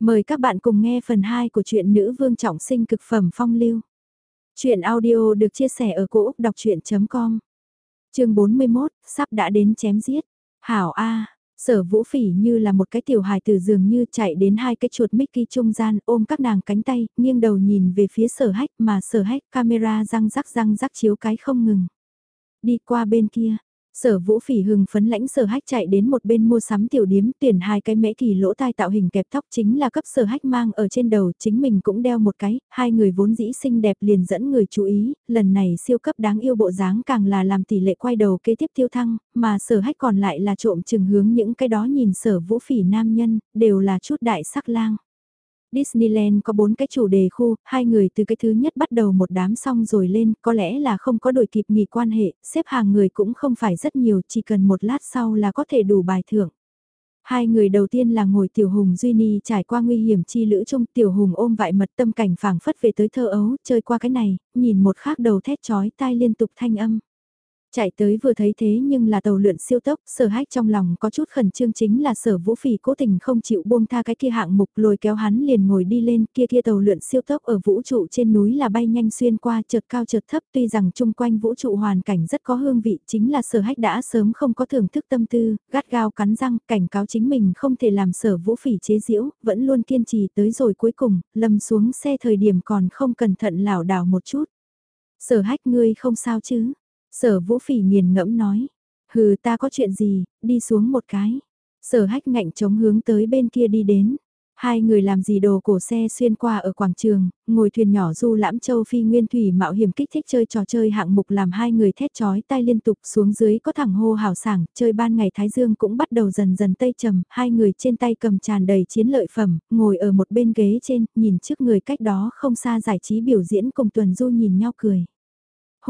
Mời các bạn cùng nghe phần 2 của truyện Nữ Vương Trọng Sinh Cực Phẩm Phong Lưu. Chuyện audio được chia sẻ ở cỗ đọc chuyện.com Trường 41, sắp đã đến chém giết. Hảo A, sở vũ phỉ như là một cái tiểu hài từ dường như chạy đến hai cái chuột Mickey trung gian ôm các nàng cánh tay, nghiêng đầu nhìn về phía sở hách mà sở hách camera răng rắc răng rắc chiếu cái không ngừng. Đi qua bên kia, Sở vũ phỉ hừng phấn lãnh sở hách chạy đến một bên mua sắm tiểu điếm tuyển hai cái mễ kỳ lỗ tai tạo hình kẹp tóc chính là cấp sở hách mang ở trên đầu chính mình cũng đeo một cái, hai người vốn dĩ xinh đẹp liền dẫn người chú ý, lần này siêu cấp đáng yêu bộ dáng càng là làm tỷ lệ quay đầu kế tiếp tiêu thăng, mà sở hách còn lại là trộm chừng hướng những cái đó nhìn sở vũ phỉ nam nhân, đều là chút đại sắc lang. Disneyland có bốn cái chủ đề khu, hai người từ cái thứ nhất bắt đầu một đám xong rồi lên, có lẽ là không có đổi kịp nghỉ quan hệ, xếp hàng người cũng không phải rất nhiều, chỉ cần một lát sau là có thể đủ bài thưởng. Hai người đầu tiên là ngồi Tiểu Hùng Duy Ni trải qua nguy hiểm chi lữ chung Tiểu Hùng ôm vại mật tâm cảnh phảng phất về tới thơ ấu, chơi qua cái này, nhìn một khác đầu thét chói tai liên tục thanh âm. Chạy tới vừa thấy thế nhưng là tàu lượn siêu tốc, sở hách trong lòng có chút khẩn trương chính là sở vũ phỉ cố tình không chịu buông tha cái kia hạng mục lôi kéo hắn liền ngồi đi lên kia kia tàu lượn siêu tốc ở vũ trụ trên núi là bay nhanh xuyên qua chợt cao chợt thấp tuy rằng chung quanh vũ trụ hoàn cảnh rất có hương vị chính là sở hách đã sớm không có thưởng thức tâm tư, gắt gao cắn răng cảnh cáo chính mình không thể làm sở vũ phỉ chế diễu, vẫn luôn kiên trì tới rồi cuối cùng, lâm xuống xe thời điểm còn không cẩn thận lảo đảo một chút. Sở hách ngươi không sao chứ? Sở vũ phỉ nghiền ngẫm nói. Hừ ta có chuyện gì, đi xuống một cái. Sở hách ngạnh chống hướng tới bên kia đi đến. Hai người làm gì đồ cổ xe xuyên qua ở quảng trường, ngồi thuyền nhỏ du lãm châu phi nguyên thủy mạo hiểm kích thích chơi trò chơi hạng mục làm hai người thét chói tay liên tục xuống dưới có thẳng hô hào sảng, chơi ban ngày Thái Dương cũng bắt đầu dần dần tây trầm, hai người trên tay cầm tràn đầy chiến lợi phẩm, ngồi ở một bên ghế trên, nhìn trước người cách đó không xa giải trí biểu diễn cùng tuần du nhìn nhau cười.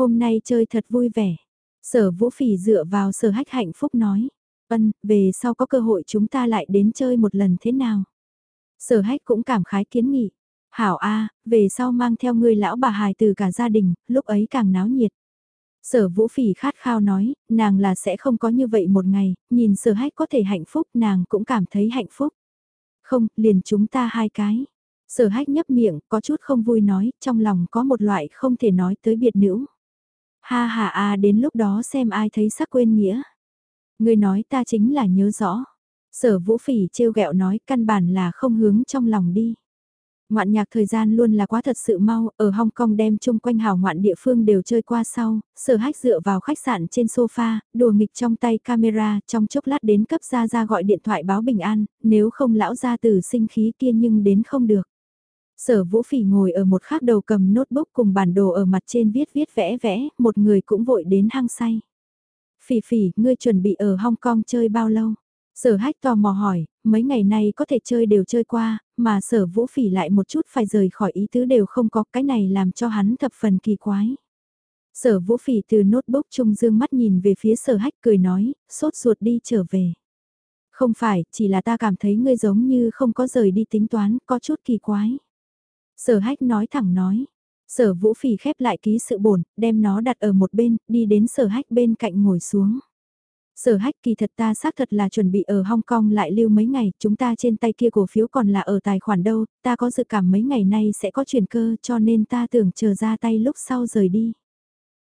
Hôm nay chơi thật vui vẻ. Sở vũ phỉ dựa vào sở hách hạnh phúc nói. Ân, về sau có cơ hội chúng ta lại đến chơi một lần thế nào? Sở hách cũng cảm khái kiến nghị. Hảo A, về sau mang theo người lão bà hài từ cả gia đình, lúc ấy càng náo nhiệt. Sở vũ phỉ khát khao nói, nàng là sẽ không có như vậy một ngày, nhìn sở hách có thể hạnh phúc nàng cũng cảm thấy hạnh phúc. Không, liền chúng ta hai cái. Sở hách nhấp miệng, có chút không vui nói, trong lòng có một loại không thể nói tới biệt nữ. Ha ha a đến lúc đó xem ai thấy sắc quên nghĩa. Người nói ta chính là nhớ rõ. Sở vũ phỉ trêu ghẹo nói căn bản là không hướng trong lòng đi. Ngoạn nhạc thời gian luôn là quá thật sự mau, ở Hong Kong đem chung quanh hào ngoạn địa phương đều chơi qua sau, sở hách dựa vào khách sạn trên sofa, đùa nghịch trong tay camera, trong chốc lát đến cấp ra ra gọi điện thoại báo bình an, nếu không lão ra từ sinh khí kia nhưng đến không được. Sở vũ phỉ ngồi ở một khác đầu cầm notebook cùng bản đồ ở mặt trên viết viết vẽ vẽ, một người cũng vội đến hang say. Phỉ phỉ, ngươi chuẩn bị ở Hong Kong chơi bao lâu? Sở hách tò mò hỏi, mấy ngày nay có thể chơi đều chơi qua, mà sở vũ phỉ lại một chút phải rời khỏi ý tứ đều không có cái này làm cho hắn thập phần kỳ quái. Sở vũ phỉ từ notebook trung dương mắt nhìn về phía sở hách cười nói, sốt ruột đi trở về. Không phải, chỉ là ta cảm thấy ngươi giống như không có rời đi tính toán, có chút kỳ quái. Sở hách nói thẳng nói. Sở vũ phỉ khép lại ký sự bổn, đem nó đặt ở một bên, đi đến sở hách bên cạnh ngồi xuống. Sở hách kỳ thật ta xác thật là chuẩn bị ở Hong Kong lại lưu mấy ngày, chúng ta trên tay kia cổ phiếu còn là ở tài khoản đâu, ta có dự cảm mấy ngày nay sẽ có chuyển cơ cho nên ta tưởng chờ ra tay lúc sau rời đi.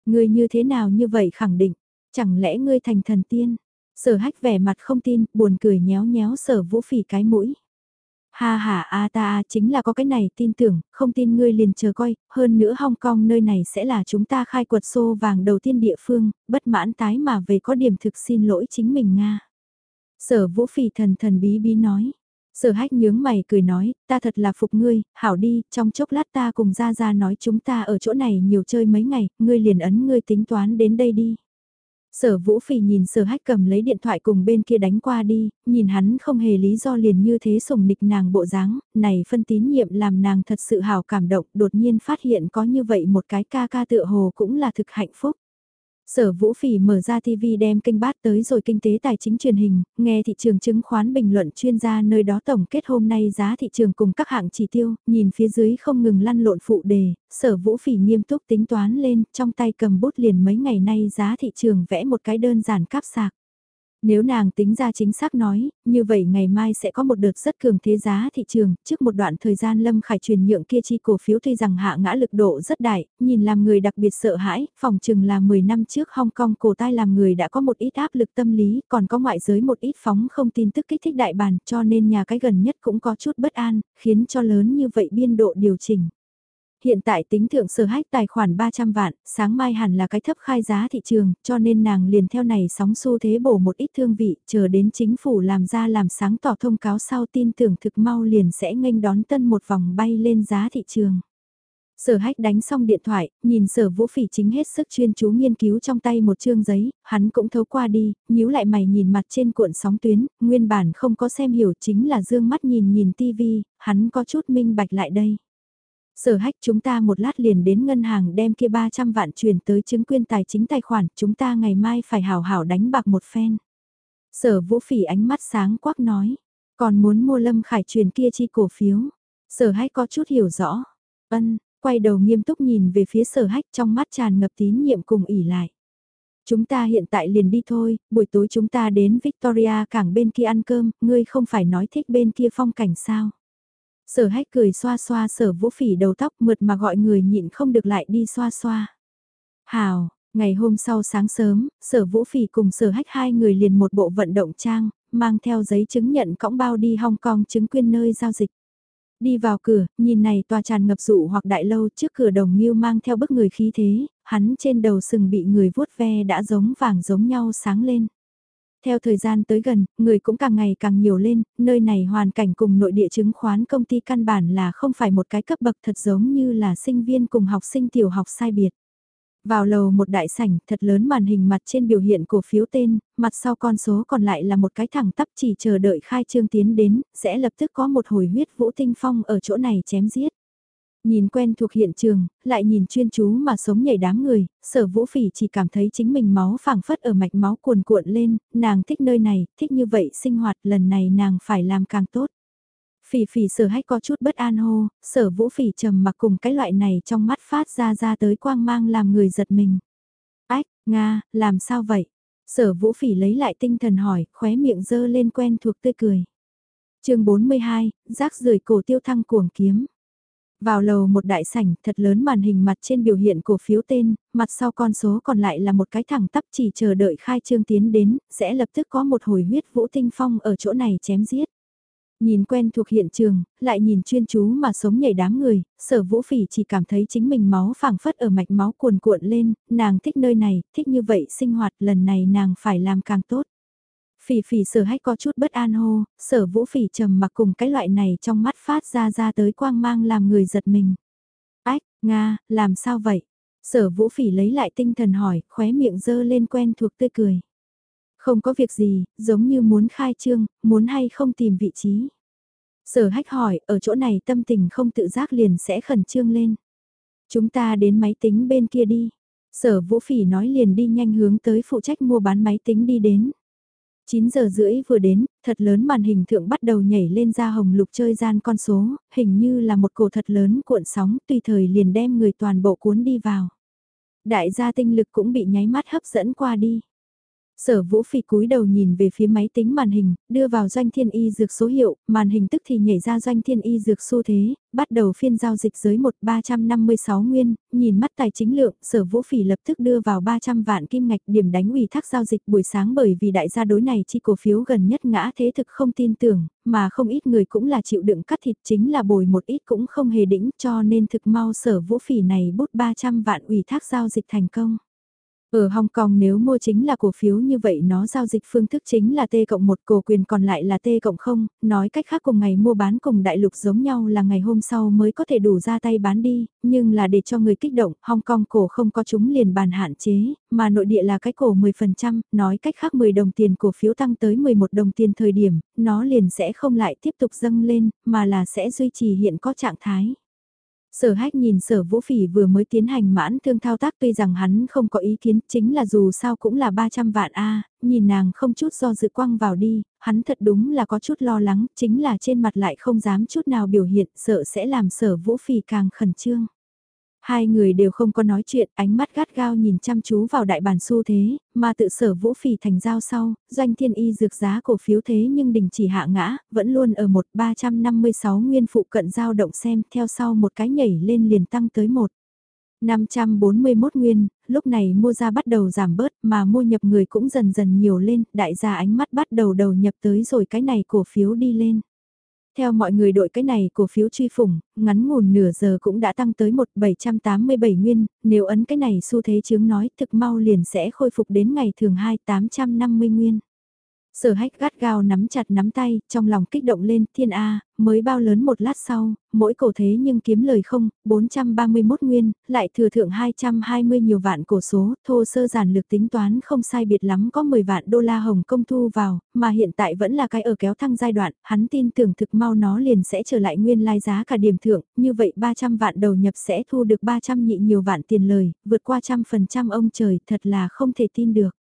Ngươi như thế nào như vậy khẳng định, chẳng lẽ ngươi thành thần tiên? Sở hách vẻ mặt không tin, buồn cười nhéo nhéo sở vũ phỉ cái mũi. Ha ha a ta a chính là có cái này tin tưởng, không tin ngươi liền chờ coi, hơn nữa Hong Kong nơi này sẽ là chúng ta khai quật xô vàng đầu tiên địa phương, bất mãn tái mà về có điểm thực xin lỗi chính mình Nga. Sở vũ phỉ thần thần bí bí nói. Sở hách nhướng mày cười nói, ta thật là phục ngươi, hảo đi, trong chốc lát ta cùng ra ra nói chúng ta ở chỗ này nhiều chơi mấy ngày, ngươi liền ấn ngươi tính toán đến đây đi. Sở Vũ Phỉ nhìn Sở Hách cầm lấy điện thoại cùng bên kia đánh qua đi, nhìn hắn không hề lý do liền như thế sủng nịch nàng bộ dáng, này phân tín nhiệm làm nàng thật sự hào cảm động, đột nhiên phát hiện có như vậy một cái ca ca tựa hồ cũng là thực hạnh phúc. Sở Vũ Phỉ mở ra TV đem kinh bát tới rồi kinh tế tài chính truyền hình, nghe thị trường chứng khoán bình luận chuyên gia nơi đó tổng kết hôm nay giá thị trường cùng các hạng chỉ tiêu, nhìn phía dưới không ngừng lăn lộn phụ đề, Sở Vũ Phỉ nghiêm túc tính toán lên, trong tay cầm bút liền mấy ngày nay giá thị trường vẽ một cái đơn giản cáp sạc. Nếu nàng tính ra chính xác nói, như vậy ngày mai sẽ có một đợt rất cường thế giá thị trường, trước một đoạn thời gian Lâm Khải truyền nhượng kia chi cổ phiếu tuy rằng hạ ngã lực độ rất đại, nhìn làm người đặc biệt sợ hãi, phòng chừng là 10 năm trước Hong Kong cổ tai làm người đã có một ít áp lực tâm lý, còn có ngoại giới một ít phóng không tin tức kích thích đại bàn, cho nên nhà cái gần nhất cũng có chút bất an, khiến cho lớn như vậy biên độ điều chỉnh hiện tại tính thượng sở hách tài khoản 300 vạn, sáng mai hẳn là cái thấp khai giá thị trường, cho nên nàng liền theo này sóng xu thế bổ một ít thương vị, chờ đến chính phủ làm ra làm sáng tỏ thông cáo sau tin tưởng thực mau liền sẽ nghênh đón tân một vòng bay lên giá thị trường. Sở hách đánh xong điện thoại, nhìn sở vũ phỉ chính hết sức chuyên chú nghiên cứu trong tay một chương giấy, hắn cũng thấu qua đi, nhíu lại mày nhìn mặt trên cuộn sóng tuyến, nguyên bản không có xem hiểu chính là dương mắt nhìn nhìn tivi, hắn có chút minh bạch lại đây. Sở hách chúng ta một lát liền đến ngân hàng đem kia 300 vạn chuyển tới chứng quyền tài chính tài khoản, chúng ta ngày mai phải hảo hảo đánh bạc một phen. Sở vũ phỉ ánh mắt sáng quắc nói, còn muốn mua lâm khải truyền kia chi cổ phiếu. Sở hách có chút hiểu rõ, ân, quay đầu nghiêm túc nhìn về phía sở hách trong mắt tràn ngập tín nhiệm cùng ỉ lại. Chúng ta hiện tại liền đi thôi, buổi tối chúng ta đến Victoria cảng bên kia ăn cơm, ngươi không phải nói thích bên kia phong cảnh sao. Sở hách cười xoa xoa sở vũ phỉ đầu tóc mượt mà gọi người nhịn không được lại đi xoa xoa. Hào, ngày hôm sau sáng sớm, sở vũ phỉ cùng sở hách hai người liền một bộ vận động trang, mang theo giấy chứng nhận cõng bao đi Hong Kong chứng quyên nơi giao dịch. Đi vào cửa, nhìn này tòa tràn ngập dụ hoặc đại lâu trước cửa đồng nghiêu mang theo bức người khí thế, hắn trên đầu sừng bị người vuốt ve đã giống vàng giống nhau sáng lên. Theo thời gian tới gần, người cũng càng ngày càng nhiều lên, nơi này hoàn cảnh cùng nội địa chứng khoán công ty căn bản là không phải một cái cấp bậc thật giống như là sinh viên cùng học sinh tiểu học sai biệt. Vào lầu một đại sảnh thật lớn màn hình mặt trên biểu hiện cổ phiếu tên, mặt sau con số còn lại là một cái thẳng tắp chỉ chờ đợi khai trương tiến đến, sẽ lập tức có một hồi huyết vũ tinh phong ở chỗ này chém giết. Nhìn quen thuộc hiện trường, lại nhìn chuyên chú mà sống nhảy đám người, sở vũ phỉ chỉ cảm thấy chính mình máu phảng phất ở mạch máu cuồn cuộn lên, nàng thích nơi này, thích như vậy sinh hoạt lần này nàng phải làm càng tốt. Phỉ phỉ sở hách có chút bất an hô, sở vũ phỉ trầm mặc cùng cái loại này trong mắt phát ra ra tới quang mang làm người giật mình. Ách, Nga, làm sao vậy? Sở vũ phỉ lấy lại tinh thần hỏi, khóe miệng dơ lên quen thuộc tươi cười. chương 42, rác rưởi cổ tiêu thăng cuồng kiếm. Vào lầu một đại sảnh, thật lớn màn hình mặt trên biểu hiện cổ phiếu tên, mặt sau con số còn lại là một cái thẳng tắp chỉ chờ đợi khai trương tiến đến, sẽ lập tức có một hồi huyết vũ tinh phong ở chỗ này chém giết. Nhìn quen thuộc hiện trường, lại nhìn chuyên chú mà sống nhảy đám người, sở vũ phỉ chỉ cảm thấy chính mình máu phảng phất ở mạch máu cuồn cuộn lên, nàng thích nơi này, thích như vậy sinh hoạt lần này nàng phải làm càng tốt. Phỉ phỉ sở hách có chút bất an hô, sở vũ phỉ trầm mặc cùng cái loại này trong mắt phát ra ra tới quang mang làm người giật mình. Ách, Nga, làm sao vậy? Sở vũ phỉ lấy lại tinh thần hỏi, khóe miệng dơ lên quen thuộc tươi cười. Không có việc gì, giống như muốn khai trương, muốn hay không tìm vị trí. Sở hách hỏi, ở chỗ này tâm tình không tự giác liền sẽ khẩn trương lên. Chúng ta đến máy tính bên kia đi. Sở vũ phỉ nói liền đi nhanh hướng tới phụ trách mua bán máy tính đi đến. 9 giờ rưỡi vừa đến, thật lớn màn hình thượng bắt đầu nhảy lên ra hồng lục chơi gian con số, hình như là một cổ thật lớn cuộn sóng tùy thời liền đem người toàn bộ cuốn đi vào. Đại gia tinh lực cũng bị nháy mắt hấp dẫn qua đi. Sở vũ phỉ cúi đầu nhìn về phía máy tính màn hình, đưa vào doanh thiên y dược số hiệu, màn hình tức thì nhảy ra doanh thiên y dược xu thế, bắt đầu phiên giao dịch dưới 1356 nguyên, nhìn mắt tài chính lượng, sở vũ phỉ lập tức đưa vào 300 vạn kim ngạch điểm đánh ủy thác giao dịch buổi sáng bởi vì đại gia đối này chi cổ phiếu gần nhất ngã thế thực không tin tưởng, mà không ít người cũng là chịu đựng cắt thịt chính là bồi một ít cũng không hề đỉnh cho nên thực mau sở vũ phỉ này bút 300 vạn ủy thác giao dịch thành công. Ở Hong Kong nếu mua chính là cổ phiếu như vậy nó giao dịch phương thức chính là T cộng 1 cổ quyền còn lại là T cộng 0, nói cách khác cùng ngày mua bán cùng đại lục giống nhau là ngày hôm sau mới có thể đủ ra tay bán đi, nhưng là để cho người kích động, Hong Kong cổ không có chúng liền bàn hạn chế, mà nội địa là cái cổ 10%, nói cách khác 10 đồng tiền cổ phiếu tăng tới 11 đồng tiền thời điểm, nó liền sẽ không lại tiếp tục dâng lên, mà là sẽ duy trì hiện có trạng thái. Sở hách nhìn sở vũ phỉ vừa mới tiến hành mãn thương thao tác tuy rằng hắn không có ý kiến chính là dù sao cũng là 300 vạn A, nhìn nàng không chút do dự quăng vào đi, hắn thật đúng là có chút lo lắng, chính là trên mặt lại không dám chút nào biểu hiện sợ sẽ làm sở vũ phỉ càng khẩn trương. Hai người đều không có nói chuyện, ánh mắt gắt gao nhìn chăm chú vào đại bản xu thế, mà tự sở vũ phỉ thành giao sau, doanh thiên y dược giá cổ phiếu thế nhưng đình chỉ hạ ngã, vẫn luôn ở một 356 nguyên phụ cận giao động xem theo sau một cái nhảy lên liền tăng tới một. 541 nguyên, lúc này mua ra bắt đầu giảm bớt mà mua nhập người cũng dần dần nhiều lên, đại gia ánh mắt bắt đầu đầu nhập tới rồi cái này cổ phiếu đi lên. Theo mọi người đội cái này cổ phiếu truy phủng, ngắn ngủn nửa giờ cũng đã tăng tới 1787 nguyên, nếu ấn cái này xu thế chứng nói thực mau liền sẽ khôi phục đến ngày thường 2850 nguyên. Sở hách gắt gao nắm chặt nắm tay, trong lòng kích động lên, thiên A, mới bao lớn một lát sau, mỗi cổ thế nhưng kiếm lời không, 431 nguyên, lại thừa thượng 220 nhiều vạn cổ số, thô sơ giản lược tính toán không sai biệt lắm có 10 vạn đô la hồng công thu vào, mà hiện tại vẫn là cái ở kéo thăng giai đoạn, hắn tin tưởng thực mau nó liền sẽ trở lại nguyên lai giá cả điểm thượng, như vậy 300 vạn đầu nhập sẽ thu được 300 nhị nhiều vạn tiền lời, vượt qua trăm phần trăm ông trời, thật là không thể tin được.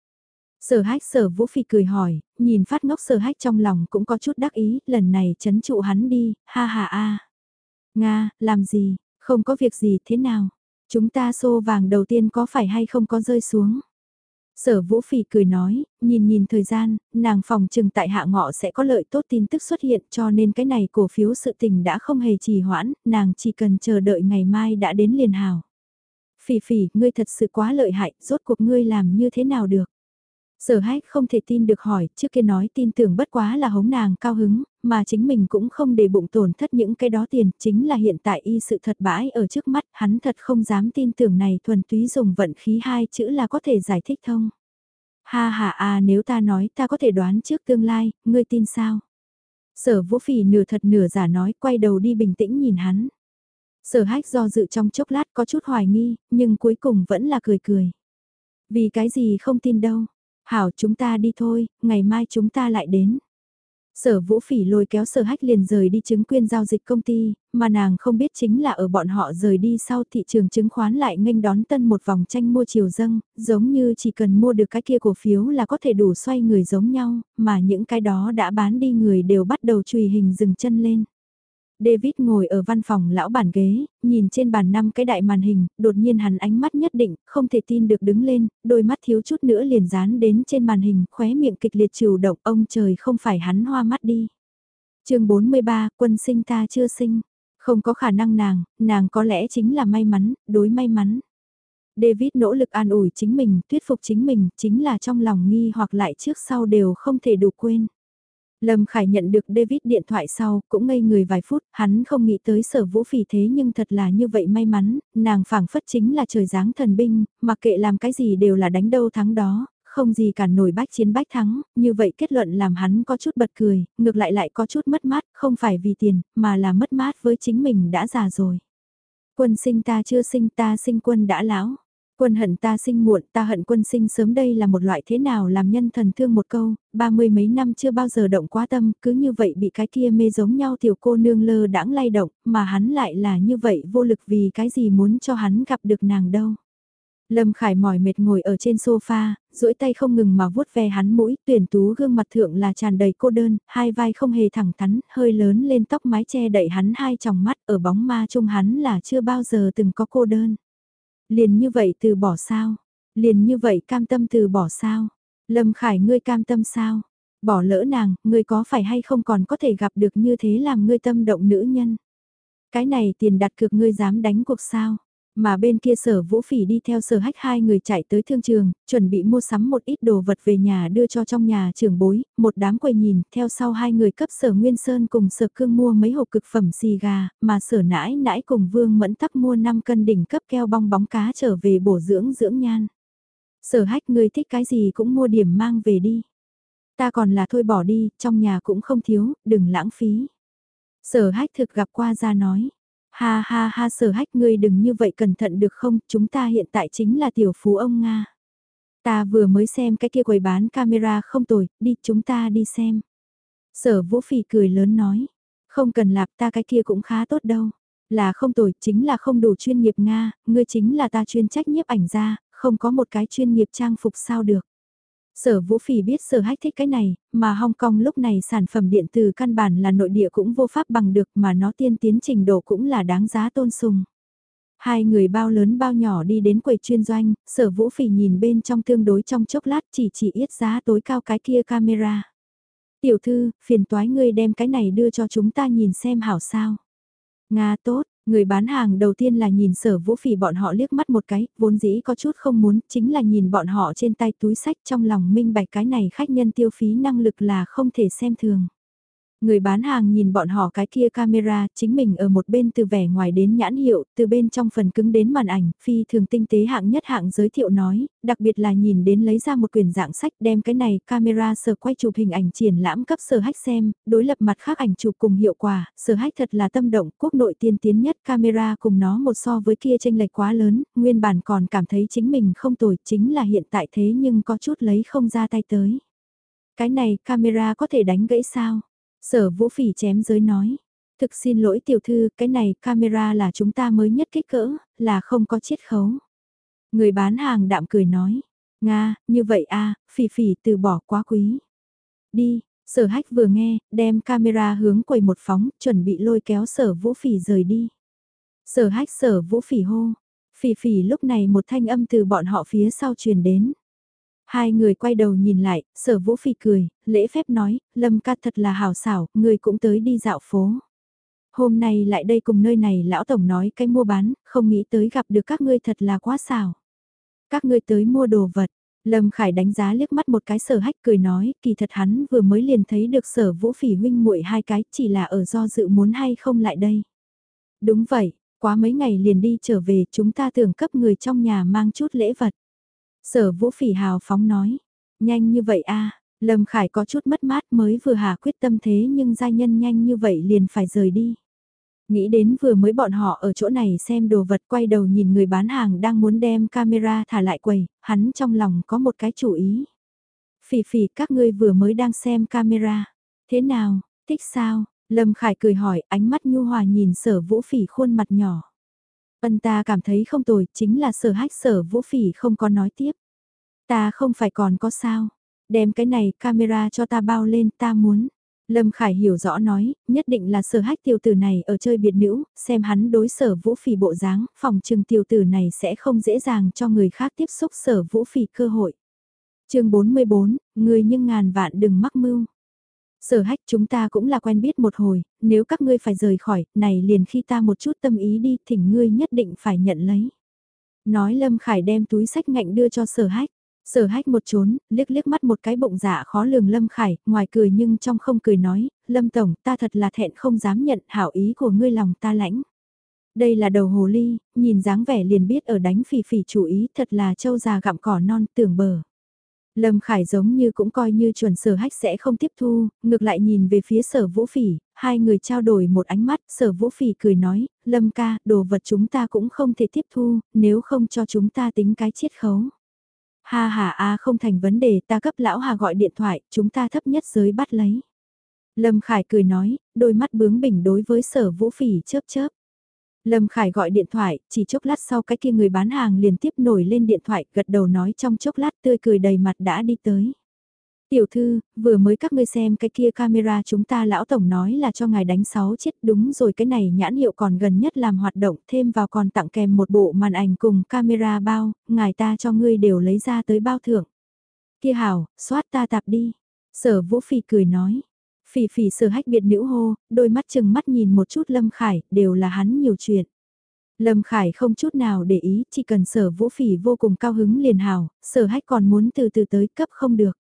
Sở hách sở vũ phi cười hỏi, nhìn phát ngốc sở hách trong lòng cũng có chút đắc ý, lần này chấn trụ hắn đi, ha ha a. Nga, làm gì, không có việc gì thế nào, chúng ta xô vàng đầu tiên có phải hay không có rơi xuống. Sở Vũ Phỉ cười nói, nhìn nhìn thời gian, nàng phòng trừng tại hạ ngọ sẽ có lợi tốt tin tức xuất hiện cho nên cái này cổ phiếu sự tình đã không hề trì hoãn, nàng chỉ cần chờ đợi ngày mai đã đến liền hào. Phỉ phỉ, ngươi thật sự quá lợi hại, rốt cuộc ngươi làm như thế nào được? Sở hách không thể tin được hỏi, trước kia nói tin tưởng bất quá là hống nàng cao hứng, mà chính mình cũng không để bụng tổn thất những cái đó tiền, chính là hiện tại y sự thật bãi ở trước mắt, hắn thật không dám tin tưởng này thuần túy dùng vận khí hai chữ là có thể giải thích thông. Ha ha à nếu ta nói ta có thể đoán trước tương lai, ngươi tin sao? Sở vũ phỉ nửa thật nửa giả nói quay đầu đi bình tĩnh nhìn hắn. Sở hách do dự trong chốc lát có chút hoài nghi, nhưng cuối cùng vẫn là cười cười. Vì cái gì không tin đâu, Hảo chúng ta đi thôi, ngày mai chúng ta lại đến. Sở vũ phỉ lôi kéo sở hách liền rời đi chứng quyền giao dịch công ty, mà nàng không biết chính là ở bọn họ rời đi sau thị trường chứng khoán lại nghênh đón tân một vòng tranh mua chiều dâng, giống như chỉ cần mua được cái kia cổ phiếu là có thể đủ xoay người giống nhau, mà những cái đó đã bán đi người đều bắt đầu chùy hình dừng chân lên. David ngồi ở văn phòng lão bản ghế, nhìn trên bàn năm cái đại màn hình, đột nhiên hắn ánh mắt nhất định, không thể tin được đứng lên, đôi mắt thiếu chút nữa liền dán đến trên màn hình, khóe miệng kịch liệt trừ động, ông trời không phải hắn hoa mắt đi. chương 43, quân sinh ta chưa sinh, không có khả năng nàng, nàng có lẽ chính là may mắn, đối may mắn. David nỗ lực an ủi chính mình, thuyết phục chính mình, chính là trong lòng nghi hoặc lại trước sau đều không thể đủ quên. Lâm Khải nhận được David điện thoại sau, cũng ngây người vài phút, hắn không nghĩ tới sở vũ phỉ thế nhưng thật là như vậy may mắn, nàng phảng phất chính là trời giáng thần binh, mặc kệ làm cái gì đều là đánh đâu thắng đó, không gì cản nổi bách chiến bách thắng, như vậy kết luận làm hắn có chút bật cười, ngược lại lại có chút mất mát, không phải vì tiền, mà là mất mát với chính mình đã già rồi. Quân sinh ta chưa sinh ta sinh quân đã lão. Quân hận ta sinh muộn, ta hận quân sinh sớm đây là một loại thế nào làm nhân thần thương một câu, ba mươi mấy năm chưa bao giờ động quá tâm, cứ như vậy bị cái kia mê giống nhau tiểu cô nương lơ đãng lay động, mà hắn lại là như vậy vô lực vì cái gì muốn cho hắn gặp được nàng đâu. Lâm Khải mỏi mệt ngồi ở trên sofa, duỗi tay không ngừng mà vuốt ve hắn mũi, tuyển tú gương mặt thượng là tràn đầy cô đơn, hai vai không hề thẳng thắn, hơi lớn lên tóc mái che đậy hắn hai tròng mắt, ở bóng ma chung hắn là chưa bao giờ từng có cô đơn. Liền như vậy từ bỏ sao? Liền như vậy cam tâm từ bỏ sao? Lâm Khải ngươi cam tâm sao? Bỏ lỡ nàng, ngươi có phải hay không còn có thể gặp được như thế làm ngươi tâm động nữ nhân? Cái này tiền đặt cược ngươi dám đánh cuộc sao? Mà bên kia sở vũ phỉ đi theo sở hách hai người chạy tới thương trường, chuẩn bị mua sắm một ít đồ vật về nhà đưa cho trong nhà trưởng bối, một đám quầy nhìn, theo sau hai người cấp sở Nguyên Sơn cùng sở cương mua mấy hộp cực phẩm xì gà, mà sở nãi nãi cùng vương mẫn tắc mua 5 cân đỉnh cấp keo bong bóng cá trở về bổ dưỡng dưỡng nhan. Sở hách người thích cái gì cũng mua điểm mang về đi. Ta còn là thôi bỏ đi, trong nhà cũng không thiếu, đừng lãng phí. Sở hách thực gặp qua ra nói. Ha ha ha sở hách ngươi đừng như vậy cẩn thận được không, chúng ta hiện tại chính là tiểu phú ông Nga. Ta vừa mới xem cái kia quầy bán camera không tồi, đi chúng ta đi xem. Sở vũ phì cười lớn nói, không cần lạp ta cái kia cũng khá tốt đâu. Là không tồi, chính là không đủ chuyên nghiệp Nga, ngươi chính là ta chuyên trách nhiếp ảnh ra, không có một cái chuyên nghiệp trang phục sao được. Sở Vũ Phỉ biết sở hách thích cái này, mà Hong Kong lúc này sản phẩm điện tử căn bản là nội địa cũng vô pháp bằng được mà nó tiên tiến trình độ cũng là đáng giá tôn sùng. Hai người bao lớn bao nhỏ đi đến quầy chuyên doanh, sở vũ phỉ nhìn bên trong tương đối trong chốc lát chỉ chỉ yết giá tối cao cái kia camera. Tiểu thư, phiền toái ngươi đem cái này đưa cho chúng ta nhìn xem hảo sao. Nga tốt, người bán hàng đầu tiên là nhìn sở vũ phỉ bọn họ liếc mắt một cái, vốn dĩ có chút không muốn, chính là nhìn bọn họ trên tay túi sách trong lòng minh bạch cái này khách nhân tiêu phí năng lực là không thể xem thường. Người bán hàng nhìn bọn họ cái kia camera, chính mình ở một bên từ vẻ ngoài đến nhãn hiệu, từ bên trong phần cứng đến màn ảnh, phi thường tinh tế hạng nhất hạng giới thiệu nói, đặc biệt là nhìn đến lấy ra một quyển dạng sách đem cái này camera sở quay chụp hình ảnh triển lãm cấp sở hách xem, đối lập mặt khác ảnh chụp cùng hiệu quả, sở hách thật là tâm động, quốc nội tiên tiến nhất camera cùng nó một so với kia tranh lệch quá lớn, nguyên bản còn cảm thấy chính mình không tồi, chính là hiện tại thế nhưng có chút lấy không ra tay tới. Cái này camera có thể đánh gãy sao? Sở vũ phỉ chém giới nói. Thực xin lỗi tiểu thư, cái này camera là chúng ta mới nhất kích cỡ, là không có chiết khấu. Người bán hàng đạm cười nói. Nga, như vậy a à, phỉ phỉ từ bỏ quá quý. Đi, sở hách vừa nghe, đem camera hướng quầy một phóng, chuẩn bị lôi kéo sở vũ phỉ rời đi. Sở hách sở vũ phỉ hô. Phỉ phỉ lúc này một thanh âm từ bọn họ phía sau truyền đến. Hai người quay đầu nhìn lại, sở vũ phỉ cười, lễ phép nói, lâm ca thật là hào xảo, người cũng tới đi dạo phố. Hôm nay lại đây cùng nơi này lão tổng nói cái mua bán, không nghĩ tới gặp được các ngươi thật là quá xảo. Các ngươi tới mua đồ vật, Lâm Khải đánh giá liếc mắt một cái sở hách cười nói, kỳ thật hắn vừa mới liền thấy được sở vũ phỉ huynh muội hai cái, chỉ là ở do dự muốn hay không lại đây. Đúng vậy, quá mấy ngày liền đi trở về chúng ta tưởng cấp người trong nhà mang chút lễ vật. Sở vũ phỉ hào phóng nói, nhanh như vậy a Lâm Khải có chút mất mát mới vừa hạ quyết tâm thế nhưng giai nhân nhanh như vậy liền phải rời đi. Nghĩ đến vừa mới bọn họ ở chỗ này xem đồ vật quay đầu nhìn người bán hàng đang muốn đem camera thả lại quầy, hắn trong lòng có một cái chủ ý. Phỉ phỉ các ngươi vừa mới đang xem camera. Thế nào, thích sao? Lâm Khải cười hỏi ánh mắt nhu hòa nhìn sở vũ phỉ khuôn mặt nhỏ. Ân ta cảm thấy không tồi, chính là sở hách sở vũ phỉ không có nói tiếp. Ta không phải còn có sao, đem cái này camera cho ta bao lên ta muốn. Lâm Khải hiểu rõ nói, nhất định là sở hách tiểu tử này ở chơi biệt nữ, xem hắn đối sở vũ phỉ bộ dáng, phòng trừng tiểu tử này sẽ không dễ dàng cho người khác tiếp xúc sở vũ phỉ cơ hội. chương 44, người nhưng ngàn vạn đừng mắc mưu. Sở hách chúng ta cũng là quen biết một hồi, nếu các ngươi phải rời khỏi, này liền khi ta một chút tâm ý đi, thỉnh ngươi nhất định phải nhận lấy. Nói Lâm Khải đem túi sách ngạnh đưa cho sở hách. Sở hách một trốn, liếc liếc mắt một cái bụng dạ khó lường Lâm Khải, ngoài cười nhưng trong không cười nói, Lâm Tổng, ta thật là thẹn không dám nhận hảo ý của ngươi lòng ta lãnh. Đây là đầu hồ ly, nhìn dáng vẻ liền biết ở đánh phì phì chủ ý thật là châu già gặm cỏ non tưởng bờ. Lâm Khải giống như cũng coi như chuẩn sở hách sẽ không tiếp thu, ngược lại nhìn về phía sở vũ phỉ, hai người trao đổi một ánh mắt, sở vũ phỉ cười nói, Lâm ca, đồ vật chúng ta cũng không thể tiếp thu, nếu không cho chúng ta tính cái chiết khấu. Ha ha a không thành vấn đề, ta cấp lão hà gọi điện thoại, chúng ta thấp nhất giới bắt lấy. Lâm Khải cười nói, đôi mắt bướng bỉnh đối với sở vũ phỉ chớp chớp. Lâm Khải gọi điện thoại, chỉ chốc lát sau cái kia người bán hàng liền tiếp nổi lên điện thoại, gật đầu nói trong chốc lát tươi cười đầy mặt đã đi tới. Tiểu thư, vừa mới các ngươi xem cái kia camera chúng ta lão tổng nói là cho ngài đánh 6 chiếc đúng rồi cái này nhãn hiệu còn gần nhất làm hoạt động thêm vào còn tặng kèm một bộ màn ảnh cùng camera bao, ngài ta cho ngươi đều lấy ra tới bao thưởng. Kia hảo, soát ta tạp đi. Sở vũ phi cười nói, Phỉ phỉ sở hách biệt nữ hô, đôi mắt chừng mắt nhìn một chút Lâm Khải, đều là hắn nhiều chuyện. Lâm Khải không chút nào để ý, chỉ cần sở vũ phỉ vô cùng cao hứng liền hào, sở hách còn muốn từ từ tới cấp không được.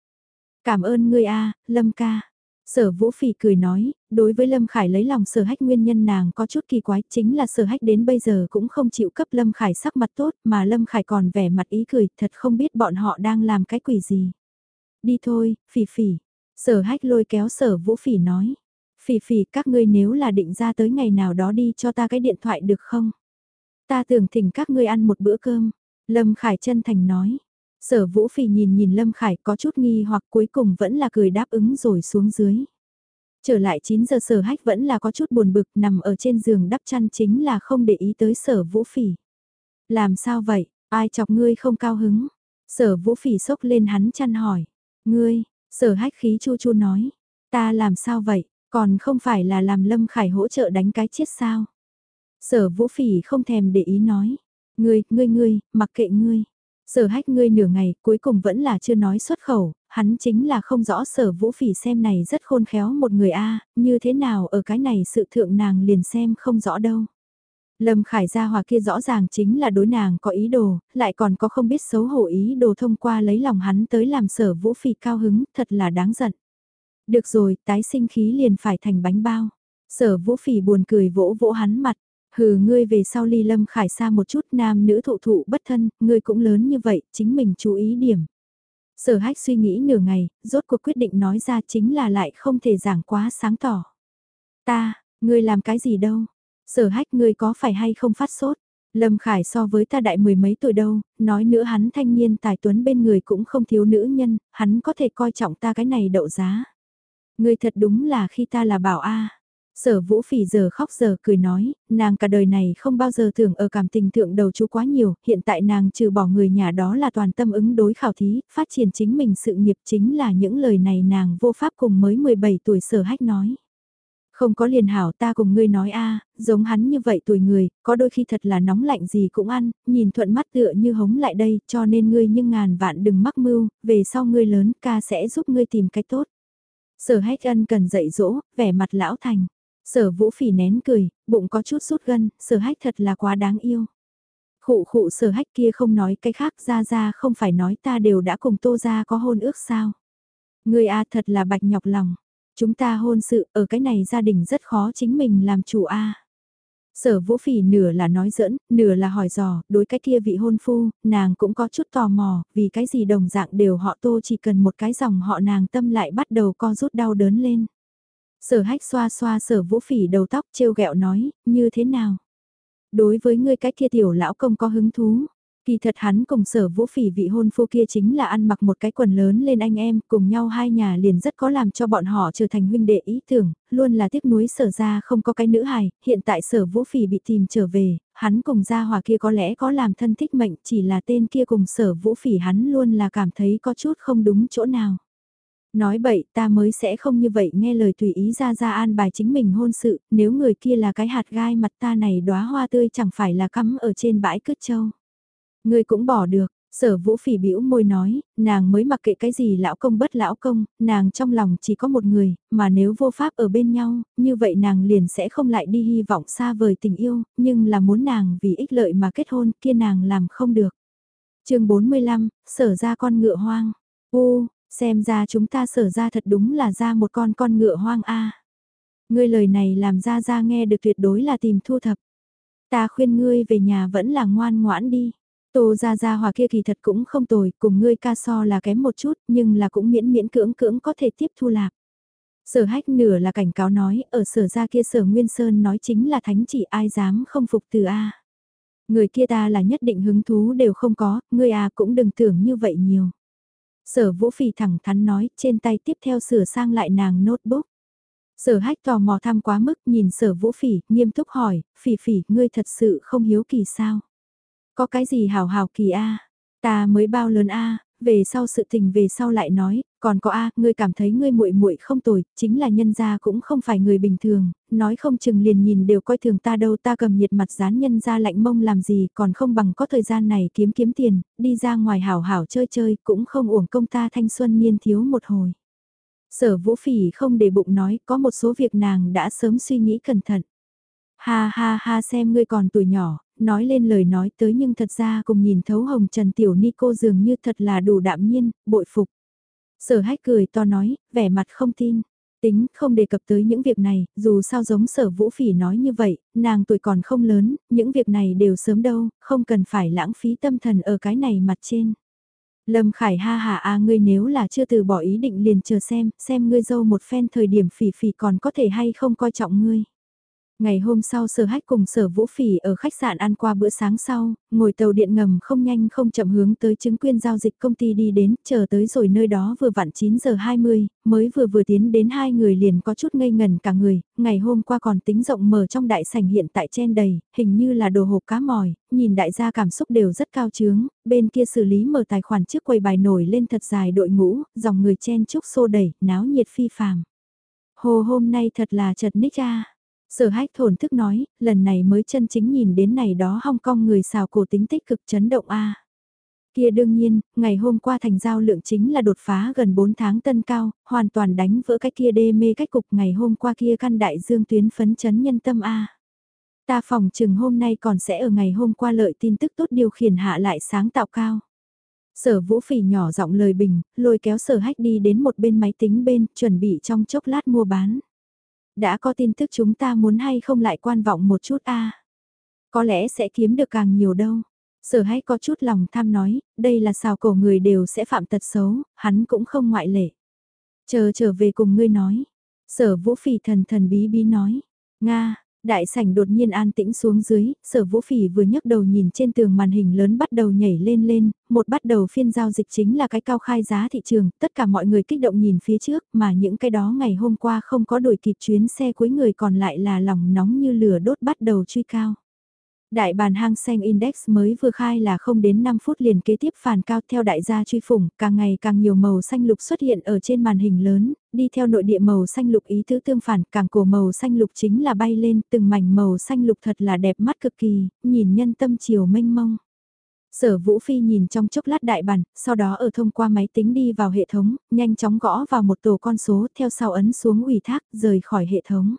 Cảm ơn ngươi a Lâm ca. Sở Vũ Phỉ cười nói, đối với Lâm Khải lấy lòng sở hách nguyên nhân nàng có chút kỳ quái chính là sở hách đến bây giờ cũng không chịu cấp Lâm Khải sắc mặt tốt mà Lâm Khải còn vẻ mặt ý cười thật không biết bọn họ đang làm cái quỷ gì. Đi thôi, Phỉ Phỉ, Sở hách lôi kéo sở vũ phỉ nói. Phỉ phỉ các ngươi nếu là định ra tới ngày nào đó đi cho ta cái điện thoại được không? Ta tưởng thỉnh các ngươi ăn một bữa cơm. Lâm Khải chân thành nói. Sở vũ phỉ nhìn nhìn Lâm Khải có chút nghi hoặc cuối cùng vẫn là cười đáp ứng rồi xuống dưới. Trở lại 9 giờ sở hách vẫn là có chút buồn bực nằm ở trên giường đắp chăn chính là không để ý tới sở vũ phỉ. Làm sao vậy, ai chọc ngươi không cao hứng? Sở vũ phỉ sốc lên hắn chăn hỏi. Ngươi, Sở hách khí chu chu nói, ta làm sao vậy, còn không phải là làm Lâm Khải hỗ trợ đánh cái chết sao. Sở vũ phỉ không thèm để ý nói. Ngươi, ngươi ngươi, mặc kệ ngươi. Sở hách ngươi nửa ngày cuối cùng vẫn là chưa nói xuất khẩu, hắn chính là không rõ sở vũ phỉ xem này rất khôn khéo một người a như thế nào ở cái này sự thượng nàng liền xem không rõ đâu. Lâm Khải Gia Hòa kia rõ ràng chính là đối nàng có ý đồ, lại còn có không biết xấu hổ ý đồ thông qua lấy lòng hắn tới làm sở vũ phỉ cao hứng, thật là đáng giận. Được rồi, tái sinh khí liền phải thành bánh bao. Sở vũ phỉ buồn cười vỗ vỗ hắn mặt, hừ ngươi về sau ly Lâm Khải xa một chút nam nữ thụ thụ bất thân, ngươi cũng lớn như vậy, chính mình chú ý điểm. Sở hách suy nghĩ nửa ngày, rốt cuộc quyết định nói ra chính là lại không thể giảng quá sáng tỏ. Ta, ngươi làm cái gì đâu? Sở hách ngươi có phải hay không phát sốt? Lâm Khải so với ta đại mười mấy tuổi đâu, nói nữa hắn thanh niên tài tuấn bên người cũng không thiếu nữ nhân, hắn có thể coi trọng ta cái này đậu giá. Ngươi thật đúng là khi ta là bảo A. Sở vũ phỉ giờ khóc giờ cười nói, nàng cả đời này không bao giờ tưởng ở cảm tình thượng đầu chú quá nhiều, hiện tại nàng trừ bỏ người nhà đó là toàn tâm ứng đối khảo thí, phát triển chính mình sự nghiệp chính là những lời này nàng vô pháp cùng mới 17 tuổi sở hách nói. Không có liền hảo ta cùng ngươi nói a à, giống hắn như vậy tuổi người, có đôi khi thật là nóng lạnh gì cũng ăn, nhìn thuận mắt tựa như hống lại đây, cho nên ngươi nhưng ngàn vạn đừng mắc mưu, về sau ngươi lớn ca sẽ giúp ngươi tìm cách tốt. Sở hách ân cần dạy dỗ, vẻ mặt lão thành. Sở vũ phỉ nén cười, bụng có chút sút gân, sở hách thật là quá đáng yêu. Khụ khụ sở hách kia không nói cái khác ra ra không phải nói ta đều đã cùng tô ra có hôn ước sao. Người a thật là bạch nhọc lòng. Chúng ta hôn sự ở cái này gia đình rất khó chính mình làm chủ a. Sở vũ phỉ nửa là nói giỡn, nửa là hỏi dò, đối cái kia vị hôn phu, nàng cũng có chút tò mò, vì cái gì đồng dạng đều họ tô chỉ cần một cái dòng họ nàng tâm lại bắt đầu co rút đau đớn lên. Sở hách xoa xoa sở vũ phỉ đầu tóc trêu ghẹo nói, như thế nào? Đối với ngươi cái kia tiểu lão công có hứng thú, Kỳ thật hắn cùng sở vũ phỉ vị hôn phu kia chính là ăn mặc một cái quần lớn lên anh em, cùng nhau hai nhà liền rất có làm cho bọn họ trở thành huynh đệ ý tưởng, luôn là tiếc nuối sở ra không có cái nữ hài, hiện tại sở vũ phỉ bị tìm trở về, hắn cùng gia hòa kia có lẽ có làm thân thích mệnh, chỉ là tên kia cùng sở vũ phỉ hắn luôn là cảm thấy có chút không đúng chỗ nào. Nói bậy ta mới sẽ không như vậy nghe lời tùy ý ra ra an bài chính mình hôn sự, nếu người kia là cái hạt gai mặt ta này đóa hoa tươi chẳng phải là cắm ở trên bãi cứt châu ngươi cũng bỏ được, sở vũ phỉ bĩu môi nói, nàng mới mặc kệ cái gì lão công bất lão công, nàng trong lòng chỉ có một người, mà nếu vô pháp ở bên nhau, như vậy nàng liền sẽ không lại đi hy vọng xa vời tình yêu, nhưng là muốn nàng vì ích lợi mà kết hôn kia nàng làm không được. chương 45, sở ra con ngựa hoang. U, xem ra chúng ta sở ra thật đúng là ra một con con ngựa hoang a Ngươi lời này làm ra ra nghe được tuyệt đối là tìm thu thập. Ta khuyên ngươi về nhà vẫn là ngoan ngoãn đi. Tô Gia Gia Hòa kia kỳ thật cũng không tồi, cùng ngươi ca so là kém một chút, nhưng là cũng miễn miễn cưỡng cưỡng có thể tiếp thu lạc. Sở hách nửa là cảnh cáo nói, ở sở gia kia sở Nguyên Sơn nói chính là thánh chỉ ai dám không phục từ A. Người kia ta là nhất định hứng thú đều không có, ngươi à cũng đừng tưởng như vậy nhiều. Sở vũ phì thẳng thắn nói, trên tay tiếp theo sửa sang lại nàng notebook. Sở hách tò mò tham quá mức nhìn sở vũ phỉ, nghiêm túc hỏi, phỉ phỉ, ngươi thật sự không hiếu kỳ sao? Có cái gì hào hào kỳ a Ta mới bao lớn a về sau sự tình về sau lại nói, còn có a ngươi cảm thấy ngươi muội muội không tồi, chính là nhân gia cũng không phải người bình thường, nói không chừng liền nhìn đều coi thường ta đâu ta cầm nhiệt mặt dán nhân gia lạnh mông làm gì còn không bằng có thời gian này kiếm kiếm tiền, đi ra ngoài hảo hảo chơi chơi, cũng không uổng công ta thanh xuân niên thiếu một hồi. Sở vũ phỉ không để bụng nói có một số việc nàng đã sớm suy nghĩ cẩn thận. Ha ha ha xem ngươi còn tuổi nhỏ, nói lên lời nói tới nhưng thật ra cùng nhìn thấu hồng trần tiểu ni cô dường như thật là đủ đạm nhiên, bội phục. Sở hách cười to nói, vẻ mặt không tin. Tính không đề cập tới những việc này, dù sao giống sở vũ phỉ nói như vậy, nàng tuổi còn không lớn, những việc này đều sớm đâu, không cần phải lãng phí tâm thần ở cái này mặt trên. Lâm Khải ha hà a ngươi nếu là chưa từ bỏ ý định liền chờ xem, xem ngươi dâu một phen thời điểm phỉ phỉ còn có thể hay không coi trọng ngươi. Ngày hôm sau sở hách cùng sở vũ phỉ ở khách sạn ăn qua bữa sáng sau, ngồi tàu điện ngầm không nhanh không chậm hướng tới chứng quyền giao dịch công ty đi đến, chờ tới rồi nơi đó vừa vặn 9 giờ 20, mới vừa vừa tiến đến hai người liền có chút ngây ngần cả người, ngày hôm qua còn tính rộng mở trong đại sảnh hiện tại chen đầy, hình như là đồ hộp cá mòi, nhìn đại gia cảm xúc đều rất cao trướng, bên kia xử lý mở tài khoản trước quầy bài nổi lên thật dài đội ngũ, dòng người chen chúc xô đẩy, náo nhiệt phi phàm. Hồ hôm nay thật là chật ních ra Sở hách thổn thức nói, lần này mới chân chính nhìn đến này đó Hong Kong người xào cổ tính tích cực chấn động a. Kia đương nhiên, ngày hôm qua thành giao lượng chính là đột phá gần 4 tháng tân cao, hoàn toàn đánh vỡ cái kia đê mê cách cục ngày hôm qua kia căn đại dương tuyến phấn chấn nhân tâm a. Ta phòng chừng hôm nay còn sẽ ở ngày hôm qua lợi tin tức tốt điều khiển hạ lại sáng tạo cao. Sở vũ phỉ nhỏ giọng lời bình, lôi kéo sở hách đi đến một bên máy tính bên, chuẩn bị trong chốc lát mua bán. Đã có tin tức chúng ta muốn hay không lại quan vọng một chút a Có lẽ sẽ kiếm được càng nhiều đâu. Sở hãy có chút lòng tham nói, đây là xào cổ người đều sẽ phạm tật xấu, hắn cũng không ngoại lệ. Chờ trở về cùng ngươi nói. Sở vũ phỉ thần thần bí bí nói. Nga, Đại sảnh đột nhiên an tĩnh xuống dưới, sở vũ phỉ vừa nhấc đầu nhìn trên tường màn hình lớn bắt đầu nhảy lên lên, một bắt đầu phiên giao dịch chính là cái cao khai giá thị trường, tất cả mọi người kích động nhìn phía trước mà những cái đó ngày hôm qua không có đổi kịp chuyến xe cuối người còn lại là lòng nóng như lửa đốt bắt đầu truy cao. Đại bàn hang sen index mới vừa khai là không đến 5 phút liền kế tiếp phản cao theo đại gia truy phủng, càng ngày càng nhiều màu xanh lục xuất hiện ở trên màn hình lớn, đi theo nội địa màu xanh lục ý tứ tương phản, càng cổ màu xanh lục chính là bay lên, từng mảnh màu xanh lục thật là đẹp mắt cực kỳ, nhìn nhân tâm chiều mênh mông. Sở Vũ Phi nhìn trong chốc lát đại bản, sau đó ở thông qua máy tính đi vào hệ thống, nhanh chóng gõ vào một tổ con số theo sau ấn xuống ủy thác, rời khỏi hệ thống.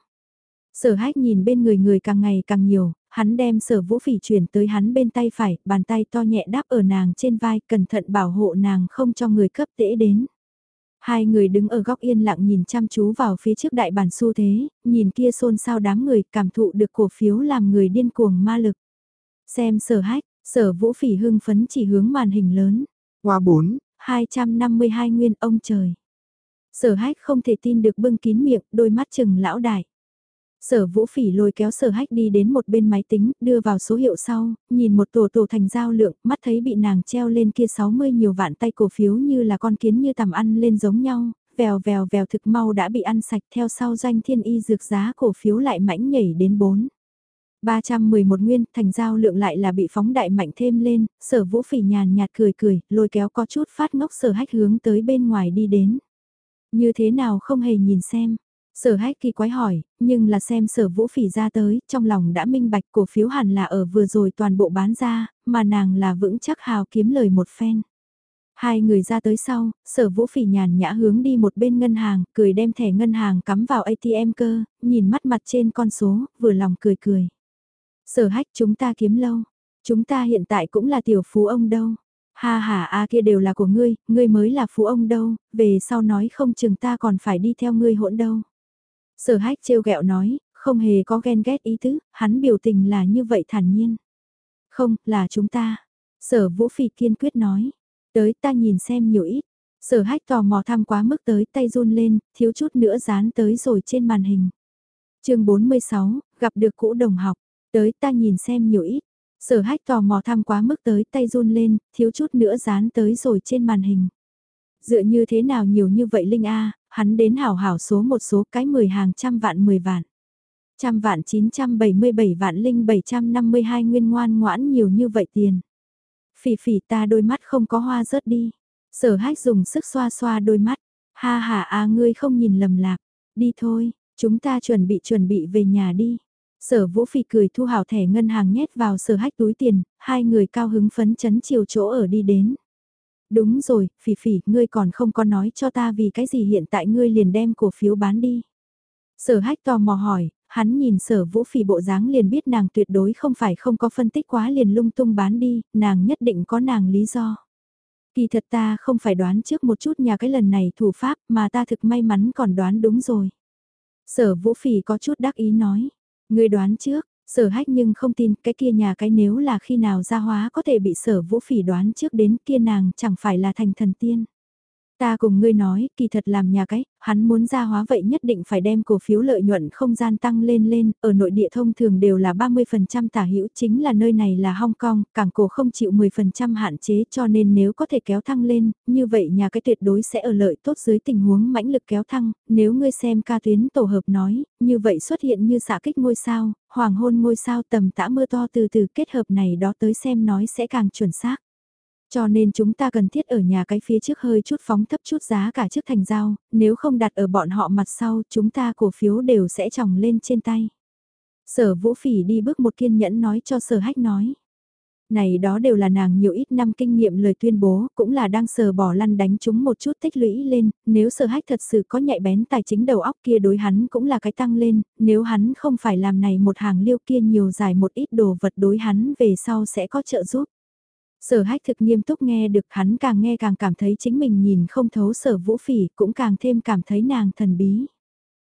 Sở hách nhìn bên người người càng ngày càng nhiều, hắn đem sở vũ phỉ chuyển tới hắn bên tay phải, bàn tay to nhẹ đáp ở nàng trên vai, cẩn thận bảo hộ nàng không cho người cấp tễ đến. Hai người đứng ở góc yên lặng nhìn chăm chú vào phía trước đại bản xu thế, nhìn kia xôn xao đám người cảm thụ được cổ phiếu làm người điên cuồng ma lực. Xem sở hách, sở vũ phỉ hưng phấn chỉ hướng màn hình lớn. Qua 4, 252 nguyên ông trời. Sở hách không thể tin được bưng kín miệng, đôi mắt chừng lão đại. Sở vũ phỉ lôi kéo sở hách đi đến một bên máy tính, đưa vào số hiệu sau, nhìn một tổ tổ thành giao lượng, mắt thấy bị nàng treo lên kia 60 nhiều vạn tay cổ phiếu như là con kiến như tầm ăn lên giống nhau, vèo vèo vèo thực mau đã bị ăn sạch theo sau doanh thiên y dược giá cổ phiếu lại mãnh nhảy đến 4. 311 nguyên, thành giao lượng lại là bị phóng đại mạnh thêm lên, sở vũ phỉ nhàn nhạt cười cười, lôi kéo có chút phát ngốc sở hách hướng tới bên ngoài đi đến. Như thế nào không hề nhìn xem, Sở hách kỳ quái hỏi, nhưng là xem sở vũ phỉ ra tới, trong lòng đã minh bạch cổ phiếu hẳn là ở vừa rồi toàn bộ bán ra, mà nàng là vững chắc hào kiếm lời một phen. Hai người ra tới sau, sở vũ phỉ nhàn nhã hướng đi một bên ngân hàng, cười đem thẻ ngân hàng cắm vào ATM cơ, nhìn mắt mặt trên con số, vừa lòng cười cười. Sở hách chúng ta kiếm lâu, chúng ta hiện tại cũng là tiểu phú ông đâu. Ha ha a kia đều là của ngươi, ngươi mới là phú ông đâu, về sau nói không chừng ta còn phải đi theo ngươi hỗn đâu. Sở hách trêu ghẹo nói, không hề có ghen ghét ý tứ, hắn biểu tình là như vậy thản nhiên. Không, là chúng ta. Sở vũ phỉ kiên quyết nói. Tới ta nhìn xem nhiều ít. Sở hách tò mò thăm quá mức tới tay run lên, thiếu chút nữa dán tới rồi trên màn hình. chương 46, gặp được cũ đồng học. Tới ta nhìn xem nhiều ít. Sở hách tò mò thăm quá mức tới tay run lên, thiếu chút nữa dán tới rồi trên màn hình. Dựa như thế nào nhiều như vậy Linh A, hắn đến hảo hảo số một số cái 10 hàng trăm vạn 10 vạn. Trăm vạn 977 vạn linh 752 nguyên ngoan ngoãn nhiều như vậy tiền. Phỉ phỉ ta đôi mắt không có hoa rớt đi. Sở hách dùng sức xoa xoa đôi mắt. Ha ha a ngươi không nhìn lầm lạc. Đi thôi, chúng ta chuẩn bị chuẩn bị về nhà đi. Sở vũ phỉ cười thu hảo thẻ ngân hàng nhét vào sở hách túi tiền, hai người cao hứng phấn chấn chiều chỗ ở đi đến. Đúng rồi, phỉ phỉ, ngươi còn không có nói cho ta vì cái gì hiện tại ngươi liền đem cổ phiếu bán đi. Sở hách tò mò hỏi, hắn nhìn sở vũ phỉ bộ dáng liền biết nàng tuyệt đối không phải không có phân tích quá liền lung tung bán đi, nàng nhất định có nàng lý do. Kỳ thật ta không phải đoán trước một chút nhà cái lần này thủ pháp mà ta thực may mắn còn đoán đúng rồi. Sở vũ phỉ có chút đắc ý nói, ngươi đoán trước, Sở hách nhưng không tin, cái kia nhà cái nếu là khi nào gia hóa có thể bị sở vũ phỉ đoán trước đến kia nàng chẳng phải là thành thần tiên. Ta cùng ngươi nói, kỳ thật làm nhà cái, hắn muốn ra hóa vậy nhất định phải đem cổ phiếu lợi nhuận không gian tăng lên lên, ở nội địa thông thường đều là 30% tả hữu chính là nơi này là Hong Kong, cảng cổ không chịu 10% hạn chế cho nên nếu có thể kéo thăng lên, như vậy nhà cái tuyệt đối sẽ ở lợi tốt dưới tình huống mãnh lực kéo thăng, nếu ngươi xem ca tuyến tổ hợp nói, như vậy xuất hiện như xạ kích ngôi sao, hoàng hôn ngôi sao tầm tã mưa to từ từ kết hợp này đó tới xem nói sẽ càng chuẩn xác. Cho nên chúng ta cần thiết ở nhà cái phía trước hơi chút phóng thấp chút giá cả trước thành giao, nếu không đặt ở bọn họ mặt sau chúng ta cổ phiếu đều sẽ tròng lên trên tay. Sở vũ phỉ đi bước một kiên nhẫn nói cho sở hách nói. Này đó đều là nàng nhiều ít năm kinh nghiệm lời tuyên bố, cũng là đang sờ bỏ lăn đánh chúng một chút tích lũy lên, nếu sở hách thật sự có nhạy bén tài chính đầu óc kia đối hắn cũng là cái tăng lên, nếu hắn không phải làm này một hàng liêu kia nhiều giải một ít đồ vật đối hắn về sau sẽ có trợ giúp. Sở hách thực nghiêm túc nghe được hắn càng nghe càng cảm thấy chính mình nhìn không thấu sở vũ phỉ cũng càng thêm cảm thấy nàng thần bí.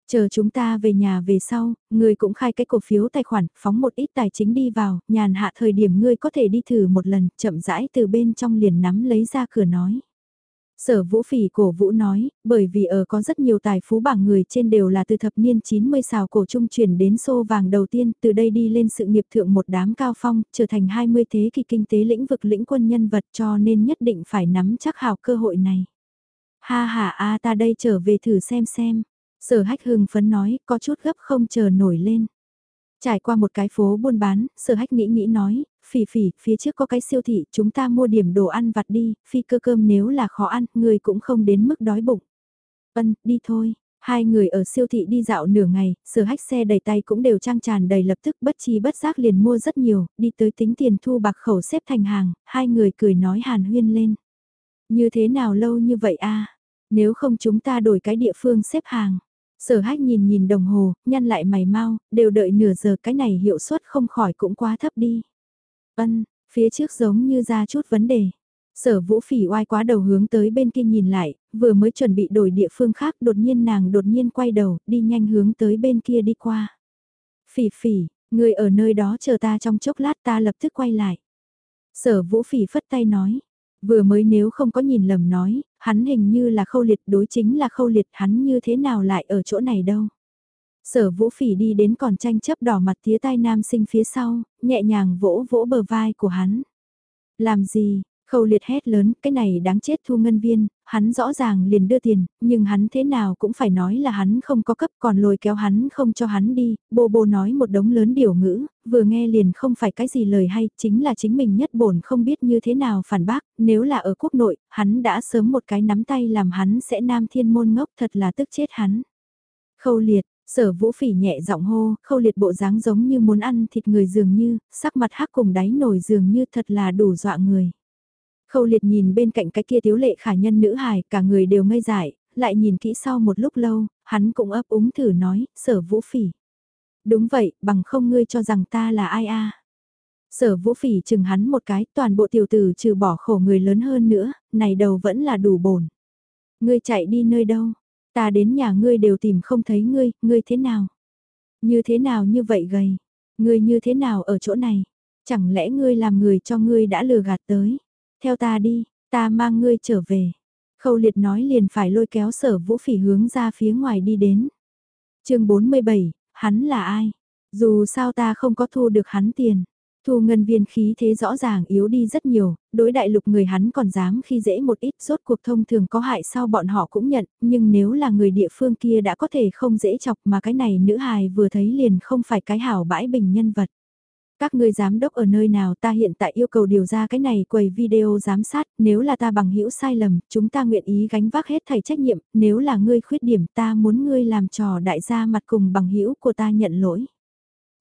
Chờ chúng ta về nhà về sau, ngươi cũng khai cái cổ phiếu tài khoản, phóng một ít tài chính đi vào, nhàn hạ thời điểm ngươi có thể đi thử một lần, chậm rãi từ bên trong liền nắm lấy ra cửa nói. Sở vũ phỉ cổ vũ nói, bởi vì ở có rất nhiều tài phú bảng người trên đều là từ thập niên 90 xào cổ trung chuyển đến xô vàng đầu tiên, từ đây đi lên sự nghiệp thượng một đám cao phong, trở thành 20 thế kỷ kinh tế lĩnh vực lĩnh quân nhân vật cho nên nhất định phải nắm chắc hào cơ hội này. Ha ha a ta đây trở về thử xem xem. Sở hách hưng phấn nói, có chút gấp không chờ nổi lên. Trải qua một cái phố buôn bán, sở hách nghĩ nghĩ nói, phỉ phỉ, phía trước có cái siêu thị, chúng ta mua điểm đồ ăn vặt đi, phi cơ cơm nếu là khó ăn, người cũng không đến mức đói bụng. Vân, đi thôi. Hai người ở siêu thị đi dạo nửa ngày, sở hách xe đầy tay cũng đều trang tràn đầy lập tức bất chi bất giác liền mua rất nhiều, đi tới tính tiền thu bạc khẩu xếp thành hàng, hai người cười nói hàn huyên lên. Như thế nào lâu như vậy a Nếu không chúng ta đổi cái địa phương xếp hàng. Sở hách nhìn nhìn đồng hồ, nhăn lại mày mau, đều đợi nửa giờ cái này hiệu suất không khỏi cũng quá thấp đi. Ân, phía trước giống như ra chút vấn đề. Sở vũ phỉ oai quá đầu hướng tới bên kia nhìn lại, vừa mới chuẩn bị đổi địa phương khác đột nhiên nàng đột nhiên quay đầu, đi nhanh hướng tới bên kia đi qua. Phỉ phỉ, người ở nơi đó chờ ta trong chốc lát ta lập tức quay lại. Sở vũ phỉ phất tay nói, vừa mới nếu không có nhìn lầm nói, hắn hình như là khâu liệt đối chính là khâu liệt hắn như thế nào lại ở chỗ này đâu. Sở vũ phỉ đi đến còn tranh chấp đỏ mặt tía tai nam sinh phía sau, nhẹ nhàng vỗ vỗ bờ vai của hắn. Làm gì, khâu liệt hét lớn, cái này đáng chết thu ngân viên, hắn rõ ràng liền đưa tiền, nhưng hắn thế nào cũng phải nói là hắn không có cấp còn lôi kéo hắn không cho hắn đi, bô bô nói một đống lớn điều ngữ, vừa nghe liền không phải cái gì lời hay, chính là chính mình nhất bổn không biết như thế nào phản bác, nếu là ở quốc nội, hắn đã sớm một cái nắm tay làm hắn sẽ nam thiên môn ngốc thật là tức chết hắn. Khâu liệt, Sở vũ phỉ nhẹ giọng hô, khâu liệt bộ dáng giống như muốn ăn thịt người dường như, sắc mặt hắc cùng đáy nổi dường như thật là đủ dọa người. Khâu liệt nhìn bên cạnh cái kia tiếu lệ khả nhân nữ hài, cả người đều ngây dại, lại nhìn kỹ sau một lúc lâu, hắn cũng ấp úng thử nói, sở vũ phỉ. Đúng vậy, bằng không ngươi cho rằng ta là ai a Sở vũ phỉ chừng hắn một cái, toàn bộ tiểu tử trừ bỏ khổ người lớn hơn nữa, này đầu vẫn là đủ bổn. Ngươi chạy đi nơi đâu? Ta đến nhà ngươi đều tìm không thấy ngươi, ngươi thế nào? Như thế nào như vậy gầy? Ngươi như thế nào ở chỗ này? Chẳng lẽ ngươi làm người cho ngươi đã lừa gạt tới? Theo ta đi, ta mang ngươi trở về. Khâu liệt nói liền phải lôi kéo sở vũ phỉ hướng ra phía ngoài đi đến. chương 47, hắn là ai? Dù sao ta không có thu được hắn tiền. Thu ngân viên khí thế rõ ràng yếu đi rất nhiều, đối đại lục người hắn còn dám khi dễ một ít rốt cuộc thông thường có hại sao bọn họ cũng nhận, nhưng nếu là người địa phương kia đã có thể không dễ chọc mà cái này nữ hài vừa thấy liền không phải cái hảo bãi bình nhân vật. Các ngươi giám đốc ở nơi nào ta hiện tại yêu cầu điều ra cái này quầy video giám sát, nếu là ta bằng hữu sai lầm, chúng ta nguyện ý gánh vác hết thầy trách nhiệm, nếu là ngươi khuyết điểm ta muốn ngươi làm trò đại gia mặt cùng bằng hữu của ta nhận lỗi.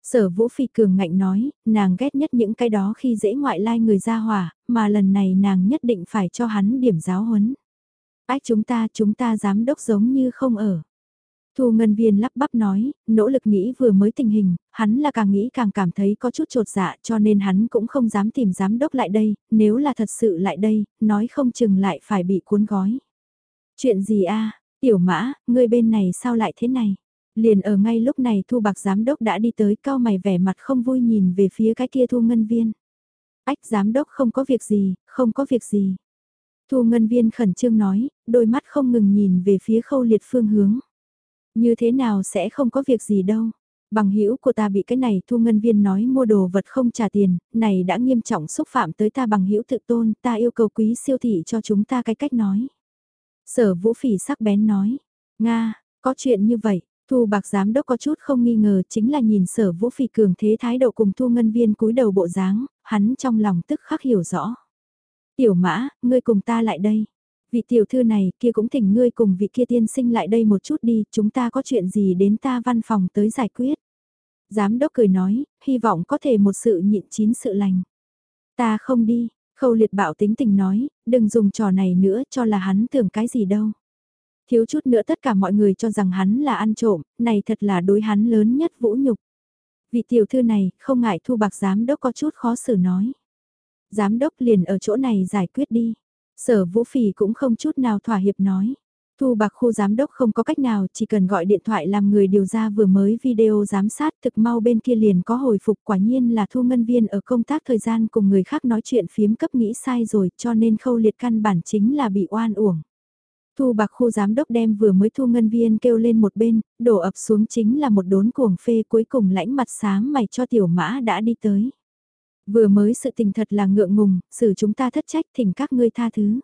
Sở vũ phi cường ngạnh nói, nàng ghét nhất những cái đó khi dễ ngoại lai người ra hỏa, mà lần này nàng nhất định phải cho hắn điểm giáo huấn. Ách chúng ta, chúng ta giám đốc giống như không ở. Thu ngân viên lắp bắp nói, nỗ lực nghĩ vừa mới tình hình, hắn là càng nghĩ càng cảm thấy có chút trột dạ cho nên hắn cũng không dám tìm giám đốc lại đây, nếu là thật sự lại đây, nói không chừng lại phải bị cuốn gói. Chuyện gì a tiểu mã, ngươi bên này sao lại thế này? Liền ở ngay lúc này thu bạc giám đốc đã đi tới cao mày vẻ mặt không vui nhìn về phía cái kia thu ngân viên. Ách giám đốc không có việc gì, không có việc gì. Thu ngân viên khẩn trương nói, đôi mắt không ngừng nhìn về phía khâu liệt phương hướng. Như thế nào sẽ không có việc gì đâu. Bằng hữu của ta bị cái này thu ngân viên nói mua đồ vật không trả tiền, này đã nghiêm trọng xúc phạm tới ta bằng hữu tự tôn, ta yêu cầu quý siêu thị cho chúng ta cái cách nói. Sở vũ phỉ sắc bén nói, Nga, có chuyện như vậy, Thu bạc giám đốc có chút không nghi ngờ chính là nhìn sở vũ phỉ cường thế thái độ cùng thu ngân viên cúi đầu bộ dáng, hắn trong lòng tức khắc hiểu rõ. Tiểu mã, ngươi cùng ta lại đây. Vị tiểu thư này kia cũng thỉnh ngươi cùng vị kia tiên sinh lại đây một chút đi, chúng ta có chuyện gì đến ta văn phòng tới giải quyết. Giám đốc cười nói, hy vọng có thể một sự nhịn chín sự lành. Ta không đi, khâu liệt bạo tính tình nói, đừng dùng trò này nữa cho là hắn tưởng cái gì đâu. Thiếu chút nữa tất cả mọi người cho rằng hắn là ăn trộm, này thật là đối hắn lớn nhất vũ nhục. Vị tiểu thư này, không ngại thu bạc giám đốc có chút khó xử nói. Giám đốc liền ở chỗ này giải quyết đi. Sở vũ phỉ cũng không chút nào thỏa hiệp nói. Thu bạc khu giám đốc không có cách nào chỉ cần gọi điện thoại làm người điều ra vừa mới video giám sát thực mau bên kia liền có hồi phục quả nhiên là thu ngân viên ở công tác thời gian cùng người khác nói chuyện phiếm cấp nghĩ sai rồi cho nên khâu liệt căn bản chính là bị oan uổng. Thu bạc khu giám đốc đem vừa mới thu ngân viên kêu lên một bên, đổ ập xuống chính là một đốn cuồng phê cuối cùng lãnh mặt sáng mày cho tiểu mã đã đi tới. Vừa mới sự tình thật là ngượng ngùng, xử chúng ta thất trách thỉnh các ngươi tha thứ.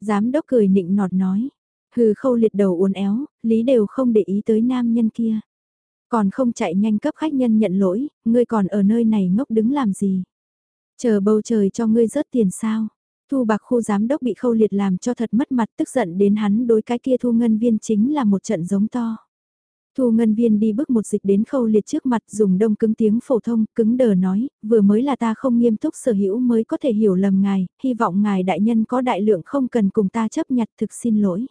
Giám đốc cười nịnh nọt nói, hừ khâu liệt đầu uốn éo, lý đều không để ý tới nam nhân kia. Còn không chạy nhanh cấp khách nhân nhận lỗi, ngươi còn ở nơi này ngốc đứng làm gì? Chờ bầu trời cho ngươi rớt tiền sao? Thu bạc khu giám đốc bị khâu liệt làm cho thật mất mặt tức giận đến hắn đối cái kia thu ngân viên chính là một trận giống to. Thu ngân viên đi bước một dịch đến khâu liệt trước mặt dùng đông cứng tiếng phổ thông, cứng đờ nói, vừa mới là ta không nghiêm túc sở hữu mới có thể hiểu lầm ngài, hy vọng ngài đại nhân có đại lượng không cần cùng ta chấp nhặt thực xin lỗi.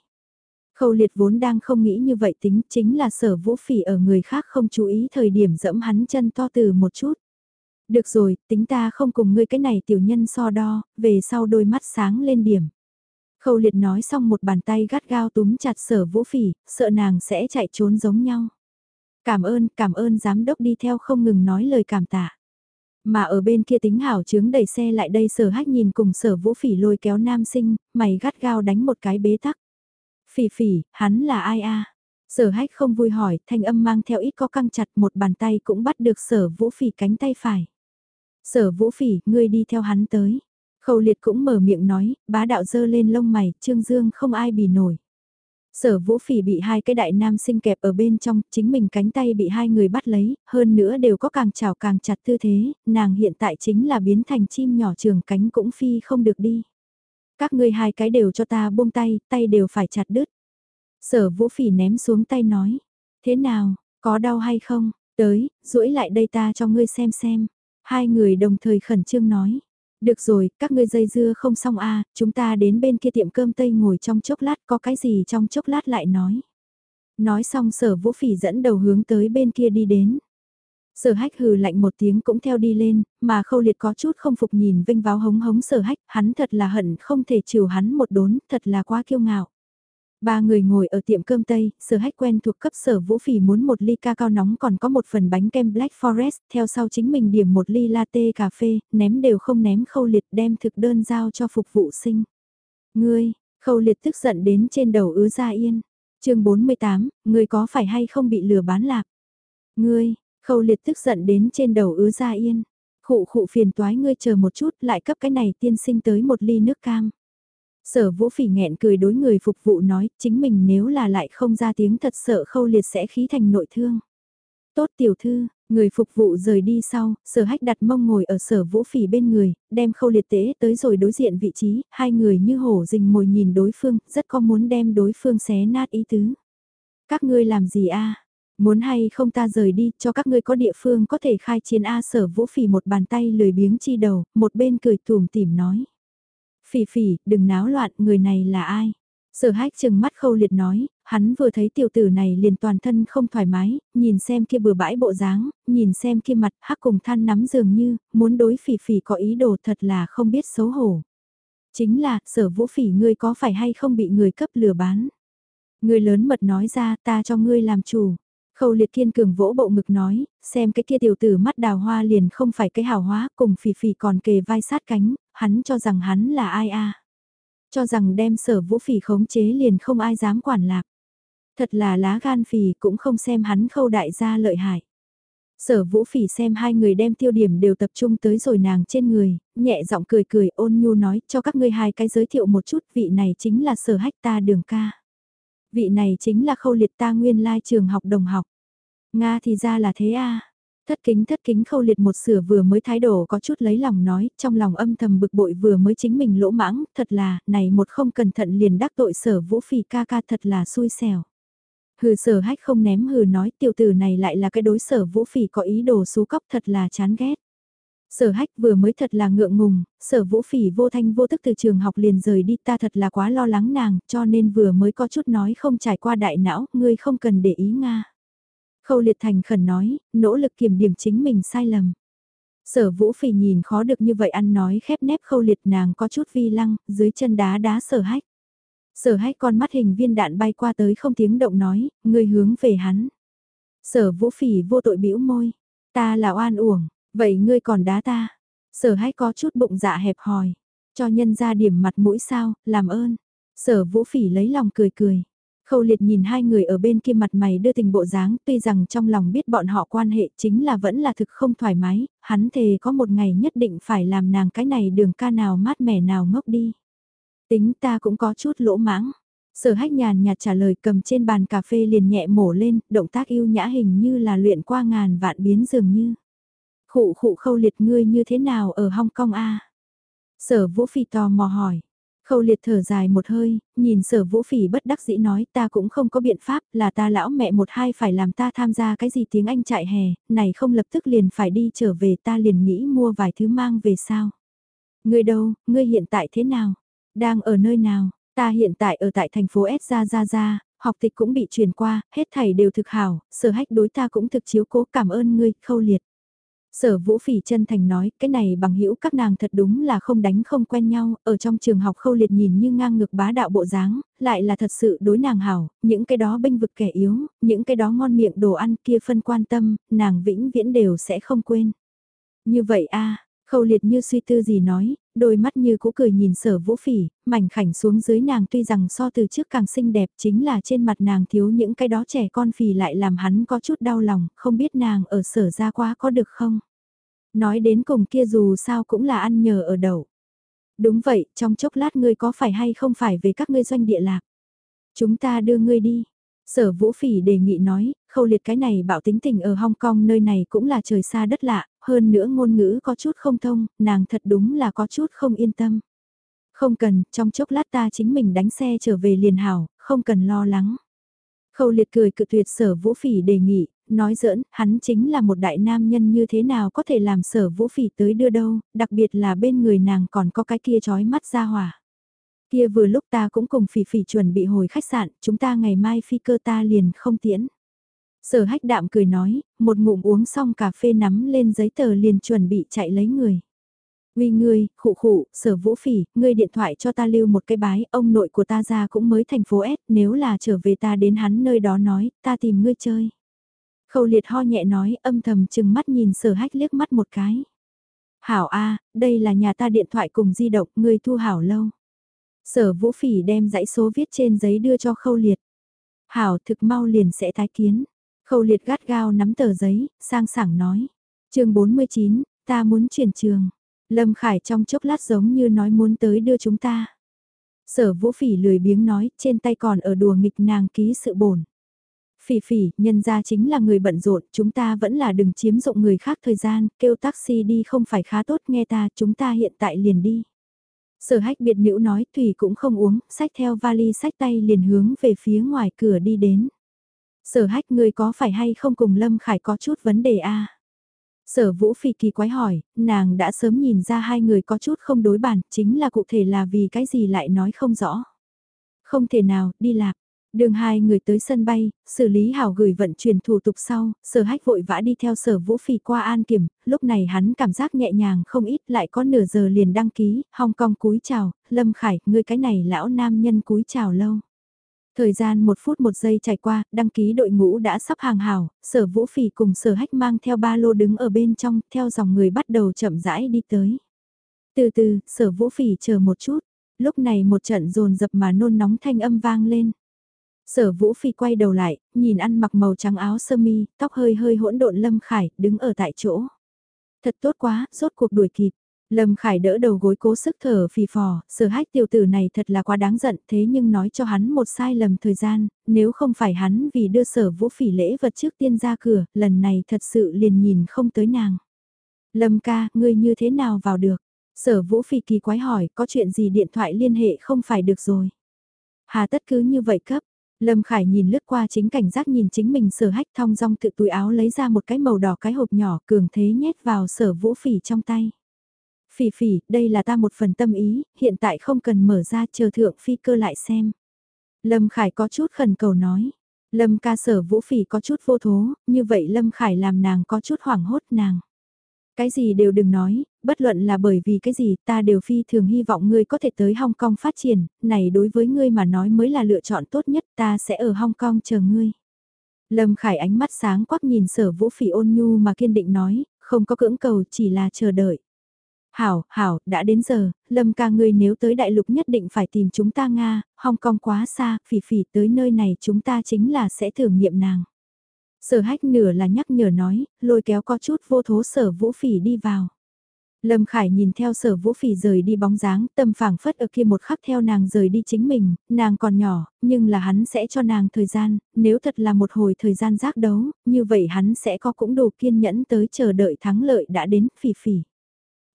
Khâu liệt vốn đang không nghĩ như vậy tính chính là sở vũ phỉ ở người khác không chú ý thời điểm dẫm hắn chân to từ một chút. Được rồi, tính ta không cùng ngươi cái này tiểu nhân so đo, về sau đôi mắt sáng lên điểm. Khâu liệt nói xong một bàn tay gắt gao túm chặt sở vũ phỉ, sợ nàng sẽ chạy trốn giống nhau. Cảm ơn, cảm ơn giám đốc đi theo không ngừng nói lời cảm tạ. Mà ở bên kia tính hảo chướng đẩy xe lại đây sở hách nhìn cùng sở vũ phỉ lôi kéo nam sinh, mày gắt gao đánh một cái bế tắc. Phỉ phỉ, hắn là ai a? Sở hách không vui hỏi, thanh âm mang theo ít có căng chặt một bàn tay cũng bắt được sở vũ phỉ cánh tay phải. Sở vũ phỉ, ngươi đi theo hắn tới. Khâu liệt cũng mở miệng nói, bá đạo dơ lên lông mày, trương dương không ai bì nổi. Sở vũ phỉ bị hai cái đại nam sinh kẹp ở bên trong, chính mình cánh tay bị hai người bắt lấy, hơn nữa đều có càng chảo càng chặt tư thế, nàng hiện tại chính là biến thành chim nhỏ trường cánh cũng phi không được đi. Các ngươi hai cái đều cho ta buông tay, tay đều phải chặt đứt. Sở vũ phỉ ném xuống tay nói, thế nào, có đau hay không, tới, duỗi lại đây ta cho ngươi xem xem. Hai người đồng thời khẩn trương nói. Được rồi, các ngươi dây dưa không xong a à, chúng ta đến bên kia tiệm cơm Tây ngồi trong chốc lát có cái gì trong chốc lát lại nói. Nói xong sở vũ phỉ dẫn đầu hướng tới bên kia đi đến. Sở hách hừ lạnh một tiếng cũng theo đi lên, mà khâu liệt có chút không phục nhìn vinh váo hống hống sở hách, hắn thật là hận không thể chiều hắn một đốn, thật là quá kiêu ngạo. Ba người ngồi ở tiệm cơm Tây, sở hách quen thuộc cấp sở vũ phỉ muốn một ly ca cao nóng còn có một phần bánh kem Black Forest, theo sau chính mình điểm một ly latte cà phê, ném đều không ném khâu liệt đem thực đơn giao cho phục vụ sinh. Ngươi, khâu liệt tức giận đến trên đầu ứa ra yên. chương 48, ngươi có phải hay không bị lừa bán lạc? Ngươi, khâu liệt tức giận đến trên đầu ứa ra yên. Khụ khụ phiền toái ngươi chờ một chút lại cấp cái này tiên sinh tới một ly nước cam. Sở vũ phỉ nghẹn cười đối người phục vụ nói, chính mình nếu là lại không ra tiếng thật sợ khâu liệt sẽ khí thành nội thương. Tốt tiểu thư, người phục vụ rời đi sau, sở hách đặt mông ngồi ở sở vũ phỉ bên người, đem khâu liệt tế tới rồi đối diện vị trí, hai người như hổ rình mồi nhìn đối phương, rất có muốn đem đối phương xé nát ý tứ. Các ngươi làm gì a Muốn hay không ta rời đi, cho các ngươi có địa phương có thể khai chiến A sở vũ phỉ một bàn tay lười biếng chi đầu, một bên cười tùm tìm nói. Phỉ phỉ, đừng náo loạn, người này là ai? Sở hách chừng mắt khâu liệt nói, hắn vừa thấy tiểu tử này liền toàn thân không thoải mái, nhìn xem kia bừa bãi bộ dáng, nhìn xem kia mặt hắc cùng than nắm dường như, muốn đối phỉ phỉ có ý đồ thật là không biết xấu hổ. Chính là, sở vũ phỉ ngươi có phải hay không bị người cấp lừa bán? Người lớn mật nói ra ta cho ngươi làm chủ. Khâu liệt kiên cường vỗ bộ ngực nói, xem cái kia tiểu tử mắt đào hoa liền không phải cái hào hóa cùng phỉ phỉ còn kề vai sát cánh, hắn cho rằng hắn là ai a Cho rằng đem sở vũ phỉ khống chế liền không ai dám quản lạc. Thật là lá gan phỉ cũng không xem hắn khâu đại gia lợi hại. Sở vũ phỉ xem hai người đem tiêu điểm đều tập trung tới rồi nàng trên người, nhẹ giọng cười cười ôn nhu nói cho các ngươi hai cái giới thiệu một chút vị này chính là sở hách ta đường ca. Vị này chính là khâu liệt ta nguyên lai trường học đồng học. Nga thì ra là thế a Thất kính thất kính khâu liệt một sửa vừa mới thái độ có chút lấy lòng nói, trong lòng âm thầm bực bội vừa mới chính mình lỗ mãng, thật là, này một không cẩn thận liền đắc tội sở vũ phỉ ca ca thật là xui xẻo. Hừ sở hách không ném hừ nói tiểu tử này lại là cái đối sở vũ phỉ có ý đồ xú cóc thật là chán ghét. Sở hách vừa mới thật là ngượng ngùng, sở vũ phỉ vô thanh vô tức từ trường học liền rời đi ta thật là quá lo lắng nàng cho nên vừa mới có chút nói không trải qua đại não, ngươi không cần để ý Nga. Khâu liệt thành khẩn nói, nỗ lực kiểm điểm chính mình sai lầm. Sở vũ phỉ nhìn khó được như vậy ăn nói khép nép khâu liệt nàng có chút vi lăng, dưới chân đá đá sở hách. Sở hách con mắt hình viên đạn bay qua tới không tiếng động nói, người hướng về hắn. Sở vũ phỉ vô tội bĩu môi, ta là oan uổng, vậy ngươi còn đá ta. Sở hách có chút bụng dạ hẹp hòi, cho nhân ra điểm mặt mũi sao, làm ơn. Sở vũ phỉ lấy lòng cười cười. Khâu liệt nhìn hai người ở bên kia mặt mày đưa tình bộ dáng, tuy rằng trong lòng biết bọn họ quan hệ chính là vẫn là thực không thoải mái, hắn thề có một ngày nhất định phải làm nàng cái này đường ca nào mát mẻ nào ngốc đi. Tính ta cũng có chút lỗ mãng. Sở hách nhàn nhạt trả lời cầm trên bàn cà phê liền nhẹ mổ lên, động tác yêu nhã hình như là luyện qua ngàn vạn biến dường như. Khụ khụ khâu liệt ngươi như thế nào ở Hong Kong a Sở vũ phi tò mò hỏi. Khâu liệt thở dài một hơi, nhìn sở vũ phỉ bất đắc dĩ nói ta cũng không có biện pháp là ta lão mẹ một hai phải làm ta tham gia cái gì tiếng Anh chạy hè, này không lập tức liền phải đi trở về ta liền nghĩ mua vài thứ mang về sao. Ngươi đâu, ngươi hiện tại thế nào? Đang ở nơi nào? Ta hiện tại ở tại thành phố S ra ra ra, học tịch cũng bị truyền qua, hết thầy đều thực hảo, sở hách đối ta cũng thực chiếu cố cảm ơn ngươi, khâu liệt. Sở Vũ Phỉ chân thành nói, cái này bằng hữu các nàng thật đúng là không đánh không quen nhau, ở trong trường học khâu liệt nhìn như ngang ngược bá đạo bộ dáng, lại là thật sự đối nàng hảo, những cái đó bênh vực kẻ yếu, những cái đó ngon miệng đồ ăn kia phân quan tâm, nàng vĩnh viễn đều sẽ không quên. Như vậy a khâu liệt như suy tư gì nói, đôi mắt như cũ cười nhìn sở vũ phỉ, mảnh khảnh xuống dưới nàng tuy rằng so từ trước càng xinh đẹp chính là trên mặt nàng thiếu những cái đó trẻ con phì lại làm hắn có chút đau lòng, không biết nàng ở sở ra quá có được không? Nói đến cùng kia dù sao cũng là ăn nhờ ở đậu. Đúng vậy, trong chốc lát ngươi có phải hay không phải về các ngươi doanh địa lạc? Chúng ta đưa ngươi đi. Sở Vũ Phỉ đề nghị nói, khâu liệt cái này bảo tính tình ở Hong Kong nơi này cũng là trời xa đất lạ, hơn nữa ngôn ngữ có chút không thông, nàng thật đúng là có chút không yên tâm. Không cần, trong chốc lát ta chính mình đánh xe trở về liền hảo, không cần lo lắng. Khâu liệt cười cự tuyệt sở vũ phỉ đề nghị, nói giỡn, hắn chính là một đại nam nhân như thế nào có thể làm sở vũ phỉ tới đưa đâu, đặc biệt là bên người nàng còn có cái kia trói mắt ra hỏa. Kia vừa lúc ta cũng cùng phỉ phỉ chuẩn bị hồi khách sạn, chúng ta ngày mai phi cơ ta liền không tiễn. Sở hách đạm cười nói, một ngụm uống xong cà phê nắm lên giấy tờ liền chuẩn bị chạy lấy người. Uy ngươi, khụ khụ, sở vũ phỉ, ngươi điện thoại cho ta lưu một cái bái, ông nội của ta ra cũng mới thành phố S, nếu là trở về ta đến hắn nơi đó nói, ta tìm ngươi chơi. Khâu liệt ho nhẹ nói, âm thầm chừng mắt nhìn sở hách liếc mắt một cái. Hảo A, đây là nhà ta điện thoại cùng di động, ngươi thu hảo lâu. Sở vũ phỉ đem dãy số viết trên giấy đưa cho khâu liệt. Hảo thực mau liền sẽ tái kiến. Khâu liệt gắt gao nắm tờ giấy, sang sảng nói. chương 49, ta muốn chuyển trường. Lâm Khải trong chốc lát giống như nói muốn tới đưa chúng ta. Sở vũ phỉ lười biếng nói, trên tay còn ở đùa nghịch nàng ký sự bổn. Phỉ phỉ, nhân ra chính là người bận rộn, chúng ta vẫn là đừng chiếm dụng người khác thời gian, kêu taxi đi không phải khá tốt nghe ta, chúng ta hiện tại liền đi. Sở hách biệt nữ nói, Thủy cũng không uống, sách theo vali sách tay liền hướng về phía ngoài cửa đi đến. Sở hách ngươi có phải hay không cùng Lâm Khải có chút vấn đề a Sở vũ phì kỳ quái hỏi, nàng đã sớm nhìn ra hai người có chút không đối bản, chính là cụ thể là vì cái gì lại nói không rõ. Không thể nào, đi lạc. Đường hai người tới sân bay, xử lý hảo gửi vận chuyển thủ tục sau, sở hách vội vã đi theo sở vũ phì qua an kiểm, lúc này hắn cảm giác nhẹ nhàng không ít lại có nửa giờ liền đăng ký, Hong Kong cúi chào, Lâm Khải, ngươi cái này lão nam nhân cúi chào lâu. Thời gian một phút một giây trải qua, đăng ký đội ngũ đã sắp hàng hảo, sở vũ phì cùng sở hách mang theo ba lô đứng ở bên trong, theo dòng người bắt đầu chậm rãi đi tới. Từ từ, sở vũ phì chờ một chút, lúc này một trận rồn dập mà nôn nóng thanh âm vang lên. Sở Vũ Phi quay đầu lại, nhìn ăn mặc màu trắng áo sơ mi, tóc hơi hơi hỗn độn Lâm Khải, đứng ở tại chỗ. Thật tốt quá, rốt cuộc đuổi kịp. Lâm Khải đỡ đầu gối cố sức thở phì phò, sở hách tiểu tử này thật là quá đáng giận thế nhưng nói cho hắn một sai lầm thời gian, nếu không phải hắn vì đưa sở vũ phỉ lễ vật trước tiên ra cửa, lần này thật sự liền nhìn không tới nàng. Lâm ca, ngươi như thế nào vào được? Sở vũ phỉ kỳ quái hỏi, có chuyện gì điện thoại liên hệ không phải được rồi. Hà tất cứ như vậy cấp, Lâm Khải nhìn lướt qua chính cảnh giác nhìn chính mình sở hách thong dong tự túi áo lấy ra một cái màu đỏ cái hộp nhỏ cường thế nhét vào sở vũ phỉ trong tay. Phỉ phỉ, đây là ta một phần tâm ý, hiện tại không cần mở ra chờ thượng phi cơ lại xem. Lâm Khải có chút khẩn cầu nói. Lâm ca sở vũ phỉ có chút vô thố, như vậy Lâm Khải làm nàng có chút hoảng hốt nàng. Cái gì đều đừng nói, bất luận là bởi vì cái gì ta đều phi thường hy vọng ngươi có thể tới Hong Kong phát triển, này đối với ngươi mà nói mới là lựa chọn tốt nhất ta sẽ ở Hong Kong chờ ngươi. Lâm Khải ánh mắt sáng quắc nhìn sở vũ phỉ ôn nhu mà kiên định nói, không có cưỡng cầu chỉ là chờ đợi. Hảo, hảo, đã đến giờ, Lâm ca ngươi nếu tới đại lục nhất định phải tìm chúng ta Nga, Hong Kong quá xa, phỉ phỉ tới nơi này chúng ta chính là sẽ thử nghiệm nàng. Sở hách nửa là nhắc nhở nói, lôi kéo có chút vô thố sở vũ phỉ đi vào. Lâm Khải nhìn theo sở vũ phỉ rời đi bóng dáng, tâm phảng phất ở kia một khắc theo nàng rời đi chính mình, nàng còn nhỏ, nhưng là hắn sẽ cho nàng thời gian, nếu thật là một hồi thời gian giác đấu, như vậy hắn sẽ có cũng đủ kiên nhẫn tới chờ đợi thắng lợi đã đến phỉ phỉ.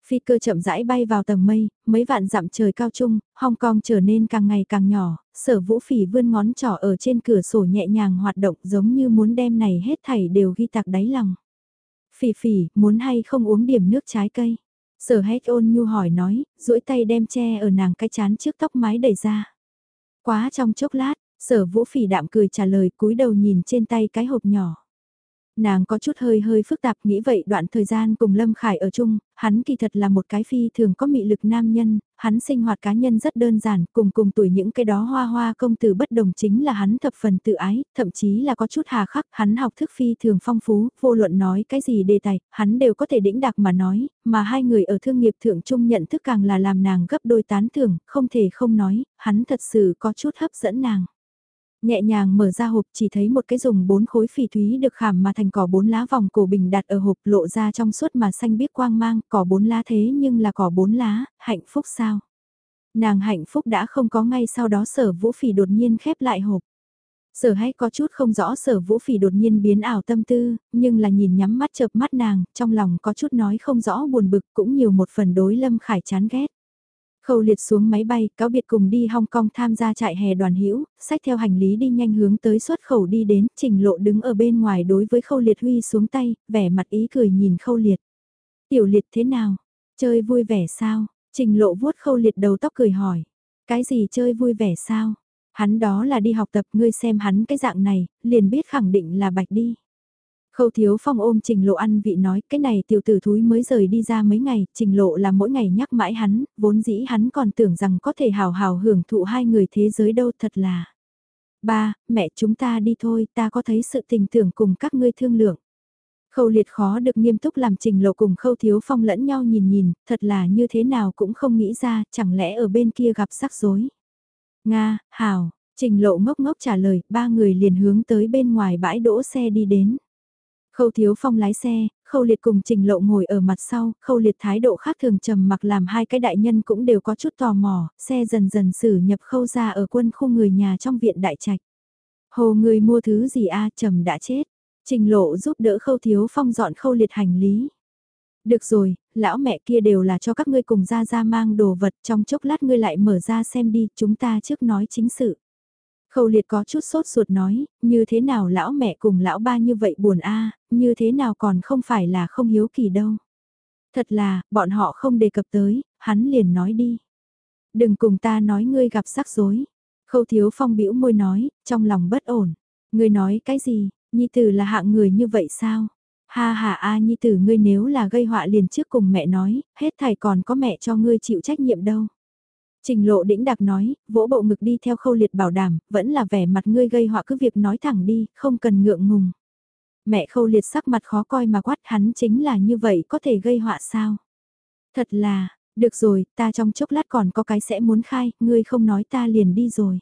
Phi cơ chậm rãi bay vào tầng mây, mấy vạn dặm trời cao trung, Hong Kong trở nên càng ngày càng nhỏ, sở vũ phỉ vươn ngón trỏ ở trên cửa sổ nhẹ nhàng hoạt động giống như muốn đem này hết thảy đều ghi tạc đáy lòng. Phỉ phỉ, muốn hay không uống điểm nước trái cây? Sở hết ôn nhu hỏi nói, duỗi tay đem che ở nàng cái chán trước tóc mái đẩy ra. Quá trong chốc lát, sở vũ phỉ đạm cười trả lời cúi đầu nhìn trên tay cái hộp nhỏ. Nàng có chút hơi hơi phức tạp nghĩ vậy đoạn thời gian cùng Lâm Khải ở chung, hắn kỳ thật là một cái phi thường có mị lực nam nhân, hắn sinh hoạt cá nhân rất đơn giản, cùng cùng tuổi những cái đó hoa hoa công tử bất đồng chính là hắn thập phần tự ái, thậm chí là có chút hà khắc, hắn học thức phi thường phong phú, vô luận nói cái gì đề tài, hắn đều có thể đĩnh đặc mà nói, mà hai người ở thương nghiệp thượng chung nhận thức càng là làm nàng gấp đôi tán thưởng, không thể không nói, hắn thật sự có chút hấp dẫn nàng. Nhẹ nhàng mở ra hộp chỉ thấy một cái dùng bốn khối phỉ thúy được khảm mà thành cỏ bốn lá vòng cổ bình đặt ở hộp lộ ra trong suốt mà xanh biết quang mang, cỏ bốn lá thế nhưng là cỏ bốn lá, hạnh phúc sao? Nàng hạnh phúc đã không có ngay sau đó sở vũ phỉ đột nhiên khép lại hộp. Sở hay có chút không rõ sở vũ phỉ đột nhiên biến ảo tâm tư, nhưng là nhìn nhắm mắt chợp mắt nàng, trong lòng có chút nói không rõ buồn bực cũng nhiều một phần đối lâm khải chán ghét. Khâu liệt xuống máy bay, cáo biệt cùng đi Hong Kong tham gia trại hè đoàn hữu sách theo hành lý đi nhanh hướng tới xuất khẩu đi đến, trình lộ đứng ở bên ngoài đối với khâu liệt huy xuống tay, vẻ mặt ý cười nhìn khâu liệt. Tiểu liệt thế nào? Chơi vui vẻ sao? Trình lộ vuốt khâu liệt đầu tóc cười hỏi. Cái gì chơi vui vẻ sao? Hắn đó là đi học tập ngươi xem hắn cái dạng này, liền biết khẳng định là bạch đi. Khâu thiếu phong ôm trình lộ ăn vị nói cái này tiểu tử thúi mới rời đi ra mấy ngày, trình lộ là mỗi ngày nhắc mãi hắn, vốn dĩ hắn còn tưởng rằng có thể hào hào hưởng thụ hai người thế giới đâu thật là. Ba, mẹ chúng ta đi thôi, ta có thấy sự tình tưởng cùng các ngươi thương lượng. Khâu liệt khó được nghiêm túc làm trình lộ cùng khâu thiếu phong lẫn nhau nhìn nhìn, thật là như thế nào cũng không nghĩ ra, chẳng lẽ ở bên kia gặp rắc rối. Nga, hào, trình lộ ngốc ngốc trả lời, ba người liền hướng tới bên ngoài bãi đỗ xe đi đến. Khâu Thiếu Phong lái xe, Khâu Liệt cùng Trình Lộ ngồi ở mặt sau, Khâu Liệt thái độ khác thường trầm mặc làm hai cái đại nhân cũng đều có chút tò mò, xe dần dần xử nhập Khâu ra ở quân khu người nhà trong viện đại trạch. Hồ người mua thứ gì a trầm đã chết. Trình Lộ giúp đỡ Khâu Thiếu Phong dọn Khâu Liệt hành lý. Được rồi, lão mẹ kia đều là cho các ngươi cùng ra ra mang đồ vật trong chốc lát ngươi lại mở ra xem đi, chúng ta trước nói chính sự. Khâu liệt có chút sốt ruột nói, như thế nào lão mẹ cùng lão ba như vậy buồn a như thế nào còn không phải là không hiếu kỳ đâu. Thật là, bọn họ không đề cập tới, hắn liền nói đi. Đừng cùng ta nói ngươi gặp rắc rối. Khâu thiếu phong bĩu môi nói, trong lòng bất ổn. Ngươi nói cái gì, nhi tử là hạng người như vậy sao? Ha ha a nhi tử ngươi nếu là gây họa liền trước cùng mẹ nói, hết thầy còn có mẹ cho ngươi chịu trách nhiệm đâu. Trình lộ đĩnh đặc nói, vỗ bộ ngực đi theo khâu liệt bảo đảm, vẫn là vẻ mặt ngươi gây họa cứ việc nói thẳng đi, không cần ngượng ngùng. Mẹ khâu liệt sắc mặt khó coi mà quát hắn chính là như vậy có thể gây họa sao? Thật là, được rồi, ta trong chốc lát còn có cái sẽ muốn khai, ngươi không nói ta liền đi rồi.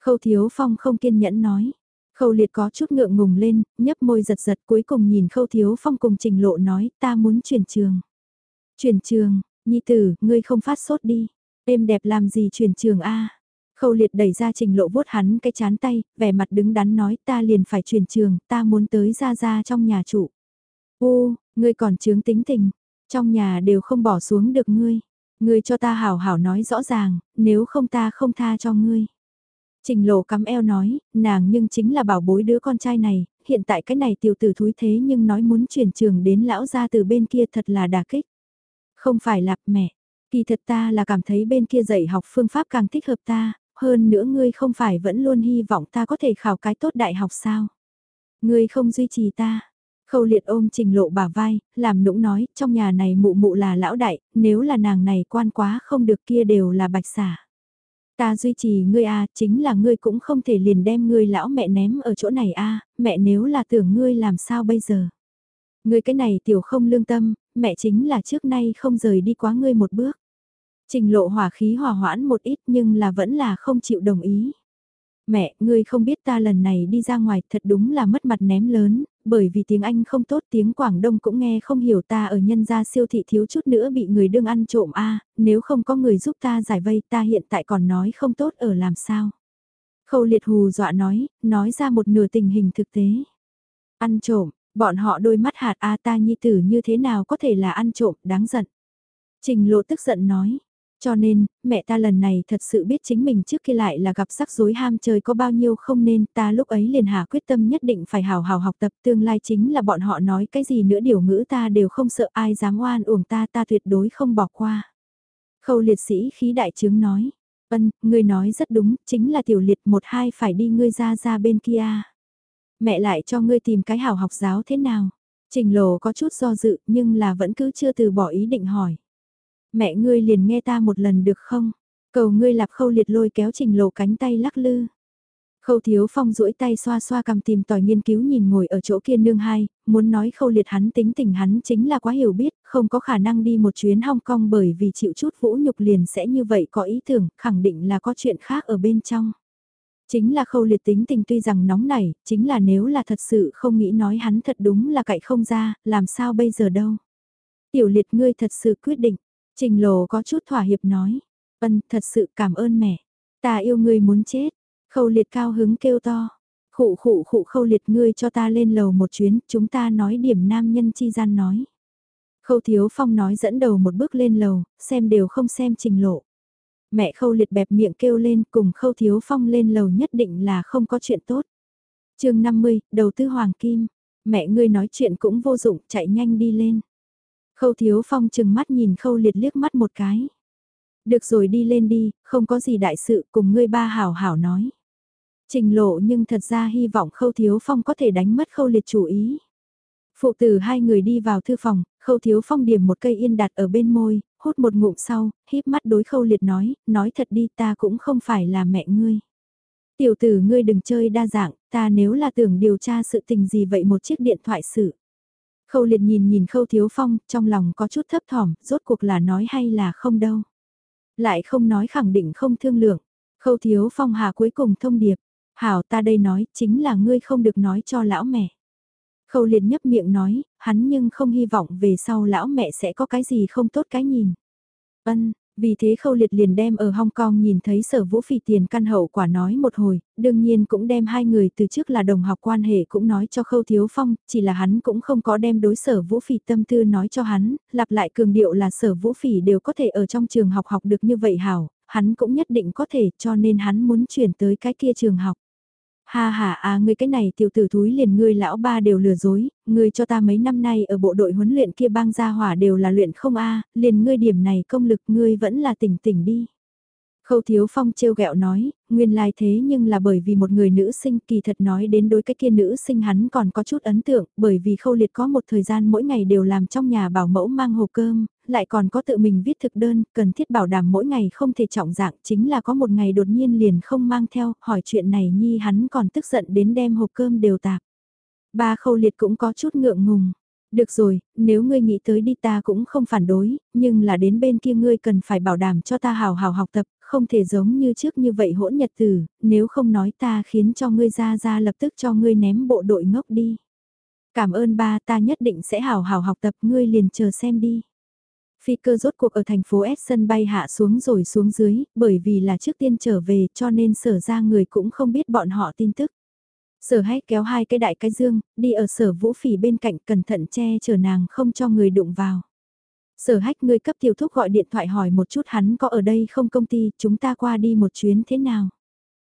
Khâu thiếu phong không kiên nhẫn nói. Khâu liệt có chút ngượng ngùng lên, nhấp môi giật giật cuối cùng nhìn khâu thiếu phong cùng trình lộ nói ta muốn chuyển trường. Chuyển trường, nhi tử, ngươi không phát sốt đi. Êm đẹp làm gì chuyển trường A. Khâu liệt đẩy ra trình lộ vuốt hắn cái chán tay, vẻ mặt đứng đắn nói ta liền phải chuyển trường, ta muốn tới ra ra trong nhà trụ. U, ngươi còn chướng tính tình, trong nhà đều không bỏ xuống được ngươi. Ngươi cho ta hảo hảo nói rõ ràng, nếu không ta không tha cho ngươi. Trình lộ cắm eo nói, nàng nhưng chính là bảo bối đứa con trai này, hiện tại cái này tiểu tử thúi thế nhưng nói muốn chuyển trường đến lão gia từ bên kia thật là đà kích. Không phải lạc mẹ, kỳ thật ta là cảm thấy bên kia dạy học phương pháp càng thích hợp ta, hơn nữa ngươi không phải vẫn luôn hy vọng ta có thể khảo cái tốt đại học sao. Ngươi không duy trì ta. Khâu liệt ôm trình lộ bà vai, làm nũng nói, trong nhà này mụ mụ là lão đại, nếu là nàng này quan quá không được kia đều là bạch xả. Ta duy trì ngươi a chính là ngươi cũng không thể liền đem ngươi lão mẹ ném ở chỗ này a mẹ nếu là tưởng ngươi làm sao bây giờ. Ngươi cái này tiểu không lương tâm, mẹ chính là trước nay không rời đi quá ngươi một bước. Trình lộ hỏa khí hòa hoãn một ít nhưng là vẫn là không chịu đồng ý. Mẹ, ngươi không biết ta lần này đi ra ngoài thật đúng là mất mặt ném lớn, bởi vì tiếng Anh không tốt tiếng Quảng Đông cũng nghe không hiểu ta ở nhân gia siêu thị thiếu chút nữa bị người đương ăn trộm a nếu không có người giúp ta giải vây ta hiện tại còn nói không tốt ở làm sao. Khâu liệt hù dọa nói, nói ra một nửa tình hình thực tế. Ăn trộm, bọn họ đôi mắt hạt a ta nhi tử như thế nào có thể là ăn trộm, đáng giận. Trình lộ tức giận nói, cho nên, mẹ ta lần này thật sự biết chính mình trước kia lại là gặp rắc rối ham chơi có bao nhiêu không nên ta lúc ấy liền hà quyết tâm nhất định phải hào hào học tập tương lai chính là bọn họ nói cái gì nữa điều ngữ ta đều không sợ ai dám oan uổng ta ta tuyệt đối không bỏ qua. Khâu liệt sĩ khí đại chứng nói, ân, ngươi nói rất đúng, chính là tiểu liệt một hai phải đi ngươi ra ra bên kia. Mẹ lại cho ngươi tìm cái hào học giáo thế nào? Trình lồ có chút do dự nhưng là vẫn cứ chưa từ bỏ ý định hỏi. Mẹ ngươi liền nghe ta một lần được không? Cầu ngươi lạp khâu liệt lôi kéo trình lộ cánh tay lắc lư. Khâu thiếu phong duỗi tay xoa xoa cầm tìm tòi nghiên cứu nhìn ngồi ở chỗ kia nương hai, muốn nói khâu liệt hắn tính tình hắn chính là quá hiểu biết, không có khả năng đi một chuyến Hong Kong bởi vì chịu chút vũ nhục liền sẽ như vậy có ý tưởng, khẳng định là có chuyện khác ở bên trong. Chính là khâu liệt tính tình tuy rằng nóng nảy, chính là nếu là thật sự không nghĩ nói hắn thật đúng là cậy không ra, làm sao bây giờ đâu. Tiểu liệt ngươi thật sự quyết định, Trình Lồ có chút thỏa hiệp nói. Ân, thật sự cảm ơn mẹ. Ta yêu ngươi muốn chết. Khâu liệt cao hứng kêu to. Khụ khụ khụ khâu liệt ngươi cho ta lên lầu một chuyến, chúng ta nói điểm nam nhân chi gian nói. Khâu thiếu phong nói dẫn đầu một bước lên lầu, xem đều không xem trình lộ. Mẹ khâu liệt bẹp miệng kêu lên cùng khâu thiếu phong lên lầu nhất định là không có chuyện tốt. chương 50, đầu tư hoàng kim. Mẹ ngươi nói chuyện cũng vô dụng, chạy nhanh đi lên. Khâu Thiếu Phong chừng mắt nhìn Khâu Liệt liếc mắt một cái. Được rồi đi lên đi, không có gì đại sự cùng ngươi ba hảo hảo nói. Trình lộ nhưng thật ra hy vọng Khâu Thiếu Phong có thể đánh mất Khâu Liệt chủ ý. Phụ tử hai người đi vào thư phòng, Khâu Thiếu Phong điểm một cây yên đặt ở bên môi, hút một ngụm sau, híp mắt đối Khâu Liệt nói, nói thật đi ta cũng không phải là mẹ ngươi. Tiểu tử ngươi đừng chơi đa dạng, ta nếu là tưởng điều tra sự tình gì vậy một chiếc điện thoại sự. Khâu liệt nhìn nhìn khâu thiếu phong, trong lòng có chút thấp thỏm, rốt cuộc là nói hay là không đâu. Lại không nói khẳng định không thương lượng. Khâu thiếu phong hà cuối cùng thông điệp. Hảo ta đây nói, chính là ngươi không được nói cho lão mẹ. Khâu liệt nhấp miệng nói, hắn nhưng không hy vọng về sau lão mẹ sẽ có cái gì không tốt cái nhìn. Ân, vì thế khâu liệt liền đem ở Hong Kong nhìn thấy sở vũ phỉ tiền căn hậu quả nói một hồi, đương nhiên cũng đem hai người từ trước là đồng học quan hệ cũng nói cho khâu thiếu phong, chỉ là hắn cũng không có đem đối sở vũ phỉ tâm tư nói cho hắn, lặp lại cường điệu là sở vũ phỉ đều có thể ở trong trường học học được như vậy hảo, hắn cũng nhất định có thể cho nên hắn muốn chuyển tới cái kia trường học. Ha ha à ngươi cái này tiểu tử thúi liền ngươi lão ba đều lừa dối, ngươi cho ta mấy năm nay ở bộ đội huấn luyện kia bang gia hỏa đều là luyện không a liền ngươi điểm này công lực ngươi vẫn là tỉnh tỉnh đi. Khâu Thiếu Phong trêu ghẹo nói, nguyên lai thế nhưng là bởi vì một người nữ sinh kỳ thật nói đến đối cái kia nữ sinh hắn còn có chút ấn tượng, bởi vì Khâu Liệt có một thời gian mỗi ngày đều làm trong nhà bảo mẫu mang hộp cơm, lại còn có tự mình viết thực đơn, cần thiết bảo đảm mỗi ngày không thể trọng dạng, chính là có một ngày đột nhiên liền không mang theo, hỏi chuyện này nhi hắn còn tức giận đến đem hộp cơm đều tạp. Ba Khâu Liệt cũng có chút ngượng ngùng. Được rồi, nếu ngươi nghĩ tới đi ta cũng không phản đối, nhưng là đến bên kia ngươi cần phải bảo đảm cho ta hào hào học tập, không thể giống như trước như vậy hỗn nhật tử, nếu không nói ta khiến cho ngươi ra ra lập tức cho ngươi ném bộ đội ngốc đi. Cảm ơn ba ta nhất định sẽ hào hào học tập ngươi liền chờ xem đi. Phi cơ rốt cuộc ở thành phố S sân bay hạ xuống rồi xuống dưới, bởi vì là trước tiên trở về cho nên sở ra người cũng không biết bọn họ tin tức. Sở hách kéo hai cái đại cái dương, đi ở sở vũ phỉ bên cạnh cẩn thận che chở nàng không cho người đụng vào. Sở hách người cấp tiểu thúc gọi điện thoại hỏi một chút hắn có ở đây không công ty, chúng ta qua đi một chuyến thế nào.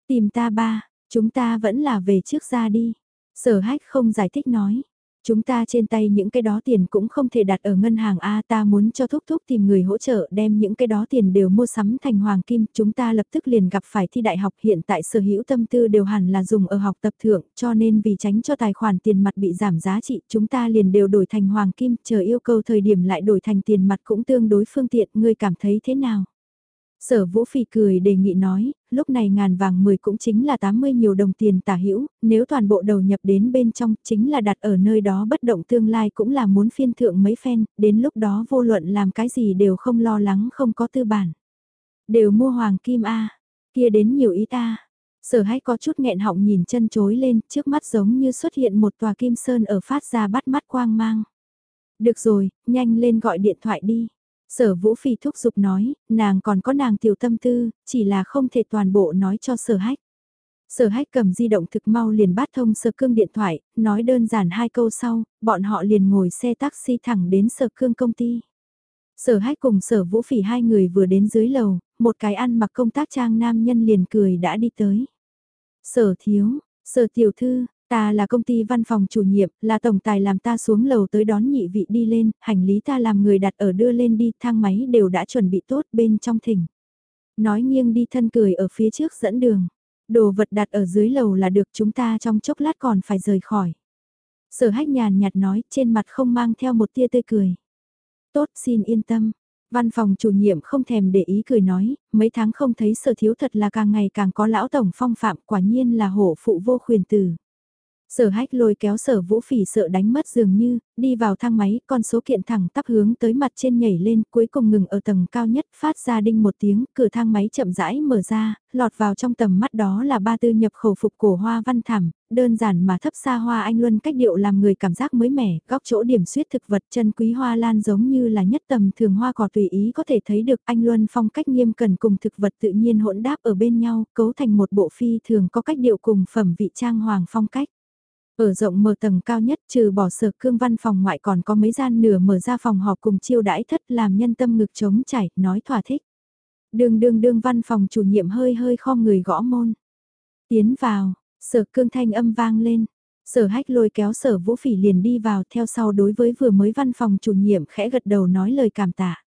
Tìm ta ba, chúng ta vẫn là về trước ra đi. Sở hách không giải thích nói. Chúng ta trên tay những cái đó tiền cũng không thể đặt ở ngân hàng A, ta muốn cho thúc thúc tìm người hỗ trợ đem những cái đó tiền đều mua sắm thành hoàng kim. Chúng ta lập tức liền gặp phải thi đại học, hiện tại sở hữu tâm tư đều hẳn là dùng ở học tập thượng, cho nên vì tránh cho tài khoản tiền mặt bị giảm giá trị, chúng ta liền đều đổi thành hoàng kim chờ yêu cầu thời điểm lại đổi thành tiền mặt cũng tương đối phương tiện. Ngươi cảm thấy thế nào? Sở Vũ Phỉ cười đề nghị nói, lúc này ngàn vàng 10 cũng chính là 80 nhiều đồng tiền tả hữu, nếu toàn bộ đầu nhập đến bên trong chính là đặt ở nơi đó bất động tương lai cũng là muốn phiên thượng mấy phen, đến lúc đó vô luận làm cái gì đều không lo lắng không có tư bản. Đều mua hoàng kim A, kia đến nhiều ý ta. Sở hãy có chút nghẹn họng nhìn chân chối lên, trước mắt giống như xuất hiện một tòa kim sơn ở phát ra bắt mắt quang mang. Được rồi, nhanh lên gọi điện thoại đi. Sở Vũ Phi thúc giục nói, nàng còn có nàng tiểu tâm tư, chỉ là không thể toàn bộ nói cho sở hách. Sở hách cầm di động thực mau liền bắt thông sở cương điện thoại, nói đơn giản hai câu sau, bọn họ liền ngồi xe taxi thẳng đến sở cương công ty. Sở hách cùng sở vũ phỉ hai người vừa đến dưới lầu, một cái ăn mặc công tác trang nam nhân liền cười đã đi tới. Sở thiếu, sở tiểu thư, Ta là công ty văn phòng chủ nhiệm, là tổng tài làm ta xuống lầu tới đón nhị vị đi lên, hành lý ta làm người đặt ở đưa lên đi, thang máy đều đã chuẩn bị tốt bên trong thỉnh. Nói nghiêng đi thân cười ở phía trước dẫn đường. Đồ vật đặt ở dưới lầu là được chúng ta trong chốc lát còn phải rời khỏi. Sở hách nhàn nhạt nói trên mặt không mang theo một tia tươi cười. Tốt xin yên tâm. Văn phòng chủ nhiệm không thèm để ý cười nói, mấy tháng không thấy sở thiếu thật là càng ngày càng có lão tổng phong phạm quả nhiên là hổ phụ vô khuyền tử. Sở hách lôi kéo sở vũ phỉ sợ đánh mất dường như, đi vào thang máy, con số kiện thẳng tắp hướng tới mặt trên nhảy lên, cuối cùng ngừng ở tầng cao nhất, phát ra đinh một tiếng, cửa thang máy chậm rãi mở ra, lọt vào trong tầm mắt đó là ba tư nhập khẩu phục cổ hoa văn thảm, đơn giản mà thấp xa hoa anh luân cách điệu làm người cảm giác mới mẻ, góc chỗ điểm suyết thực vật chân quý hoa lan giống như là nhất tầm thường hoa cỏ tùy ý có thể thấy được anh luân phong cách nghiêm cần cùng thực vật tự nhiên hỗn đáp ở bên nhau, cấu thành một bộ phi thường có cách điệu cùng phẩm vị trang hoàng phong cách. Ở rộng mở tầng cao nhất trừ bỏ sở cương văn phòng ngoại còn có mấy gian nửa mở ra phòng họp cùng chiêu đãi thất làm nhân tâm ngực trống chảy, nói thỏa thích. Đường đường đường văn phòng chủ nhiệm hơi hơi kho người gõ môn. Tiến vào, sở cương thanh âm vang lên. Sở hách lôi kéo sở vũ phỉ liền đi vào theo sau đối với vừa mới văn phòng chủ nhiệm khẽ gật đầu nói lời cảm tạ.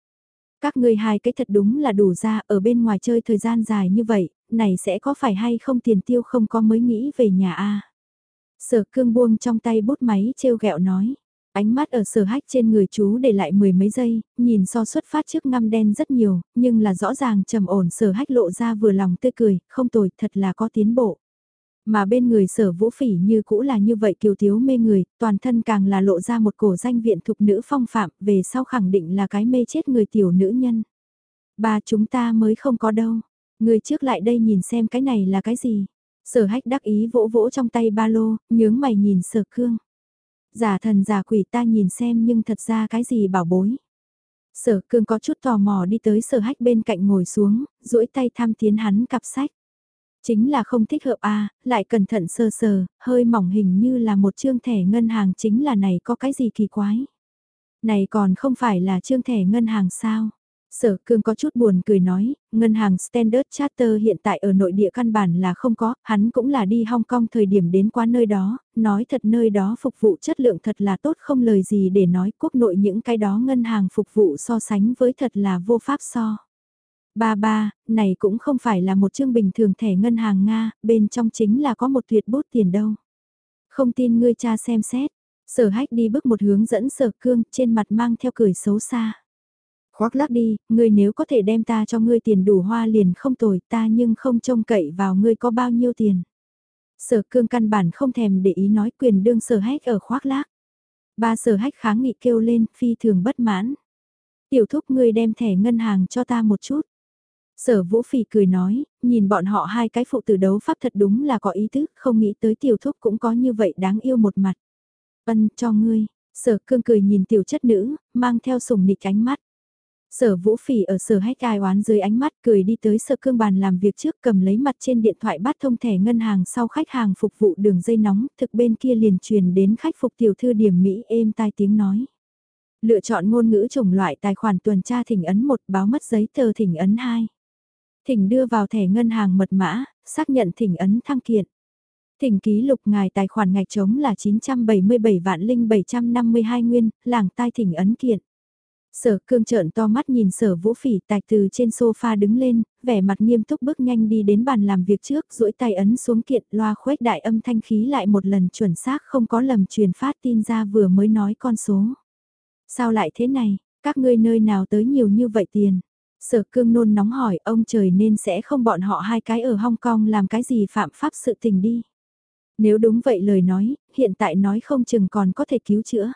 Các ngươi hai cái thật đúng là đủ ra ở bên ngoài chơi thời gian dài như vậy, này sẽ có phải hay không tiền tiêu không có mới nghĩ về nhà a Sở cương buông trong tay bút máy trêu ghẹo nói. Ánh mắt ở sở hách trên người chú để lại mười mấy giây, nhìn so xuất phát trước ngăm đen rất nhiều, nhưng là rõ ràng trầm ổn sở hách lộ ra vừa lòng tươi cười, không tồi, thật là có tiến bộ. Mà bên người sở vũ phỉ như cũ là như vậy kiều thiếu mê người, toàn thân càng là lộ ra một cổ danh viện thục nữ phong phạm, về sau khẳng định là cái mê chết người tiểu nữ nhân. Ba chúng ta mới không có đâu, người trước lại đây nhìn xem cái này là cái gì. Sở hách đắc ý vỗ vỗ trong tay ba lô, nhướng mày nhìn sở cương. Giả thần giả quỷ ta nhìn xem nhưng thật ra cái gì bảo bối. Sở cương có chút tò mò đi tới sở hách bên cạnh ngồi xuống, duỗi tay tham tiến hắn cặp sách. Chính là không thích hợp a lại cẩn thận sơ sờ, hơi mỏng hình như là một chương thẻ ngân hàng chính là này có cái gì kỳ quái. Này còn không phải là chương thẻ ngân hàng sao? Sở cương có chút buồn cười nói, ngân hàng Standard Charter hiện tại ở nội địa căn bản là không có, hắn cũng là đi Hong Kong thời điểm đến qua nơi đó, nói thật nơi đó phục vụ chất lượng thật là tốt không lời gì để nói quốc nội những cái đó ngân hàng phục vụ so sánh với thật là vô pháp so. Ba ba, này cũng không phải là một chương bình thường thẻ ngân hàng Nga, bên trong chính là có một tuyệt bút tiền đâu. Không tin ngươi cha xem xét, sở hách đi bước một hướng dẫn sở cương trên mặt mang theo cười xấu xa. Khoác lác đi, ngươi nếu có thể đem ta cho ngươi tiền đủ hoa liền không tồi ta nhưng không trông cậy vào ngươi có bao nhiêu tiền. Sở cương căn bản không thèm để ý nói quyền đương sở hách ở khoác lác. Ba sở hách kháng nghị kêu lên phi thường bất mãn. Tiểu thúc ngươi đem thẻ ngân hàng cho ta một chút. Sở vũ phỉ cười nói, nhìn bọn họ hai cái phụ tử đấu pháp thật đúng là có ý thức, không nghĩ tới tiểu thúc cũng có như vậy đáng yêu một mặt. Ân cho ngươi, sở cương cười nhìn tiểu chất nữ, mang theo sùng nịch ánh mắt. Sở vũ phỉ ở sở hách ai oán dưới ánh mắt cười đi tới sở cương bàn làm việc trước cầm lấy mặt trên điện thoại bắt thông thẻ ngân hàng sau khách hàng phục vụ đường dây nóng, thực bên kia liền truyền đến khách phục tiểu thư điểm Mỹ êm tai tiếng nói. Lựa chọn ngôn ngữ chủng loại tài khoản tuần tra thỉnh ấn 1 báo mất giấy tờ thỉnh ấn 2. Thỉnh đưa vào thẻ ngân hàng mật mã, xác nhận thỉnh ấn thăng kiện. Thỉnh ký lục ngài tài khoản ngạch trống là 977 vạn linh 752 nguyên, làng tai thỉnh ấn kiện. Sở cương trợn to mắt nhìn sở vũ phỉ tạch từ trên sofa đứng lên, vẻ mặt nghiêm túc bước nhanh đi đến bàn làm việc trước, duỗi tay ấn xuống kiện loa khuếch đại âm thanh khí lại một lần chuẩn xác không có lầm truyền phát tin ra vừa mới nói con số. Sao lại thế này, các ngươi nơi nào tới nhiều như vậy tiền? Sở cương nôn nóng hỏi ông trời nên sẽ không bọn họ hai cái ở Hong Kong làm cái gì phạm pháp sự tình đi. Nếu đúng vậy lời nói, hiện tại nói không chừng còn có thể cứu chữa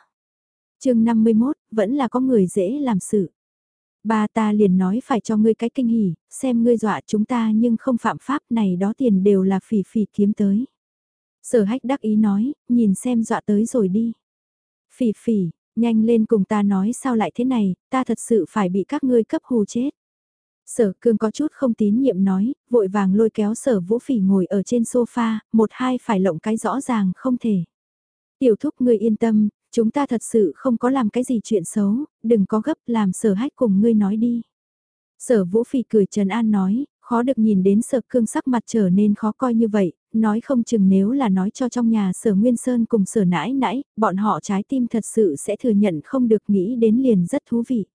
chương 51, vẫn là có người dễ làm sự. Ba ta liền nói phải cho ngươi cái kinh hỉ, xem ngươi dọa chúng ta nhưng không phạm pháp này đó tiền đều là phỉ phỉ kiếm tới. Sở hách đắc ý nói, nhìn xem dọa tới rồi đi. Phỉ phỉ, nhanh lên cùng ta nói sao lại thế này, ta thật sự phải bị các ngươi cấp hù chết. Sở cương có chút không tín nhiệm nói, vội vàng lôi kéo sở vũ phỉ ngồi ở trên sofa, một hai phải lộng cái rõ ràng không thể. Tiểu thúc ngươi yên tâm, chúng ta thật sự không có làm cái gì chuyện xấu, đừng có gấp làm sở hách cùng ngươi nói đi. Sở vũ phỉ cười trần an nói, khó được nhìn đến sở cương sắc mặt trở nên khó coi như vậy, nói không chừng nếu là nói cho trong nhà sở Nguyên Sơn cùng sở nãi nãi, bọn họ trái tim thật sự sẽ thừa nhận không được nghĩ đến liền rất thú vị.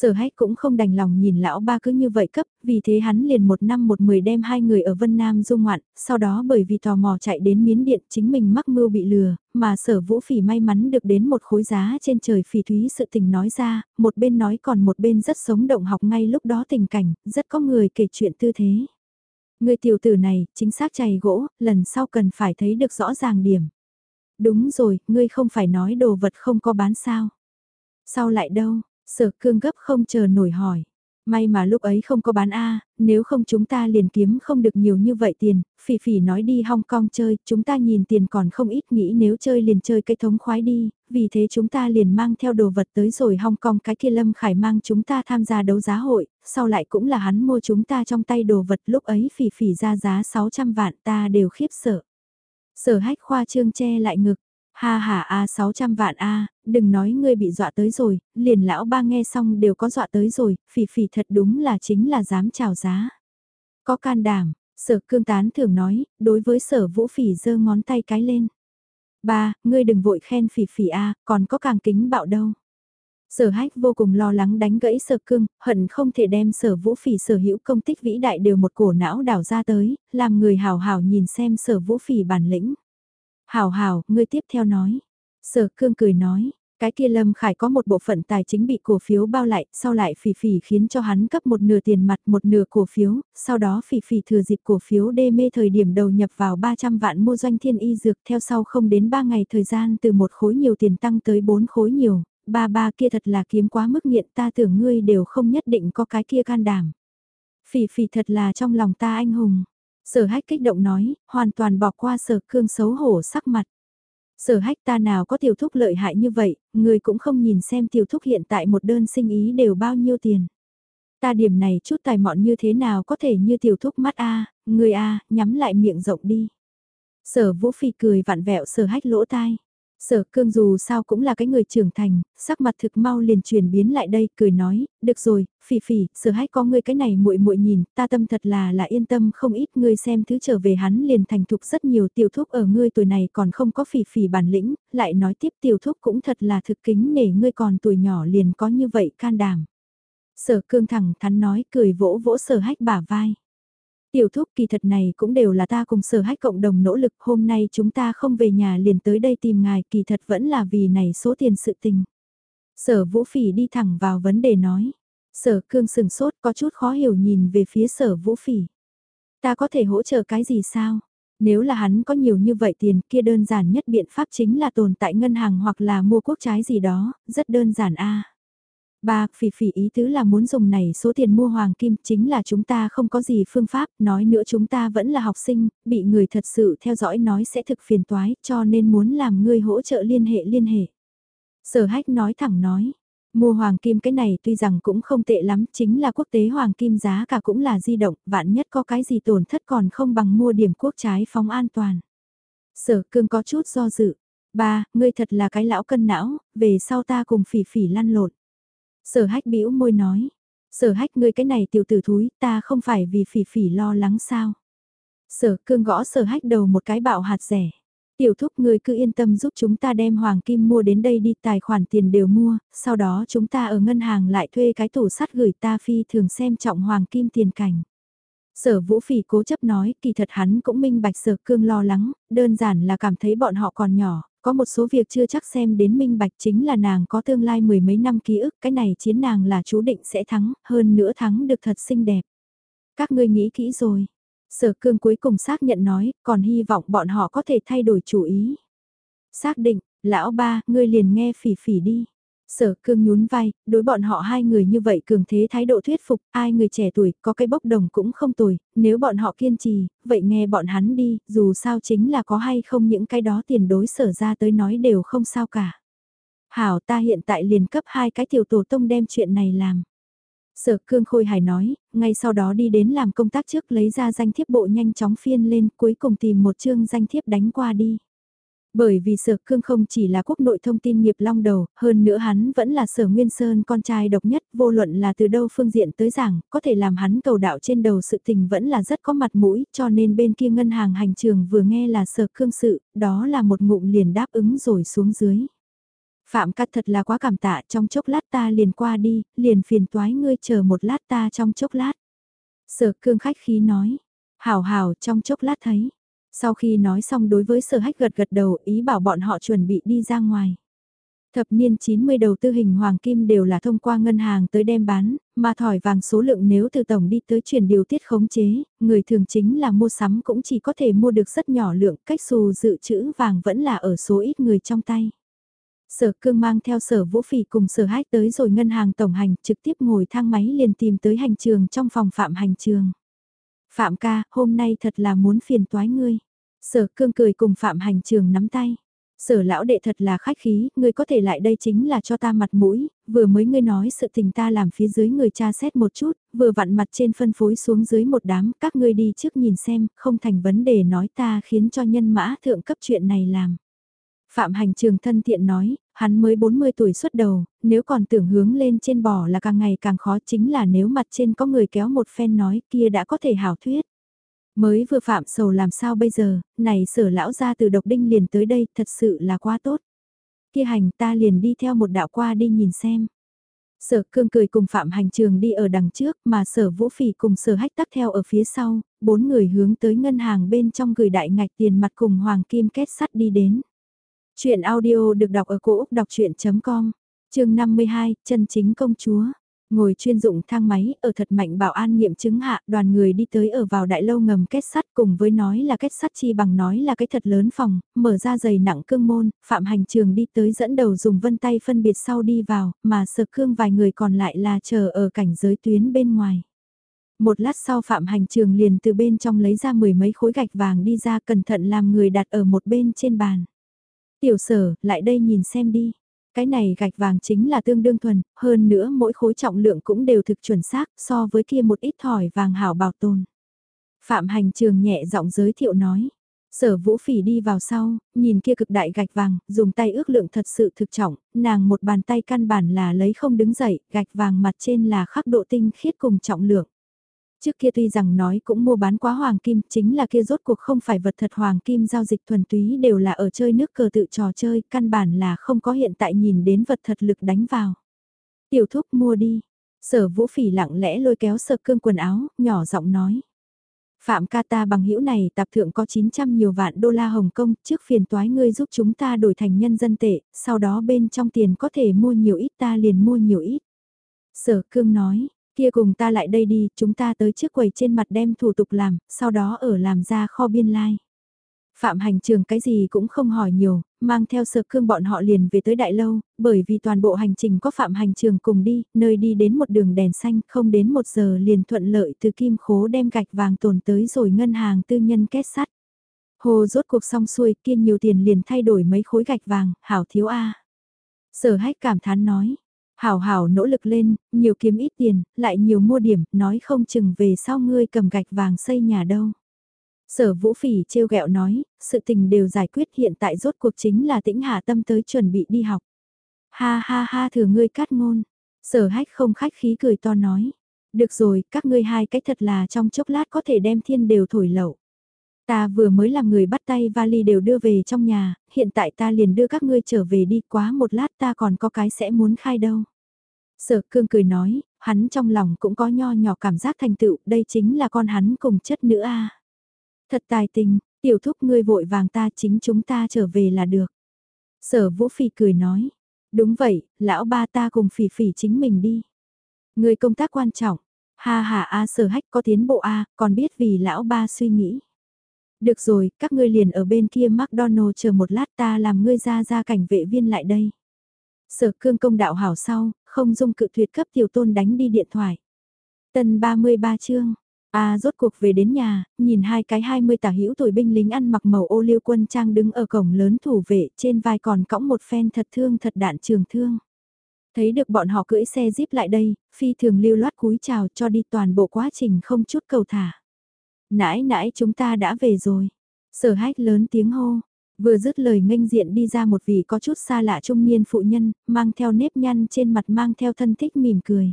Sở hách cũng không đành lòng nhìn lão ba cứ như vậy cấp, vì thế hắn liền một năm một mười đem hai người ở Vân Nam du ngoạn, sau đó bởi vì tò mò chạy đến miến điện chính mình mắc mưu bị lừa, mà sở vũ phỉ may mắn được đến một khối giá trên trời phỉ thúy sự tình nói ra, một bên nói còn một bên rất sống động học ngay lúc đó tình cảnh, rất có người kể chuyện tư thế. Người tiểu tử này, chính xác chày gỗ, lần sau cần phải thấy được rõ ràng điểm. Đúng rồi, ngươi không phải nói đồ vật không có bán sao. Sao lại đâu, Sở cương gấp không chờ nổi hỏi. May mà lúc ấy không có bán A, nếu không chúng ta liền kiếm không được nhiều như vậy tiền, phỉ phỉ nói đi Hong Kong chơi, chúng ta nhìn tiền còn không ít nghĩ nếu chơi liền chơi cái thống khoái đi, vì thế chúng ta liền mang theo đồ vật tới rồi Hong Kong cái kia Lâm Khải mang chúng ta tham gia đấu giá hội, sau lại cũng là hắn mua chúng ta trong tay đồ vật lúc ấy phỉ phỉ ra giá 600 vạn ta đều khiếp sợ. Sở hách khoa trương che lại ngực, Ha ha a 600 vạn a, đừng nói ngươi bị dọa tới rồi, liền lão ba nghe xong đều có dọa tới rồi, phỉ phỉ thật đúng là chính là dám chào giá. Có can đảm, sở cương tán thường nói, đối với sở vũ phỉ giơ ngón tay cái lên. Ba, ngươi đừng vội khen phỉ phỉ a, còn có càng kính bạo đâu. Sở hách vô cùng lo lắng đánh gãy sở cương, hận không thể đem sở vũ phỉ sở hữu công tích vĩ đại đều một cổ não đảo ra tới, làm người hào hào nhìn xem sở vũ phỉ bản lĩnh. Hảo hảo, ngươi tiếp theo nói. Sở cương cười nói, cái kia Lâm Khải có một bộ phận tài chính bị cổ phiếu bao lại, sau lại phỉ phỉ khiến cho hắn cấp một nửa tiền mặt một nửa cổ phiếu, sau đó phỉ phỉ thừa dịp cổ phiếu đê mê thời điểm đầu nhập vào 300 vạn mua doanh thiên y dược theo sau không đến 3 ngày thời gian từ một khối nhiều tiền tăng tới 4 khối nhiều, ba ba kia thật là kiếm quá mức nghiện ta tưởng ngươi đều không nhất định có cái kia can đảm. Phỉ phỉ thật là trong lòng ta anh hùng. Sở hách kích động nói, hoàn toàn bỏ qua sở cương xấu hổ sắc mặt. Sở hách ta nào có tiểu thúc lợi hại như vậy, người cũng không nhìn xem tiểu thúc hiện tại một đơn sinh ý đều bao nhiêu tiền. Ta điểm này chút tài mọn như thế nào có thể như tiểu thúc mắt a người a nhắm lại miệng rộng đi. Sở vũ phi cười vặn vẹo sở hách lỗ tai. Sở cương dù sao cũng là cái người trưởng thành, sắc mặt thực mau liền chuyển biến lại đây, cười nói, được rồi, phỉ phỉ, sở hách có ngươi cái này muội muội nhìn, ta tâm thật là là yên tâm không ít ngươi xem thứ trở về hắn liền thành thục rất nhiều tiểu thúc ở ngươi tuổi này còn không có phỉ phỉ bản lĩnh, lại nói tiếp tiểu thúc cũng thật là thực kính nể ngươi còn tuổi nhỏ liền có như vậy can đảm. Sở cương thẳng thắn nói cười vỗ vỗ sở hách bả vai. Tiểu thúc kỳ thật này cũng đều là ta cùng sở hách cộng đồng nỗ lực hôm nay chúng ta không về nhà liền tới đây tìm ngài kỳ thật vẫn là vì này số tiền sự tình. Sở vũ phỉ đi thẳng vào vấn đề nói. Sở cương sừng sốt có chút khó hiểu nhìn về phía sở vũ phỉ. Ta có thể hỗ trợ cái gì sao? Nếu là hắn có nhiều như vậy tiền kia đơn giản nhất biện pháp chính là tồn tại ngân hàng hoặc là mua quốc trái gì đó, rất đơn giản a. Ba, phỉ phỉ ý tứ là muốn dùng này số tiền mua hoàng kim chính là chúng ta không có gì phương pháp, nói nữa chúng ta vẫn là học sinh, bị người thật sự theo dõi nói sẽ thực phiền toái, cho nên muốn làm ngươi hỗ trợ liên hệ liên hệ. Sở hách nói thẳng nói, mua hoàng kim cái này tuy rằng cũng không tệ lắm, chính là quốc tế hoàng kim giá cả cũng là di động, vạn nhất có cái gì tổn thất còn không bằng mua điểm quốc trái phóng an toàn. Sở cương có chút do dự, ba, ngươi thật là cái lão cân não, về sau ta cùng phỉ phỉ lăn lộn. Sở hách bĩu môi nói, Sở hách ngươi cái này tiểu tử thúi, ta không phải vì phỉ phỉ lo lắng sao. Sở cương gõ sở hách đầu một cái bạo hạt rẻ. Tiểu thúc ngươi cứ yên tâm giúp chúng ta đem hoàng kim mua đến đây đi tài khoản tiền đều mua, sau đó chúng ta ở ngân hàng lại thuê cái tủ sắt gửi ta phi thường xem trọng hoàng kim tiền cảnh. Sở vũ phỉ cố chấp nói kỳ thật hắn cũng minh bạch sở cương lo lắng, đơn giản là cảm thấy bọn họ còn nhỏ, có một số việc chưa chắc xem đến minh bạch chính là nàng có tương lai mười mấy năm ký ức, cái này chiến nàng là chú định sẽ thắng, hơn nữa thắng được thật xinh đẹp. Các ngươi nghĩ kỹ rồi. Sở cương cuối cùng xác nhận nói, còn hy vọng bọn họ có thể thay đổi chủ ý. Xác định, lão ba, ngươi liền nghe phỉ phỉ đi. Sở cương nhún vai, đối bọn họ hai người như vậy cường thế thái độ thuyết phục, ai người trẻ tuổi có cái bốc đồng cũng không tồi, nếu bọn họ kiên trì, vậy nghe bọn hắn đi, dù sao chính là có hay không những cái đó tiền đối sở ra tới nói đều không sao cả. Hảo ta hiện tại liền cấp hai cái tiểu tổ tông đem chuyện này làm. Sở cương khôi hài nói, ngay sau đó đi đến làm công tác trước lấy ra danh thiếp bộ nhanh chóng phiên lên cuối cùng tìm một chương danh thiếp đánh qua đi. Bởi vì sở cương không chỉ là quốc nội thông tin nghiệp long đầu, hơn nữa hắn vẫn là sở nguyên sơn con trai độc nhất, vô luận là từ đâu phương diện tới giảng, có thể làm hắn cầu đạo trên đầu sự tình vẫn là rất có mặt mũi, cho nên bên kia ngân hàng hành trường vừa nghe là sở cương sự, đó là một ngụm liền đáp ứng rồi xuống dưới. Phạm cắt thật là quá cảm tạ trong chốc lát ta liền qua đi, liền phiền toái ngươi chờ một lát ta trong chốc lát. Sở cương khách khí nói, hảo hảo trong chốc lát thấy. Sau khi nói xong đối với sở hách gật gật đầu ý bảo bọn họ chuẩn bị đi ra ngoài. Thập niên 90 đầu tư hình hoàng kim đều là thông qua ngân hàng tới đem bán, mà thỏi vàng số lượng nếu từ tổng đi tới chuyển điều tiết khống chế, người thường chính là mua sắm cũng chỉ có thể mua được rất nhỏ lượng, cách xù dự trữ vàng vẫn là ở số ít người trong tay. Sở cương mang theo sở vũ phỉ cùng sở hách tới rồi ngân hàng tổng hành trực tiếp ngồi thang máy liền tìm tới hành trường trong phòng phạm hành trường. Phạm ca, hôm nay thật là muốn phiền toái ngươi. Sở cương cười cùng Phạm Hành Trường nắm tay. Sở lão đệ thật là khách khí, ngươi có thể lại đây chính là cho ta mặt mũi, vừa mới ngươi nói sự tình ta làm phía dưới người cha xét một chút, vừa vặn mặt trên phân phối xuống dưới một đám, các ngươi đi trước nhìn xem, không thành vấn đề nói ta khiến cho nhân mã thượng cấp chuyện này làm. Phạm hành trường thân thiện nói, hắn mới 40 tuổi xuất đầu, nếu còn tưởng hướng lên trên bò là càng ngày càng khó chính là nếu mặt trên có người kéo một phen nói kia đã có thể hảo thuyết. Mới vừa phạm sầu làm sao bây giờ, này sở lão ra từ độc đinh liền tới đây thật sự là quá tốt. Kia hành ta liền đi theo một đạo qua đi nhìn xem. Sở cương cười cùng phạm hành trường đi ở đằng trước mà sở vũ phỉ cùng sở hách tắc theo ở phía sau, bốn người hướng tới ngân hàng bên trong gửi đại ngạch tiền mặt cùng hoàng kim kết sắt đi đến. Chuyện audio được đọc ở cổ Úc đọc chuyện.com, chương 52, chân chính công chúa. Ngồi chuyên dụng thang máy ở thật mạnh bảo an nghiệm chứng hạ đoàn người đi tới ở vào đại lâu ngầm kết sắt cùng với nói là kết sắt chi bằng nói là cái thật lớn phòng, mở ra giày nặng cương môn, phạm hành trường đi tới dẫn đầu dùng vân tay phân biệt sau đi vào, mà sở cương vài người còn lại là chờ ở cảnh giới tuyến bên ngoài. Một lát sau phạm hành trường liền từ bên trong lấy ra mười mấy khối gạch vàng đi ra cẩn thận làm người đặt ở một bên trên bàn. Tiểu sở, lại đây nhìn xem đi. Cái này gạch vàng chính là tương đương thuần, hơn nữa mỗi khối trọng lượng cũng đều thực chuẩn xác so với kia một ít thỏi vàng hảo bảo tồn. Phạm hành trường nhẹ giọng giới thiệu nói. Sở vũ phỉ đi vào sau, nhìn kia cực đại gạch vàng, dùng tay ước lượng thật sự thực trọng, nàng một bàn tay căn bản là lấy không đứng dậy, gạch vàng mặt trên là khắc độ tinh khiết cùng trọng lượng. Trước kia tuy rằng nói cũng mua bán quá hoàng kim, chính là kia rốt cuộc không phải vật thật hoàng kim giao dịch thuần túy đều là ở chơi nước cờ tự trò chơi, căn bản là không có hiện tại nhìn đến vật thật lực đánh vào. Tiểu thúc mua đi. Sở vũ phỉ lặng lẽ lôi kéo sơ cương quần áo, nhỏ giọng nói. Phạm ca ta bằng hữu này tạp thượng có 900 nhiều vạn đô la Hồng Kông, trước phiền toái ngươi giúp chúng ta đổi thành nhân dân tệ, sau đó bên trong tiền có thể mua nhiều ít ta liền mua nhiều ít. Sở cương nói, Kia cùng ta lại đây đi, chúng ta tới trước quầy trên mặt đem thủ tục làm, sau đó ở làm ra kho biên lai. Like. Phạm hành trường cái gì cũng không hỏi nhiều, mang theo sợ cương bọn họ liền về tới đại lâu, bởi vì toàn bộ hành trình có phạm hành trường cùng đi, nơi đi đến một đường đèn xanh không đến một giờ liền thuận lợi từ kim khố đem gạch vàng tồn tới rồi ngân hàng tư nhân kết sắt. Hồ rốt cuộc xong xuôi kia nhiều tiền liền thay đổi mấy khối gạch vàng, hảo thiếu A. Sở hách cảm thán nói, Hảo hảo nỗ lực lên, nhiều kiếm ít tiền, lại nhiều mua điểm, nói không chừng về sau ngươi cầm gạch vàng xây nhà đâu. Sở vũ phỉ trêu ghẹo nói, sự tình đều giải quyết hiện tại rốt cuộc chính là tĩnh hạ tâm tới chuẩn bị đi học. Ha ha ha thừa ngươi cắt ngôn. Sở hách không khách khí cười to nói. Được rồi, các ngươi hai cái thật là trong chốc lát có thể đem thiên đều thổi lậu. Ta vừa mới làm người bắt tay vali đều đưa về trong nhà, hiện tại ta liền đưa các ngươi trở về đi quá một lát ta còn có cái sẽ muốn khai đâu. Sở cương cười nói, hắn trong lòng cũng có nho nhỏ cảm giác thành tựu, đây chính là con hắn cùng chất nữa a. Thật tài tình, tiểu thúc ngươi vội vàng ta chính chúng ta trở về là được. Sở vũ phì cười nói, đúng vậy, lão ba ta cùng phỉ phỉ chính mình đi. Người công tác quan trọng, ha ha a sở hách có tiến bộ a, còn biết vì lão ba suy nghĩ. Được rồi, các ngươi liền ở bên kia McDonald chờ một lát ta làm ngươi ra ra cảnh vệ viên lại đây. Sở cương công đạo hảo sau, không dung cự tuyệt cấp tiểu tôn đánh đi điện thoại. Tần 33 chương. A rốt cuộc về đến nhà, nhìn hai cái 20 tả hữu tuổi binh lính ăn mặc màu ô liu quân trang đứng ở cổng lớn thủ vệ, trên vai còn cõng một phen thật thương thật đạn trường thương. Thấy được bọn họ cưỡi xe jeep lại đây, phi thường lưu loát cúi chào cho đi toàn bộ quá trình không chút cầu thả. Nãi nãi chúng ta đã về rồi. Sở hách lớn tiếng hô, vừa dứt lời nghênh diện đi ra một vị có chút xa lạ trung niên phụ nhân, mang theo nếp nhăn trên mặt mang theo thân thích mỉm cười.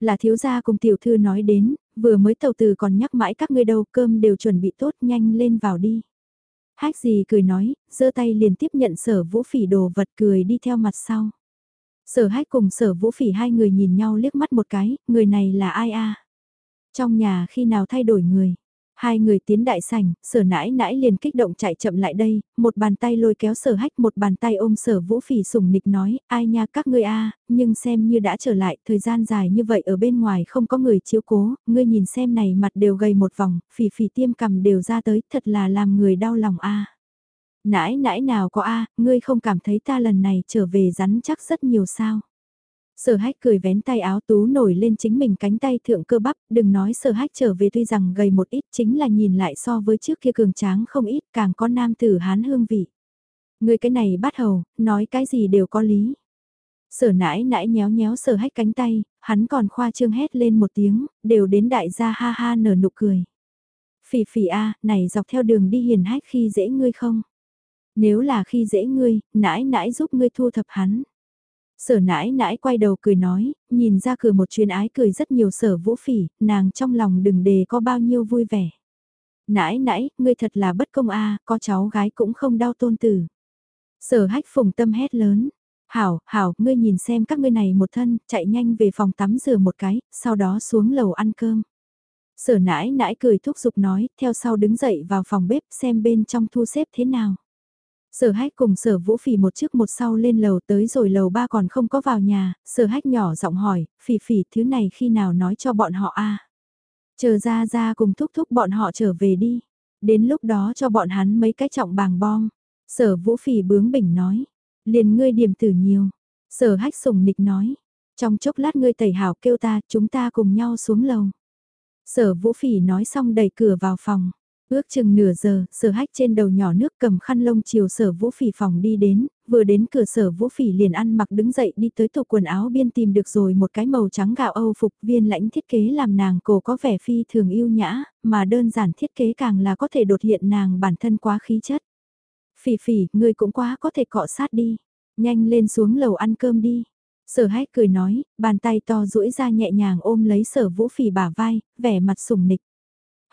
Là thiếu gia cùng tiểu thư nói đến, vừa mới tàu từ còn nhắc mãi các ngươi đâu cơm đều chuẩn bị tốt nhanh lên vào đi. Hách gì cười nói, giơ tay liền tiếp nhận sở vũ phỉ đồ vật cười đi theo mặt sau. Sở hách cùng sở vũ phỉ hai người nhìn nhau liếc mắt một cái, người này là ai a Trong nhà khi nào thay đổi người, Hai người tiến đại sảnh, sở nãi nãi liền kích động chạy chậm lại đây, một bàn tay lôi kéo sở hách một bàn tay ôm sở vũ phỉ sùng nịch nói, ai nha các ngươi a nhưng xem như đã trở lại, thời gian dài như vậy ở bên ngoài không có người chiếu cố, ngươi nhìn xem này mặt đều gầy một vòng, phỉ phỉ tiêm cầm đều ra tới, thật là làm người đau lòng a Nãi nãi nào có a ngươi không cảm thấy ta lần này trở về rắn chắc rất nhiều sao. Sở hách cười vén tay áo tú nổi lên chính mình cánh tay thượng cơ bắp, đừng nói sở hách trở về tuy rằng gầy một ít chính là nhìn lại so với trước kia cường tráng không ít càng có nam tử hán hương vị. Người cái này bắt hầu, nói cái gì đều có lý. Sở nãi nãi nhéo nhéo sở hách cánh tay, hắn còn khoa trương hét lên một tiếng, đều đến đại gia ha ha nở nụ cười. Phỉ phỉ a, này dọc theo đường đi hiền hách khi dễ ngươi không? Nếu là khi dễ ngươi, nãi nãi giúp ngươi thu thập hắn. Sở nãi nãi quay đầu cười nói, nhìn ra cửa một chuyến ái cười rất nhiều sở vũ phỉ, nàng trong lòng đừng đề có bao nhiêu vui vẻ. Nãi nãi, ngươi thật là bất công a có cháu gái cũng không đau tôn tử. Sở hách phùng tâm hét lớn. Hảo, hảo, ngươi nhìn xem các ngươi này một thân, chạy nhanh về phòng tắm rửa một cái, sau đó xuống lầu ăn cơm. Sở nãi nãi cười thúc giục nói, theo sau đứng dậy vào phòng bếp xem bên trong thu xếp thế nào. Sở hách cùng sở vũ phỉ một trước một sau lên lầu tới rồi lầu ba còn không có vào nhà, sở hách nhỏ giọng hỏi, phỉ phỉ thứ này khi nào nói cho bọn họ a Chờ ra ra cùng thúc thúc bọn họ trở về đi. Đến lúc đó cho bọn hắn mấy cái trọng bàng bom. Sở vũ phỉ bướng bỉnh nói. Liền ngươi điểm tử nhiều. Sở hách sùng nịch nói. Trong chốc lát ngươi tẩy hảo kêu ta chúng ta cùng nhau xuống lầu. Sở vũ phỉ nói xong đẩy cửa vào phòng. Ước chừng nửa giờ, sở hách trên đầu nhỏ nước cầm khăn lông chiều sở vũ phỉ phòng đi đến, vừa đến cửa sở vũ phỉ liền ăn mặc đứng dậy đi tới tủ quần áo biên tìm được rồi một cái màu trắng gạo âu phục viên lãnh thiết kế làm nàng cổ có vẻ phi thường yêu nhã, mà đơn giản thiết kế càng là có thể đột hiện nàng bản thân quá khí chất. Phỉ phỉ, người cũng quá có thể cọ sát đi, nhanh lên xuống lầu ăn cơm đi. Sở hách cười nói, bàn tay to duỗi ra nhẹ nhàng ôm lấy sở vũ phỉ bả vai, vẻ mặt sủng nịch.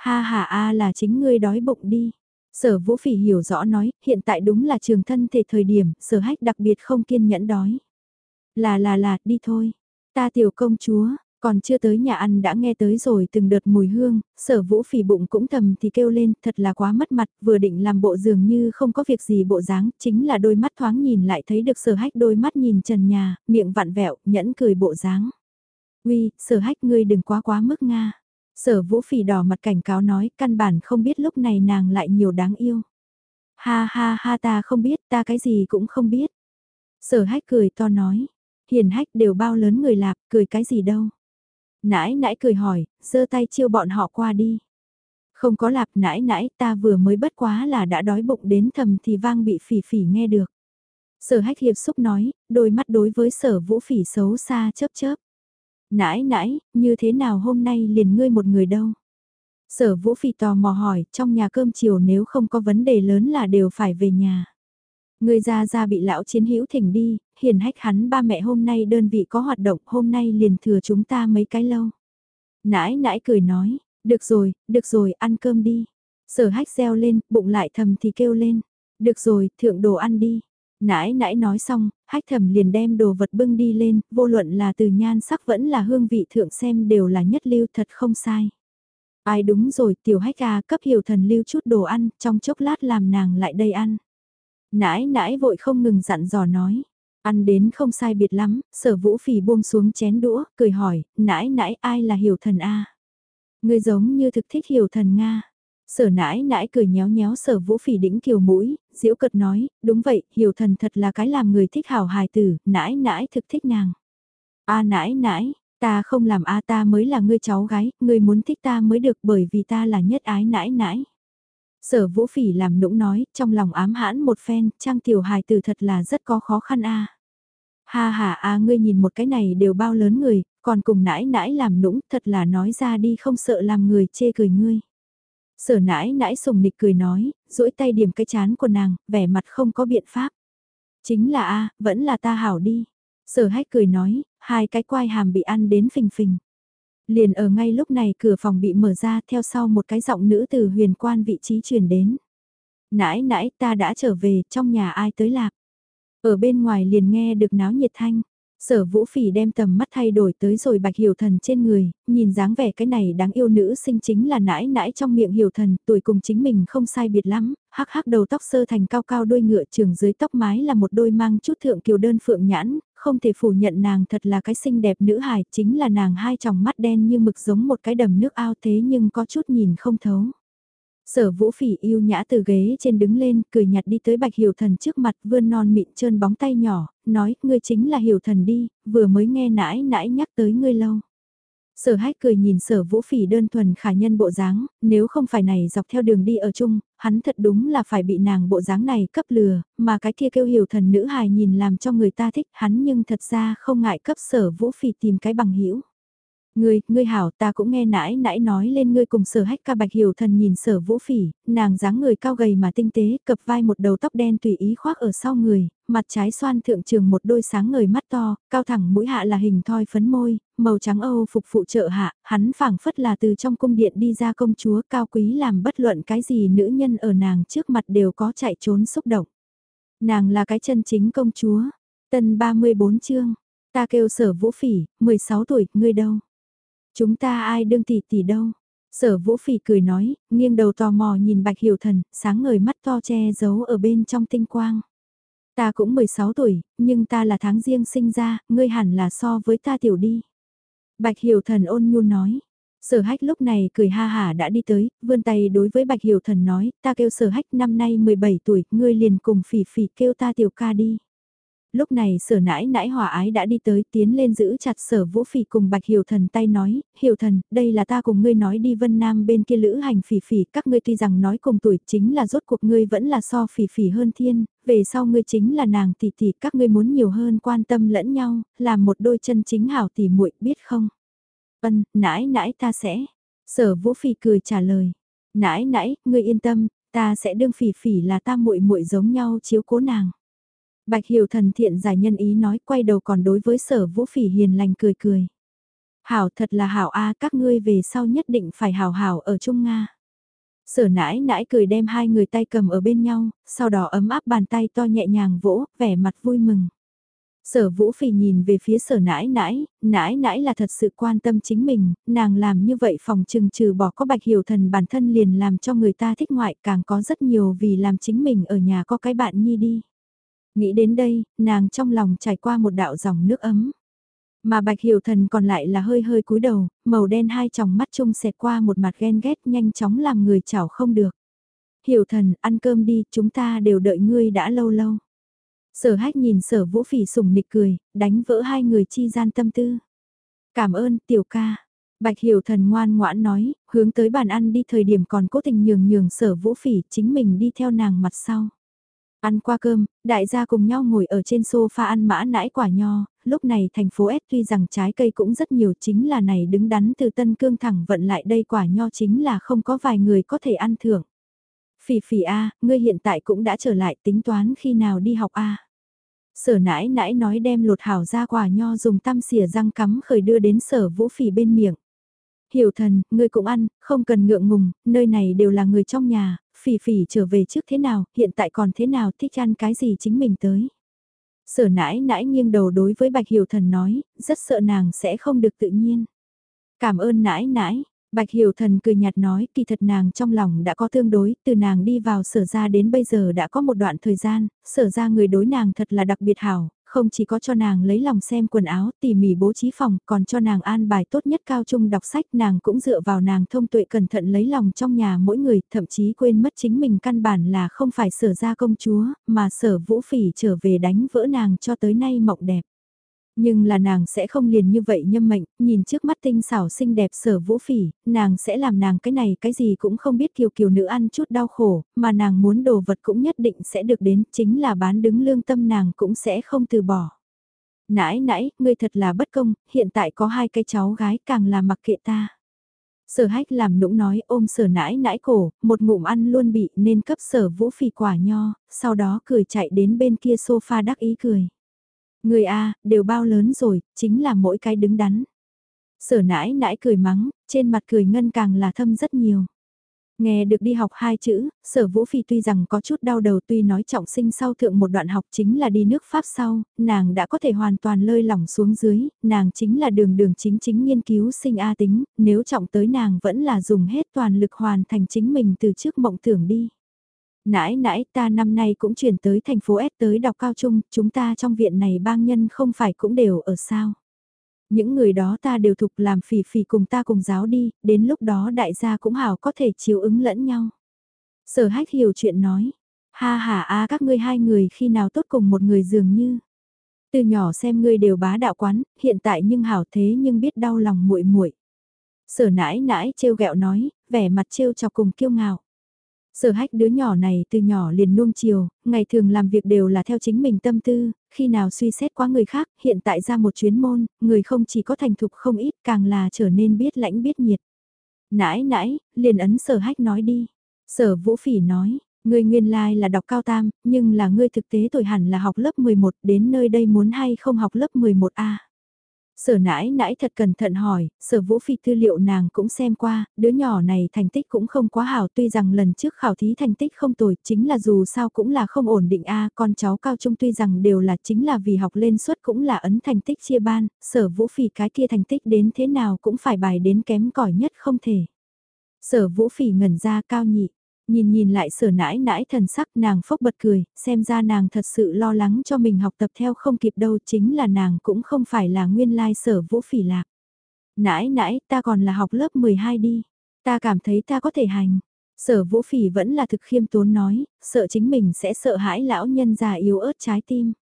Ha ha a là chính ngươi đói bụng đi. Sở vũ phỉ hiểu rõ nói, hiện tại đúng là trường thân thể thời điểm, sở hách đặc biệt không kiên nhẫn đói. Là là là, đi thôi. Ta tiểu công chúa, còn chưa tới nhà ăn đã nghe tới rồi từng đợt mùi hương, sở vũ phỉ bụng cũng thầm thì kêu lên, thật là quá mất mặt, vừa định làm bộ dường như không có việc gì bộ dáng, chính là đôi mắt thoáng nhìn lại thấy được sở hách đôi mắt nhìn trần nhà, miệng vặn vẹo, nhẫn cười bộ dáng. Uy, sở hách ngươi đừng quá quá mức Nga. Sở vũ phỉ đỏ mặt cảnh cáo nói căn bản không biết lúc này nàng lại nhiều đáng yêu. Ha ha ha ta không biết ta cái gì cũng không biết. Sở hách cười to nói. Hiền hách đều bao lớn người lạp cười cái gì đâu. Nãi nãi cười hỏi, giơ tay chiêu bọn họ qua đi. Không có lạp nãi nãi ta vừa mới bất quá là đã đói bụng đến thầm thì vang bị phỉ phỉ nghe được. Sở hách hiệp xúc nói, đôi mắt đối với sở vũ phỉ xấu xa chớp chớp. Nãi nãi, như thế nào hôm nay liền ngươi một người đâu? Sở Vũ Phi tò mò hỏi, trong nhà cơm chiều nếu không có vấn đề lớn là đều phải về nhà. Người ra ra bị lão chiến hữu thỉnh đi, hiền hách hắn ba mẹ hôm nay đơn vị có hoạt động, hôm nay liền thừa chúng ta mấy cái lâu. Nãi nãi cười nói, được rồi, được rồi, ăn cơm đi. Sở hách reo lên, bụng lại thầm thì kêu lên. Được rồi, thượng đồ ăn đi. Nãi nãi nói xong, hách thầm liền đem đồ vật bưng đi lên, vô luận là từ nhan sắc vẫn là hương vị thượng xem đều là nhất lưu thật không sai. Ai đúng rồi, tiểu hách à, cấp hiểu thần lưu chút đồ ăn, trong chốc lát làm nàng lại đây ăn. Nãi nãi vội không ngừng dặn dò nói. Ăn đến không sai biệt lắm, sở vũ phỉ buông xuống chén đũa, cười hỏi, nãi nãi ai là hiểu thần a Người giống như thực thích hiểu thần Nga. Sở nãi nãi cười nhéo nhéo sở vũ phỉ đĩnh kiều mũi, diễu cật nói, đúng vậy, hiểu thần thật là cái làm người thích hảo hài tử, nãi nãi thực thích nàng. A nãi nãi, ta không làm a ta mới là ngươi cháu gái, ngươi muốn thích ta mới được bởi vì ta là nhất ái nãi nãi. Sở vũ phỉ làm nũng nói, trong lòng ám hãn một phen, trang tiểu hài tử thật là rất có khó khăn a. Ha ha a ngươi nhìn một cái này đều bao lớn người, còn cùng nãi nãi làm nũng, thật là nói ra đi không sợ làm người chê cười ngươi. Sở nãi nãi sùng nịch cười nói, duỗi tay điểm cái chán của nàng, vẻ mặt không có biện pháp. Chính là a vẫn là ta hảo đi. Sở hách cười nói, hai cái quai hàm bị ăn đến phình phình. Liền ở ngay lúc này cửa phòng bị mở ra theo sau một cái giọng nữ từ huyền quan vị trí truyền đến. Nãi nãi ta đã trở về trong nhà ai tới lạc. Ở bên ngoài liền nghe được náo nhiệt thanh. Sở vũ phỉ đem tầm mắt thay đổi tới rồi bạch hiểu thần trên người, nhìn dáng vẻ cái này đáng yêu nữ sinh chính là nãi nãi trong miệng hiểu thần, tuổi cùng chính mình không sai biệt lắm, hắc hắc đầu tóc sơ thành cao cao đôi ngựa trường dưới tóc mái là một đôi mang chút thượng kiều đơn phượng nhãn, không thể phủ nhận nàng thật là cái xinh đẹp nữ hài, chính là nàng hai tròng mắt đen như mực giống một cái đầm nước ao thế nhưng có chút nhìn không thấu. Sở vũ phỉ yêu nhã từ ghế trên đứng lên, cười nhạt đi tới bạch hiểu thần trước mặt vươn non mịn trơn bóng tay nhỏ, nói, ngươi chính là hiểu thần đi, vừa mới nghe nãi nãi nhắc tới ngươi lâu. Sở hách cười nhìn sở vũ phỉ đơn thuần khả nhân bộ dáng, nếu không phải này dọc theo đường đi ở chung, hắn thật đúng là phải bị nàng bộ dáng này cấp lừa, mà cái kia kêu hiểu thần nữ hài nhìn làm cho người ta thích hắn nhưng thật ra không ngại cấp sở vũ phỉ tìm cái bằng hữu Ngươi, ngươi hảo ta cũng nghe nãi nãi nói lên ngươi cùng sở hách ca bạch hiểu thần nhìn sở vũ phỉ, nàng dáng người cao gầy mà tinh tế, cập vai một đầu tóc đen tùy ý khoác ở sau người, mặt trái xoan thượng trường một đôi sáng ngời mắt to, cao thẳng mũi hạ là hình thoi phấn môi, màu trắng Âu phục phụ trợ hạ, hắn phảng phất là từ trong cung điện đi ra công chúa cao quý làm bất luận cái gì nữ nhân ở nàng trước mặt đều có chạy trốn xúc động. Nàng là cái chân chính công chúa. Tân 34 chương. Ta kêu sở vũ phỉ, 16 tuổi, ngươi đâu? Chúng ta ai đương tỷ tỷ đâu? Sở vũ phỉ cười nói, nghiêng đầu tò mò nhìn bạch hiểu thần, sáng ngời mắt to che giấu ở bên trong tinh quang. Ta cũng 16 tuổi, nhưng ta là tháng riêng sinh ra, ngươi hẳn là so với ta tiểu đi. Bạch hiểu thần ôn nhu nói. Sở hách lúc này cười ha hả đã đi tới, vươn tay đối với bạch hiểu thần nói, ta kêu sở hách năm nay 17 tuổi, ngươi liền cùng phỉ phỉ kêu ta tiểu ca đi. Lúc này sở nãi nãi hòa ái đã đi tới tiến lên giữ chặt sở vũ phỉ cùng bạch hiểu thần tay nói, hiểu thần, đây là ta cùng ngươi nói đi vân nam bên kia lữ hành phỉ phỉ, các ngươi tuy rằng nói cùng tuổi chính là rốt cuộc ngươi vẫn là so phỉ phỉ hơn thiên, về sau ngươi chính là nàng tỷ tỷ, các ngươi muốn nhiều hơn quan tâm lẫn nhau, làm một đôi chân chính hảo tỷ muội biết không? Vân, nãi nãi ta sẽ. Sở vũ phỉ cười trả lời. Nãi nãi, ngươi yên tâm, ta sẽ đương phỉ phỉ là ta muội muội giống nhau chiếu cố nàng. Bạch Hiểu thần thiện giải nhân ý nói quay đầu còn đối với sở vũ phỉ hiền lành cười cười. Hảo thật là hảo a các ngươi về sau nhất định phải hảo hảo ở Trung Nga. Sở nãi nãi cười đem hai người tay cầm ở bên nhau, sau đó ấm áp bàn tay to nhẹ nhàng vỗ, vẻ mặt vui mừng. Sở vũ phỉ nhìn về phía sở nãi nãi, nãi nãi là thật sự quan tâm chính mình, nàng làm như vậy phòng trừng trừ bỏ có bạch hiểu thần bản thân liền làm cho người ta thích ngoại càng có rất nhiều vì làm chính mình ở nhà có cái bạn nhi đi. Nghĩ đến đây, nàng trong lòng trải qua một đạo dòng nước ấm. Mà bạch hiểu thần còn lại là hơi hơi cúi đầu, màu đen hai tròng mắt chung xẹt qua một mặt ghen ghét nhanh chóng làm người chảo không được. Hiểu thần, ăn cơm đi, chúng ta đều đợi ngươi đã lâu lâu. Sở hách nhìn sở vũ phỉ sùng nịch cười, đánh vỡ hai người chi gian tâm tư. Cảm ơn, tiểu ca. Bạch hiểu thần ngoan ngoãn nói, hướng tới bàn ăn đi thời điểm còn cố tình nhường nhường sở vũ phỉ chính mình đi theo nàng mặt sau. Ăn qua cơm, đại gia cùng nhau ngồi ở trên sofa ăn mã nãi quả nho, lúc này thành phố S tuy rằng trái cây cũng rất nhiều chính là này đứng đắn từ Tân Cương thẳng vận lại đây quả nho chính là không có vài người có thể ăn thưởng. Phỉ phỉ A, ngươi hiện tại cũng đã trở lại tính toán khi nào đi học A. Sở nãi nãi nói đem lột hảo ra quả nho dùng tăm xỉa răng cắm khởi đưa đến sở vũ phỉ bên miệng. Hiểu thần, ngươi cũng ăn, không cần ngượng ngùng, nơi này đều là người trong nhà, phỉ phỉ trở về trước thế nào, hiện tại còn thế nào, thích ăn cái gì chính mình tới. Sở nãi nãi nghiêng đầu đối với Bạch Hiểu Thần nói, rất sợ nàng sẽ không được tự nhiên. Cảm ơn nãi nãi, Bạch Hiểu Thần cười nhạt nói, kỳ thật nàng trong lòng đã có tương đối, từ nàng đi vào sở ra đến bây giờ đã có một đoạn thời gian, sở ra người đối nàng thật là đặc biệt hảo, không chỉ có cho nàng lấy lòng xem quần áo, tỉ mỉ bố trí phòng, còn cho nàng an bài tốt nhất cao trung đọc sách, nàng cũng dựa vào nàng thông tuệ cẩn thận lấy lòng trong nhà mỗi người, thậm chí quên mất chính mình căn bản là không phải sở ra công chúa, mà sở vũ phỉ trở về đánh vỡ nàng cho tới nay mộng đẹp. Nhưng là nàng sẽ không liền như vậy nhâm mệnh, nhìn trước mắt tinh xảo xinh đẹp sở vũ phỉ, nàng sẽ làm nàng cái này cái gì cũng không biết kiều kiều nữ ăn chút đau khổ, mà nàng muốn đồ vật cũng nhất định sẽ được đến, chính là bán đứng lương tâm nàng cũng sẽ không từ bỏ. Nãi nãi, ngươi thật là bất công, hiện tại có hai cái cháu gái càng là mặc kệ ta. Sở hách làm nũng nói ôm sở nãi nãi cổ, một ngụm ăn luôn bị nên cấp sở vũ phỉ quả nho, sau đó cười chạy đến bên kia sofa đắc ý cười. Người A, đều bao lớn rồi, chính là mỗi cái đứng đắn. Sở nãi nãi cười mắng, trên mặt cười ngân càng là thâm rất nhiều. Nghe được đi học hai chữ, sở vũ phi tuy rằng có chút đau đầu tuy nói trọng sinh sau thượng một đoạn học chính là đi nước Pháp sau, nàng đã có thể hoàn toàn lơi lỏng xuống dưới, nàng chính là đường đường chính chính nghiên cứu sinh A tính, nếu trọng tới nàng vẫn là dùng hết toàn lực hoàn thành chính mình từ trước mộng tưởng đi. Nãi nãi ta năm nay cũng chuyển tới thành phố S tới đọc cao trung, chúng ta trong viện này bang nhân không phải cũng đều ở sao. Những người đó ta đều thục làm phỉ phỉ cùng ta cùng giáo đi, đến lúc đó đại gia cũng hảo có thể chiếu ứng lẫn nhau. Sở hách hiểu chuyện nói, ha ha a các ngươi hai người khi nào tốt cùng một người dường như. Từ nhỏ xem ngươi đều bá đạo quán, hiện tại nhưng hảo thế nhưng biết đau lòng muội muội. Sở nãi nãi trêu ghẹo nói, vẻ mặt trêu chọc cùng kiêu ngạo. Sở hách đứa nhỏ này từ nhỏ liền nuông chiều, ngày thường làm việc đều là theo chính mình tâm tư, khi nào suy xét quá người khác, hiện tại ra một chuyến môn, người không chỉ có thành thục không ít càng là trở nên biết lãnh biết nhiệt. Nãi nãi, liền ấn sở hách nói đi. Sở vũ phỉ nói, ngươi nguyên lai là đọc cao tam, nhưng là ngươi thực tế tuổi hẳn là học lớp 11 đến nơi đây muốn hay không học lớp 11A. Sở nãi nãi thật cẩn thận hỏi, sở vũ phi tư liệu nàng cũng xem qua, đứa nhỏ này thành tích cũng không quá hảo tuy rằng lần trước khảo thí thành tích không tồi, chính là dù sao cũng là không ổn định a con cháu cao trung tuy rằng đều là chính là vì học lên suất cũng là ấn thành tích chia ban, sở vũ phi cái kia thành tích đến thế nào cũng phải bài đến kém cỏi nhất không thể. Sở vũ phỉ ngẩn ra cao nhị, Nhìn nhìn lại sở nãi nãi thần sắc nàng phốc bật cười, xem ra nàng thật sự lo lắng cho mình học tập theo không kịp đâu chính là nàng cũng không phải là nguyên lai sở vũ phỉ lạc. Nãi nãi ta còn là học lớp 12 đi, ta cảm thấy ta có thể hành. Sở vũ phỉ vẫn là thực khiêm tốn nói, sợ chính mình sẽ sợ hãi lão nhân già yếu ớt trái tim.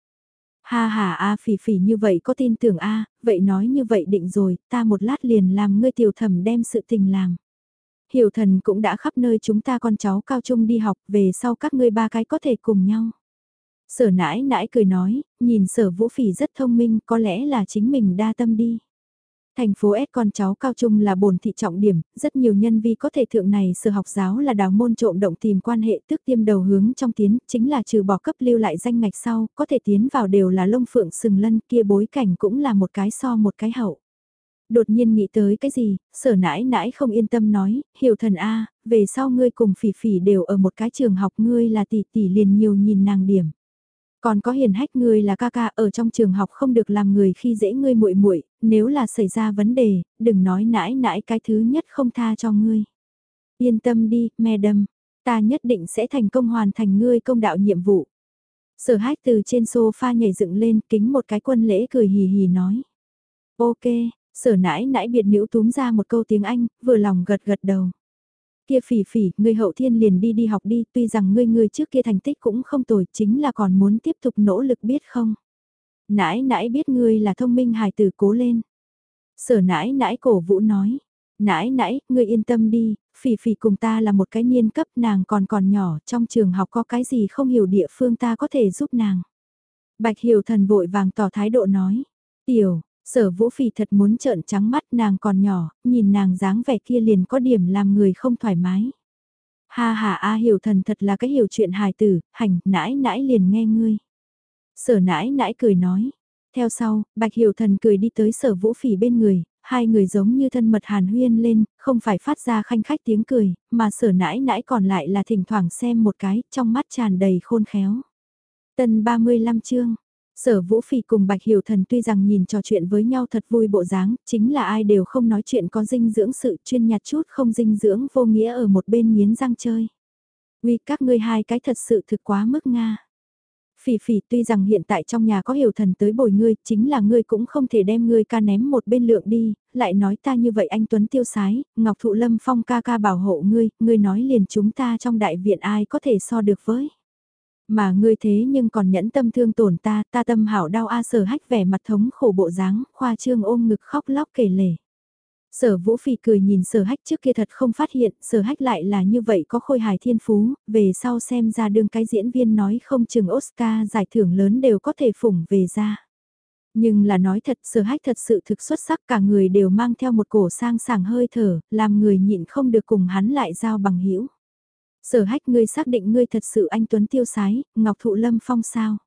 Ha ha a phỉ phỉ như vậy có tin tưởng a vậy nói như vậy định rồi, ta một lát liền làm ngươi tiểu thẩm đem sự tình làm. Hiểu thần cũng đã khắp nơi chúng ta con cháu cao trung đi học, về sau các ngươi ba cái có thể cùng nhau. Sở nãi nãi cười nói, nhìn sở vũ phỉ rất thông minh, có lẽ là chính mình đa tâm đi. Thành phố S con cháu cao trung là bổn thị trọng điểm, rất nhiều nhân vi có thể thượng này sở học giáo là đào môn trộm động tìm quan hệ tức tiêm đầu hướng trong tiến, chính là trừ bỏ cấp lưu lại danh ngạch sau, có thể tiến vào đều là lông phượng sừng lân kia bối cảnh cũng là một cái so một cái hậu đột nhiên nghĩ tới cái gì, sở nãi nãi không yên tâm nói, hiểu thần A, về sau ngươi cùng phỉ phỉ đều ở một cái trường học ngươi là tỷ tỷ liền nhiều nhìn nàng điểm. Còn có hiền hách ngươi là ca ca ở trong trường học không được làm người khi dễ ngươi muội muội nếu là xảy ra vấn đề, đừng nói nãi nãi cái thứ nhất không tha cho ngươi. Yên tâm đi, madam, ta nhất định sẽ thành công hoàn thành ngươi công đạo nhiệm vụ. Sở hách từ trên sofa nhảy dựng lên kính một cái quân lễ cười hì hì nói. Ok, Sở nãi nãi biệt nữ túm ra một câu tiếng Anh, vừa lòng gật gật đầu. Kia phỉ phỉ, ngươi hậu thiên liền đi đi học đi, tuy rằng ngươi ngươi trước kia thành tích cũng không tồi, chính là còn muốn tiếp tục nỗ lực biết không? Nãi nãi biết ngươi là thông minh hài tử cố lên. Sở nãi nãi cổ vũ nói, nãi nãi, ngươi yên tâm đi, phỉ phỉ cùng ta là một cái niên cấp nàng còn còn nhỏ, trong trường học có cái gì không hiểu địa phương ta có thể giúp nàng. Bạch hiểu thần vội vàng tỏ thái độ nói, tiểu, Sở vũ phì thật muốn trợn trắng mắt nàng còn nhỏ, nhìn nàng dáng vẻ kia liền có điểm làm người không thoải mái. Ha ha a hiểu thần thật là cái hiểu chuyện hài tử, hành, nãi nãi liền nghe ngươi. Sở nãi nãi cười nói. Theo sau, bạch hiểu thần cười đi tới sở vũ phỉ bên người, hai người giống như thân mật hàn huyên lên, không phải phát ra khanh khách tiếng cười, mà sở nãi nãi còn lại là thỉnh thoảng xem một cái, trong mắt tràn đầy khôn khéo. Tần 35 chương Sở Vũ Phi cùng Bạch Hiểu Thần tuy rằng nhìn trò chuyện với nhau thật vui bộ dáng, chính là ai đều không nói chuyện có dinh dưỡng sự chuyên nhạt chút không dinh dưỡng vô nghĩa ở một bên miến răng chơi. Vì các ngươi hai cái thật sự thực quá mức Nga. Phỉ phỉ tuy rằng hiện tại trong nhà có hiểu thần tới bồi ngươi, chính là ngươi cũng không thể đem ngươi ca ném một bên lượng đi, lại nói ta như vậy anh Tuấn tiêu sái, Ngọc Thụ Lâm Phong ca ca bảo hộ ngươi, ngươi nói liền chúng ta trong đại viện ai có thể so được với. Mà ngươi thế nhưng còn nhẫn tâm thương tổn ta, ta tâm hảo đau a sở hách vẻ mặt thống khổ bộ dáng, khoa trương ôm ngực khóc lóc kể lể. Sở vũ phì cười nhìn sở hách trước kia thật không phát hiện, sở hách lại là như vậy có khôi hài thiên phú, về sau xem ra đương cái diễn viên nói không chừng Oscar giải thưởng lớn đều có thể phủng về ra. Nhưng là nói thật sở hách thật sự thực xuất sắc cả người đều mang theo một cổ sang sảng hơi thở, làm người nhịn không được cùng hắn lại giao bằng hữu Sở hách ngươi xác định ngươi thật sự anh Tuấn tiêu sái, Ngọc Thụ Lâm Phong sao?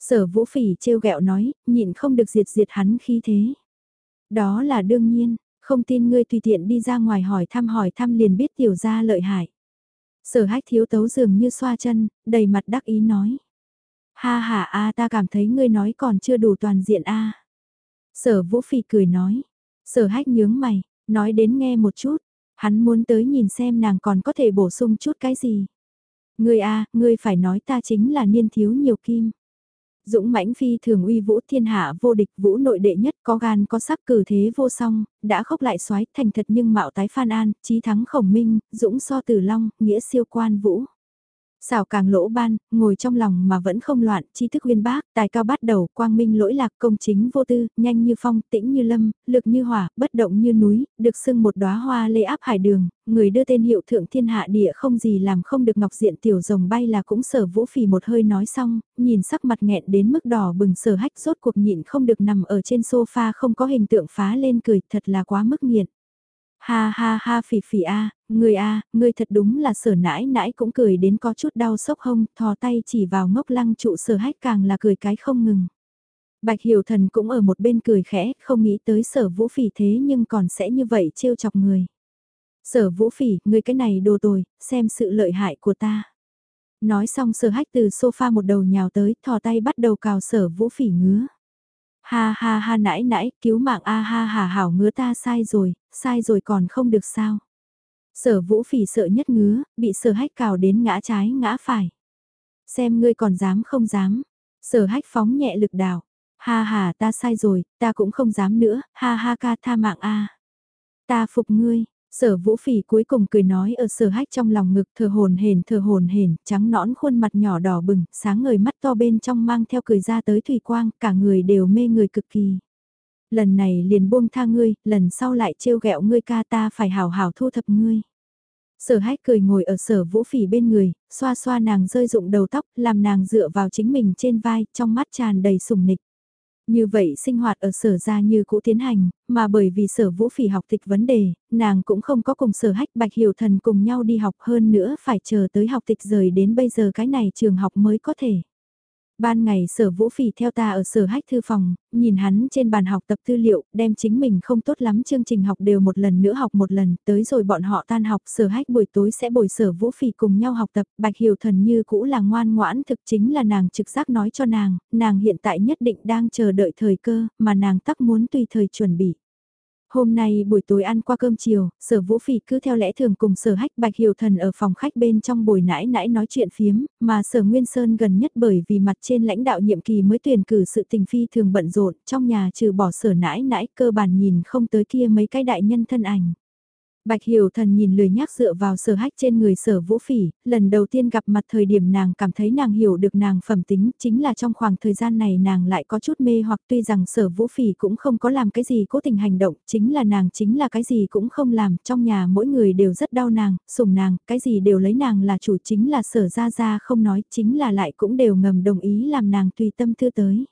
Sở vũ phỉ trêu ghẹo nói, nhịn không được diệt diệt hắn khi thế. Đó là đương nhiên, không tin ngươi tùy tiện đi ra ngoài hỏi thăm hỏi thăm liền biết tiểu gia lợi hại. Sở hách thiếu tấu dường như xoa chân, đầy mặt đắc ý nói. Ha ha a ta cảm thấy ngươi nói còn chưa đủ toàn diện a. Sở vũ phỉ cười nói. Sở hách nhướng mày, nói đến nghe một chút, Hắn muốn tới nhìn xem nàng còn có thể bổ sung chút cái gì. Ngươi a, ngươi phải nói ta chính là niên thiếu nhiều kim. Dũng mãnh phi thường uy vũ thiên hạ vô địch vũ nội đệ nhất có gan có sắc cử thế vô song, đã khóc lại xoái thành thật nhưng mạo tái phan an, trí thắng khổng minh, dũng so tử long, nghĩa siêu quan vũ. Xảo càng lỗ ban, ngồi trong lòng mà vẫn không loạn, tri thức uyên bác, tài cao bắt đầu, quang minh lỗi lạc, công chính vô tư, nhanh như phong, tĩnh như lâm, lực như hỏa, bất động như núi, được xưng một đóa hoa lê áp hải đường, người đưa tên hiệu thượng thiên hạ địa không gì làm không được ngọc diện tiểu rồng bay là cũng sở vũ phì một hơi nói xong, nhìn sắc mặt nghẹn đến mức đỏ bừng sở hách rốt cuộc nhịn không được nằm ở trên sofa không có hình tượng phá lên cười, thật là quá mức nghiện. Ha ha ha phỉ phỉ a, người a, người thật đúng là sở nãi nãi cũng cười đến có chút đau sốc hông, thò tay chỉ vào ngốc lăng trụ sở hách càng là cười cái không ngừng. Bạch Hiểu Thần cũng ở một bên cười khẽ, không nghĩ tới sở vũ phỉ thế nhưng còn sẽ như vậy trêu chọc người. Sở vũ phỉ, người cái này đồ tồi, xem sự lợi hại của ta. Nói xong sở hách từ sofa một đầu nhào tới, thò tay bắt đầu cào sở vũ phỉ ngứa. Ha ha ha nãi nãi, cứu mạng a ha hà hảo ngứa ta sai rồi, sai rồi còn không được sao. Sở vũ phỉ sợ nhất ngứa, bị sở hách cào đến ngã trái ngã phải. Xem ngươi còn dám không dám. Sở hách phóng nhẹ lực đào. Ha ha ta sai rồi, ta cũng không dám nữa, ha ha ca tha mạng a. Ta phục ngươi, Sở vũ phỉ cuối cùng cười nói ở sở hách trong lòng ngực thờ hồn hển thờ hồn hển trắng nõn khuôn mặt nhỏ đỏ bừng, sáng ngời mắt to bên trong mang theo cười ra tới thủy quang, cả người đều mê người cực kỳ. Lần này liền buông tha ngươi, lần sau lại trêu ghẹo ngươi ca ta phải hào hào thu thập ngươi. Sở hách cười ngồi ở sở vũ phỉ bên người, xoa xoa nàng rơi rụng đầu tóc, làm nàng dựa vào chính mình trên vai, trong mắt tràn đầy sùng nịch. Như vậy sinh hoạt ở sở ra như cũ tiến hành, mà bởi vì sở vũ phỉ học tịch vấn đề, nàng cũng không có cùng sở hách bạch hiểu thần cùng nhau đi học hơn nữa phải chờ tới học tịch rời đến bây giờ cái này trường học mới có thể. Ban ngày sở vũ phỉ theo ta ở sở hách thư phòng, nhìn hắn trên bàn học tập tư liệu, đem chính mình không tốt lắm chương trình học đều một lần nữa học một lần, tới rồi bọn họ tan học sở hách buổi tối sẽ bồi sở vũ phỉ cùng nhau học tập, bạch hiểu thần như cũ là ngoan ngoãn thực chính là nàng trực giác nói cho nàng, nàng hiện tại nhất định đang chờ đợi thời cơ, mà nàng tắc muốn tùy thời chuẩn bị. Hôm nay buổi tối ăn qua cơm chiều, sở vũ phỉ cứ theo lẽ thường cùng sở hách bạch hiểu thần ở phòng khách bên trong bồi nãi nãi nói chuyện phiếm, mà sở Nguyên Sơn gần nhất bởi vì mặt trên lãnh đạo nhiệm kỳ mới tuyển cử sự tình phi thường bận rộn trong nhà trừ bỏ sở nãi nãi cơ bản nhìn không tới kia mấy cái đại nhân thân ảnh. Bạch Hiểu Thần nhìn lười nhác dựa vào sở hách trên người sở vũ phỉ, lần đầu tiên gặp mặt thời điểm nàng cảm thấy nàng hiểu được nàng phẩm tính, chính là trong khoảng thời gian này nàng lại có chút mê hoặc tuy rằng sở vũ phỉ cũng không có làm cái gì cố tình hành động, chính là nàng chính là cái gì cũng không làm, trong nhà mỗi người đều rất đau nàng, sủng nàng, cái gì đều lấy nàng là chủ chính là sở ra ra không nói, chính là lại cũng đều ngầm đồng ý làm nàng tùy tâm thư tới.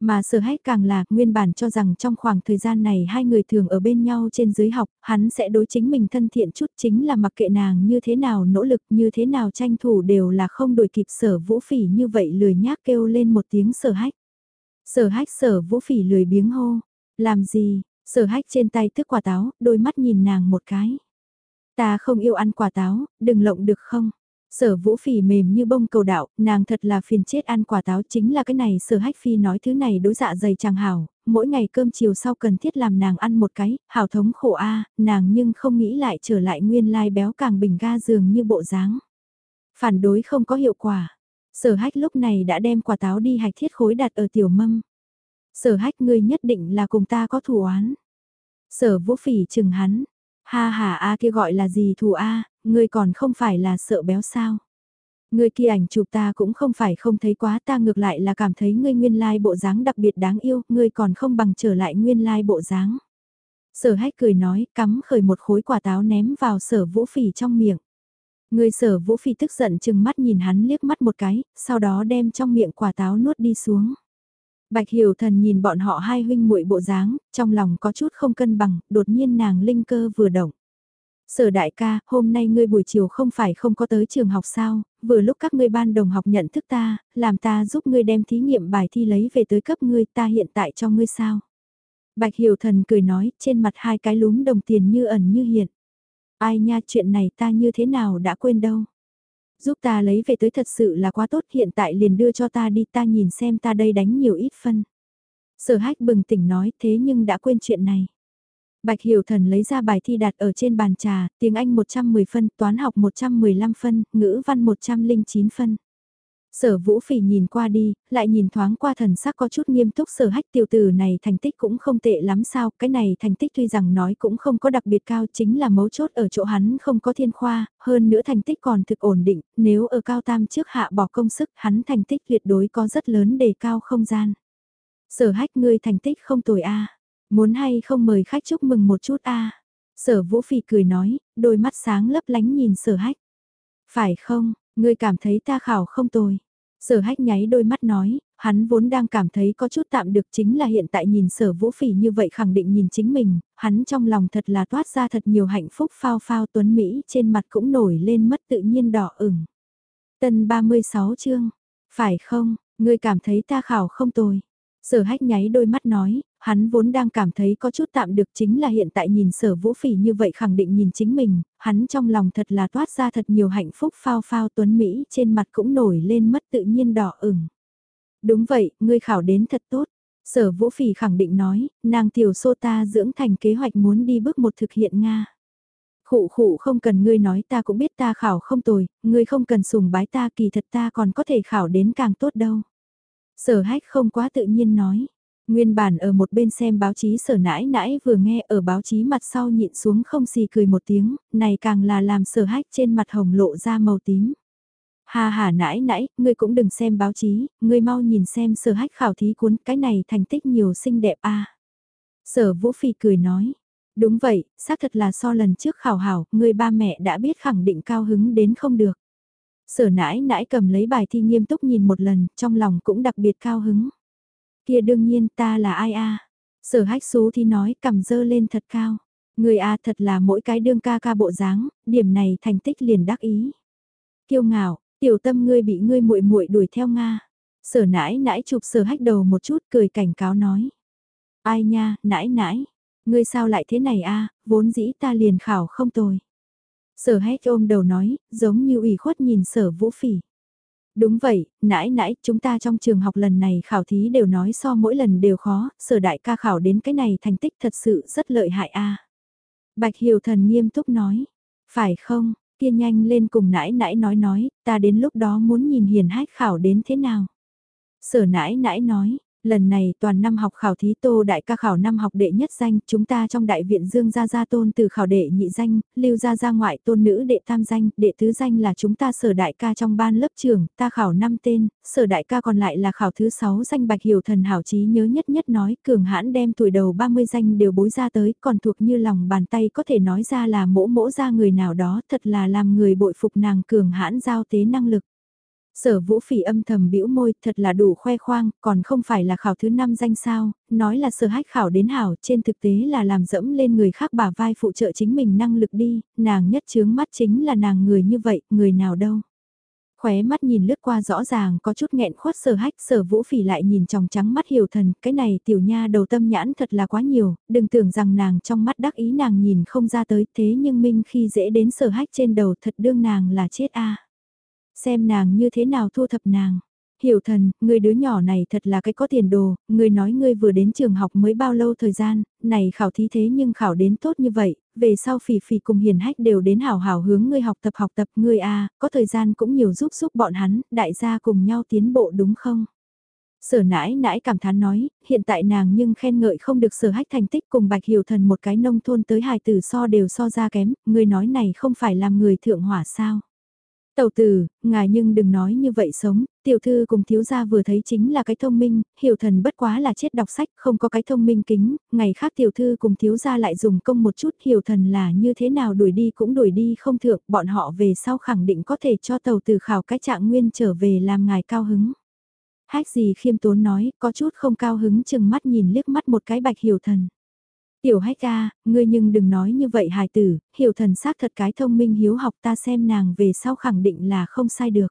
Mà sở hách càng là, nguyên bản cho rằng trong khoảng thời gian này hai người thường ở bên nhau trên dưới học, hắn sẽ đối chính mình thân thiện chút chính là mặc kệ nàng như thế nào nỗ lực như thế nào tranh thủ đều là không đổi kịp sở vũ phỉ như vậy lười nhác kêu lên một tiếng sở hách. Sở hách sở vũ phỉ lười biếng hô, làm gì, Sở hách trên tay thức quả táo, đôi mắt nhìn nàng một cái. Ta không yêu ăn quả táo, đừng lộng được không? Sở vũ phỉ mềm như bông cầu đạo, nàng thật là phiền chết ăn quả táo chính là cái này sở hách phi nói thứ này đối dạ dày chàng hảo, mỗi ngày cơm chiều sau cần thiết làm nàng ăn một cái, hảo thống khổ a nàng nhưng không nghĩ lại trở lại nguyên lai béo càng bình ga giường như bộ dáng. Phản đối không có hiệu quả, sở hách lúc này đã đem quả táo đi hạch thiết khối đặt ở tiểu mâm. Sở hách ngươi nhất định là cùng ta có thù oán. Sở vũ phỉ chừng hắn, ha ha a kia gọi là gì thù a ngươi còn không phải là sợ béo sao. Ngươi kia ảnh chụp ta cũng không phải không thấy quá ta ngược lại là cảm thấy ngươi nguyên lai bộ dáng đặc biệt đáng yêu, ngươi còn không bằng trở lại nguyên lai bộ dáng. Sở hách cười nói, cắm khởi một khối quả táo ném vào sở vũ phỉ trong miệng. Người sở vũ phỉ tức giận chừng mắt nhìn hắn liếc mắt một cái, sau đó đem trong miệng quả táo nuốt đi xuống. Bạch Hiểu Thần nhìn bọn họ hai huynh muội bộ dáng, trong lòng có chút không cân bằng, đột nhiên nàng linh cơ vừa động. Sở đại ca, hôm nay ngươi buổi chiều không phải không có tới trường học sao, vừa lúc các ngươi ban đồng học nhận thức ta, làm ta giúp ngươi đem thí nghiệm bài thi lấy về tới cấp ngươi ta hiện tại cho ngươi sao. Bạch Hiểu Thần cười nói, trên mặt hai cái lúm đồng tiền như ẩn như hiện. Ai nha chuyện này ta như thế nào đã quên đâu. Giúp ta lấy về tới thật sự là quá tốt hiện tại liền đưa cho ta đi ta nhìn xem ta đây đánh nhiều ít phân. Sở hách bừng tỉnh nói thế nhưng đã quên chuyện này. Bạch Hiểu Thần lấy ra bài thi đặt ở trên bàn trà, tiếng Anh 110 phân, toán học 115 phân, ngữ văn 109 phân. Sở Vũ Phỉ nhìn qua đi, lại nhìn thoáng qua thần sắc có chút nghiêm túc sở hách tiểu tử này thành tích cũng không tệ lắm sao, cái này thành tích tuy rằng nói cũng không có đặc biệt cao chính là mấu chốt ở chỗ hắn không có thiên khoa, hơn nữa thành tích còn thực ổn định, nếu ở cao tam trước hạ bỏ công sức hắn thành tích tuyệt đối có rất lớn đề cao không gian. Sở hách ngươi thành tích không tồi a Muốn hay không mời khách chúc mừng một chút a Sở vũ phỉ cười nói, đôi mắt sáng lấp lánh nhìn sở hách. Phải không, ngươi cảm thấy ta khảo không tồi. Sở hách nháy đôi mắt nói, hắn vốn đang cảm thấy có chút tạm được chính là hiện tại nhìn sở vũ phỉ như vậy khẳng định nhìn chính mình, hắn trong lòng thật là toát ra thật nhiều hạnh phúc phao phao tuấn Mỹ trên mặt cũng nổi lên mất tự nhiên đỏ ửng. Tần 36 chương, phải không, ngươi cảm thấy ta khảo không tồi. Sở hách nháy đôi mắt nói, hắn vốn đang cảm thấy có chút tạm được chính là hiện tại nhìn sở vũ phỉ như vậy khẳng định nhìn chính mình, hắn trong lòng thật là toát ra thật nhiều hạnh phúc phao phao tuấn Mỹ trên mặt cũng nổi lên mất tự nhiên đỏ ửng. Đúng vậy, ngươi khảo đến thật tốt. Sở vũ phỉ khẳng định nói, nàng tiểu sô ta dưỡng thành kế hoạch muốn đi bước một thực hiện Nga. Khụ khụ không cần ngươi nói ta cũng biết ta khảo không tồi, ngươi không cần sùng bái ta kỳ thật ta còn có thể khảo đến càng tốt đâu. Sở hách không quá tự nhiên nói. Nguyên bản ở một bên xem báo chí sở nãi nãi vừa nghe ở báo chí mặt sau nhịn xuống không xì cười một tiếng, này càng là làm sở hách trên mặt hồng lộ ra màu tím. Hà hà nãi nãi, ngươi cũng đừng xem báo chí, ngươi mau nhìn xem sở hách khảo thí cuốn cái này thành tích nhiều xinh đẹp a Sở vũ phi cười nói, đúng vậy, xác thật là so lần trước khảo hảo, ngươi ba mẹ đã biết khẳng định cao hứng đến không được. Sở nãi nãi cầm lấy bài thi nghiêm túc nhìn một lần, trong lòng cũng đặc biệt cao hứng. Kia đương nhiên ta là ai a Sở hách xú thì nói cầm dơ lên thật cao. Người a thật là mỗi cái đương ca ca bộ dáng, điểm này thành tích liền đắc ý. Kiêu ngạo, tiểu tâm ngươi bị ngươi muội muội đuổi theo Nga. Sở nãi nãi chụp sở hách đầu một chút cười cảnh cáo nói. Ai nha, nãi nãi, ngươi sao lại thế này a vốn dĩ ta liền khảo không tồi. Sở hách ôm đầu nói, giống như ủy khuất nhìn sở vũ phỉ. Đúng vậy, nãi nãi, chúng ta trong trường học lần này khảo thí đều nói so mỗi lần đều khó, sở đại ca khảo đến cái này thành tích thật sự rất lợi hại a. Bạch Hiểu Thần nghiêm túc nói, phải không, kia nhanh lên cùng nãi nãi nói nói, ta đến lúc đó muốn nhìn hiền hách khảo đến thế nào. Sở nãi nãi nói, Lần này toàn năm học khảo thí tô đại ca khảo năm học đệ nhất danh, chúng ta trong đại viện Dương Gia Gia tôn từ khảo đệ nhị danh, lưu gia gia ngoại tôn nữ đệ tam danh, đệ tứ danh là chúng ta sở đại ca trong ban lớp trường, ta khảo năm tên, sở đại ca còn lại là khảo thứ sáu danh bạch hiểu thần hảo trí nhớ nhất nhất nói, cường hãn đem tuổi đầu 30 danh đều bối ra tới, còn thuộc như lòng bàn tay có thể nói ra là mỗ mỗ ra người nào đó, thật là làm người bội phục nàng cường hãn giao tế năng lực. Sở vũ phỉ âm thầm bĩu môi, thật là đủ khoe khoang, còn không phải là khảo thứ năm danh sao, nói là sở hách khảo đến hảo, trên thực tế là làm dẫm lên người khác bả vai phụ trợ chính mình năng lực đi, nàng nhất chướng mắt chính là nàng người như vậy, người nào đâu. Khóe mắt nhìn lướt qua rõ ràng có chút nghẹn khuất sở hách sở vũ phỉ lại nhìn tròng trắng mắt hiểu thần, cái này tiểu nha đầu tâm nhãn thật là quá nhiều, đừng tưởng rằng nàng trong mắt đắc ý nàng nhìn không ra tới thế nhưng minh khi dễ đến sở hách trên đầu thật đương nàng là chết a Xem nàng như thế nào thu thập nàng. Hiểu thần, người đứa nhỏ này thật là cái có tiền đồ, người nói ngươi vừa đến trường học mới bao lâu thời gian, này khảo thí thế nhưng khảo đến tốt như vậy, về sau phỉ phỉ cùng hiền hách đều đến hảo hảo hướng ngươi học tập học tập ngươi a có thời gian cũng nhiều giúp giúp bọn hắn, đại gia cùng nhau tiến bộ đúng không? Sở nãi nãi cảm thán nói, hiện tại nàng nhưng khen ngợi không được sở hách thành tích cùng bạch hiểu thần một cái nông thôn tới hài tử so đều so ra kém, người nói này không phải làm người thượng hỏa sao? Tàu tử, ngài nhưng đừng nói như vậy sống, tiểu thư cùng thiếu gia vừa thấy chính là cái thông minh, hiểu thần bất quá là chết đọc sách, không có cái thông minh kính, ngày khác tiểu thư cùng thiếu gia lại dùng công một chút hiểu thần là như thế nào đuổi đi cũng đuổi đi không thượng, bọn họ về sau khẳng định có thể cho tàu tử khảo cái trạng nguyên trở về làm ngài cao hứng. Hách gì khiêm tốn nói, có chút không cao hứng chừng mắt nhìn liếc mắt một cái bạch hiểu thần. Tiểu hách ca, ngươi nhưng đừng nói như vậy hài tử, hiểu thần xác thật cái thông minh hiếu học ta xem nàng về sau khẳng định là không sai được.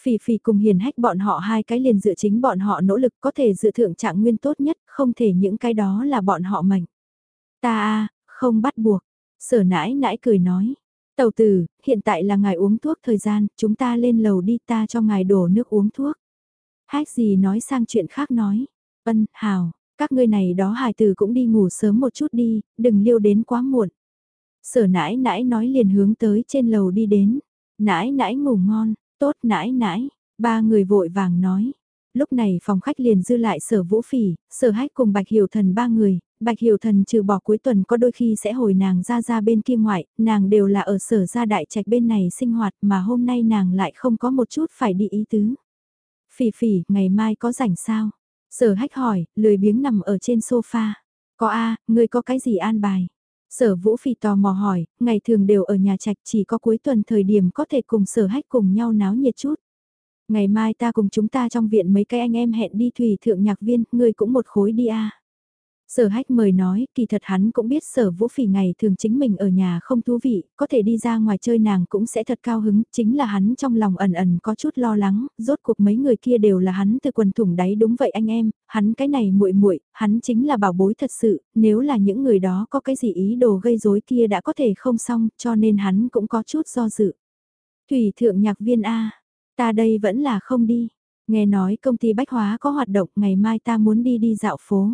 Phỉ phỉ cùng hiền hách bọn họ hai cái liền dựa chính bọn họ nỗ lực có thể dựa thượng trạng nguyên tốt nhất, không thể những cái đó là bọn họ mạnh. Ta a không bắt buộc. Sở nãi nãi cười nói. Tàu tử, hiện tại là ngài uống thuốc thời gian, chúng ta lên lầu đi ta cho ngài đổ nước uống thuốc. Hách gì nói sang chuyện khác nói. Ân, hào, các ngươi này đó hài tử cũng đi ngủ sớm một chút đi, đừng liêu đến quá muộn. Sở nãi nãi nói liền hướng tới trên lầu đi đến. Nãi nãi ngủ ngon, tốt nãi nãi, ba người vội vàng nói. Lúc này phòng khách liền dư lại sở vũ phỉ, sở hách cùng bạch hiểu thần ba người, bạch hiểu thần trừ bỏ cuối tuần có đôi khi sẽ hồi nàng ra ra bên kia ngoại, nàng đều là ở sở gia đại trạch bên này sinh hoạt mà hôm nay nàng lại không có một chút phải đi ý tứ. Phỉ phỉ, ngày mai có rảnh sao? Sở hách hỏi, lười biếng nằm ở trên sofa. Có a, ngươi có cái gì an bài? Sở vũ phì tò mò hỏi, ngày thường đều ở nhà trạch chỉ có cuối tuần thời điểm có thể cùng sở hách cùng nhau náo nhiệt chút. Ngày mai ta cùng chúng ta trong viện mấy cái anh em hẹn đi thủy thượng nhạc viên, ngươi cũng một khối đi a. Sở hách mời nói, kỳ thật hắn cũng biết sở vũ phỉ ngày thường chính mình ở nhà không thú vị, có thể đi ra ngoài chơi nàng cũng sẽ thật cao hứng, chính là hắn trong lòng ẩn ẩn có chút lo lắng, rốt cuộc mấy người kia đều là hắn từ quần thủng đáy đúng vậy anh em, hắn cái này muội muội, hắn chính là bảo bối thật sự, nếu là những người đó có cái gì ý đồ gây rối kia đã có thể không xong, cho nên hắn cũng có chút do dự. Thủy thượng nhạc viên A, ta đây vẫn là không đi, nghe nói công ty bách hóa có hoạt động, ngày mai ta muốn đi đi dạo phố.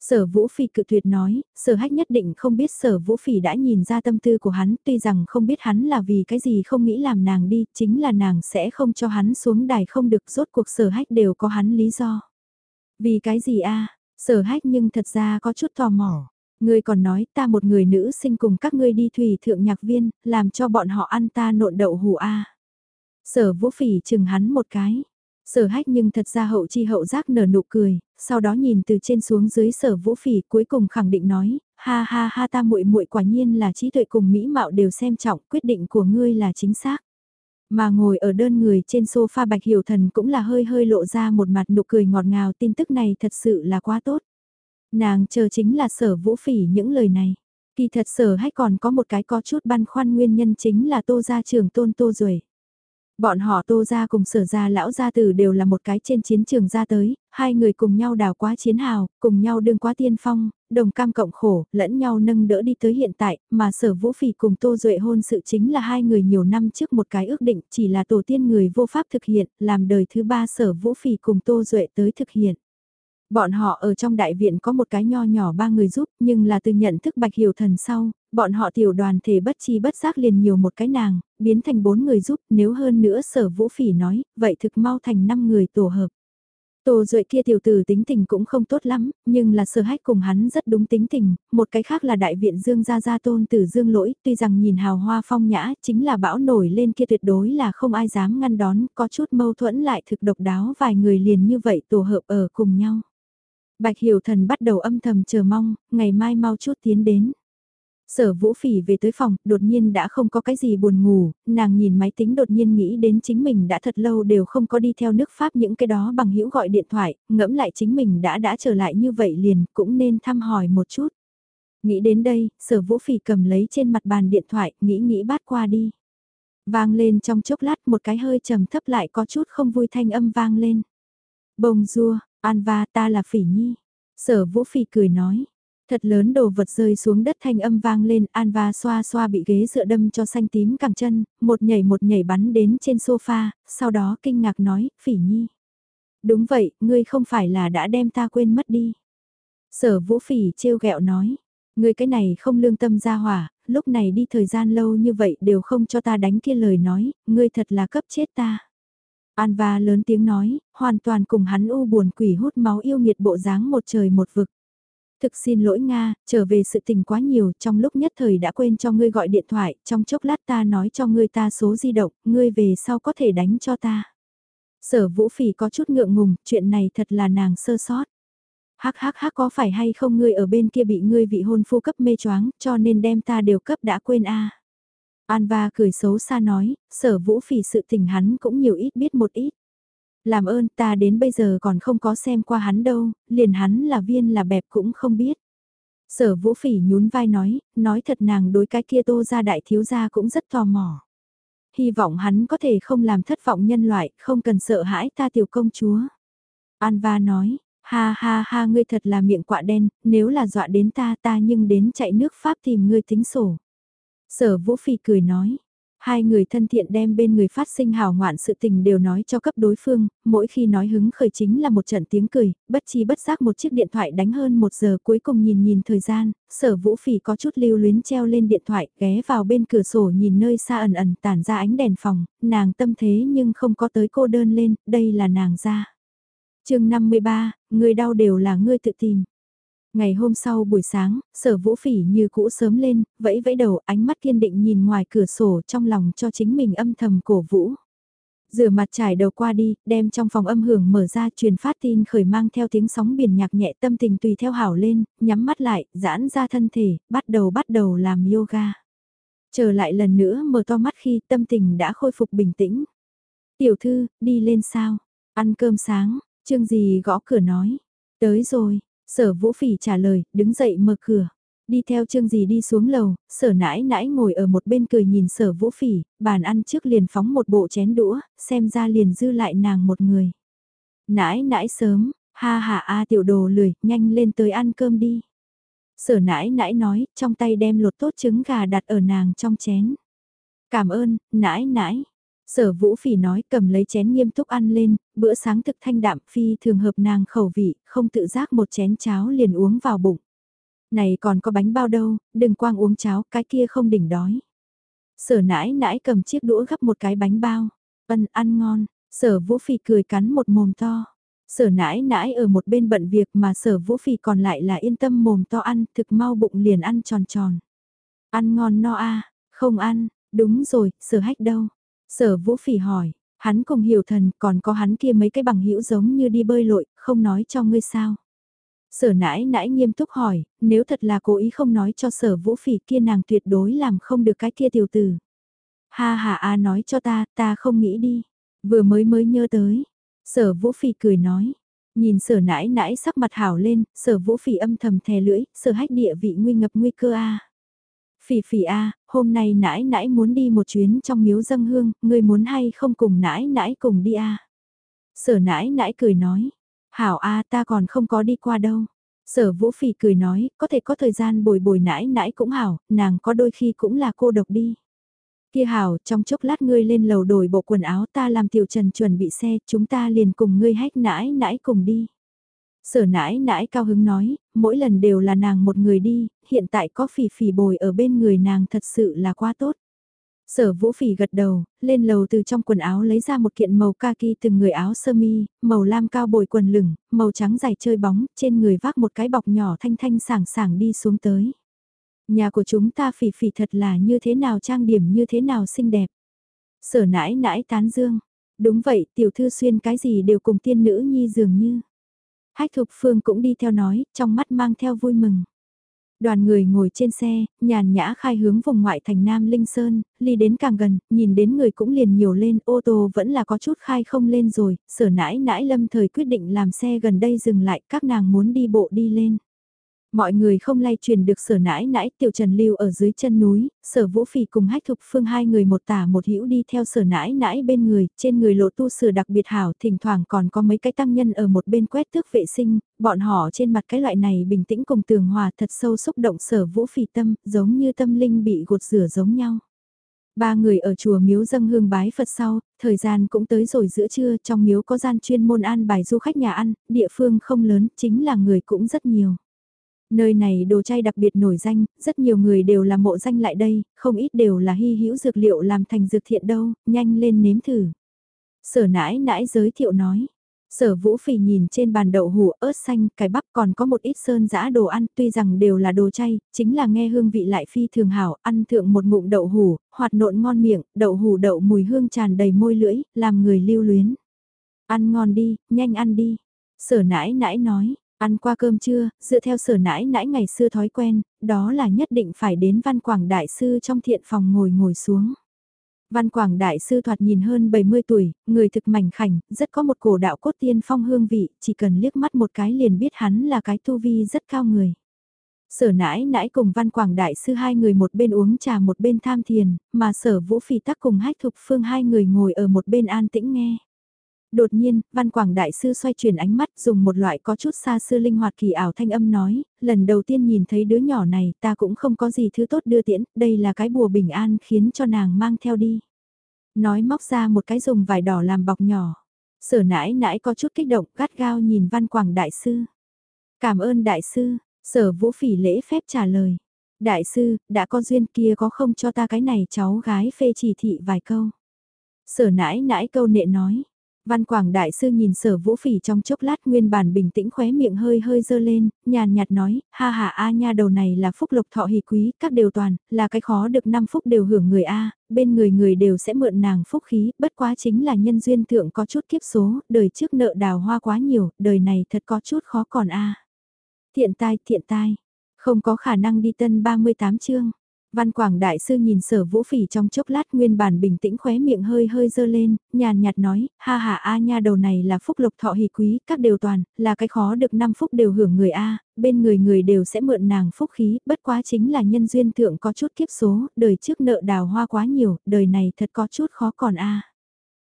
Sở Vũ Phỉ cự tuyệt nói, sở hách nhất định không biết sở Vũ Phỉ đã nhìn ra tâm tư của hắn, tuy rằng không biết hắn là vì cái gì không nghĩ làm nàng đi, chính là nàng sẽ không cho hắn xuống đài không được rốt cuộc sở hách đều có hắn lý do. Vì cái gì a sở hách nhưng thật ra có chút tò mò. Ngươi còn nói ta một người nữ sinh cùng các ngươi đi thủy thượng nhạc viên, làm cho bọn họ ăn ta nộn đậu hù a Sở Vũ Phỉ chừng hắn một cái. Sở hách nhưng thật ra hậu chi hậu giác nở nụ cười, sau đó nhìn từ trên xuống dưới sở vũ phỉ cuối cùng khẳng định nói, ha ha ha ta muội muội quả nhiên là trí tuệ cùng mỹ mạo đều xem trọng, quyết định của ngươi là chính xác. Mà ngồi ở đơn người trên sofa bạch hiểu thần cũng là hơi hơi lộ ra một mặt nụ cười ngọt ngào tin tức này thật sự là quá tốt. Nàng chờ chính là sở vũ phỉ những lời này. Kỳ thật sở hay còn có một cái có chút băn khoăn nguyên nhân chính là tô gia trưởng tôn tô rồi. Bọn họ tô ra cùng sở ra lão gia tử đều là một cái trên chiến trường ra tới, hai người cùng nhau đào quá chiến hào, cùng nhau đương quá tiên phong, đồng cam cộng khổ, lẫn nhau nâng đỡ đi tới hiện tại, mà sở vũ phỉ cùng tô duệ hôn sự chính là hai người nhiều năm trước một cái ước định chỉ là tổ tiên người vô pháp thực hiện, làm đời thứ ba sở vũ phỉ cùng tô duệ tới thực hiện. Bọn họ ở trong đại viện có một cái nho nhỏ ba người giúp, nhưng là từ nhận thức bạch hiểu thần sau, bọn họ tiểu đoàn thể bất chi bất giác liền nhiều một cái nàng, biến thành bốn người giúp, nếu hơn nữa sở vũ phỉ nói, vậy thực mau thành năm người tổ hợp. Tô Duệ kia tiểu tử tính tình cũng không tốt lắm, nhưng là sở hách cùng hắn rất đúng tính tình, một cái khác là đại viện Dương Gia Gia Tôn tử Dương Lỗi, tuy rằng nhìn hào hoa phong nhã, chính là bão nổi lên kia tuyệt đối là không ai dám ngăn đón, có chút mâu thuẫn lại thực độc đáo vài người liền như vậy tổ hợp ở cùng nhau. Bạch Hiểu Thần bắt đầu âm thầm chờ mong, ngày mai mau chút tiến đến. Sở vũ phỉ về tới phòng, đột nhiên đã không có cái gì buồn ngủ, nàng nhìn máy tính đột nhiên nghĩ đến chính mình đã thật lâu đều không có đi theo nước Pháp những cái đó bằng hữu gọi điện thoại, ngẫm lại chính mình đã đã trở lại như vậy liền, cũng nên thăm hỏi một chút. Nghĩ đến đây, sở vũ phỉ cầm lấy trên mặt bàn điện thoại, nghĩ nghĩ bát qua đi. Vang lên trong chốc lát một cái hơi trầm thấp lại có chút không vui thanh âm vang lên. Bông rua, An va ta là phỉ nhi. Sở vũ phỉ cười nói. Thật lớn đồ vật rơi xuống đất thanh âm vang lên, An va xoa xoa bị ghế dựa đâm cho xanh tím cẳng chân, một nhảy một nhảy bắn đến trên sofa, sau đó kinh ngạc nói, phỉ nhi. Đúng vậy, ngươi không phải là đã đem ta quên mất đi. Sở vũ phỉ trêu ghẹo nói, ngươi cái này không lương tâm ra hỏa, lúc này đi thời gian lâu như vậy đều không cho ta đánh kia lời nói, ngươi thật là cấp chết ta. Anva lớn tiếng nói, hoàn toàn cùng hắn u buồn quỷ hút máu yêu nghiệt bộ dáng một trời một vực. Thực xin lỗi Nga, trở về sự tình quá nhiều, trong lúc nhất thời đã quên cho ngươi gọi điện thoại, trong chốc lát ta nói cho ngươi ta số di động, ngươi về sau có thể đánh cho ta. Sở vũ phỉ có chút ngượng ngùng, chuyện này thật là nàng sơ sót. Hắc hắc hắc có phải hay không ngươi ở bên kia bị ngươi vị hôn phu cấp mê choáng, cho nên đem ta đều cấp đã quên a. An va cười xấu xa nói, sở vũ phỉ sự tình hắn cũng nhiều ít biết một ít. Làm ơn ta đến bây giờ còn không có xem qua hắn đâu, liền hắn là viên là bẹp cũng không biết. Sở vũ phỉ nhún vai nói, nói thật nàng đối cái kia tô ra đại thiếu gia cũng rất tò mò. Hy vọng hắn có thể không làm thất vọng nhân loại, không cần sợ hãi ta tiểu công chúa. An va nói, ha ha ha ngươi thật là miệng quạ đen, nếu là dọa đến ta ta nhưng đến chạy nước Pháp tìm ngươi tính sổ. Sở Vũ Phi cười nói. Hai người thân thiện đem bên người phát sinh hào ngoạn sự tình đều nói cho cấp đối phương, mỗi khi nói hứng khởi chính là một trận tiếng cười, bất chi bất giác một chiếc điện thoại đánh hơn một giờ cuối cùng nhìn nhìn thời gian, sở vũ phỉ có chút lưu luyến treo lên điện thoại, ghé vào bên cửa sổ nhìn nơi xa ẩn ẩn tản ra ánh đèn phòng, nàng tâm thế nhưng không có tới cô đơn lên, đây là nàng ra. chương 53, người đau đều là ngươi tự tìm. Ngày hôm sau buổi sáng, sở vũ phỉ như cũ sớm lên, vẫy vẫy đầu ánh mắt kiên định nhìn ngoài cửa sổ trong lòng cho chính mình âm thầm cổ vũ. Rửa mặt trải đầu qua đi, đem trong phòng âm hưởng mở ra truyền phát tin khởi mang theo tiếng sóng biển nhạc nhẹ tâm tình tùy theo hảo lên, nhắm mắt lại, giãn ra thân thể, bắt đầu bắt đầu làm yoga. Trở lại lần nữa mở to mắt khi tâm tình đã khôi phục bình tĩnh. Tiểu thư, đi lên sao? Ăn cơm sáng, chương gì gõ cửa nói. Tới rồi, Sở Vũ Phỉ trả lời, đứng dậy mở cửa. Đi theo chương gì đi xuống lầu, sở nãi nãi ngồi ở một bên cười nhìn sở vũ phỉ, bàn ăn trước liền phóng một bộ chén đũa, xem ra liền dư lại nàng một người. Nãi nãi sớm, ha ha a tiểu đồ lười, nhanh lên tới ăn cơm đi. Sở nãi nãi nói, trong tay đem lột tốt trứng gà đặt ở nàng trong chén. Cảm ơn, nãi nãi. Sở vũ phỉ nói cầm lấy chén nghiêm túc ăn lên, bữa sáng thực thanh đạm phi thường hợp nàng khẩu vị, không tự giác một chén cháo liền uống vào bụng. Này còn có bánh bao đâu, đừng quang uống cháo, cái kia không đỉnh đói. Sở nãi nãi cầm chiếc đũa gắp một cái bánh bao, ân ăn ngon, sở vũ phỉ cười cắn một mồm to. Sở nãi nãi ở một bên bận việc mà sở vũ phỉ còn lại là yên tâm mồm to ăn, thực mau bụng liền ăn tròn tròn. Ăn ngon no a không ăn, đúng rồi, sở hách đâu. Sở vũ phỉ hỏi, hắn cùng hiểu thần còn có hắn kia mấy cái bằng hữu giống như đi bơi lội, không nói cho ngươi sao. Sở nãi nãi nghiêm túc hỏi, nếu thật là cố ý không nói cho sở vũ phỉ kia nàng tuyệt đối làm không được cái kia tiểu tử. Ha ha a nói cho ta, ta không nghĩ đi. Vừa mới mới nhớ tới. Sở vũ phỉ cười nói. Nhìn sở nãi nãi sắc mặt hảo lên, sở vũ phỉ âm thầm thè lưỡi, sở hách địa vị nguy ngập nguy cơ a. Phỉ phỉ a, hôm nay nãi nãi muốn đi một chuyến trong miếu dâng hương, ngươi muốn hay không cùng nãi nãi cùng đi a? Sở nãi nãi cười nói, hảo a ta còn không có đi qua đâu. Sở vũ phỉ cười nói, có thể có thời gian bồi bồi nãi nãi cũng hảo, nàng có đôi khi cũng là cô độc đi. Kia hảo, trong chốc lát ngươi lên lầu đổi bộ quần áo ta làm tiểu trần chuẩn bị xe, chúng ta liền cùng ngươi hách nãi nãi cùng đi. Sở nãi nãi cao hứng nói, mỗi lần đều là nàng một người đi, hiện tại có phỉ phỉ bồi ở bên người nàng thật sự là quá tốt. Sở vũ phỉ gật đầu, lên lầu từ trong quần áo lấy ra một kiện màu kaki từng người áo sơ mi, màu lam cao bồi quần lửng, màu trắng dài chơi bóng, trên người vác một cái bọc nhỏ thanh thanh sảng sảng đi xuống tới. Nhà của chúng ta phỉ phỉ thật là như thế nào trang điểm như thế nào xinh đẹp. Sở nãi nãi tán dương. Đúng vậy, tiểu thư xuyên cái gì đều cùng tiên nữ nhi dường như. Hách Thục Phương cũng đi theo nói, trong mắt mang theo vui mừng. Đoàn người ngồi trên xe, nhàn nhã khai hướng vùng ngoại thành Nam Linh Sơn, ly đến càng gần, nhìn đến người cũng liền nhiều lên, ô tô vẫn là có chút khai không lên rồi, sở nãi nãi lâm thời quyết định làm xe gần đây dừng lại, các nàng muốn đi bộ đi lên. Mọi người không lay truyền được sở nãi nãi tiểu trần lưu ở dưới chân núi, sở vũ phỉ cùng hách thục phương hai người một tả một hữu đi theo sở nãi nãi bên người, trên người lộ tu sửa đặc biệt hảo, thỉnh thoảng còn có mấy cái tăng nhân ở một bên quét tước vệ sinh, bọn họ trên mặt cái loại này bình tĩnh cùng tường hòa thật sâu xúc động sở vũ phỉ tâm, giống như tâm linh bị gột rửa giống nhau. Ba người ở chùa miếu dâng hương bái Phật sau, thời gian cũng tới rồi giữa trưa, trong miếu có gian chuyên môn an bài du khách nhà ăn, địa phương không lớn, chính là người cũng rất nhiều. Nơi này đồ chay đặc biệt nổi danh, rất nhiều người đều là mộ danh lại đây, không ít đều là hy hữu dược liệu làm thành dược thiện đâu, nhanh lên nếm thử. Sở nãi nãi giới thiệu nói. Sở vũ phì nhìn trên bàn đậu hủ ớt xanh, cải bắp còn có một ít sơn giã đồ ăn tuy rằng đều là đồ chay, chính là nghe hương vị lại phi thường hảo, ăn thượng một ngụm đậu hủ, hoạt nộn ngon miệng, đậu hủ đậu mùi hương tràn đầy môi lưỡi, làm người lưu luyến. Ăn ngon đi, nhanh ăn đi. Sở nãi nãi nói, Ăn qua cơm trưa, dựa theo sở nãi nãi ngày xưa thói quen, đó là nhất định phải đến văn quảng đại sư trong thiện phòng ngồi ngồi xuống. Văn Quảng Đại Sư thoạt nhìn hơn 70 tuổi, người thực mảnh khảnh, rất có một cổ đạo cốt tiên phong hương vị, chỉ cần liếc mắt một cái liền biết hắn là cái tu vi rất cao người. Sở nãi nãi cùng Văn Quảng Đại Sư hai người một bên uống trà một bên tham thiền, mà sở vũ phi tắc cùng hách thục phương hai người ngồi ở một bên an tĩnh nghe. Đột nhiên, Văn Quảng Đại Sư xoay chuyển ánh mắt dùng một loại có chút xa xưa linh hoạt kỳ ảo thanh âm nói, lần đầu tiên nhìn thấy đứa nhỏ này ta cũng không có gì thứ tốt đưa tiễn, đây là cái bùa bình an khiến cho nàng mang theo đi. Nói móc ra một cái dùng vải đỏ làm bọc nhỏ. Sở nãi nãi có chút kích động gắt gao nhìn Văn Quảng Đại Sư. Cảm ơn Đại Sư, sở vũ phỉ lễ phép trả lời. Đại Sư, đã có duyên kia có không cho ta cái này cháu gái phê chỉ thị vài câu. Sở nãi nãi câu nệ nói, Văn Quảng Đại Sư nhìn sở vũ phỉ trong chốc lát nguyên bản bình tĩnh khóe miệng hơi hơi dơ lên, nhàn nhạt nói, ha ha a nha đầu này là phúc lộc thọ hỷ quý, các đều toàn, là cái khó được năm phúc đều hưởng người a bên người người đều sẽ mượn nàng phúc khí, bất quá chính là nhân duyên thượng có chút kiếp số, đời trước nợ đào hoa quá nhiều, đời này thật có chút khó còn a Thiện tai, thiện tai, không có khả năng đi tân 38 chương. Văn Quảng Đại Sư nhìn sở vũ phỉ trong chốc lát nguyên bản bình tĩnh khóe miệng hơi hơi dơ lên, nhàn nhạt nói, ha ha a nha đầu này là phúc lộc thọ hỷ quý, các đều toàn, là cái khó được năm phúc đều hưởng người a bên người người đều sẽ mượn nàng phúc khí, bất quá chính là nhân duyên thượng có chút kiếp số, đời trước nợ đào hoa quá nhiều, đời này thật có chút khó còn a.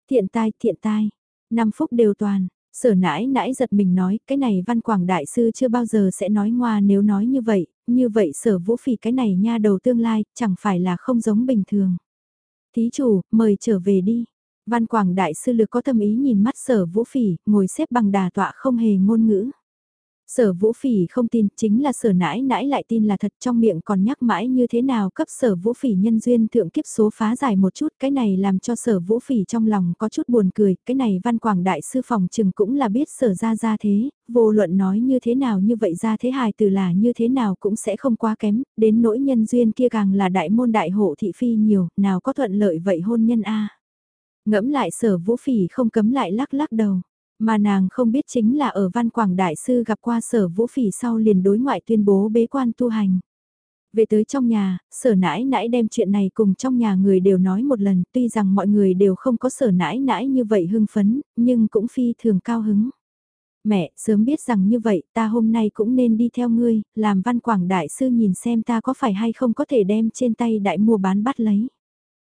Thiện tai, thiện tai, năm phúc đều toàn, Sở nãi nãi giật mình nói, cái này văn quảng đại sư chưa bao giờ sẽ nói ngoa nếu nói như vậy, như vậy sở vũ phỉ cái này nha đầu tương lai, chẳng phải là không giống bình thường. Thí chủ, mời trở về đi. Văn quảng đại sư lực có tâm ý nhìn mắt sở vũ phỉ, ngồi xếp bằng đà tọa không hề ngôn ngữ. Sở vũ phỉ không tin, chính là sở nãi nãi lại tin là thật trong miệng còn nhắc mãi như thế nào cấp sở vũ phỉ nhân duyên thượng kiếp số phá giải một chút, cái này làm cho sở vũ phỉ trong lòng có chút buồn cười, cái này văn quảng đại sư phòng trừng cũng là biết sở ra ra thế, vô luận nói như thế nào như vậy ra thế hài từ là như thế nào cũng sẽ không quá kém, đến nỗi nhân duyên kia càng là đại môn đại hộ thị phi nhiều, nào có thuận lợi vậy hôn nhân a Ngẫm lại sở vũ phỉ không cấm lại lắc lắc đầu. Mà nàng không biết chính là ở Văn Quảng Đại Sư gặp qua sở vũ phỉ sau liền đối ngoại tuyên bố bế quan tu hành. Về tới trong nhà, sở nãi nãi đem chuyện này cùng trong nhà người đều nói một lần tuy rằng mọi người đều không có sở nãi nãi như vậy hưng phấn, nhưng cũng phi thường cao hứng. Mẹ, sớm biết rằng như vậy ta hôm nay cũng nên đi theo ngươi, làm văn quảng đại sư nhìn xem ta có phải hay không có thể đem trên tay đại mua bán bắt lấy.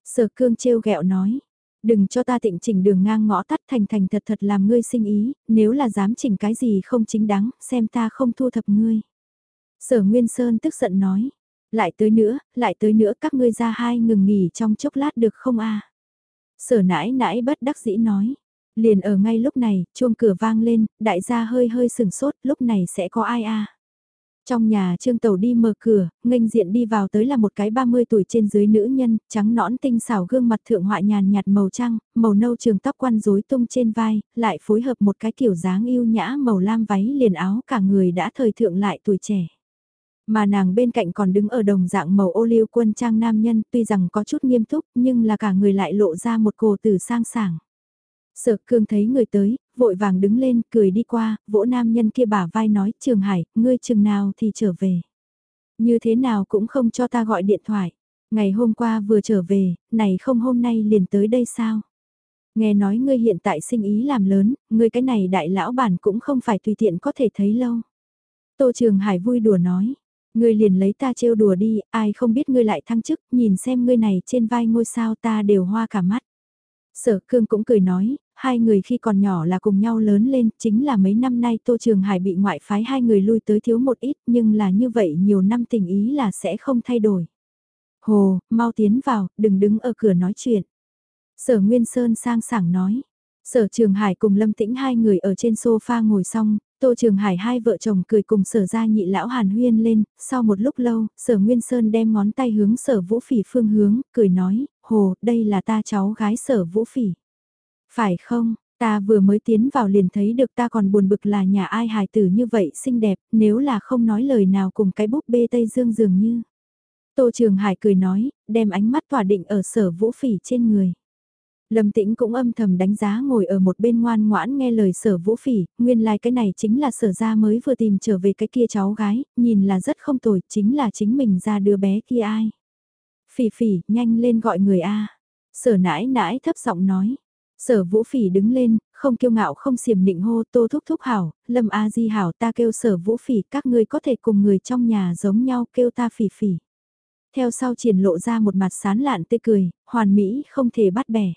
Sở cương trêu ghẹo nói, Đừng cho ta tịnh chỉnh đường ngang ngõ tắt thành thành thật thật làm ngươi sinh ý, nếu là dám chỉnh cái gì không chính đáng, xem ta không thu thập ngươi. Sở Nguyên Sơn tức giận nói, lại tới nữa, lại tới nữa các ngươi ra hai ngừng nghỉ trong chốc lát được không a Sở nãi nãi bất đắc dĩ nói, liền ở ngay lúc này, chuông cửa vang lên, đại gia hơi hơi sừng sốt, lúc này sẽ có ai a trong nhà Trương tẩu đi mở cửa, nghênh diện đi vào tới là một cái 30 tuổi trên dưới nữ nhân, trắng nõn tinh xảo gương mặt thượng họa nhàn nhạt màu trăng, màu nâu trường tóc quăn rối tung trên vai, lại phối hợp một cái kiểu dáng yêu nhã màu lam váy liền áo cả người đã thời thượng lại tuổi trẻ. Mà nàng bên cạnh còn đứng ở đồng dạng màu ô liu quân trang nam nhân tuy rằng có chút nghiêm túc nhưng là cả người lại lộ ra một cổ tử sang sảng. Sở cương thấy người tới, vội vàng đứng lên, cười đi qua, vỗ nam nhân kia bả vai nói, Trường Hải, ngươi chừng nào thì trở về. Như thế nào cũng không cho ta gọi điện thoại. Ngày hôm qua vừa trở về, này không hôm nay liền tới đây sao? Nghe nói ngươi hiện tại sinh ý làm lớn, ngươi cái này đại lão bản cũng không phải tùy tiện có thể thấy lâu. Tô Trường Hải vui đùa nói. Ngươi liền lấy ta trêu đùa đi, ai không biết ngươi lại thăng chức, nhìn xem ngươi này trên vai ngôi sao ta đều hoa cả mắt. Sở cương cũng cười nói, hai người khi còn nhỏ là cùng nhau lớn lên, chính là mấy năm nay Tô Trường Hải bị ngoại phái hai người lui tới thiếu một ít, nhưng là như vậy nhiều năm tình ý là sẽ không thay đổi. Hồ, mau tiến vào, đừng đứng ở cửa nói chuyện. Sở Nguyên Sơn sang sảng nói. Sở Trường Hải cùng Lâm Tĩnh hai người ở trên sofa ngồi xong, Tô Trường Hải hai vợ chồng cười cùng sở ra nhị lão Hàn Huyên lên, sau một lúc lâu, sở Nguyên Sơn đem ngón tay hướng sở vũ phỉ phương hướng, cười nói, Hồ, đây là ta cháu gái sở vũ phỉ. Phải không, ta vừa mới tiến vào liền thấy được ta còn buồn bực là nhà ai hài tử như vậy xinh đẹp, nếu là không nói lời nào cùng cái búp bê Tây Dương dường như. Tô Trường Hải cười nói, đem ánh mắt tỏa định ở sở vũ phỉ trên người. Lâm Tĩnh cũng âm thầm đánh giá ngồi ở một bên ngoan ngoãn nghe lời sở vũ phỉ, nguyên lai like cái này chính là sở ra mới vừa tìm trở về cái kia cháu gái, nhìn là rất không tồi, chính là chính mình ra đứa bé kia ai. Phỉ phỉ, nhanh lên gọi người A. Sở nãi nãi thấp giọng nói. Sở vũ phỉ đứng lên, không kiêu ngạo không xiểm nịnh hô tô thúc thúc hảo, lâm a di hảo ta kêu sở vũ phỉ các ngươi có thể cùng người trong nhà giống nhau kêu ta phỉ phỉ. Theo sau triển lộ ra một mặt sán lạn tươi cười, hoàn mỹ không thể bắt bẻ.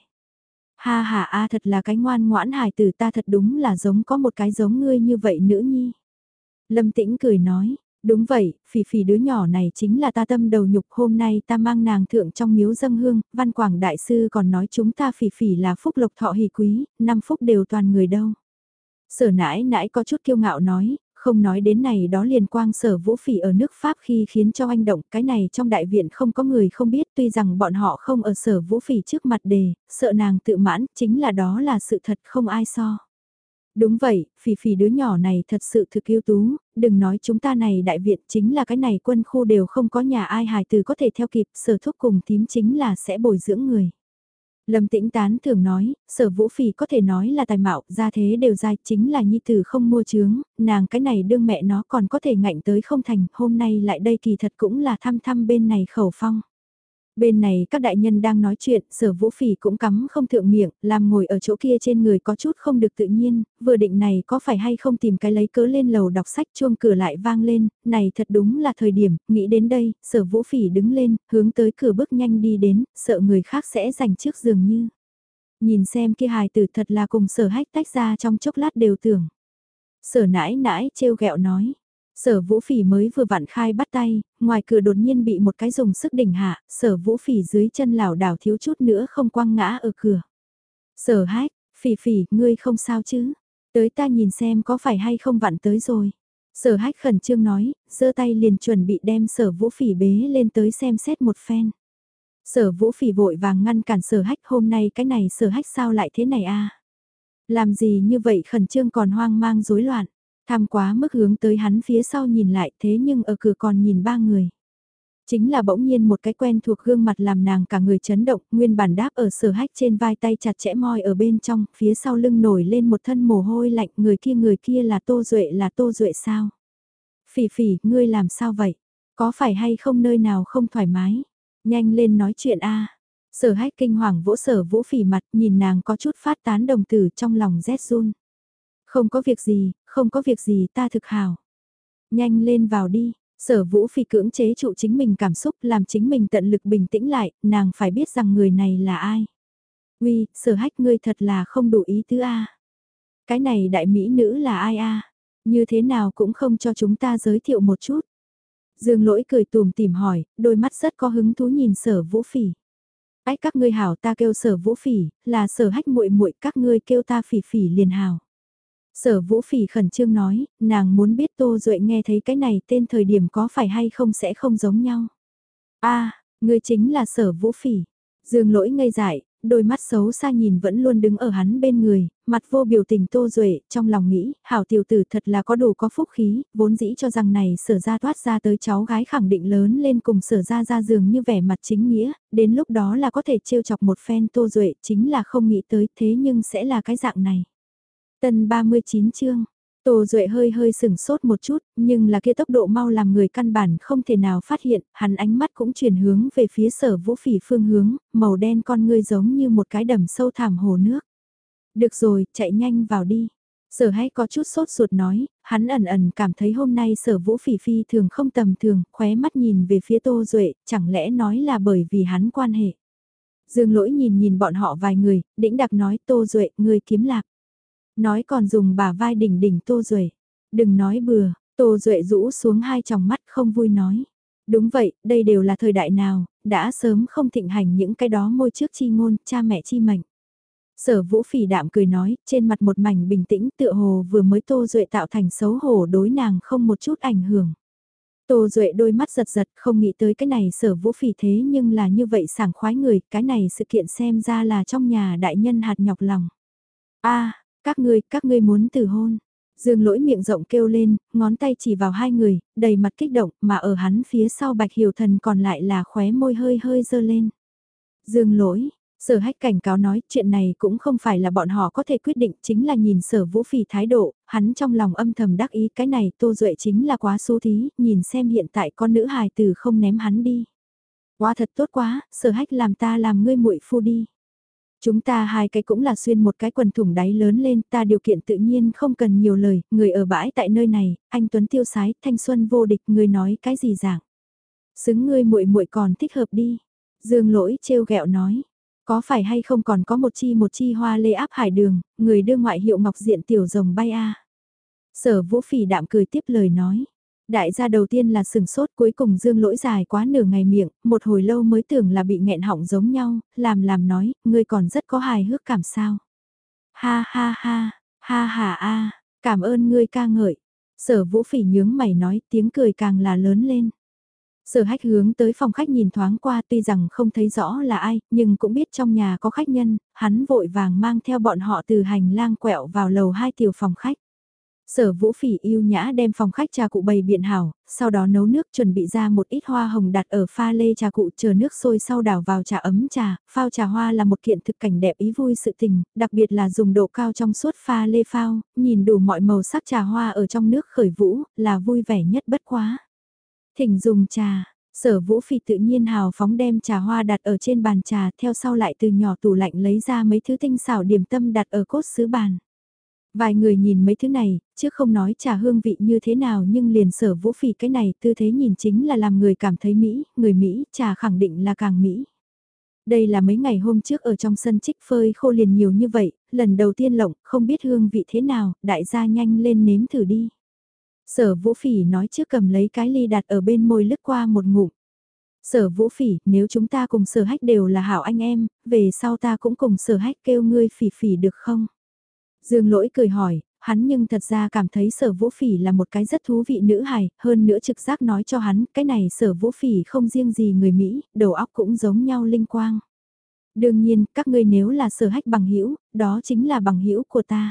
Ha ha a thật là cái ngoan ngoãn hài tử ta thật đúng là giống có một cái giống ngươi như vậy nữ nhi. Lâm tĩnh cười nói, đúng vậy, phỉ phỉ đứa nhỏ này chính là ta tâm đầu nhục hôm nay ta mang nàng thượng trong miếu dâng hương, văn quảng đại sư còn nói chúng ta phỉ phỉ là phúc lộc thọ hỷ quý, năm phúc đều toàn người đâu. Sở nãi nãi có chút kiêu ngạo nói, không nói đến này đó liền quang sở vũ phỉ ở nước Pháp khi khiến cho anh động, cái này trong đại viện không có người không biết tuy rằng bọn họ không ở sở vũ phỉ trước mặt đề, sợ nàng tự mãn, chính là đó là sự thật không ai so. Đúng vậy, phỉ phỉ đứa nhỏ này thật sự thực yêu tú, đừng nói chúng ta này đại viện chính là cái này quân khu đều không có nhà ai hài từ có thể theo kịp, sở thúc cùng tím chính là sẽ bồi dưỡng người. Lâm tĩnh tán thường nói, sở vũ phỉ có thể nói là tài mạo, ra thế đều dai, chính là nhi tử không mua chướng, nàng cái này đương mẹ nó còn có thể ngạnh tới không thành, hôm nay lại đây kỳ thật cũng là thăm thăm bên này khẩu phong. Bên này các đại nhân đang nói chuyện, sở vũ phỉ cũng cắm không thượng miệng, làm ngồi ở chỗ kia trên người có chút không được tự nhiên, vừa định này có phải hay không tìm cái lấy cớ lên lầu đọc sách chuông cửa lại vang lên, này thật đúng là thời điểm, nghĩ đến đây, sở vũ phỉ đứng lên, hướng tới cửa bước nhanh đi đến, sợ người khác sẽ giành trước giường như. Nhìn xem kia hài tử thật là cùng sở hách tách ra trong chốc lát đều tưởng. Sở nãi nãi trêu ghẹo nói, Sở vũ phỉ mới vừa vặn khai bắt tay, ngoài cửa đột nhiên bị một cái dùng sức đỉnh hạ, sở vũ phỉ dưới chân lảo đảo thiếu chút nữa không quăng ngã ở cửa. Sở hách, phỉ phỉ, ngươi không sao chứ? Tới ta nhìn xem có phải hay không vặn tới rồi. Sở hách khẩn trương nói, giơ tay liền chuẩn bị đem sở vũ phỉ bế lên tới xem xét một phen. Sở vũ phỉ vội vàng ngăn cản sở hách hôm nay cái này sở hách sao lại thế này a Làm gì như vậy khẩn trương còn hoang mang rối loạn. Tham quá mức hướng tới hắn phía sau nhìn lại thế nhưng ở cửa còn nhìn ba người. Chính là bỗng nhiên một cái quen thuộc gương mặt làm nàng cả người chấn động, nguyên bản đáp ở sở hách trên vai tay chặt chẽ moi ở bên trong, phía sau lưng nổi lên một thân mồ hôi lạnh, người kia người kia là Tô Duệ là Tô Duệ sao? Phỉ phỉ, ngươi làm sao vậy? Có phải hay không nơi nào không thoải mái? Nhanh lên nói chuyện a Sở hách kinh hoàng vỗ sở vũ phỉ mặt, nhìn nàng có chút phát tán đồng tử trong lòng rét run. Không có việc gì, không có việc gì ta thực hào. Nhanh lên vào đi, sở vũ phi cưỡng chế trụ chính mình cảm xúc làm chính mình tận lực bình tĩnh lại, nàng phải biết rằng người này là ai. Uy, sở hách ngươi thật là không đủ ý tứ a. Cái này đại mỹ nữ là ai a? Như thế nào cũng không cho chúng ta giới thiệu một chút. Dương lỗi cười tùm tìm hỏi, đôi mắt rất có hứng thú nhìn sở vũ phỉ. Ách các ngươi hảo ta kêu sở vũ phỉ, là sở hách muội muội các ngươi kêu ta phỉ phỉ liền hảo. Sở vũ phỉ khẩn trương nói, nàng muốn biết Tô Duệ nghe thấy cái này tên thời điểm có phải hay không sẽ không giống nhau. a à, người chính là sở vũ phỉ. Dương lỗi ngây dại, đôi mắt xấu xa nhìn vẫn luôn đứng ở hắn bên người, mặt vô biểu tình Tô Duệ, trong lòng nghĩ, hảo tiểu tử thật là có đủ có phúc khí, vốn dĩ cho rằng này sở ra thoát ra tới cháu gái khẳng định lớn lên cùng sở ra ra giường như vẻ mặt chính nghĩa, đến lúc đó là có thể trêu chọc một phen Tô Duệ chính là không nghĩ tới thế nhưng sẽ là cái dạng này. Tân 39 chương. Tô Duệ hơi hơi sừng sốt một chút, nhưng là kia tốc độ mau làm người căn bản không thể nào phát hiện, hắn ánh mắt cũng chuyển hướng về phía sở vũ phỉ phương hướng, màu đen con ngươi giống như một cái đầm sâu thảm hồ nước. Được rồi, chạy nhanh vào đi. Sở hay có chút sốt ruột nói, hắn ẩn ẩn cảm thấy hôm nay sở vũ phỉ phi thường không tầm thường, khóe mắt nhìn về phía Tô Duệ, chẳng lẽ nói là bởi vì hắn quan hệ. Dương lỗi nhìn nhìn bọn họ vài người, đĩnh đặc nói Tô Duệ, người kiếm lạc. Nói còn dùng bà vai đỉnh đỉnh Tô Duệ. Đừng nói bừa, Tô Duệ rũ xuống hai tròng mắt không vui nói. Đúng vậy, đây đều là thời đại nào, đã sớm không thịnh hành những cái đó môi trước chi ngôn, cha mẹ chi mệnh. Sở vũ phỉ đạm cười nói, trên mặt một mảnh bình tĩnh tựa hồ vừa mới Tô Duệ tạo thành xấu hổ đối nàng không một chút ảnh hưởng. Tô Duệ đôi mắt giật giật không nghĩ tới cái này sở vũ phỉ thế nhưng là như vậy sảng khoái người, cái này sự kiện xem ra là trong nhà đại nhân hạt nhọc lòng. a các ngươi, các ngươi muốn từ hôn. Dương lỗi miệng rộng kêu lên, ngón tay chỉ vào hai người, đầy mặt kích động, mà ở hắn phía sau bạch hiểu thần còn lại là khóe môi hơi hơi dơ lên. Dương lỗi, sở hách cảnh cáo nói chuyện này cũng không phải là bọn họ có thể quyết định chính là nhìn sở vũ phỉ thái độ, hắn trong lòng âm thầm đắc ý cái này tô duệ chính là quá số thí, nhìn xem hiện tại con nữ hài tử không ném hắn đi. Quá thật tốt quá, sở hách làm ta làm ngươi muội phu đi. Chúng ta hai cái cũng là xuyên một cái quần thủng đáy lớn lên, ta điều kiện tự nhiên không cần nhiều lời, người ở bãi tại nơi này, anh Tuấn tiêu sái, thanh xuân vô địch, người nói cái gì dạng. Xứng ngươi muội muội còn thích hợp đi. Dương lỗi trêu ghẹo nói, có phải hay không còn có một chi một chi hoa lê áp hải đường, người đưa ngoại hiệu ngọc diện tiểu rồng bay a Sở vũ phỉ đạm cười tiếp lời nói. Đại gia đầu tiên là sừng sốt cuối cùng dương lỗi dài quá nửa ngày miệng, một hồi lâu mới tưởng là bị nghẹn họng giống nhau, làm làm nói, ngươi còn rất có hài hước cảm sao. Ha ha ha, ha ha a, cảm ơn ngươi ca ngợi. Sở vũ phỉ nhướng mày nói tiếng cười càng là lớn lên. Sở hách hướng tới phòng khách nhìn thoáng qua tuy rằng không thấy rõ là ai, nhưng cũng biết trong nhà có khách nhân, hắn vội vàng mang theo bọn họ từ hành lang quẹo vào lầu hai tiểu phòng khách. Sở vũ phỉ yêu nhã đem phòng khách trà cụ bày biện hảo, sau đó nấu nước chuẩn bị ra một ít hoa hồng đặt ở pha lê trà cụ chờ nước sôi sau đảo vào trà ấm trà, phao trà hoa là một kiện thực cảnh đẹp ý vui sự tình, đặc biệt là dùng độ cao trong suốt pha lê phao, nhìn đủ mọi màu sắc trà hoa ở trong nước khởi vũ, là vui vẻ nhất bất quá. Thỉnh dùng trà, sở vũ phỉ tự nhiên hào phóng đem trà hoa đặt ở trên bàn trà theo sau lại từ nhỏ tủ lạnh lấy ra mấy thứ tinh xảo điểm tâm đặt ở cốt sứ bàn. Vài người nhìn mấy thứ này, chứ không nói trà hương vị như thế nào nhưng liền sở vũ phỉ cái này tư thế nhìn chính là làm người cảm thấy Mỹ, người Mỹ, trà khẳng định là càng Mỹ. Đây là mấy ngày hôm trước ở trong sân trích phơi khô liền nhiều như vậy, lần đầu tiên lộng, không biết hương vị thế nào, đại gia nhanh lên nếm thử đi. Sở vũ phỉ nói trước cầm lấy cái ly đặt ở bên môi lướt qua một ngụm. Sở vũ phỉ, nếu chúng ta cùng sở hách đều là hảo anh em, về sau ta cũng cùng sở hách kêu ngươi phỉ phỉ được không? Dương lỗi cười hỏi, hắn nhưng thật ra cảm thấy sở vũ phỉ là một cái rất thú vị nữ hài, hơn nữa trực giác nói cho hắn, cái này sở vũ phỉ không riêng gì người Mỹ, đầu óc cũng giống nhau linh quang. Đương nhiên, các ngươi nếu là sở hách bằng hữu đó chính là bằng hữu của ta.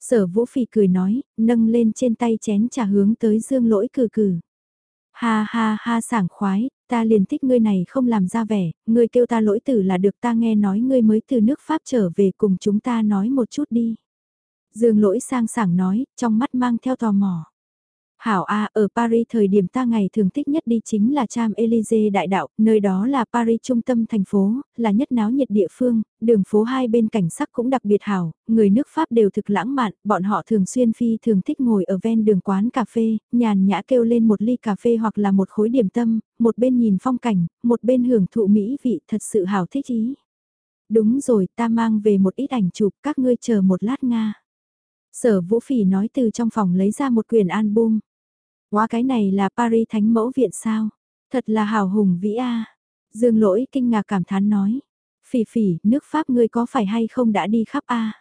Sở vũ phỉ cười nói, nâng lên trên tay chén trà hướng tới dương lỗi cử cử. Ha ha ha sảng khoái, ta liền thích ngươi này không làm ra vẻ, ngươi kêu ta lỗi tử là được ta nghe nói ngươi mới từ nước Pháp trở về cùng chúng ta nói một chút đi. Dương lỗi sang sảng nói, trong mắt mang theo tò mò. Hảo A, ở Paris thời điểm ta ngày thường thích nhất đi chính là Tram Elysee đại đạo, nơi đó là Paris trung tâm thành phố, là nhất náo nhiệt địa phương, đường phố hai bên cảnh sắc cũng đặc biệt hảo, người nước Pháp đều thực lãng mạn, bọn họ thường xuyên phi thường thích ngồi ở ven đường quán cà phê, nhàn nhã kêu lên một ly cà phê hoặc là một khối điểm tâm, một bên nhìn phong cảnh, một bên hưởng thụ mỹ vị thật sự hảo thích ý. Đúng rồi, ta mang về một ít ảnh chụp, các ngươi chờ một lát Nga. Sở Vũ Phỉ nói từ trong phòng lấy ra một quyển album. Quá cái này là Paris Thánh Mẫu Viện sao? Thật là hào hùng vĩ a. Dương lỗi kinh ngạc cảm thán nói. Phỉ phỉ, nước Pháp ngươi có phải hay không đã đi khắp a?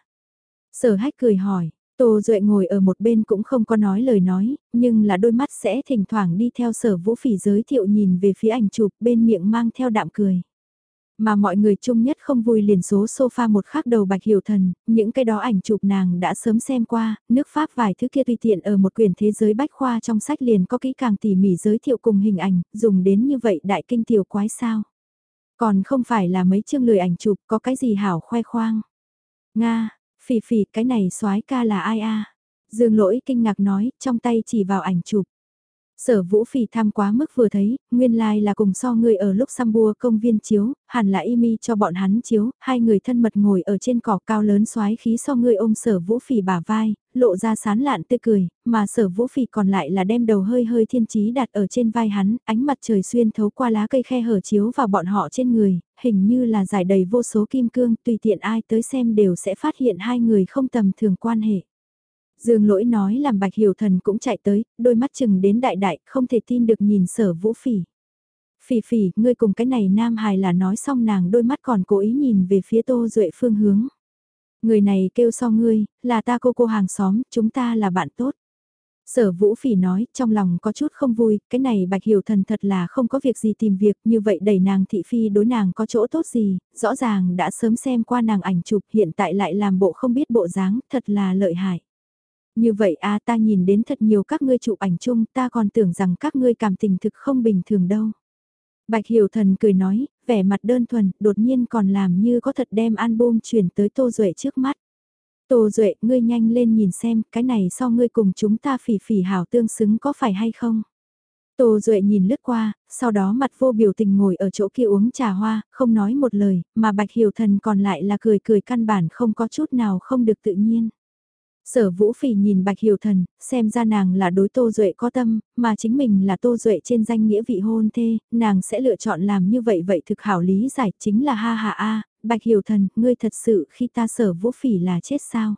Sở hách cười hỏi, Tô Duệ ngồi ở một bên cũng không có nói lời nói, nhưng là đôi mắt sẽ thỉnh thoảng đi theo sở vũ phỉ giới thiệu nhìn về phía ảnh chụp bên miệng mang theo đạm cười. Mà mọi người chung nhất không vui liền số sofa một khắc đầu bạch hiểu thần, những cái đó ảnh chụp nàng đã sớm xem qua, nước Pháp vài thứ kia tùy tiện ở một quyển thế giới bách khoa trong sách liền có kỹ càng tỉ mỉ giới thiệu cùng hình ảnh, dùng đến như vậy đại kinh tiểu quái sao. Còn không phải là mấy chương lười ảnh chụp có cái gì hảo khoe khoang. Nga, phỉ phỉ cái này soái ca là ai a Dương lỗi kinh ngạc nói, trong tay chỉ vào ảnh chụp. Sở Vũ Phỉ tham quá mức vừa thấy, nguyên lai like là cùng so người ở lúc Luxembourg công viên chiếu, hẳn là Imi cho bọn hắn chiếu, hai người thân mật ngồi ở trên cỏ cao lớn xoái khí so người ôm Sở Vũ Phỉ bả vai, lộ ra sán lạn tươi cười, mà Sở Vũ Phỉ còn lại là đem đầu hơi hơi thiên trí đặt ở trên vai hắn, ánh mặt trời xuyên thấu qua lá cây khe hở chiếu vào bọn họ trên người, hình như là giải đầy vô số kim cương, tùy tiện ai tới xem đều sẽ phát hiện hai người không tầm thường quan hệ. Dương lỗi nói làm bạch hiểu thần cũng chạy tới, đôi mắt chừng đến đại đại, không thể tin được nhìn sở vũ phỉ. Phỉ phỉ, ngươi cùng cái này nam hài là nói xong nàng đôi mắt còn cố ý nhìn về phía tô duệ phương hướng. Người này kêu so ngươi, là ta cô cô hàng xóm, chúng ta là bạn tốt. Sở Vũ Phỉ nói, trong lòng có chút không vui, cái này Bạch Hiểu Thần thật là không có việc gì tìm việc, như vậy đẩy nàng thị phi đối nàng có chỗ tốt gì, rõ ràng đã sớm xem qua nàng ảnh chụp hiện tại lại làm bộ không biết bộ dáng, thật là lợi hại. Như vậy a ta nhìn đến thật nhiều các ngươi chụp ảnh chung ta còn tưởng rằng các ngươi cảm tình thực không bình thường đâu. Bạch Hiểu Thần cười nói, vẻ mặt đơn thuần, đột nhiên còn làm như có thật đem album chuyển tới Tô Duệ trước mắt. Tô Duệ, ngươi nhanh lên nhìn xem, cái này so ngươi cùng chúng ta phỉ phỉ hảo tương xứng có phải hay không? Tô Duệ nhìn lướt qua, sau đó mặt vô biểu tình ngồi ở chỗ kia uống trà hoa, không nói một lời, mà Bạch Hiểu Thần còn lại là cười cười căn bản không có chút nào không được tự nhiên. Sở Vũ Phỉ nhìn Bạch Hiểu Thần, xem ra nàng là đối Tô Duệ có tâm, mà chính mình là Tô Duệ trên danh nghĩa vị hôn thê, nàng sẽ lựa chọn làm như vậy vậy thực hảo lý giải chính là ha ha a, Bạch Hiểu Thần, ngươi thật sự khi ta Sở Vũ Phỉ là chết sao?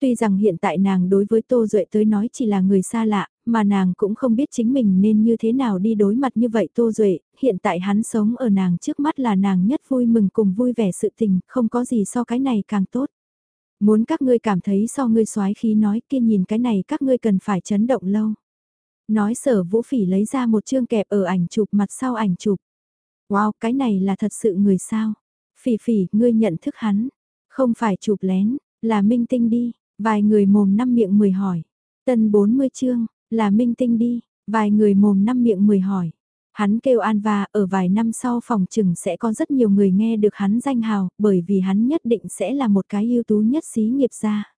Tuy rằng hiện tại nàng đối với Tô Duệ tới nói chỉ là người xa lạ, mà nàng cũng không biết chính mình nên như thế nào đi đối mặt như vậy Tô Duệ, hiện tại hắn sống ở nàng trước mắt là nàng nhất vui mừng cùng vui vẻ sự tình, không có gì so cái này càng tốt. Muốn các ngươi cảm thấy so ngươi soái khí nói kia nhìn cái này các ngươi cần phải chấn động lâu. Nói sở vũ phỉ lấy ra một chương kẹp ở ảnh chụp mặt sau ảnh chụp. Wow, cái này là thật sự người sao? Phỉ phỉ, ngươi nhận thức hắn. Không phải chụp lén, là minh tinh đi. Vài người mồm năm miệng mười hỏi. Tân 40 chương, là minh tinh đi. Vài người mồm năm miệng mười hỏi. Hắn kêu An và ở vài năm sau phòng chừng sẽ có rất nhiều người nghe được hắn danh hào, bởi vì hắn nhất định sẽ là một cái ưu tú nhất xí nghiệp gia.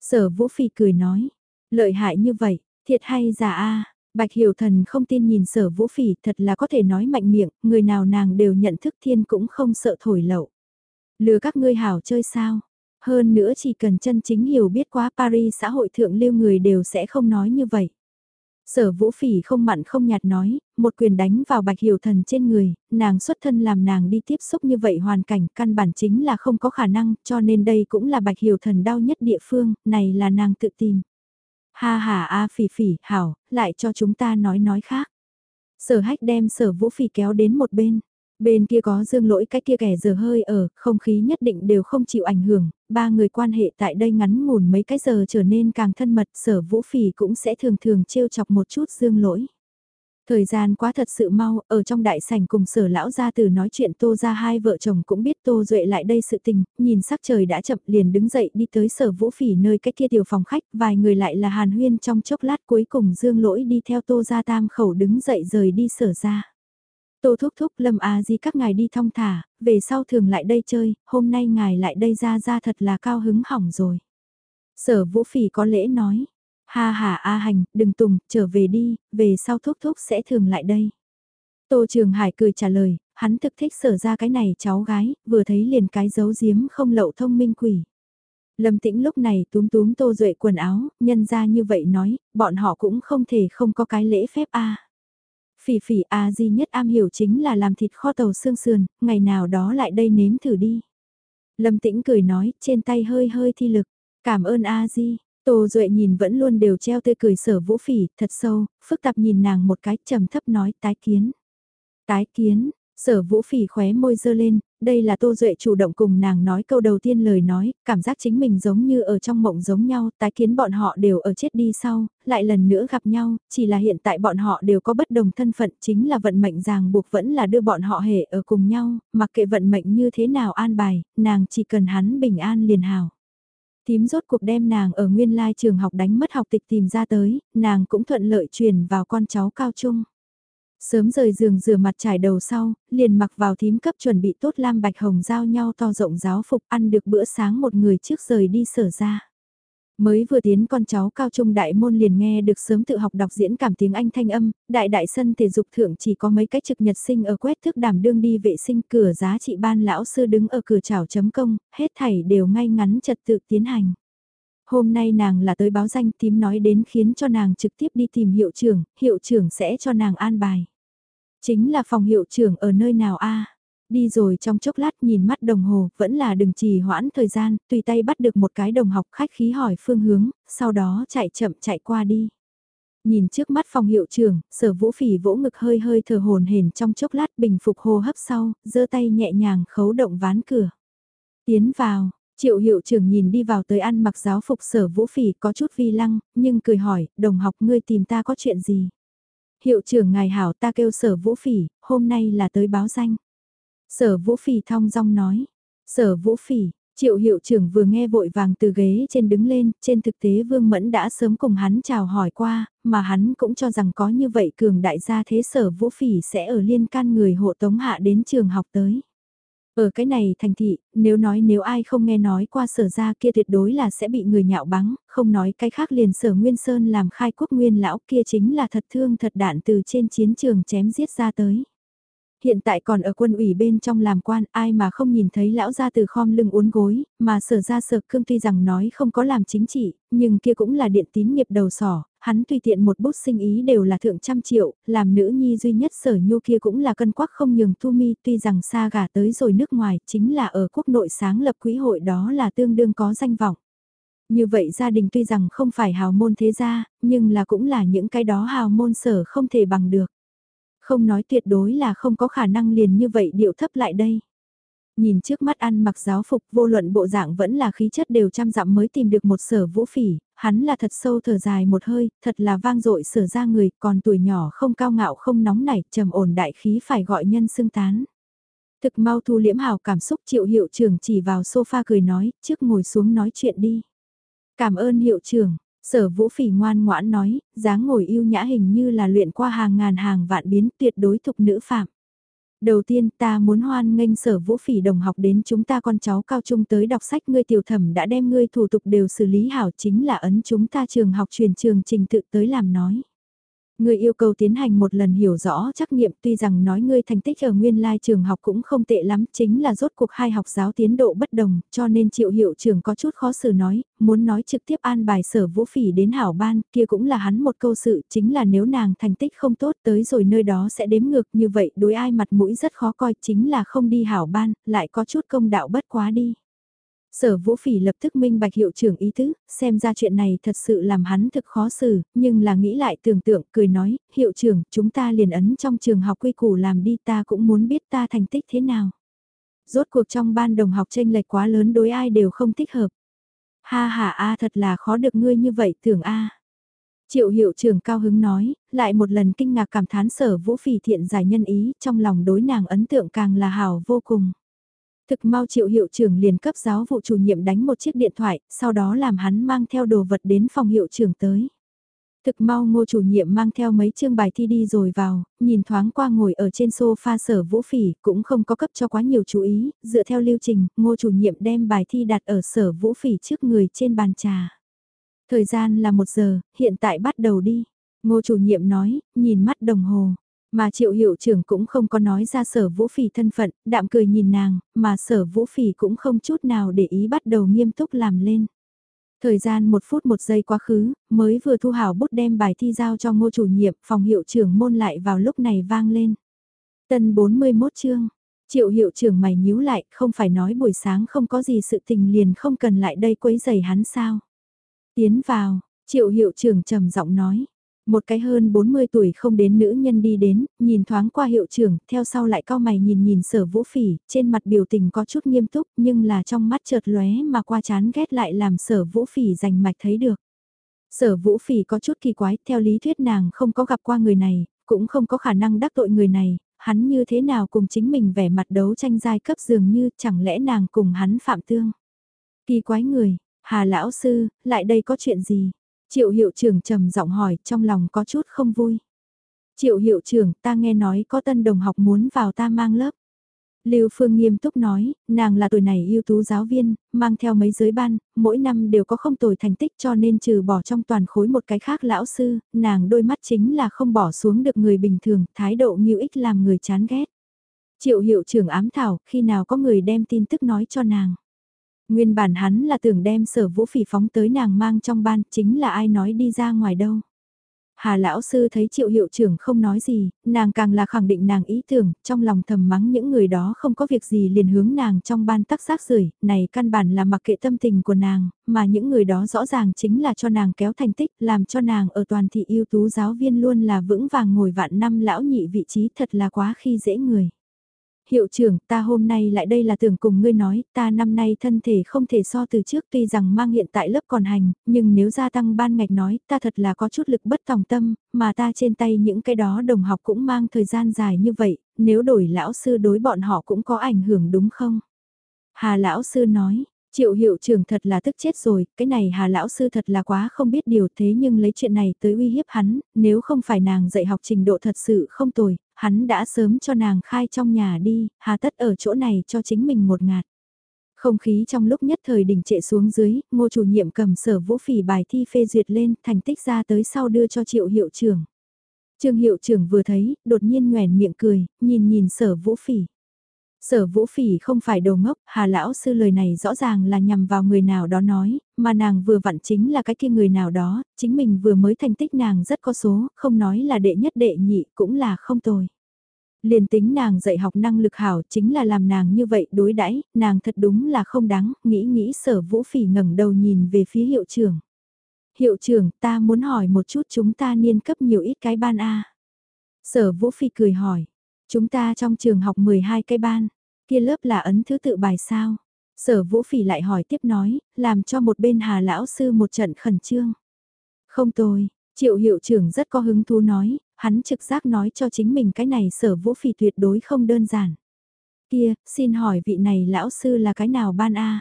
Sở Vũ Phi cười nói, lợi hại như vậy, thiệt hay giả a Bạch Hiểu Thần không tin nhìn sở Vũ Phỉ thật là có thể nói mạnh miệng, người nào nàng đều nhận thức thiên cũng không sợ thổi lậu. Lừa các ngươi hảo chơi sao? Hơn nữa chỉ cần chân chính hiểu biết quá Paris xã hội thượng lưu người đều sẽ không nói như vậy. Sở vũ phỉ không mặn không nhạt nói, một quyền đánh vào bạch hiểu thần trên người, nàng xuất thân làm nàng đi tiếp xúc như vậy hoàn cảnh căn bản chính là không có khả năng, cho nên đây cũng là bạch hiểu thần đau nhất địa phương, này là nàng tự tìm. Ha ha a phỉ phỉ, hảo, lại cho chúng ta nói nói khác. Sở hách đem sở vũ phỉ kéo đến một bên. Bên kia có dương lỗi cái kia kẻ giờ hơi ở, không khí nhất định đều không chịu ảnh hưởng, ba người quan hệ tại đây ngắn ngủn mấy cái giờ trở nên càng thân mật, sở vũ phỉ cũng sẽ thường thường trêu chọc một chút dương lỗi. Thời gian quá thật sự mau, ở trong đại sảnh cùng sở lão gia từ nói chuyện tô ra hai vợ chồng cũng biết tô duệ lại đây sự tình, nhìn sắc trời đã chậm liền đứng dậy đi tới sở vũ phỉ nơi cái kia tiểu phòng khách, vài người lại là hàn huyên trong chốc lát cuối cùng dương lỗi đi theo tô ra tam khẩu đứng dậy rời đi sở ra. Tô thúc thúc lâm a di các ngài đi thong thả, về sau thường lại đây chơi, hôm nay ngài lại đây ra ra thật là cao hứng hỏng rồi. Sở vũ phỉ có lễ nói, ha ha a hành, đừng tùng, trở về đi, về sau thúc thúc sẽ thường lại đây. Tô Trường Hải cười trả lời, hắn thực thích sở ra cái này cháu gái, vừa thấy liền cái giấu giếm không lậu thông minh quỷ. Lâm tĩnh lúc này túm túm tô duệ quần áo, nhân ra như vậy nói, bọn họ cũng không thể không có cái lễ phép a Phỉ phỉ à, A Di nhất am hiểu chính là làm thịt kho tàu xương sườn, ngày nào đó lại đây nếm thử đi. Lâm tĩnh cười nói, trên tay hơi hơi thi lực, cảm ơn A Di. Tô Duệ nhìn vẫn luôn đều treo tươi cười sở vũ phỉ, thật sâu, phức tạp nhìn nàng một cái trầm thấp nói tái kiến. Tái kiến, sở vũ phỉ khóe môi dơ lên, đây là Tô Duệ chủ động cùng nàng nói câu đầu tiên lời nói, cảm giác chính mình giống như ở trong mộng giống nhau, tái kiến bọn họ đều ở chết đi sau, lại lần nữa gặp nhau, chỉ là hiện tại bọn họ đều có bất đồng thân phận chính là vận mệnh ràng buộc vẫn là đưa bọn họ hệ ở cùng nhau, mặc kệ vận mệnh như thế nào an bài, nàng chỉ cần hắn bình an liền hào. Tím rốt cuộc đem nàng ở nguyên lai trường học đánh mất học tịch tìm ra tới, nàng cũng thuận lợi truyền vào con cháu cao trung. Sớm rời giường rửa mặt trải đầu sau, liền mặc vào thím cấp chuẩn bị tốt lam bạch hồng giao nhau to rộng giáo phục ăn được bữa sáng một người trước rời đi sở ra. Mới vừa tiến con cháu cao trung đại môn liền nghe được sớm tự học đọc diễn cảm tiếng Anh thanh âm, đại đại sân thể dục thượng chỉ có mấy cái trực nhật sinh ở quét thước đảm đương đi vệ sinh cửa giá trị ban lão sư đứng ở cửa chào chấm công, hết thảy đều ngay ngắn trật tự tiến hành. Hôm nay nàng là tới báo danh tím nói đến khiến cho nàng trực tiếp đi tìm hiệu trưởng, hiệu trưởng sẽ cho nàng an bài. Chính là phòng hiệu trưởng ở nơi nào a Đi rồi trong chốc lát nhìn mắt đồng hồ, vẫn là đừng trì hoãn thời gian, tùy tay bắt được một cái đồng học khách khí hỏi phương hướng, sau đó chạy chậm chạy qua đi. Nhìn trước mắt phòng hiệu trưởng, sở vũ phỉ vỗ ngực hơi hơi thở hồn hển trong chốc lát bình phục hô hấp sau, giơ tay nhẹ nhàng khấu động ván cửa. Tiến vào, triệu hiệu trưởng nhìn đi vào tới ăn mặc giáo phục sở vũ phỉ có chút vi lăng, nhưng cười hỏi, đồng học ngươi tìm ta có chuyện gì? Hiệu trưởng ngài hảo ta kêu sở vũ phỉ, hôm nay là tới báo danh. Sở Vũ Phỉ thong dong nói. Sở Vũ Phỉ, Triệu hiệu trưởng vừa nghe vội vàng từ ghế trên đứng lên, trên thực tế Vương Mẫn đã sớm cùng hắn chào hỏi qua, mà hắn cũng cho rằng có như vậy cường đại gia thế sở Vũ Phỉ sẽ ở liên can người hộ tống hạ đến trường học tới. Ở cái này thành thị, nếu nói nếu ai không nghe nói qua sở ra kia tuyệt đối là sẽ bị người nhạo báng, không nói cái khác liền sở Nguyên Sơn làm khai quốc nguyên lão kia chính là thật thương thật đạn từ trên chiến trường chém giết ra tới. Hiện tại còn ở quân ủy bên trong làm quan, ai mà không nhìn thấy lão gia từ khom lưng uốn gối, mà sở ra sở cương tuy rằng nói không có làm chính trị, nhưng kia cũng là điện tín nghiệp đầu sỏ, hắn tùy tiện một bút sinh ý đều là thượng trăm triệu, làm nữ nhi duy nhất sở nhu kia cũng là cân quắc không nhường thu mi, tuy rằng xa gả tới rồi nước ngoài, chính là ở quốc nội sáng lập quỹ hội đó là tương đương có danh vọng. Như vậy gia đình tuy rằng không phải hào môn thế gia, nhưng là cũng là những cái đó hào môn sở không thể bằng được. Không nói tuyệt đối là không có khả năng liền như vậy điệu thấp lại đây. Nhìn trước mắt ăn mặc giáo phục vô luận bộ dạng vẫn là khí chất đều trăm dặm mới tìm được một sở vũ phỉ, hắn là thật sâu thở dài một hơi, thật là vang dội sở ra người, còn tuổi nhỏ không cao ngạo không nóng nảy, trầm ổn đại khí phải gọi nhân xưng tán. Thực mau thu liễm hào cảm xúc triệu hiệu trưởng chỉ vào sofa cười nói, trước ngồi xuống nói chuyện đi. Cảm ơn hiệu trưởng, Sở vũ phỉ ngoan ngoãn nói, dáng ngồi yêu nhã hình như là luyện qua hàng ngàn hàng vạn biến tuyệt đối thục nữ phạm. Đầu tiên, ta muốn hoan nghênh sở vũ phỉ đồng học đến chúng ta con cháu cao trung tới đọc sách ngươi tiểu thẩm đã đem ngươi thủ tục đều xử lý hảo, chính là ấn chúng ta trường học truyền trường trình tự tới làm nói. Người yêu cầu tiến hành một lần hiểu rõ trắc nghiệm tuy rằng nói ngươi thành tích ở nguyên lai trường học cũng không tệ lắm, chính là rốt cuộc hai học giáo tiến độ bất đồng, cho nên triệu hiệu trường có chút khó xử nói, muốn nói trực tiếp an bài sở vũ phỉ đến hảo ban, kia cũng là hắn một câu sự, chính là nếu nàng thành tích không tốt tới rồi nơi đó sẽ đếm ngược như vậy đối ai mặt mũi rất khó coi chính là không đi hảo ban, lại có chút công đạo bất quá đi. Sở Vũ Phỉ lập tức minh bạch hiệu trưởng ý tứ, xem ra chuyện này thật sự làm hắn thực khó xử, nhưng là nghĩ lại tưởng tượng, cười nói, hiệu trưởng, chúng ta liền ấn trong trường học quy củ làm đi ta cũng muốn biết ta thành tích thế nào. Rốt cuộc trong ban đồng học tranh lệch quá lớn đối ai đều không thích hợp. Ha ha a thật là khó được ngươi như vậy tưởng a. Triệu hiệu trưởng cao hứng nói, lại một lần kinh ngạc cảm thán sở vũ phỉ thiện giải nhân ý, trong lòng đối nàng ấn tượng càng là hảo vô cùng. Thực mau triệu hiệu trưởng liền cấp giáo vụ chủ nhiệm đánh một chiếc điện thoại, sau đó làm hắn mang theo đồ vật đến phòng hiệu trưởng tới. Thực mau ngô chủ nhiệm mang theo mấy chương bài thi đi rồi vào, nhìn thoáng qua ngồi ở trên sofa sở vũ phỉ, cũng không có cấp cho quá nhiều chú ý, dựa theo lưu trình, ngô chủ nhiệm đem bài thi đặt ở sở vũ phỉ trước người trên bàn trà. Thời gian là một giờ, hiện tại bắt đầu đi. Ngô chủ nhiệm nói, nhìn mắt đồng hồ. Mà triệu hiệu trưởng cũng không có nói ra sở vũ phỉ thân phận, đạm cười nhìn nàng, mà sở vũ phỉ cũng không chút nào để ý bắt đầu nghiêm túc làm lên. Thời gian một phút một giây quá khứ, mới vừa thu hảo bút đem bài thi giao cho ngô chủ nhiệm, phòng hiệu trưởng môn lại vào lúc này vang lên. Tân 41 chương, triệu hiệu trưởng mày nhíu lại, không phải nói buổi sáng không có gì sự tình liền không cần lại đây quấy giày hắn sao. Tiến vào, triệu hiệu trưởng trầm giọng nói, một cái hơn 40 tuổi không đến nữ nhân đi đến, nhìn thoáng qua hiệu trưởng, theo sau lại cao mày nhìn nhìn sở vũ phỉ, trên mặt biểu tình có chút nghiêm túc nhưng là trong mắt chợt lóe mà qua chán ghét lại làm sở vũ phỉ giành mạch thấy được. Sở vũ phỉ có chút kỳ quái, theo lý thuyết nàng không có gặp qua người này, cũng không có khả năng đắc tội người này, hắn như thế nào cùng chính mình vẻ mặt đấu tranh giai cấp dường như chẳng lẽ nàng cùng hắn phạm tương. Kỳ quái người, hà lão sư, lại đây có chuyện gì? Triệu hiệu trưởng trầm giọng hỏi trong lòng có chút không vui. Triệu hiệu trưởng ta nghe nói có tân đồng học muốn vào ta mang lớp. Lưu Phương nghiêm túc nói, nàng là tuổi này ưu tú giáo viên, mang theo mấy giới ban, mỗi năm đều có không tồi thành tích cho nên trừ bỏ trong toàn khối một cái khác lão sư, nàng đôi mắt chính là không bỏ xuống được người bình thường, thái độ nghiêu ích làm người chán ghét. Triệu hiệu trưởng ám thảo, khi nào có người đem tin tức nói cho nàng. Nguyên bản hắn là tưởng đem sở vũ phỉ phóng tới nàng mang trong ban, chính là ai nói đi ra ngoài đâu. Hà lão sư thấy triệu hiệu trưởng không nói gì, nàng càng là khẳng định nàng ý tưởng, trong lòng thầm mắng những người đó không có việc gì liền hướng nàng trong ban tắc xác rưởi này căn bản là mặc kệ tâm tình của nàng, mà những người đó rõ ràng chính là cho nàng kéo thành tích, làm cho nàng ở toàn thị ưu tú giáo viên luôn là vững vàng ngồi vạn năm lão nhị vị trí thật là quá khi dễ người hiệu trưởng, ta hôm nay lại đây là tưởng cùng ngươi nói, ta năm nay thân thể không thể so từ trước tuy rằng mang hiện tại lớp còn hành, nhưng nếu gia tăng ban ngạch nói, ta thật là có chút lực bất tòng tâm, mà ta trên tay những cái đó đồng học cũng mang thời gian dài như vậy, nếu đổi lão sư đối bọn họ cũng có ảnh hưởng đúng không? Hà lão sư nói, Triệu hiệu trưởng thật là tức chết rồi, cái này hà lão sư thật là quá không biết điều thế nhưng lấy chuyện này tới uy hiếp hắn, nếu không phải nàng dạy học trình độ thật sự không tồi, hắn đã sớm cho nàng khai trong nhà đi, hà tất ở chỗ này cho chính mình một ngạt. Không khí trong lúc nhất thời đỉnh trệ xuống dưới, ngô chủ nhiệm cầm sở vũ phỉ bài thi phê duyệt lên, thành tích ra tới sau đưa cho triệu hiệu trưởng. Trương hiệu trưởng vừa thấy, đột nhiên nhoèn miệng cười, nhìn nhìn sở vũ phỉ. Sở vũ phỉ không phải đồ ngốc, hà lão sư lời này rõ ràng là nhằm vào người nào đó nói, mà nàng vừa vặn chính là cái kia người nào đó, chính mình vừa mới thành tích nàng rất có số, không nói là đệ nhất đệ nhị cũng là không tồi. Liền tính nàng dạy học năng lực hảo chính là làm nàng như vậy đối đãi nàng thật đúng là không đáng, nghĩ nghĩ sở vũ phỉ ngẩng đầu nhìn về phía hiệu trưởng. Hiệu trưởng, ta muốn hỏi một chút chúng ta niên cấp nhiều ít cái ban A. Sở vũ phỉ cười hỏi, chúng ta trong trường học 12 cái ban, Kia lớp là ấn thứ tự bài sao? Sở vũ phỉ lại hỏi tiếp nói, làm cho một bên hà lão sư một trận khẩn trương. Không tôi, triệu hiệu trưởng rất có hứng thú nói, hắn trực giác nói cho chính mình cái này sở vũ phỉ tuyệt đối không đơn giản. Kia, xin hỏi vị này lão sư là cái nào ban A?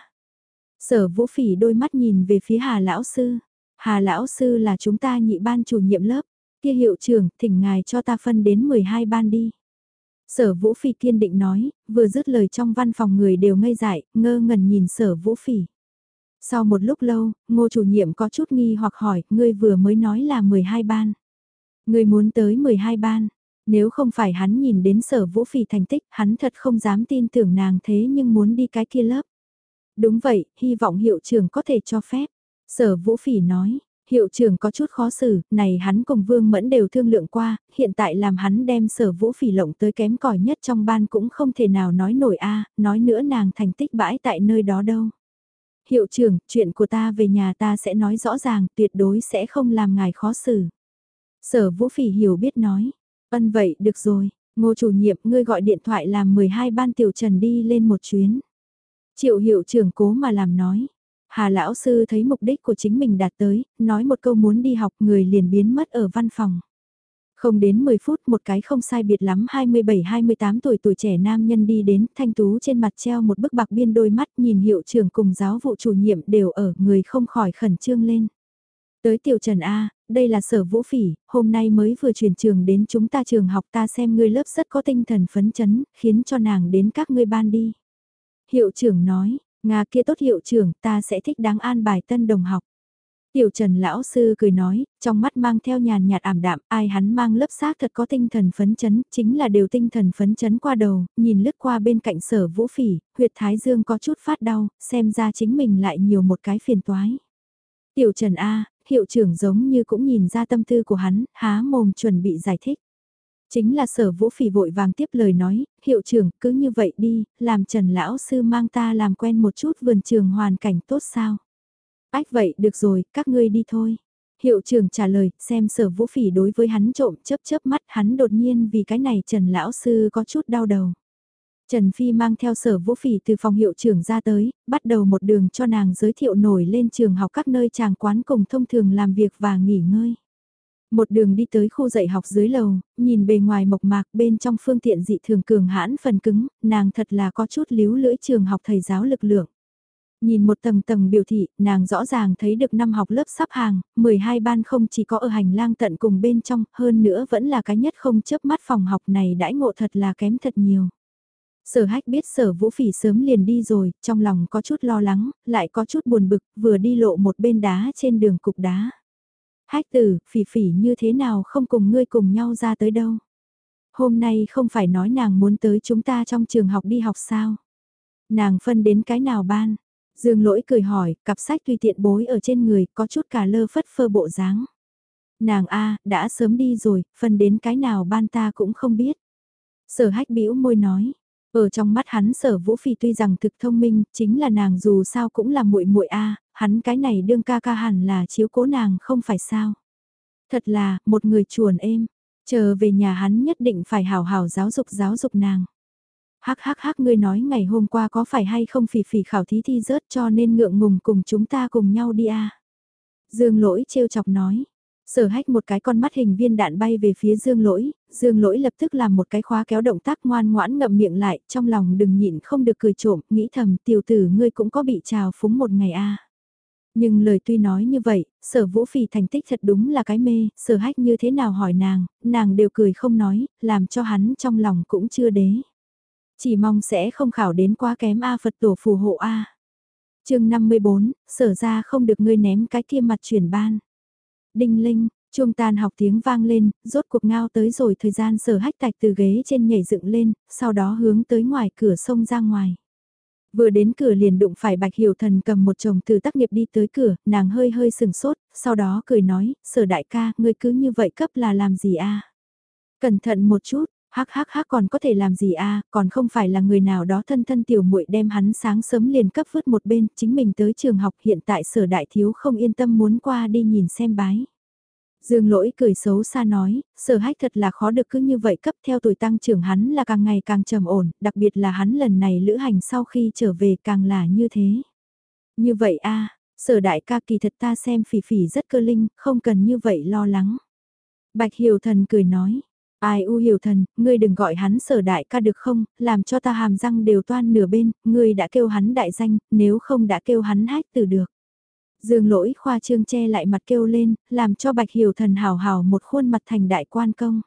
Sở vũ phỉ đôi mắt nhìn về phía hà lão sư. Hà lão sư là chúng ta nhị ban chủ nhiệm lớp. Kia hiệu trưởng, thỉnh ngài cho ta phân đến 12 ban đi. Sở Vũ Phi kiên định nói, vừa dứt lời trong văn phòng người đều ngây dại, ngơ ngẩn nhìn sở Vũ Phỉ. Sau một lúc lâu, ngô chủ nhiệm có chút nghi hoặc hỏi, ngươi vừa mới nói là 12 ban. Ngươi muốn tới 12 ban, nếu không phải hắn nhìn đến sở Vũ Phỉ thành tích, hắn thật không dám tin tưởng nàng thế nhưng muốn đi cái kia lớp. Đúng vậy, hy vọng hiệu trưởng có thể cho phép. Sở Vũ Phỉ nói, hiệu trưởng có chút khó xử, này hắn cùng Vương Mẫn đều thương lượng qua, hiện tại làm hắn đem sở vũ phỉ lộng tới kém cỏi nhất trong ban cũng không thể nào nói nổi a nói nữa nàng thành tích bãi tại nơi đó đâu. Hiệu trưởng, chuyện của ta về nhà ta sẽ nói rõ ràng, tuyệt đối sẽ không làm ngài khó xử. Sở vũ phỉ hiểu biết nói, ân vậy được rồi, ngô chủ nhiệm ngươi gọi điện thoại làm 12 ban tiểu trần đi lên một chuyến. Triệu hiệu trưởng cố mà làm nói, Hà lão sư thấy mục đích của chính mình đạt tới, nói một câu muốn đi học người liền biến mất ở văn phòng. Không đến 10 phút một cái không sai biệt lắm 27-28 tuổi tuổi trẻ nam nhân đi đến thanh tú trên mặt treo một bức bạc biên đôi mắt nhìn hiệu trưởng cùng giáo vụ chủ nhiệm đều ở người không khỏi khẩn trương lên. Tới tiểu trần A, đây là sở vũ phỉ, hôm nay mới vừa chuyển trường đến chúng ta trường học ta xem ngươi lớp rất có tinh thần phấn chấn, khiến cho nàng đến các ngươi ban đi. Hiệu trưởng nói, Nga kia tốt hiệu trưởng ta sẽ thích đáng an bài tân đồng học. Tiểu Trần lão sư cười nói, trong mắt mang theo nhàn nhạt ảm đạm, ai hắn mang lớp xác thật có tinh thần phấn chấn, chính là đều tinh thần phấn chấn qua đầu, nhìn lướt qua bên cạnh sở vũ phỉ, huyệt thái dương có chút phát đau, xem ra chính mình lại nhiều một cái phiền toái. Tiểu Trần A, hiệu trưởng giống như cũng nhìn ra tâm tư của hắn, há mồm chuẩn bị giải thích. Chính là sở vũ phỉ vội vàng tiếp lời nói, hiệu trưởng cứ như vậy đi, làm Trần Lão Sư mang ta làm quen một chút vườn trường hoàn cảnh tốt sao. Ách vậy được rồi, các ngươi đi thôi. Hiệu trưởng trả lời, xem sở vũ phỉ đối với hắn trộm chớp chớp mắt hắn đột nhiên vì cái này Trần Lão Sư có chút đau đầu. Trần Phi mang theo sở vũ phỉ từ phòng hiệu trưởng ra tới, bắt đầu một đường cho nàng giới thiệu nổi lên trường học các nơi chàng quán cùng thông thường làm việc và nghỉ ngơi. Một đường đi tới khu dạy học dưới lầu, nhìn bề ngoài mộc mạc bên trong phương tiện dị thường cường hãn phần cứng, nàng thật là có chút líu lưỡi trường học thầy giáo lực lượng. Nhìn một tầng tầng biểu thị, nàng rõ ràng thấy được năm học lớp sắp hàng, 12 ban không chỉ có ở hành lang tận cùng bên trong, hơn nữa vẫn là cái nhất không chớp mắt phòng học này đãi ngộ thật là kém thật nhiều. Sở hách biết sở vũ phỉ sớm liền đi rồi, trong lòng có chút lo lắng, lại có chút buồn bực, vừa đi lộ một bên đá trên đường cục đá. Hách tử, phỉ phỉ như thế nào không cùng ngươi cùng nhau ra tới đâu. Hôm nay không phải nói nàng muốn tới chúng ta trong trường học đi học sao. Nàng phân đến cái nào ban. Dương lỗi cười hỏi, cặp sách tùy tiện bối ở trên người, có chút cả lơ phất phơ bộ dáng. Nàng A, đã sớm đi rồi, phân đến cái nào ban ta cũng không biết. Sở hách bĩu môi nói, ở trong mắt hắn sở vũ phi tuy rằng thực thông minh, chính là nàng dù sao cũng là muội muội A, hắn cái này đương ca ca hẳn là chiếu cố nàng không phải sao. Thật là, một người chuồn êm, chờ về nhà hắn nhất định phải hào hào giáo dục giáo dục nàng. Hắc hắc hắc ngươi nói ngày hôm qua có phải hay không phỉ phỉ khảo thí thi rớt cho nên ngượng ngùng cùng chúng ta cùng nhau đi a Dương lỗi trêu chọc nói. Sở hách một cái con mắt hình viên đạn bay về phía dương lỗi, dương lỗi lập tức làm một cái khóa kéo động tác ngoan ngoãn ngậm miệng lại, trong lòng đừng nhịn không được cười trộm, nghĩ thầm tiểu tử ngươi cũng có bị trào phúng một ngày a nhưng lời tuy nói như vậy, sở vũ phì thành tích thật đúng là cái mê, sở hách như thế nào hỏi nàng, nàng đều cười không nói, làm cho hắn trong lòng cũng chưa đế. Chỉ mong sẽ không khảo đến quá kém A Phật tổ phù hộ A. chương 54, sở ra không được ngươi ném cái kia mặt chuyển ban. Đinh linh, chuông tan học tiếng vang lên, rốt cuộc ngao tới rồi thời gian sở hách tạch từ ghế trên nhảy dựng lên, sau đó hướng tới ngoài cửa sông ra ngoài. Vừa đến cửa liền đụng phải Bạch Hiểu Thần cầm một chồng từ tác nghiệp đi tới cửa, nàng hơi hơi sừng sốt, sau đó cười nói, sở đại ca, ngươi cứ như vậy cấp là làm gì a Cẩn thận một chút, hắc hắc hắc còn có thể làm gì a còn không phải là người nào đó thân thân tiểu muội đem hắn sáng sớm liền cấp vứt một bên, chính mình tới trường học hiện tại sở đại thiếu không yên tâm muốn qua đi nhìn xem bái. Dương lỗi cười xấu xa nói, sở hách thật là khó được cứ như vậy cấp theo tuổi tăng trưởng hắn là càng ngày càng trầm ổn, đặc biệt là hắn lần này lữ hành sau khi trở về càng là như thế. Như vậy a sở đại ca kỳ thật ta xem phỉ phỉ rất cơ linh, không cần như vậy lo lắng. Bạch Hiểu Thần cười nói, Ai u hiểu thần, ngươi đừng gọi hắn sở đại ca được không, làm cho ta hàm răng đều toan nửa bên, ngươi đã kêu hắn đại danh, nếu không đã kêu hắn hách từ được. Dương lỗi khoa trương che lại mặt kêu lên, làm cho bạch hiểu thần hào hào một khuôn mặt thành đại quan công.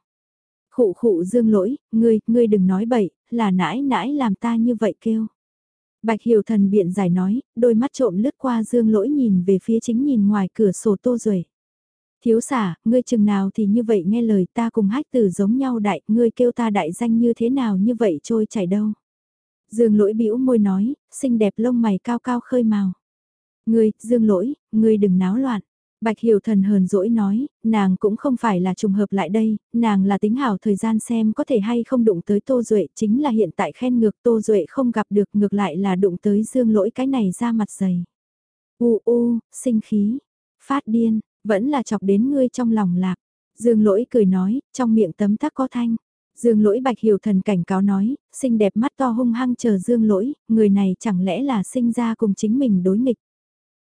Khụ khụ dương lỗi, ngươi, ngươi đừng nói bậy, là nãi nãi làm ta như vậy kêu. Bạch hiểu thần biện giải nói, đôi mắt trộm lướt qua dương lỗi nhìn về phía chính nhìn ngoài cửa sổ tô rồi. Thiếu xả, ngươi chừng nào thì như vậy nghe lời ta cùng hách tử giống nhau đại, ngươi kêu ta đại danh như thế nào như vậy trôi chảy đâu. Dương lỗi bĩu môi nói, xinh đẹp lông mày cao cao khơi màu. Ngươi, dương lỗi, ngươi đừng náo loạn. Bạch Hiểu Thần hờn dỗi nói, nàng cũng không phải là trùng hợp lại đây, nàng là tính hảo thời gian xem có thể hay không đụng tới Tô Duệ, chính là hiện tại khen ngược Tô Duệ không gặp được ngược lại là đụng tới dương lỗi cái này ra mặt dày. U u, sinh khí, phát điên, vẫn là chọc đến ngươi trong lòng lạc. Dương lỗi cười nói, trong miệng tấm tắc có thanh. Dương lỗi bạch hiểu thần cảnh cáo nói, xinh đẹp mắt to hung hăng chờ dương lỗi, người này chẳng lẽ là sinh ra cùng chính mình đối nghịch.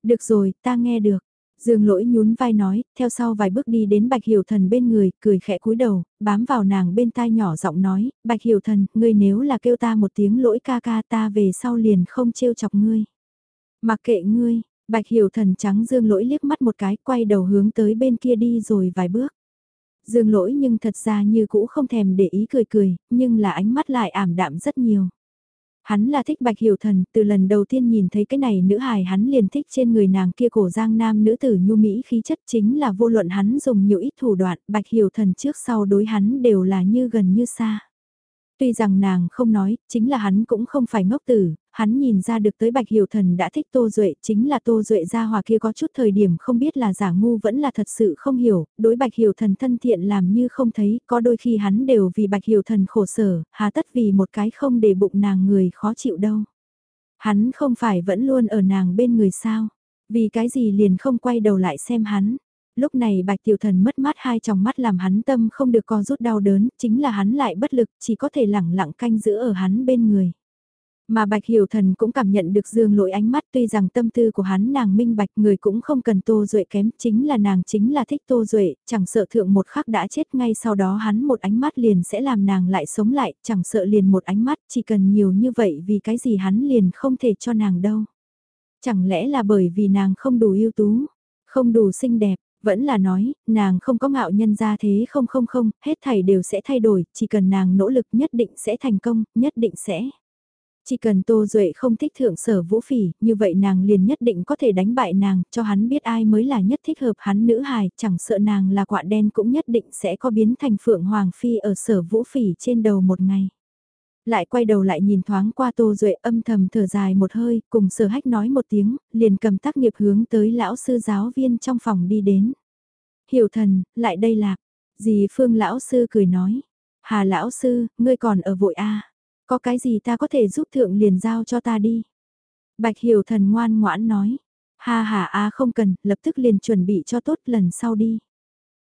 Được rồi, ta nghe được. Dương lỗi nhún vai nói, theo sau vài bước đi đến bạch hiểu thần bên người, cười khẽ cúi đầu, bám vào nàng bên tai nhỏ giọng nói, bạch hiểu thần, ngươi nếu là kêu ta một tiếng lỗi ca ca ta về sau liền không trêu chọc ngươi. Mặc kệ ngươi, Bạch hiểu thần trắng dương lỗi liếc mắt một cái quay đầu hướng tới bên kia đi rồi vài bước. Dương lỗi nhưng thật ra như cũ không thèm để ý cười cười, nhưng là ánh mắt lại ảm đạm rất nhiều. Hắn là thích bạch hiểu thần, từ lần đầu tiên nhìn thấy cái này nữ hài hắn liền thích trên người nàng kia cổ giang nam nữ tử nhu mỹ khí chất chính là vô luận hắn dùng nhiều ít thủ đoạn, bạch hiểu thần trước sau đối hắn đều là như gần như xa. Tuy rằng nàng không nói, chính là hắn cũng không phải ngốc tử, hắn nhìn ra được tới Bạch Hiểu Thần đã thích Tô Duệ, chính là Tô Duệ ra hòa kia có chút thời điểm không biết là giả ngu vẫn là thật sự không hiểu, đối Bạch Hiểu Thần thân thiện làm như không thấy, có đôi khi hắn đều vì Bạch Hiểu Thần khổ sở, hà tất vì một cái không để bụng nàng người khó chịu đâu. Hắn không phải vẫn luôn ở nàng bên người sao, vì cái gì liền không quay đầu lại xem hắn lúc này bạch tiểu thần mất mát hai tròng mắt làm hắn tâm không được co rút đau đớn, chính là hắn lại bất lực, chỉ có thể lẳng lặng canh giữ ở hắn bên người. Mà bạch hiểu thần cũng cảm nhận được dương lỗi ánh mắt tuy rằng tâm tư của hắn nàng minh bạch người cũng không cần tô duệ kém, chính là nàng chính là thích tô duệ, chẳng sợ thượng một khắc đã chết ngay sau đó hắn một ánh mắt liền sẽ làm nàng lại sống lại, chẳng sợ liền một ánh mắt, chỉ cần nhiều như vậy vì cái gì hắn liền không thể cho nàng đâu. Chẳng lẽ là bởi vì nàng không đủ ưu tú, không đủ xinh đẹp, vẫn là nói, nàng không có ngạo nhân ra thế không không không, hết thảy đều sẽ thay đổi, chỉ cần nàng nỗ lực nhất định sẽ thành công, nhất định sẽ. Chỉ cần Tô Duệ không thích thượng sở vũ phỉ, như vậy nàng liền nhất định có thể đánh bại nàng, cho hắn biết ai mới là nhất thích hợp hắn nữ hài, chẳng sợ nàng là quạ đen cũng nhất định sẽ có biến thành phượng hoàng phi ở sở vũ phỉ trên đầu một ngày. Lại quay đầu lại nhìn thoáng qua Tô Duệ âm thầm thở dài một hơi, cùng sở hách nói một tiếng, liền cầm tác nghiệp hướng tới lão sư giáo viên trong phòng đi đến. Hiểu thần, lại đây lạc, dì Phương lão sư cười nói, Hà lão sư, ngươi còn ở vội a có cái gì ta có thể giúp thượng liền giao cho ta đi. Bạch hiểu thần ngoan ngoãn nói. Ha ha a không cần, lập tức liền chuẩn bị cho tốt lần sau đi.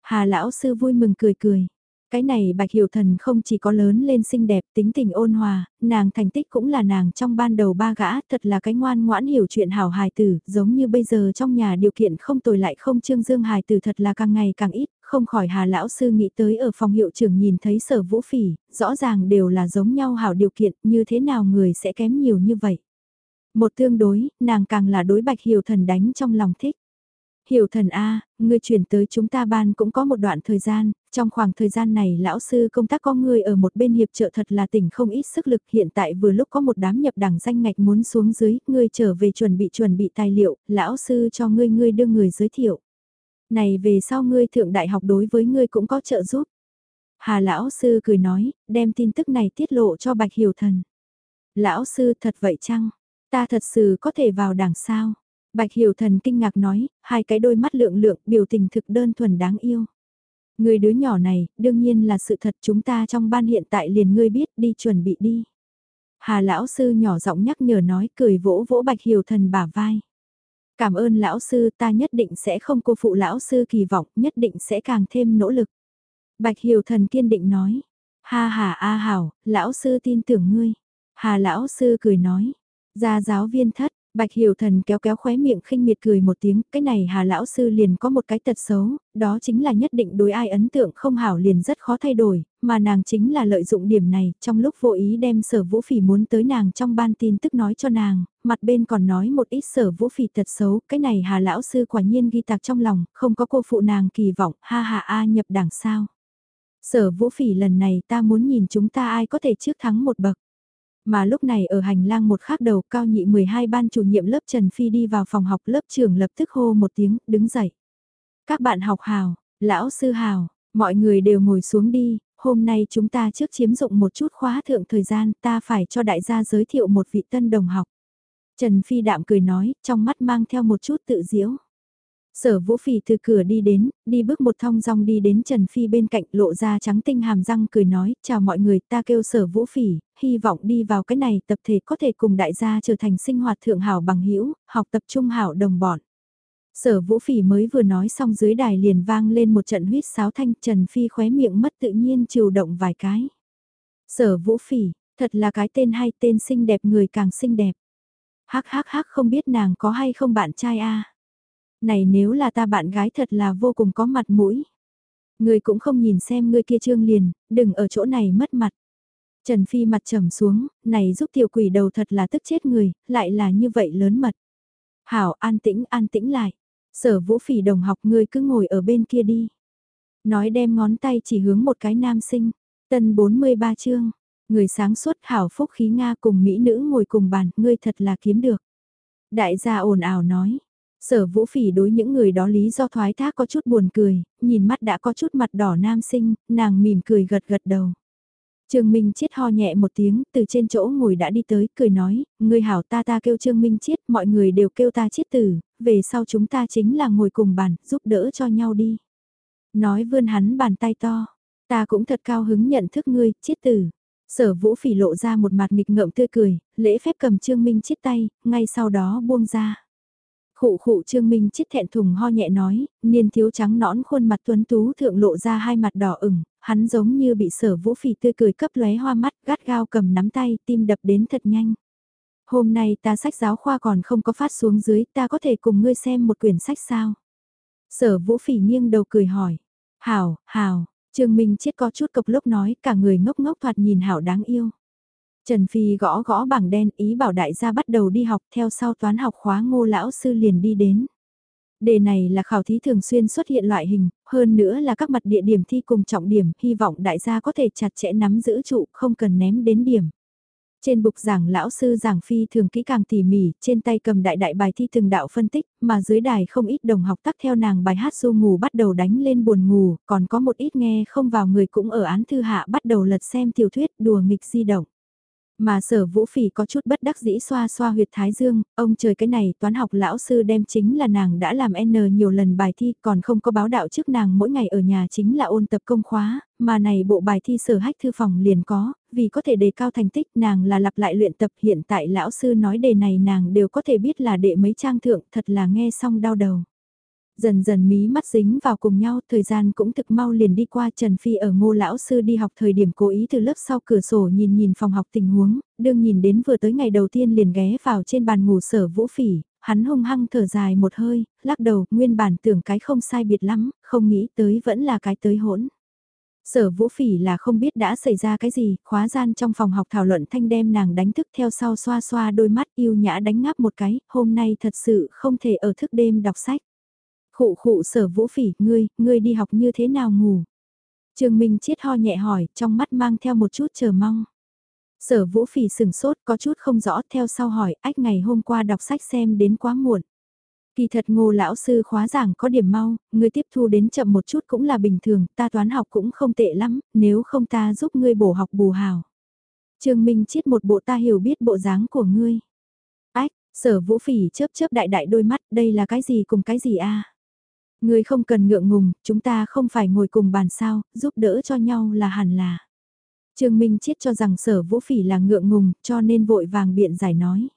Hà lão sư vui mừng cười cười. Cái này Bạch Hiểu Thần không chỉ có lớn lên xinh đẹp, tính tình ôn hòa, nàng thành tích cũng là nàng trong ban đầu ba gã, thật là cái ngoan ngoãn hiểu chuyện hảo hài tử, giống như bây giờ trong nhà điều kiện không tồi lại không trương dương hài tử thật là càng ngày càng ít, không khỏi Hà lão sư nghĩ tới ở phòng hiệu trưởng nhìn thấy Sở Vũ Phỉ, rõ ràng đều là giống nhau hảo điều kiện, như thế nào người sẽ kém nhiều như vậy. Một tương đối, nàng càng là đối Bạch Hiểu Thần đánh trong lòng thích. Hiểu thần A, ngươi chuyển tới chúng ta ban cũng có một đoạn thời gian, trong khoảng thời gian này lão sư công tác có ngươi ở một bên hiệp trợ thật là tỉnh không ít sức lực hiện tại vừa lúc có một đám nhập đảng danh ngạch muốn xuống dưới, ngươi trở về chuẩn bị chuẩn bị tài liệu, lão sư cho ngươi ngươi đưa người giới thiệu. Này về sau ngươi thượng đại học đối với ngươi cũng có trợ giúp. Hà lão sư cười nói, đem tin tức này tiết lộ cho bạch hiểu thần. Lão sư thật vậy chăng? Ta thật sự có thể vào đảng sao? Bạch Hiểu Thần kinh ngạc nói, hai cái đôi mắt lượng lượng, biểu tình thực đơn thuần đáng yêu. Người đứa nhỏ này, đương nhiên là sự thật chúng ta trong ban hiện tại liền ngươi biết đi chuẩn bị đi. Hà lão sư nhỏ giọng nhắc nhở nói cười vỗ vỗ Bạch Hiểu Thần bả vai. Cảm ơn lão sư ta nhất định sẽ không cô phụ lão sư kỳ vọng, nhất định sẽ càng thêm nỗ lực. Bạch Hiểu Thần kiên định nói. Ha ha a hảo, lão sư tin tưởng ngươi. Hà lão sư cười nói. Gia giáo viên thất, Bạch Hiểu Thần kéo kéo khóe miệng khinh miệt cười một tiếng, cái này Hà lão sư liền có một cái tật xấu, đó chính là nhất định đối ai ấn tượng không hảo liền rất khó thay đổi, mà nàng chính là lợi dụng điểm này, trong lúc vô ý đem sở vũ phỉ muốn tới nàng trong ban tin tức nói cho nàng, mặt bên còn nói một ít sở vũ phỉ thật xấu, cái này Hà lão sư quả nhiên ghi tạc trong lòng, không có cô phụ nàng kỳ vọng, ha ha a nhập đảng sao. Sở vũ phỉ lần này ta muốn nhìn chúng ta ai có thể trước thắng một bậc. Mà lúc này ở hành lang một khác đầu cao nhị 12 ban chủ nhiệm lớp Trần Phi đi vào phòng học lớp trường lập tức hô một tiếng, đứng dậy. Các bạn học hào, lão sư hào, mọi người đều ngồi xuống đi, hôm nay chúng ta trước chiếm dụng một chút khóa thượng thời gian ta phải cho đại gia giới thiệu một vị tân đồng học. Trần Phi đạm cười nói, trong mắt mang theo một chút tự diễu. Sở Vũ Phỉ từ cửa đi đến, đi bước một thong dong đi đến Trần Phi bên cạnh lộ ra trắng tinh hàm răng cười nói, chào mọi người ta kêu Sở Vũ Phỉ, hy vọng đi vào cái này tập thể có thể cùng đại gia trở thành sinh hoạt thượng hảo bằng hữu học tập trung hảo đồng bọn. Sở Vũ Phỉ mới vừa nói xong dưới đài liền vang lên một trận huyết sáo thanh Trần Phi khóe miệng mất tự nhiên chiều động vài cái. Sở Vũ Phỉ, thật là cái tên hay tên xinh đẹp người càng xinh đẹp. Hắc hắc hắc không biết nàng có hay không bạn trai a này nếu là ta bạn gái thật là vô cùng có mặt mũi. Người cũng không nhìn xem người kia trương liền, đừng ở chỗ này mất mặt. Trần Phi mặt trầm xuống, này giúp tiểu quỷ đầu thật là tức chết người, lại là như vậy lớn mật. Hảo an tĩnh an tĩnh lại, sở vũ phỉ đồng học ngươi cứ ngồi ở bên kia đi. Nói đem ngón tay chỉ hướng một cái nam sinh, tần 43 chương, người sáng suốt hảo phúc khí Nga cùng Mỹ nữ ngồi cùng bàn, ngươi thật là kiếm được. Đại gia ồn ào nói, Sở vũ phỉ đối những người đó lý do thoái thác có chút buồn cười, nhìn mắt đã có chút mặt đỏ nam sinh, nàng mỉm cười gật gật đầu. Trương Minh Chiết ho nhẹ một tiếng, từ trên chỗ ngồi đã đi tới, cười nói, người hảo ta ta kêu Trương Minh Chiết, mọi người đều kêu ta Chiết tử, về sau chúng ta chính là ngồi cùng bàn, giúp đỡ cho nhau đi. Nói vươn hắn bàn tay to, ta cũng thật cao hứng nhận thức ngươi, Chiết tử. Sở vũ phỉ lộ ra một mặt nghịch ngợm tươi cười, lễ phép cầm Trương Minh chết tay, ngay sau đó buông ra. Khụ khụ Trương Minh chết thẹn thùng ho nhẹ nói, niên thiếu trắng nõn khuôn mặt tuấn tú thượng lộ ra hai mặt đỏ ửng, hắn giống như bị sở vũ phỉ tươi cười cấp lóe hoa mắt gắt gao cầm nắm tay tim đập đến thật nhanh. Hôm nay ta sách giáo khoa còn không có phát xuống dưới ta có thể cùng ngươi xem một quyển sách sao? Sở vũ phỉ nghiêng đầu cười hỏi. Hảo, hảo, Trương Minh chết có chút cộc lốc nói cả người ngốc ngốc thoạt nhìn hảo đáng yêu. Trần Phi gõ gõ bảng đen ý bảo đại gia bắt đầu đi học theo sau toán học khóa ngô lão sư liền đi đến. Đề này là khảo thí thường xuyên xuất hiện loại hình, hơn nữa là các mặt địa điểm thi cùng trọng điểm, hy vọng đại gia có thể chặt chẽ nắm giữ trụ, không cần ném đến điểm. Trên bục giảng lão sư giảng phi thường kỹ càng tỉ mỉ, trên tay cầm đại đại bài thi từng đạo phân tích, mà dưới đài không ít đồng học tắc theo nàng bài hát du ngủ bắt đầu đánh lên buồn ngủ, còn có một ít nghe không vào người cũng ở án thư hạ bắt đầu lật xem tiểu thuyết đùa nghịch di động. Mà sở vũ phỉ có chút bất đắc dĩ xoa xoa huyệt thái dương, ông trời cái này toán học lão sư đem chính là nàng đã làm N nhiều lần bài thi còn không có báo đạo trước nàng mỗi ngày ở nhà chính là ôn tập công khóa, mà này bộ bài thi sở hách thư phòng liền có, vì có thể đề cao thành tích nàng là lặp lại luyện tập hiện tại lão sư nói đề này nàng đều có thể biết là đệ mấy trang thượng thật là nghe xong đau đầu. Dần dần mí mắt dính vào cùng nhau, thời gian cũng thực mau liền đi qua Trần Phi ở ngô lão sư đi học thời điểm cố ý từ lớp sau cửa sổ nhìn nhìn phòng học tình huống, đương nhìn đến vừa tới ngày đầu tiên liền ghé vào trên bàn ngủ sở vũ phỉ, hắn hung hăng thở dài một hơi, lắc đầu, nguyên bản tưởng cái không sai biệt lắm, không nghĩ tới vẫn là cái tới hỗn. Sở vũ phỉ là không biết đã xảy ra cái gì, khóa gian trong phòng học thảo luận thanh đem nàng đánh thức theo sau xoa xoa đôi mắt yêu nhã đánh ngáp một cái, hôm nay thật sự không thể ở thức đêm đọc sách. Khụ khụ sở vũ phỉ, ngươi, ngươi đi học như thế nào ngủ? Trương Minh chiết ho nhẹ hỏi, trong mắt mang theo một chút chờ mong. Sở vũ phỉ sừng sốt có chút không rõ theo sau hỏi ách ngày hôm qua đọc sách xem đến quá muộn. Kỳ thật ngô lão sư khóa giảng có điểm mau, ngươi tiếp thu đến chậm một chút cũng là bình thường, ta toán học cũng không tệ lắm, nếu không ta giúp ngươi bổ học bù hào. Trương Minh chiết một bộ ta hiểu biết bộ dáng của ngươi. Ách, sở vũ phỉ chớp chớp đại đại đôi mắt, đây là cái gì cùng cái gì a Người không cần ngượng ngùng, chúng ta không phải ngồi cùng bàn sao, giúp đỡ cho nhau là hẳn là. Trương Minh Chiết cho rằng sở vũ phỉ là ngượng ngùng, cho nên vội vàng biện giải nói.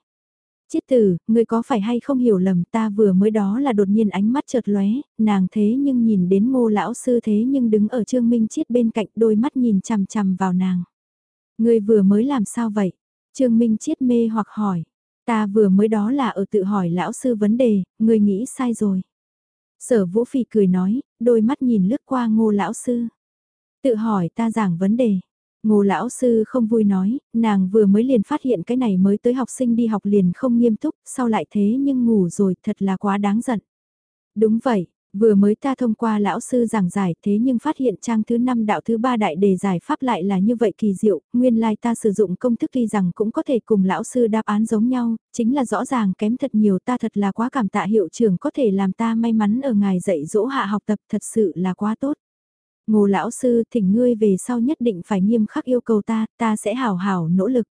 Chiết tử, người có phải hay không hiểu lầm ta vừa mới đó là đột nhiên ánh mắt chợt lóe, nàng thế nhưng nhìn đến ngô lão sư thế nhưng đứng ở Trương Minh Chiết bên cạnh đôi mắt nhìn chằm chằm vào nàng. Người vừa mới làm sao vậy? Trương Minh Chiết mê hoặc hỏi. Ta vừa mới đó là ở tự hỏi lão sư vấn đề, người nghĩ sai rồi. Sở Vũ Phi cười nói, đôi mắt nhìn lướt qua ngô lão sư. Tự hỏi ta giảng vấn đề. Ngô lão sư không vui nói, nàng vừa mới liền phát hiện cái này mới tới học sinh đi học liền không nghiêm túc, sau lại thế nhưng ngủ rồi thật là quá đáng giận. Đúng vậy, Vừa mới ta thông qua lão sư giảng giải thế nhưng phát hiện trang thứ 5 đạo thứ 3 đại đề giải pháp lại là như vậy kỳ diệu, nguyên lai like ta sử dụng công thức tuy rằng cũng có thể cùng lão sư đáp án giống nhau, chính là rõ ràng kém thật nhiều ta thật là quá cảm tạ hiệu trưởng có thể làm ta may mắn ở ngài dạy dỗ hạ học tập thật sự là quá tốt. Ngô lão sư thỉnh ngươi về sau nhất định phải nghiêm khắc yêu cầu ta, ta sẽ hào hào nỗ lực.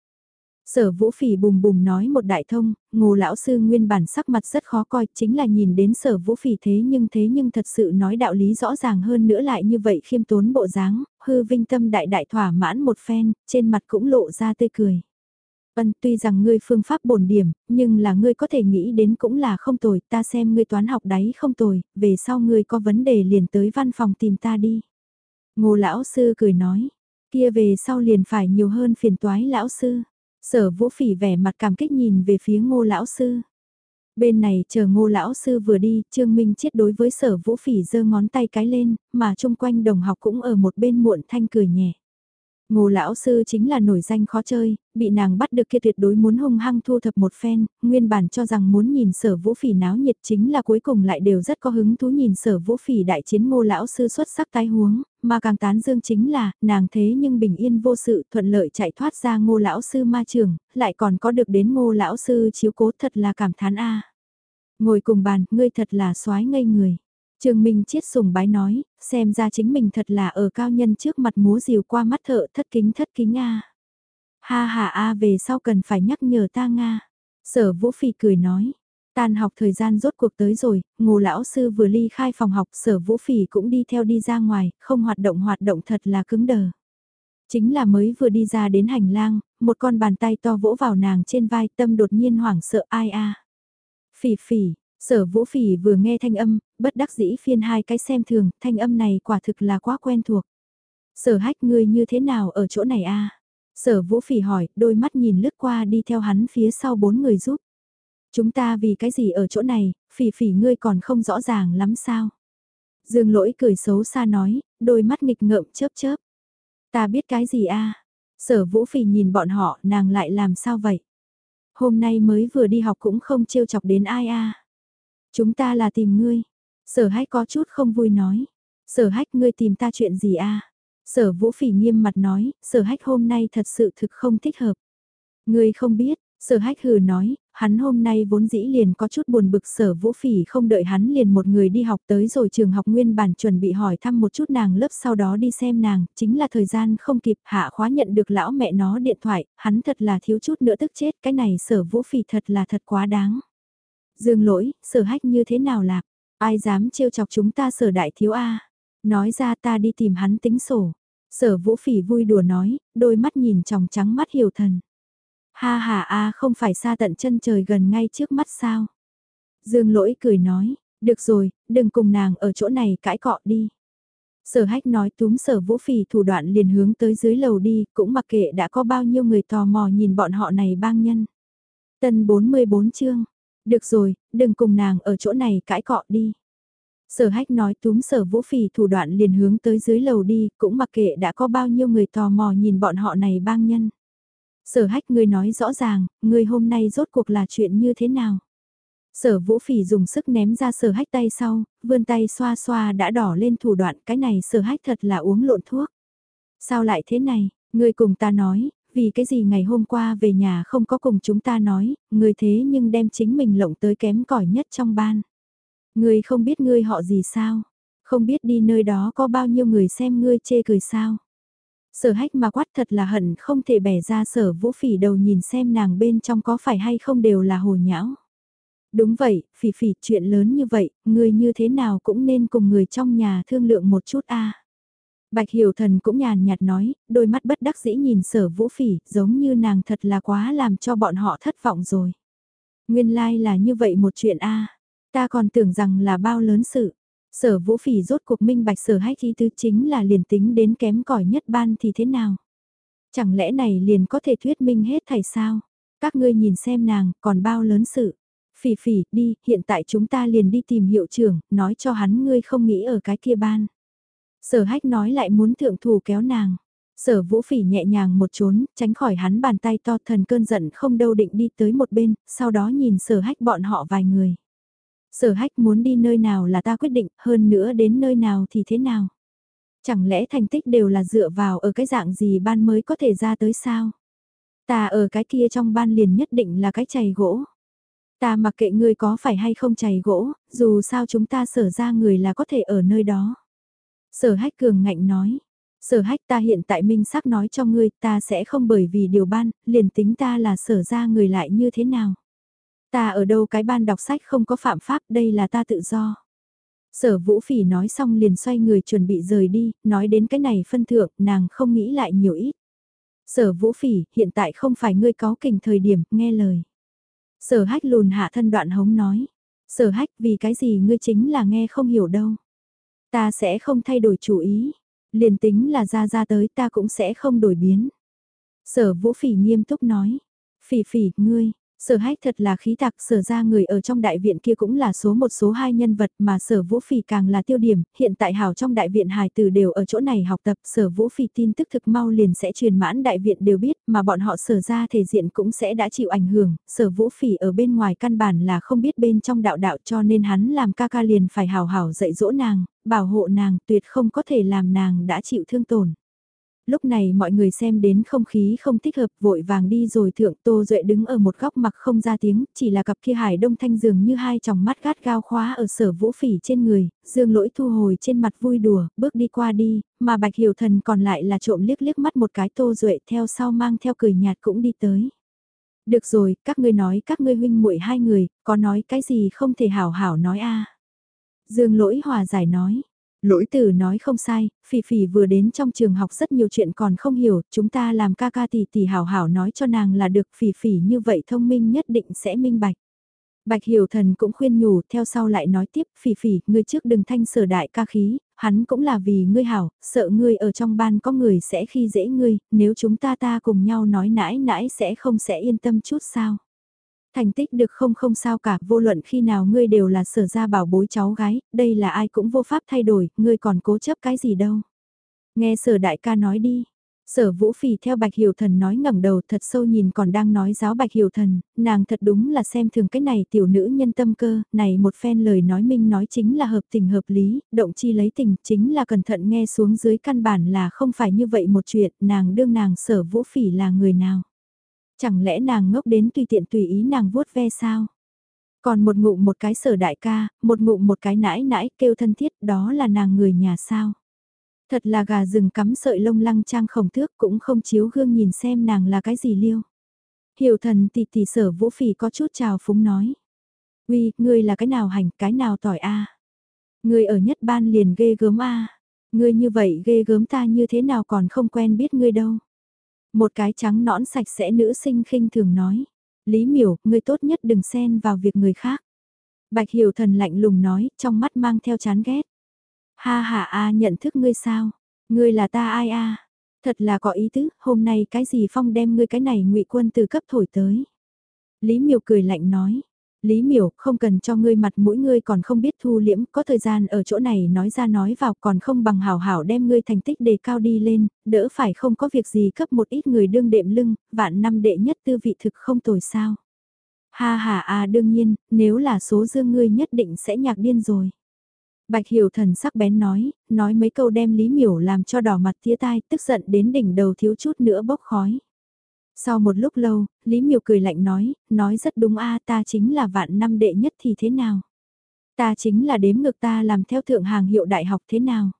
Sở vũ phỉ bùm bùm nói một đại thông, ngô lão sư nguyên bản sắc mặt rất khó coi, chính là nhìn đến sở vũ phỉ thế nhưng thế nhưng thật sự nói đạo lý rõ ràng hơn nữa lại như vậy khiêm tốn bộ dáng, hư vinh tâm đại đại thỏa mãn một phen, trên mặt cũng lộ ra tươi cười. Vân tuy rằng ngươi phương pháp bổn điểm, nhưng là ngươi có thể nghĩ đến cũng là không tồi, ta xem ngươi toán học đáy không tồi, về sau ngươi có vấn đề liền tới văn phòng tìm ta đi. Ngô lão sư cười nói, kia về sau liền phải nhiều hơn phiền toái lão sư. Sở vũ phỉ vẻ mặt cảm kích nhìn về phía ngô lão sư. Bên này chờ ngô lão sư vừa đi, Trương Minh chết đối với sở vũ phỉ giơ ngón tay cái lên, mà chung quanh đồng học cũng ở một bên muộn thanh cười nhẹ. Ngô lão sư chính là nổi danh khó chơi, bị nàng bắt được kia tuyệt đối muốn hung hăng thu thập một phen, nguyên bản cho rằng muốn nhìn sở vũ phỉ náo nhiệt chính là cuối cùng lại đều rất có hứng thú nhìn sở vũ phỉ đại chiến ngô lão sư xuất sắc tái huống, mà càng tán dương chính là, nàng thế nhưng bình yên vô sự thuận lợi chạy thoát ra ngô lão sư ma trường, lại còn có được đến ngô lão sư chiếu cố thật là cảm thán a Ngồi cùng bàn, ngươi thật là soái ngây người. Trương Minh Chiết sùng bái nói, xem ra chính mình thật là ở cao nhân trước mặt múa rìu qua mắt thợ thất kính thất kính a. Ha ha a về sau cần phải nhắc nhở ta Nga. Sở Vũ Phi cười nói. Tan học thời gian rốt cuộc tới rồi, ngô lão sư vừa ly khai phòng học sở vũ phỉ cũng đi theo đi ra ngoài, không hoạt động hoạt động thật là cứng đờ. Chính là mới vừa đi ra đến hành lang, một con bàn tay to vỗ vào nàng trên vai tâm đột nhiên hoảng sợ ai a Phỉ phỉ, sở vũ phỉ vừa nghe thanh âm, bất đắc dĩ phiên hai cái xem thường, thanh âm này quả thực là quá quen thuộc. Sở hách ngươi như thế nào ở chỗ này a Sở vũ phỉ hỏi, đôi mắt nhìn lướt qua đi theo hắn phía sau bốn người giúp. Chúng ta vì cái gì ở chỗ này, phỉ phỉ ngươi còn không rõ ràng lắm sao. Dương lỗi cười xấu xa nói, đôi mắt nghịch ngợm chớp chớp. Ta biết cái gì a Sở vũ phỉ nhìn bọn họ, nàng lại làm sao vậy? Hôm nay mới vừa đi học cũng không trêu chọc đến ai a Chúng ta là tìm ngươi. Sở hách có chút không vui nói. Sở hách ngươi tìm ta chuyện gì a Sở vũ phỉ nghiêm mặt nói, sở hách hôm nay thật sự thực không thích hợp. Ngươi không biết, sở hách hừ nói, hắn hôm nay vốn dĩ liền có chút buồn bực sở vũ phỉ không đợi hắn liền một người đi học tới rồi trường học nguyên bản chuẩn bị hỏi thăm một chút nàng lớp sau đó đi xem nàng, chính là thời gian không kịp hạ khóa nhận được lão mẹ nó điện thoại, hắn thật là thiếu chút nữa tức chết, cái này sở vũ phỉ thật là thật quá đáng. Dương lỗi, sở hách như thế nào lạc, ai dám trêu chọc chúng ta sở đại thiếu A, nói ra ta đi tìm hắn tính sổ. Sở vũ phỉ vui đùa nói, đôi mắt nhìn tròng trắng mắt hiểu thần. Ha ha a không phải xa tận chân trời gần ngay trước mắt sao. Dương lỗi cười nói, được rồi, đừng cùng nàng ở chỗ này cãi cọ đi. Sở hách nói túm sở vũ phỉ thủ đoạn liền hướng tới dưới lầu đi, cũng mặc kệ đã có bao nhiêu người tò mò nhìn bọn họ này bang nhân. Tần 44 chương, được rồi, đừng cùng nàng ở chỗ này cãi cọ đi. Sở hách nói túm sở vũ phỉ thủ đoạn liền hướng tới dưới lầu đi, cũng mặc kệ đã có bao nhiêu người tò mò nhìn bọn họ này bang nhân. Sở hách ngươi nói rõ ràng, ngươi hôm nay rốt cuộc là chuyện như thế nào? Sở vũ phỉ dùng sức ném ra sở hách tay sau, vươn tay xoa xoa đã đỏ lên thủ đoạn cái này sở hách thật là uống lộn thuốc. Sao lại thế này, ngươi cùng ta nói, vì cái gì ngày hôm qua về nhà không có cùng chúng ta nói, người thế nhưng đem chính mình lộng tới kém cỏi nhất trong ban. người không biết ngươi họ gì sao, không biết đi nơi đó có bao nhiêu người xem ngươi chê cười sao. Sở hách mà quát thật là hận không thể bẻ ra sở vũ phỉ đầu nhìn xem nàng bên trong có phải hay không đều là hồ nhão. Đúng vậy, phỉ phỉ chuyện lớn như vậy, người như thế nào cũng nên cùng người trong nhà thương lượng một chút a. Bạch Hiểu Thần cũng nhàn nhạt nói, đôi mắt bất đắc dĩ nhìn sở vũ phỉ, giống như nàng thật là quá làm cho bọn họ thất vọng rồi. Nguyên lai like là như vậy một chuyện a ta còn tưởng rằng là bao lớn sự. Sở vũ phỉ rốt cuộc minh bạch sở hách ý tứ chính là liền tính đến kém cỏi nhất ban thì thế nào? Chẳng lẽ này liền có thể thuyết minh hết thầy sao? Các ngươi nhìn xem nàng còn bao lớn sự. Phỉ phỉ, đi, hiện tại chúng ta liền đi tìm hiệu trưởng, nói cho hắn ngươi không nghĩ ở cái kia ban. Sở hách nói lại muốn thượng thủ kéo nàng. Sở vũ phỉ nhẹ nhàng một trốn, tránh khỏi hắn bàn tay to thần cơn giận không đâu định đi tới một bên, sau đó nhìn sở hách bọn họ vài người. Sở hách muốn đi nơi nào là ta quyết định, hơn nữa đến nơi nào thì thế nào. Chẳng lẽ thành tích đều là dựa vào ở cái dạng gì ban mới có thể ra tới sao? Ta ở cái kia trong ban liền nhất định là cái chày gỗ. Ta mặc kệ ngươi có phải hay không chày gỗ, dù sao chúng ta sở ra người là có thể ở nơi đó. Sở hách cường ngạnh nói. Sở hách ta hiện tại minh xác nói cho ngươi ta sẽ không bởi vì điều ban, liền tính ta là sở ra người lại như thế nào. Ta ở đâu cái ban đọc sách không có phạm pháp, đây là ta tự do. Sở vũ phỉ nói xong liền xoay người chuẩn bị rời đi, nói đến cái này phân thượng, nàng không nghĩ lại nhiều ít. Sở vũ phỉ, hiện tại không phải ngươi có kình thời điểm, nghe lời. Sở hách lùn hạ thân đoạn hống nói. Sở hách vì cái gì ngươi chính là nghe không hiểu đâu. Ta sẽ không thay đổi chủ ý. Liền tính là ra ra tới ta cũng sẽ không đổi biến. Sở vũ phỉ nghiêm túc nói. Phỉ phỉ, ngươi, Sở hách thật là khí tạc sở ra người ở trong đại viện kia cũng là số một số hai nhân vật mà sở vũ phỉ càng là tiêu điểm, hiện tại hào trong đại viện hài tử đều ở chỗ này học tập sở vũ phỉ tin tức thực mau liền sẽ truyền mãn đại viện đều biết mà bọn họ sở ra thể diện cũng sẽ đã chịu ảnh hưởng, sở vũ phỉ ở bên ngoài căn bản là không biết bên trong đạo đạo cho nên hắn làm ca ca liền phải hào hào dạy dỗ nàng, bảo hộ nàng tuyệt không có thể làm nàng đã chịu thương tổn lúc này mọi người xem đến không khí không thích hợp vội vàng đi rồi thượng Tô Duệ đứng ở một góc mặc không ra tiếng, chỉ là cặp kia hải đông thanh dường như hai tròng mắt gắt gao khóa ở sở vũ phỉ trên người, dương lỗi thu hồi trên mặt vui đùa, bước đi qua đi, mà bạch hiểu thần còn lại là trộm liếc liếc mắt một cái Tô Duệ theo sau mang theo cười nhạt cũng đi tới. Được rồi, các ngươi nói các ngươi huynh muội hai người, có nói cái gì không thể hảo hảo nói a Dương lỗi hòa giải nói, Lỗi tử nói không sai, Phỉ Phỉ vừa đến trong trường học rất nhiều chuyện còn không hiểu, chúng ta làm ca ca tỷ tỷ hảo hảo nói cho nàng là được Phỉ Phỉ như vậy thông minh nhất định sẽ minh bạch. Bạch Hiểu Thần cũng khuyên nhủ, theo sau lại nói tiếp, Phỉ Phỉ, ngươi trước đừng thanh sở đại ca khí, hắn cũng là vì ngươi hảo, sợ ngươi ở trong ban có người sẽ khi dễ ngươi, nếu chúng ta ta cùng nhau nói nãi nãi sẽ không sẽ yên tâm chút sao. Thành tích được không không sao cả, vô luận khi nào ngươi đều là sở ra bảo bối cháu gái, đây là ai cũng vô pháp thay đổi, ngươi còn cố chấp cái gì đâu. Nghe sở đại ca nói đi. Sở vũ phỉ theo bạch hiểu thần nói ngẩng đầu thật sâu nhìn còn đang nói giáo bạch hiểu thần, nàng thật đúng là xem thường cái này tiểu nữ nhân tâm cơ, này một phen lời nói minh nói chính là hợp tình hợp lý, động chi lấy tình chính là cẩn thận nghe xuống dưới căn bản là không phải như vậy một chuyện, nàng đương nàng sở vũ phỉ là người nào. Chẳng lẽ nàng ngốc đến tùy tiện tùy ý nàng vuốt ve sao? Còn một ngụm một cái sở đại ca, một ngụm một cái nãi nãi kêu thân thiết đó là nàng người nhà sao? Thật là gà rừng cắm sợi lông lăng trang khổng thước cũng không chiếu gương nhìn xem nàng là cái gì liêu. Hiểu thần tỷ tỷ sở vũ phỉ có chút chào phúng nói. Uy, ngươi là cái nào hành, cái nào tỏi a Ngươi ở nhất ban liền ghê gớm a Ngươi như vậy ghê gớm ta như thế nào còn không quen biết ngươi đâu. Một cái trắng nõn sạch sẽ nữ sinh khinh thường nói. Lý miểu, ngươi tốt nhất đừng xen vào việc người khác. Bạch hiểu thần lạnh lùng nói, trong mắt mang theo chán ghét. Ha ha a nhận thức ngươi sao? Ngươi là ta ai a? Thật là có ý tứ, hôm nay cái gì phong đem ngươi cái này ngụy quân từ cấp thổi tới. Lý miểu cười lạnh nói. Lý miểu, không cần cho ngươi mặt mũi ngươi còn không biết thu liễm, có thời gian ở chỗ này nói ra nói vào còn không bằng hảo hảo đem ngươi thành tích đề cao đi lên, đỡ phải không có việc gì cấp một ít người đương đệm lưng, vạn năm đệ nhất tư vị thực không tồi sao. Ha ha à đương nhiên, nếu là số dương ngươi nhất định sẽ nhạc điên rồi. Bạch Hiểu Thần sắc bén nói, nói mấy câu đem Lý Miểu làm cho đỏ mặt tía tai, tức giận đến đỉnh đầu thiếu chút nữa bốc khói. Sau một lúc lâu, Lý Miều cười lạnh nói, nói rất đúng a ta chính là vạn năm đệ nhất thì thế nào? Ta chính là đếm ngược ta làm theo thượng hàng hiệu đại học thế nào?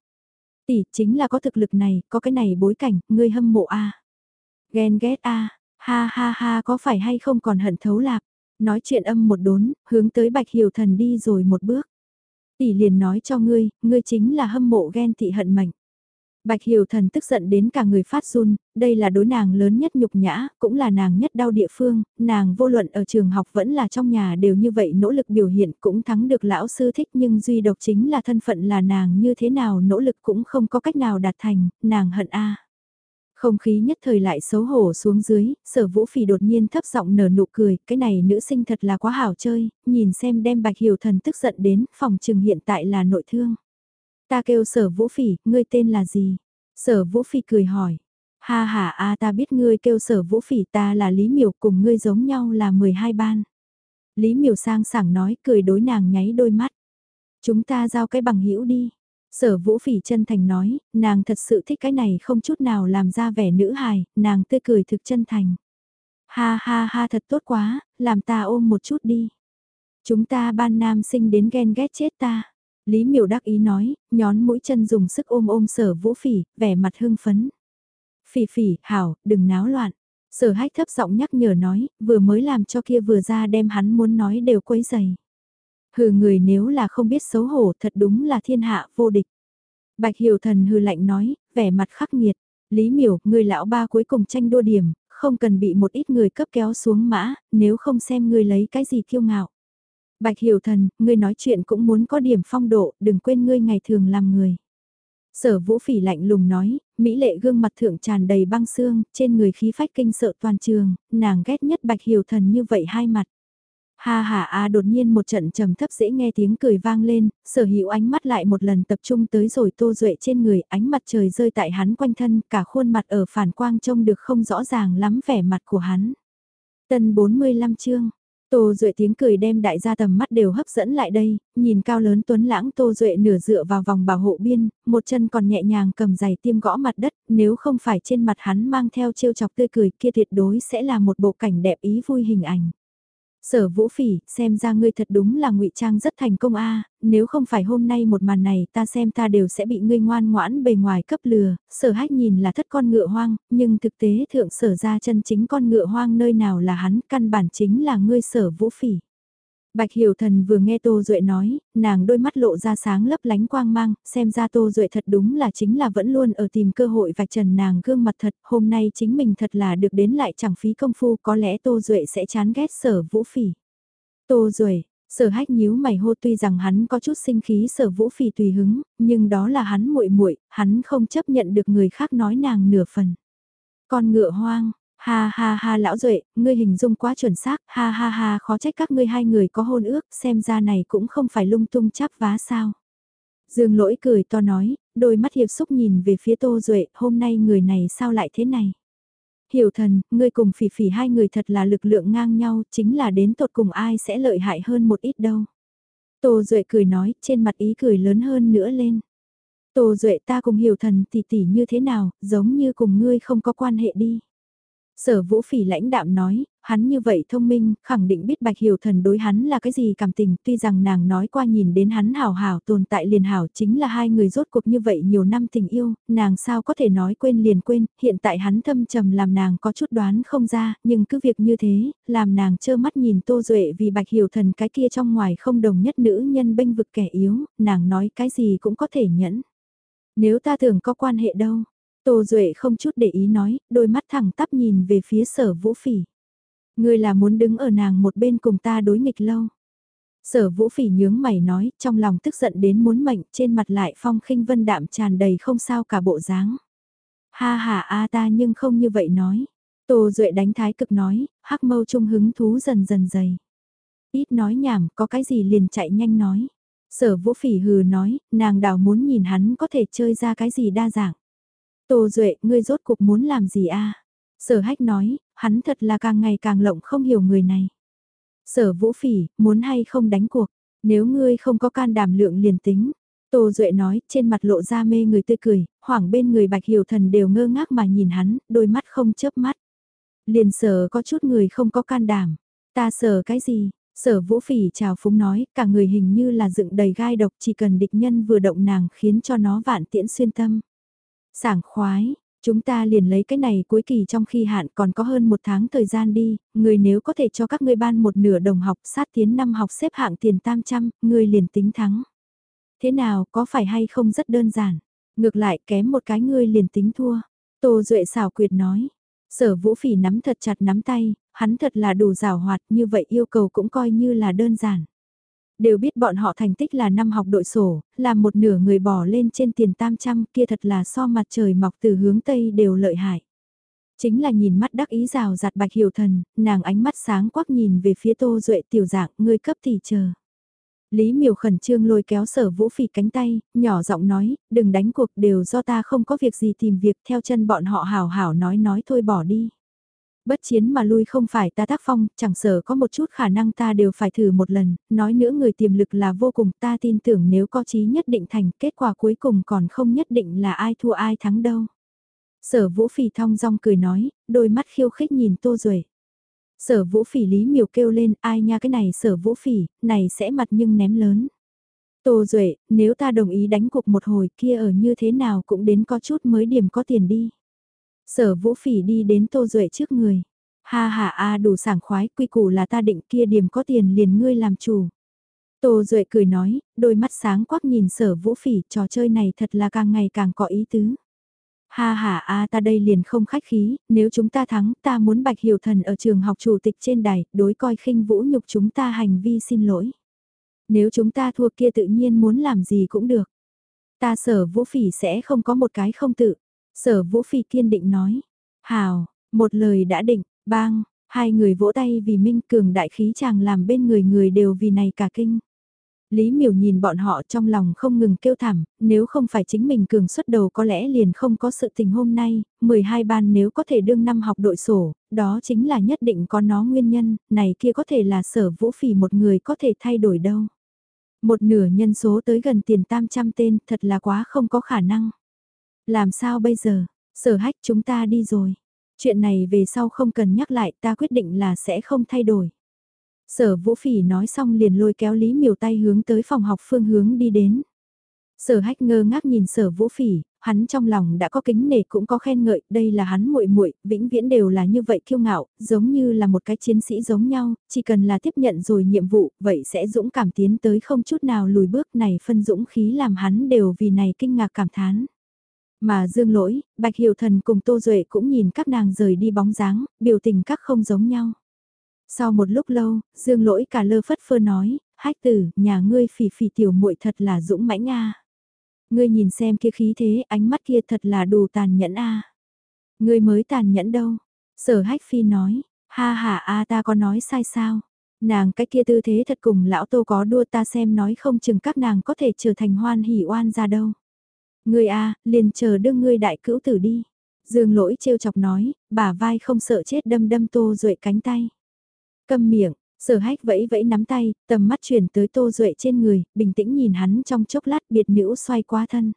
Tỷ, chính là có thực lực này, có cái này bối cảnh, ngươi hâm mộ a Ghen ghét a ha ha ha có phải hay không còn hận thấu lạc? Nói chuyện âm một đốn, hướng tới Bạch Hiểu Thần đi rồi một bước. Tỷ liền nói cho ngươi, ngươi chính là hâm mộ ghen tị hận mệnh. Bạch Hiểu Thần tức giận đến cả người phát run, đây là đối nàng lớn nhất nhục nhã, cũng là nàng nhất đau địa phương, nàng vô luận ở trường học vẫn là trong nhà đều như vậy nỗ lực biểu hiện cũng thắng được lão sư thích nhưng duy độc chính là thân phận là nàng như thế nào nỗ lực cũng không có cách nào đạt thành, nàng hận a. Không khí nhất thời lại xấu hổ xuống dưới, sở vũ phỉ đột nhiên thấp giọng nở nụ cười, cái này nữ sinh thật là quá hảo chơi, nhìn xem đem bạch hiểu thần tức giận đến, phòng trừng hiện tại là nội thương. Ta kêu sở vũ phỉ, ngươi tên là gì? Sở vũ phỉ cười hỏi. Ha ha a ta biết ngươi kêu sở vũ phỉ ta là Lý Miểu cùng ngươi giống nhau là 12 ban. Lý Miểu sang sảng nói cười đối nàng nháy đôi mắt. Chúng ta giao cái bằng hữu đi. Sở vũ phỉ chân thành nói, nàng thật sự thích cái này không chút nào làm ra vẻ nữ hài, nàng tươi cười thực chân thành. Ha ha ha thật tốt quá, làm ta ôm một chút đi. Chúng ta ban nam sinh đến ghen ghét chết ta. Lý miểu đắc ý nói, nhón mũi chân dùng sức ôm ôm sở vũ phỉ, vẻ mặt hưng phấn. Phỉ phỉ, hảo, đừng náo loạn. Sở hách thấp giọng nhắc nhở nói, vừa mới làm cho kia vừa ra đem hắn muốn nói đều quấy dày. Hừ người nếu là không biết xấu hổ thật đúng là thiên hạ vô địch. Bạch Hiểu Thần hừ lạnh nói, vẻ mặt khắc nghiệt. Lý miểu, người lão ba cuối cùng tranh đua điểm, không cần bị một ít người cấp kéo xuống mã, nếu không xem người lấy cái gì kiêu ngạo. Bạch Hiểu Thần, ngươi nói chuyện cũng muốn có điểm phong độ, đừng quên ngươi ngày thường làm người. Sở vũ phỉ lạnh lùng nói, Mỹ lệ gương mặt thượng tràn đầy băng xương, trên người khí phách kinh sợ toàn trường, nàng ghét nhất Bạch Hiểu Thần như vậy hai mặt. Ha ha a đột nhiên một trận trầm thấp dễ nghe tiếng cười vang lên, sở hữu ánh mắt lại một lần tập trung tới rồi tô duệ trên người, ánh mặt trời rơi tại hắn quanh thân, cả khuôn mặt ở phản quang trông được không rõ ràng lắm vẻ mặt của hắn. Tần 45 chương, Tô Duệ tiếng cười đem đại gia tầm mắt đều hấp dẫn lại đây, nhìn cao lớn tuấn lãng Tô Duệ nửa dựa vào vòng bảo hộ biên, một chân còn nhẹ nhàng cầm giày tiêm gõ mặt đất, nếu không phải trên mặt hắn mang theo trêu chọc tươi cười kia tuyệt đối sẽ là một bộ cảnh đẹp ý vui hình ảnh. Sở vũ phỉ, xem ra ngươi thật đúng là ngụy trang rất thành công a nếu không phải hôm nay một màn này ta xem ta đều sẽ bị ngươi ngoan ngoãn bề ngoài cấp lừa, sở hách nhìn là thất con ngựa hoang, nhưng thực tế thượng sở ra chân chính con ngựa hoang nơi nào là hắn, căn bản chính là ngươi sở vũ phỉ. Bạch Hiểu Thần vừa nghe Tô Duệ nói, nàng đôi mắt lộ ra sáng lấp lánh quang mang, xem ra Tô Duệ thật đúng là chính là vẫn luôn ở tìm cơ hội vạch trần nàng gương mặt thật, hôm nay chính mình thật là được đến lại chẳng phí công phu, có lẽ Tô Duệ sẽ chán ghét sở vũ phỉ. Tô Duệ, sở hách nhíu mày hô tuy rằng hắn có chút sinh khí sở vũ phỉ tùy hứng, nhưng đó là hắn muội muội hắn không chấp nhận được người khác nói nàng nửa phần. Con ngựa hoang, Ha ha ha lão duệ, ngươi hình dung quá chuẩn xác, ha ha ha khó trách các ngươi hai người có hôn ước, xem ra này cũng không phải lung tung chắp vá sao. Dương lỗi cười to nói, đôi mắt hiệp xúc nhìn về phía tô duệ, hôm nay người này sao lại thế này. Hiểu thần, ngươi cùng phỉ phỉ hai người thật là lực lượng ngang nhau, chính là đến tột cùng ai sẽ lợi hại hơn một ít đâu. Tô Duệ cười nói, trên mặt ý cười lớn hơn nữa lên. Tô Duệ ta cùng hiểu thần tỷ tỷ như thế nào, giống như cùng ngươi không có quan hệ đi. Sở vũ phỉ lãnh đạm nói, hắn như vậy thông minh, khẳng định biết bạch hiểu thần đối hắn là cái gì cảm tình, tuy rằng nàng nói qua nhìn đến hắn hào hào tồn tại liền hảo chính là hai người rốt cuộc như vậy nhiều năm tình yêu, nàng sao có thể nói quên liền quên, hiện tại hắn thâm trầm làm nàng có chút đoán không ra, nhưng cứ việc như thế, làm nàng trơ mắt nhìn tô duệ vì bạch hiểu thần cái kia trong ngoài không đồng nhất nữ nhân bênh vực kẻ yếu, nàng nói cái gì cũng có thể nhẫn. Nếu ta tưởng có quan hệ đâu, Tô Duệ không chút để ý nói, đôi mắt thẳng tắp nhìn về phía sở vũ phỉ. Ngươi là muốn đứng ở nàng một bên cùng ta đối nghịch lâu. Sở vũ phỉ nhướng mày nói, trong lòng tức giận đến muốn mệnh, trên mặt lại phong khinh vân đạm tràn đầy không sao cả bộ dáng. Ha ha a ta nhưng không như vậy nói. Tô Duệ đánh thái cực nói, hắc mâu trung hứng thú dần dần dày. Ít nói nhảm, có cái gì liền chạy nhanh nói. Sở vũ phỉ hừ nói, nàng đào muốn nhìn hắn có thể chơi ra cái gì đa dạng. Tô Duệ, ngươi rốt cuộc muốn làm gì a Sở hách nói, hắn thật là càng ngày càng lộng không hiểu người này. Sở vũ phỉ, muốn hay không đánh cuộc, nếu ngươi không có can đảm lượng liền tính. Tô Duệ nói, trên mặt lộ ra mê người tươi cười, hoảng bên người bạch hiểu thần đều ngơ ngác mà nhìn hắn, đôi mắt không chớp mắt. Liền sở có chút người không có can đảm. Ta sở cái gì? Sở vũ phỉ chào phúng nói, cả người hình như là dựng đầy gai độc chỉ cần địch nhân vừa động nàng khiến cho nó vạn tiễn xuyên tâm. Sảng khoái, chúng ta liền lấy cái này cuối kỳ trong khi hạn còn có hơn một tháng thời gian đi, người nếu có thể cho các ngươi ban một nửa đồng học sát tiến năm học xếp hạng tiền tam trăm, người liền tính thắng. Thế nào, có phải hay không rất đơn giản? Ngược lại kém một cái ngươi liền tính thua. Tô Duệ xảo quyệt nói. Sở vũ phỉ nắm thật chặt nắm tay, hắn thật là đủ rào hoạt như vậy yêu cầu cũng coi như là đơn giản. Đều biết bọn họ thành tích là năm học đội sổ, làm một nửa người bỏ lên trên tiền tam trăm kia thật là so mặt trời mọc từ hướng Tây đều lợi hại. Chính là nhìn mắt đắc ý rào giặt bạch hiểu thần, nàng ánh mắt sáng quắc nhìn về phía tô duệ tiểu dạng, ngươi cấp thì chờ. Lý miều khẩn trương lôi kéo sở vũ phỉ cánh tay, nhỏ giọng nói, đừng đánh cuộc đều do ta không có việc gì tìm việc theo chân bọn họ hào hảo nói nói thôi bỏ đi. Bất chiến mà lui không phải ta tác phong, chẳng sở có một chút khả năng ta đều phải thử một lần, nói nữa người tiềm lực là vô cùng ta tin tưởng nếu có chí nhất định thành, kết quả cuối cùng còn không nhất định là ai thua ai thắng đâu. Sở vũ phỉ thong dong cười nói, đôi mắt khiêu khích nhìn tô duệ Sở vũ phỉ lý miều kêu lên, ai nha cái này sở vũ phỉ, này sẽ mặt nhưng ném lớn. Tô Duệ, nếu ta đồng ý đánh cuộc một hồi kia ở như thế nào cũng đến có chút mới điểm có tiền đi. Sở vũ phỉ đi đến Tô Duệ trước người. Ha ha a đủ sảng khoái, quy củ là ta định kia điểm có tiền liền ngươi làm chủ. Tô Duệ cười nói, đôi mắt sáng quắc nhìn sở vũ phỉ, trò chơi này thật là càng ngày càng có ý tứ. Ha ha a ta đây liền không khách khí, nếu chúng ta thắng ta muốn bạch hiểu thần ở trường học chủ tịch trên đài, đối coi khinh vũ nhục chúng ta hành vi xin lỗi. Nếu chúng ta thua kia tự nhiên muốn làm gì cũng được. Ta sở vũ phỉ sẽ không có một cái không tự. Sở Vũ Phi kiên định nói. Hào, một lời đã định, bang, hai người vỗ tay vì Minh Cường đại khí chàng làm bên người người đều vì này cả kinh. Lý miểu nhìn bọn họ trong lòng không ngừng kêu thảm, nếu không phải chính mình cường xuất đầu có lẽ liền không có sự tình hôm nay, 12 ban nếu có thể đương năm học đội sổ, đó chính là nhất định có nó nguyên nhân, này kia có thể là sở vũ phỉ một người có thể thay đổi đâu. Một nửa nhân số tới gần tiền tam trăm tên thật là quá không có khả năng. Làm sao bây giờ, sở hách chúng ta đi rồi. Chuyện này về sau không cần nhắc lại ta quyết định là sẽ không thay đổi. Sở vũ phỉ nói xong liền lôi kéo Lý miều tay hướng tới phòng học phương hướng đi đến. Sở hách ngơ ngác nhìn sở vũ phỉ, hắn trong lòng đã có kính nể cũng có khen ngợi, đây là hắn muội muội, vĩnh viễn đều là như vậy kiêu ngạo, giống như là một cái chiến sĩ giống nhau, chỉ cần là tiếp nhận rồi nhiệm vụ, vậy sẽ dũng cảm tiến tới không chút nào lùi bước này phân dũng khí làm hắn đều vì này kinh ngạc cảm thán. Mà Dương Lỗi, Bạch Hiểu Thần cùng Tô Duệ cũng nhìn các nàng rời đi bóng dáng, biểu tình các không giống nhau. Sau một lúc lâu, Dương Lỗi cả lơ phất phơ nói, hách tử, nhà ngươi phỉ phỉ tiểu muội thật là dũng mãnh a Ngươi nhìn xem kia khí thế, ánh mắt kia thật là đủ tàn nhẫn a Ngươi mới tàn nhẫn đâu. Sở hách phi nói, ha ha a ta có nói sai sao. Nàng cái kia tư thế thật cùng lão tô có đua ta xem nói không chừng các nàng có thể trở thành hoan hỉ oan ra đâu. Ngươi a, liền chờ đưa ngươi đại cữu tử đi. Dương lỗi trêu chọc nói, bà vai không sợ chết đâm đâm tô duệ cánh tay. Câm miệng, sở hách vẫy vẫy nắm tay, tầm mắt chuyển tới tô duệ trên người, bình tĩnh nhìn hắn trong chốc lát biệt nữ xoay qua thân.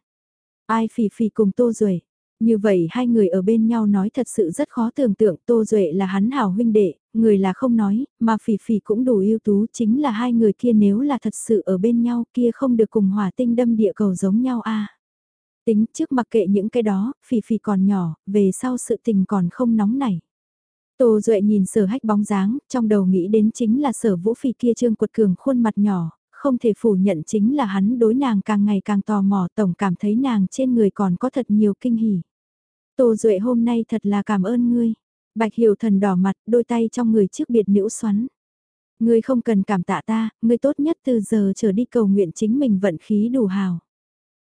Ai phì phì cùng tô duệ Như vậy hai người ở bên nhau nói thật sự rất khó tưởng tượng Tô Duệ là hắn hảo huynh đệ, người là không nói, mà phỉ phỉ cũng đủ ưu tú chính là hai người kia nếu là thật sự ở bên nhau kia không được cùng hỏa tinh đâm địa cầu giống nhau a Tính trước mặc kệ những cái đó, phỉ phỉ còn nhỏ, về sau sự tình còn không nóng nảy. Tô Duệ nhìn sở hách bóng dáng, trong đầu nghĩ đến chính là sở vũ phỉ kia trương quật cường khuôn mặt nhỏ, không thể phủ nhận chính là hắn đối nàng càng ngày càng tò mò tổng cảm thấy nàng trên người còn có thật nhiều kinh hỉ. Tô Duệ hôm nay thật là cảm ơn ngươi. Bạch Hiểu Thần đỏ mặt, đôi tay trong người trước biệt nữ xoắn. Ngươi không cần cảm tạ ta, ngươi tốt nhất từ giờ trở đi cầu nguyện chính mình vận khí đủ hào.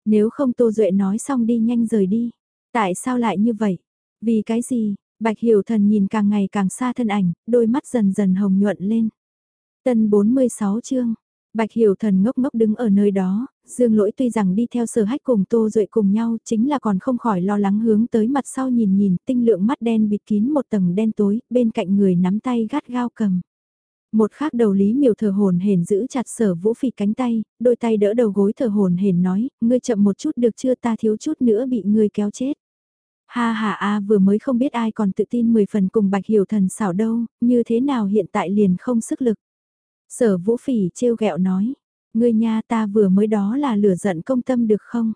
Nếu không Tô Duệ nói xong đi nhanh rời đi. Tại sao lại như vậy? Vì cái gì? Bạch Hiểu Thần nhìn càng ngày càng xa thân ảnh, đôi mắt dần dần hồng nhuận lên. Tân 46 chương, Bạch Hiểu Thần ngốc ngốc đứng ở nơi đó, Dương Lỗi tuy rằng đi theo sở hách cùng Tô Duệ cùng nhau chính là còn không khỏi lo lắng hướng tới mặt sau nhìn nhìn tinh lượng mắt đen bịt kín một tầng đen tối, bên cạnh người nắm tay gắt gao cầm. Một khác đầu lý miều thờ hồn hển giữ chặt sở vũ phỉ cánh tay, đôi tay đỡ đầu gối thờ hồn hển nói, ngươi chậm một chút được chưa ta thiếu chút nữa bị ngươi kéo chết. Ha ha a vừa mới không biết ai còn tự tin 10 phần cùng bạch hiểu thần xảo đâu, như thế nào hiện tại liền không sức lực. Sở vũ phỉ trêu ghẹo nói, ngươi nha ta vừa mới đó là lửa giận công tâm được không?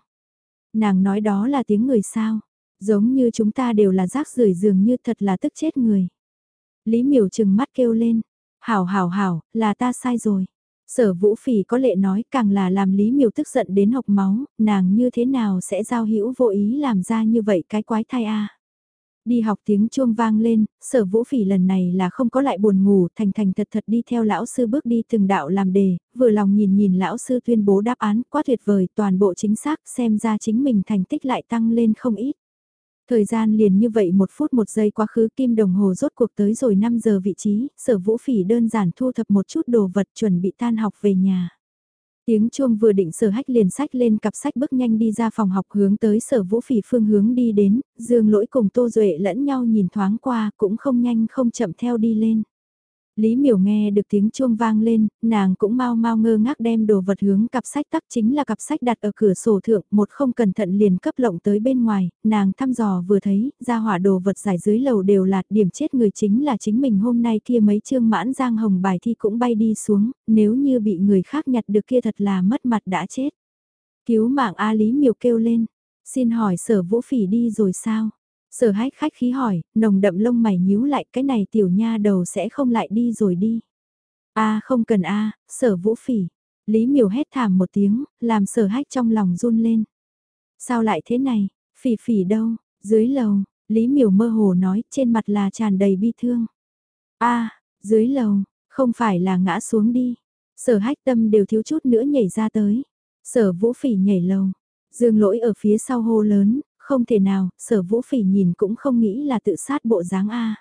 Nàng nói đó là tiếng người sao, giống như chúng ta đều là rác rưởi dường như thật là tức chết người. Lý miểu chừng mắt kêu lên, hảo hảo hảo, là ta sai rồi. Sở vũ phỉ có lệ nói càng là làm Lý miểu tức giận đến học máu, nàng như thế nào sẽ giao hữu vô ý làm ra như vậy cái quái thai a Đi học tiếng chuông vang lên, sở vũ phỉ lần này là không có lại buồn ngủ, thành thành thật thật đi theo lão sư bước đi từng đạo làm đề, vừa lòng nhìn nhìn lão sư tuyên bố đáp án, quá tuyệt vời, toàn bộ chính xác, xem ra chính mình thành tích lại tăng lên không ít. Thời gian liền như vậy một phút một giây quá khứ kim đồng hồ rốt cuộc tới rồi 5 giờ vị trí, sở vũ phỉ đơn giản thu thập một chút đồ vật chuẩn bị tan học về nhà. Tiếng chuông vừa định sở hách liền sách lên cặp sách bước nhanh đi ra phòng học hướng tới sở vũ phỉ phương hướng đi đến, dương lỗi cùng tô duệ lẫn nhau nhìn thoáng qua cũng không nhanh không chậm theo đi lên. Lý miểu nghe được tiếng chuông vang lên, nàng cũng mau mau ngơ ngác đem đồ vật hướng cặp sách tắc chính là cặp sách đặt ở cửa sổ thượng, một không cẩn thận liền cấp lộng tới bên ngoài, nàng thăm dò vừa thấy, ra hỏa đồ vật giải dưới lầu đều là điểm chết người chính là chính mình hôm nay kia mấy chương mãn giang hồng bài thi cũng bay đi xuống, nếu như bị người khác nhặt được kia thật là mất mặt đã chết. Cứu mạng A Lý Miểu kêu lên, xin hỏi sở vũ phỉ đi rồi sao? Sở hách khách khí hỏi, nồng đậm lông mày nhíu lại cái này tiểu nha đầu sẽ không lại đi rồi đi. a không cần a sở vũ phỉ. Lý miểu hét thảm một tiếng, làm sở hách trong lòng run lên. Sao lại thế này, phỉ phỉ đâu, dưới lầu, Lý miểu mơ hồ nói trên mặt là tràn đầy bi thương. a dưới lầu, không phải là ngã xuống đi. Sở hách tâm đều thiếu chút nữa nhảy ra tới. Sở vũ phỉ nhảy lầu. Dương lỗi ở phía sau hô lớn, không thể nào, sở vũ phỉ nhìn cũng không nghĩ là tự sát bộ dáng A.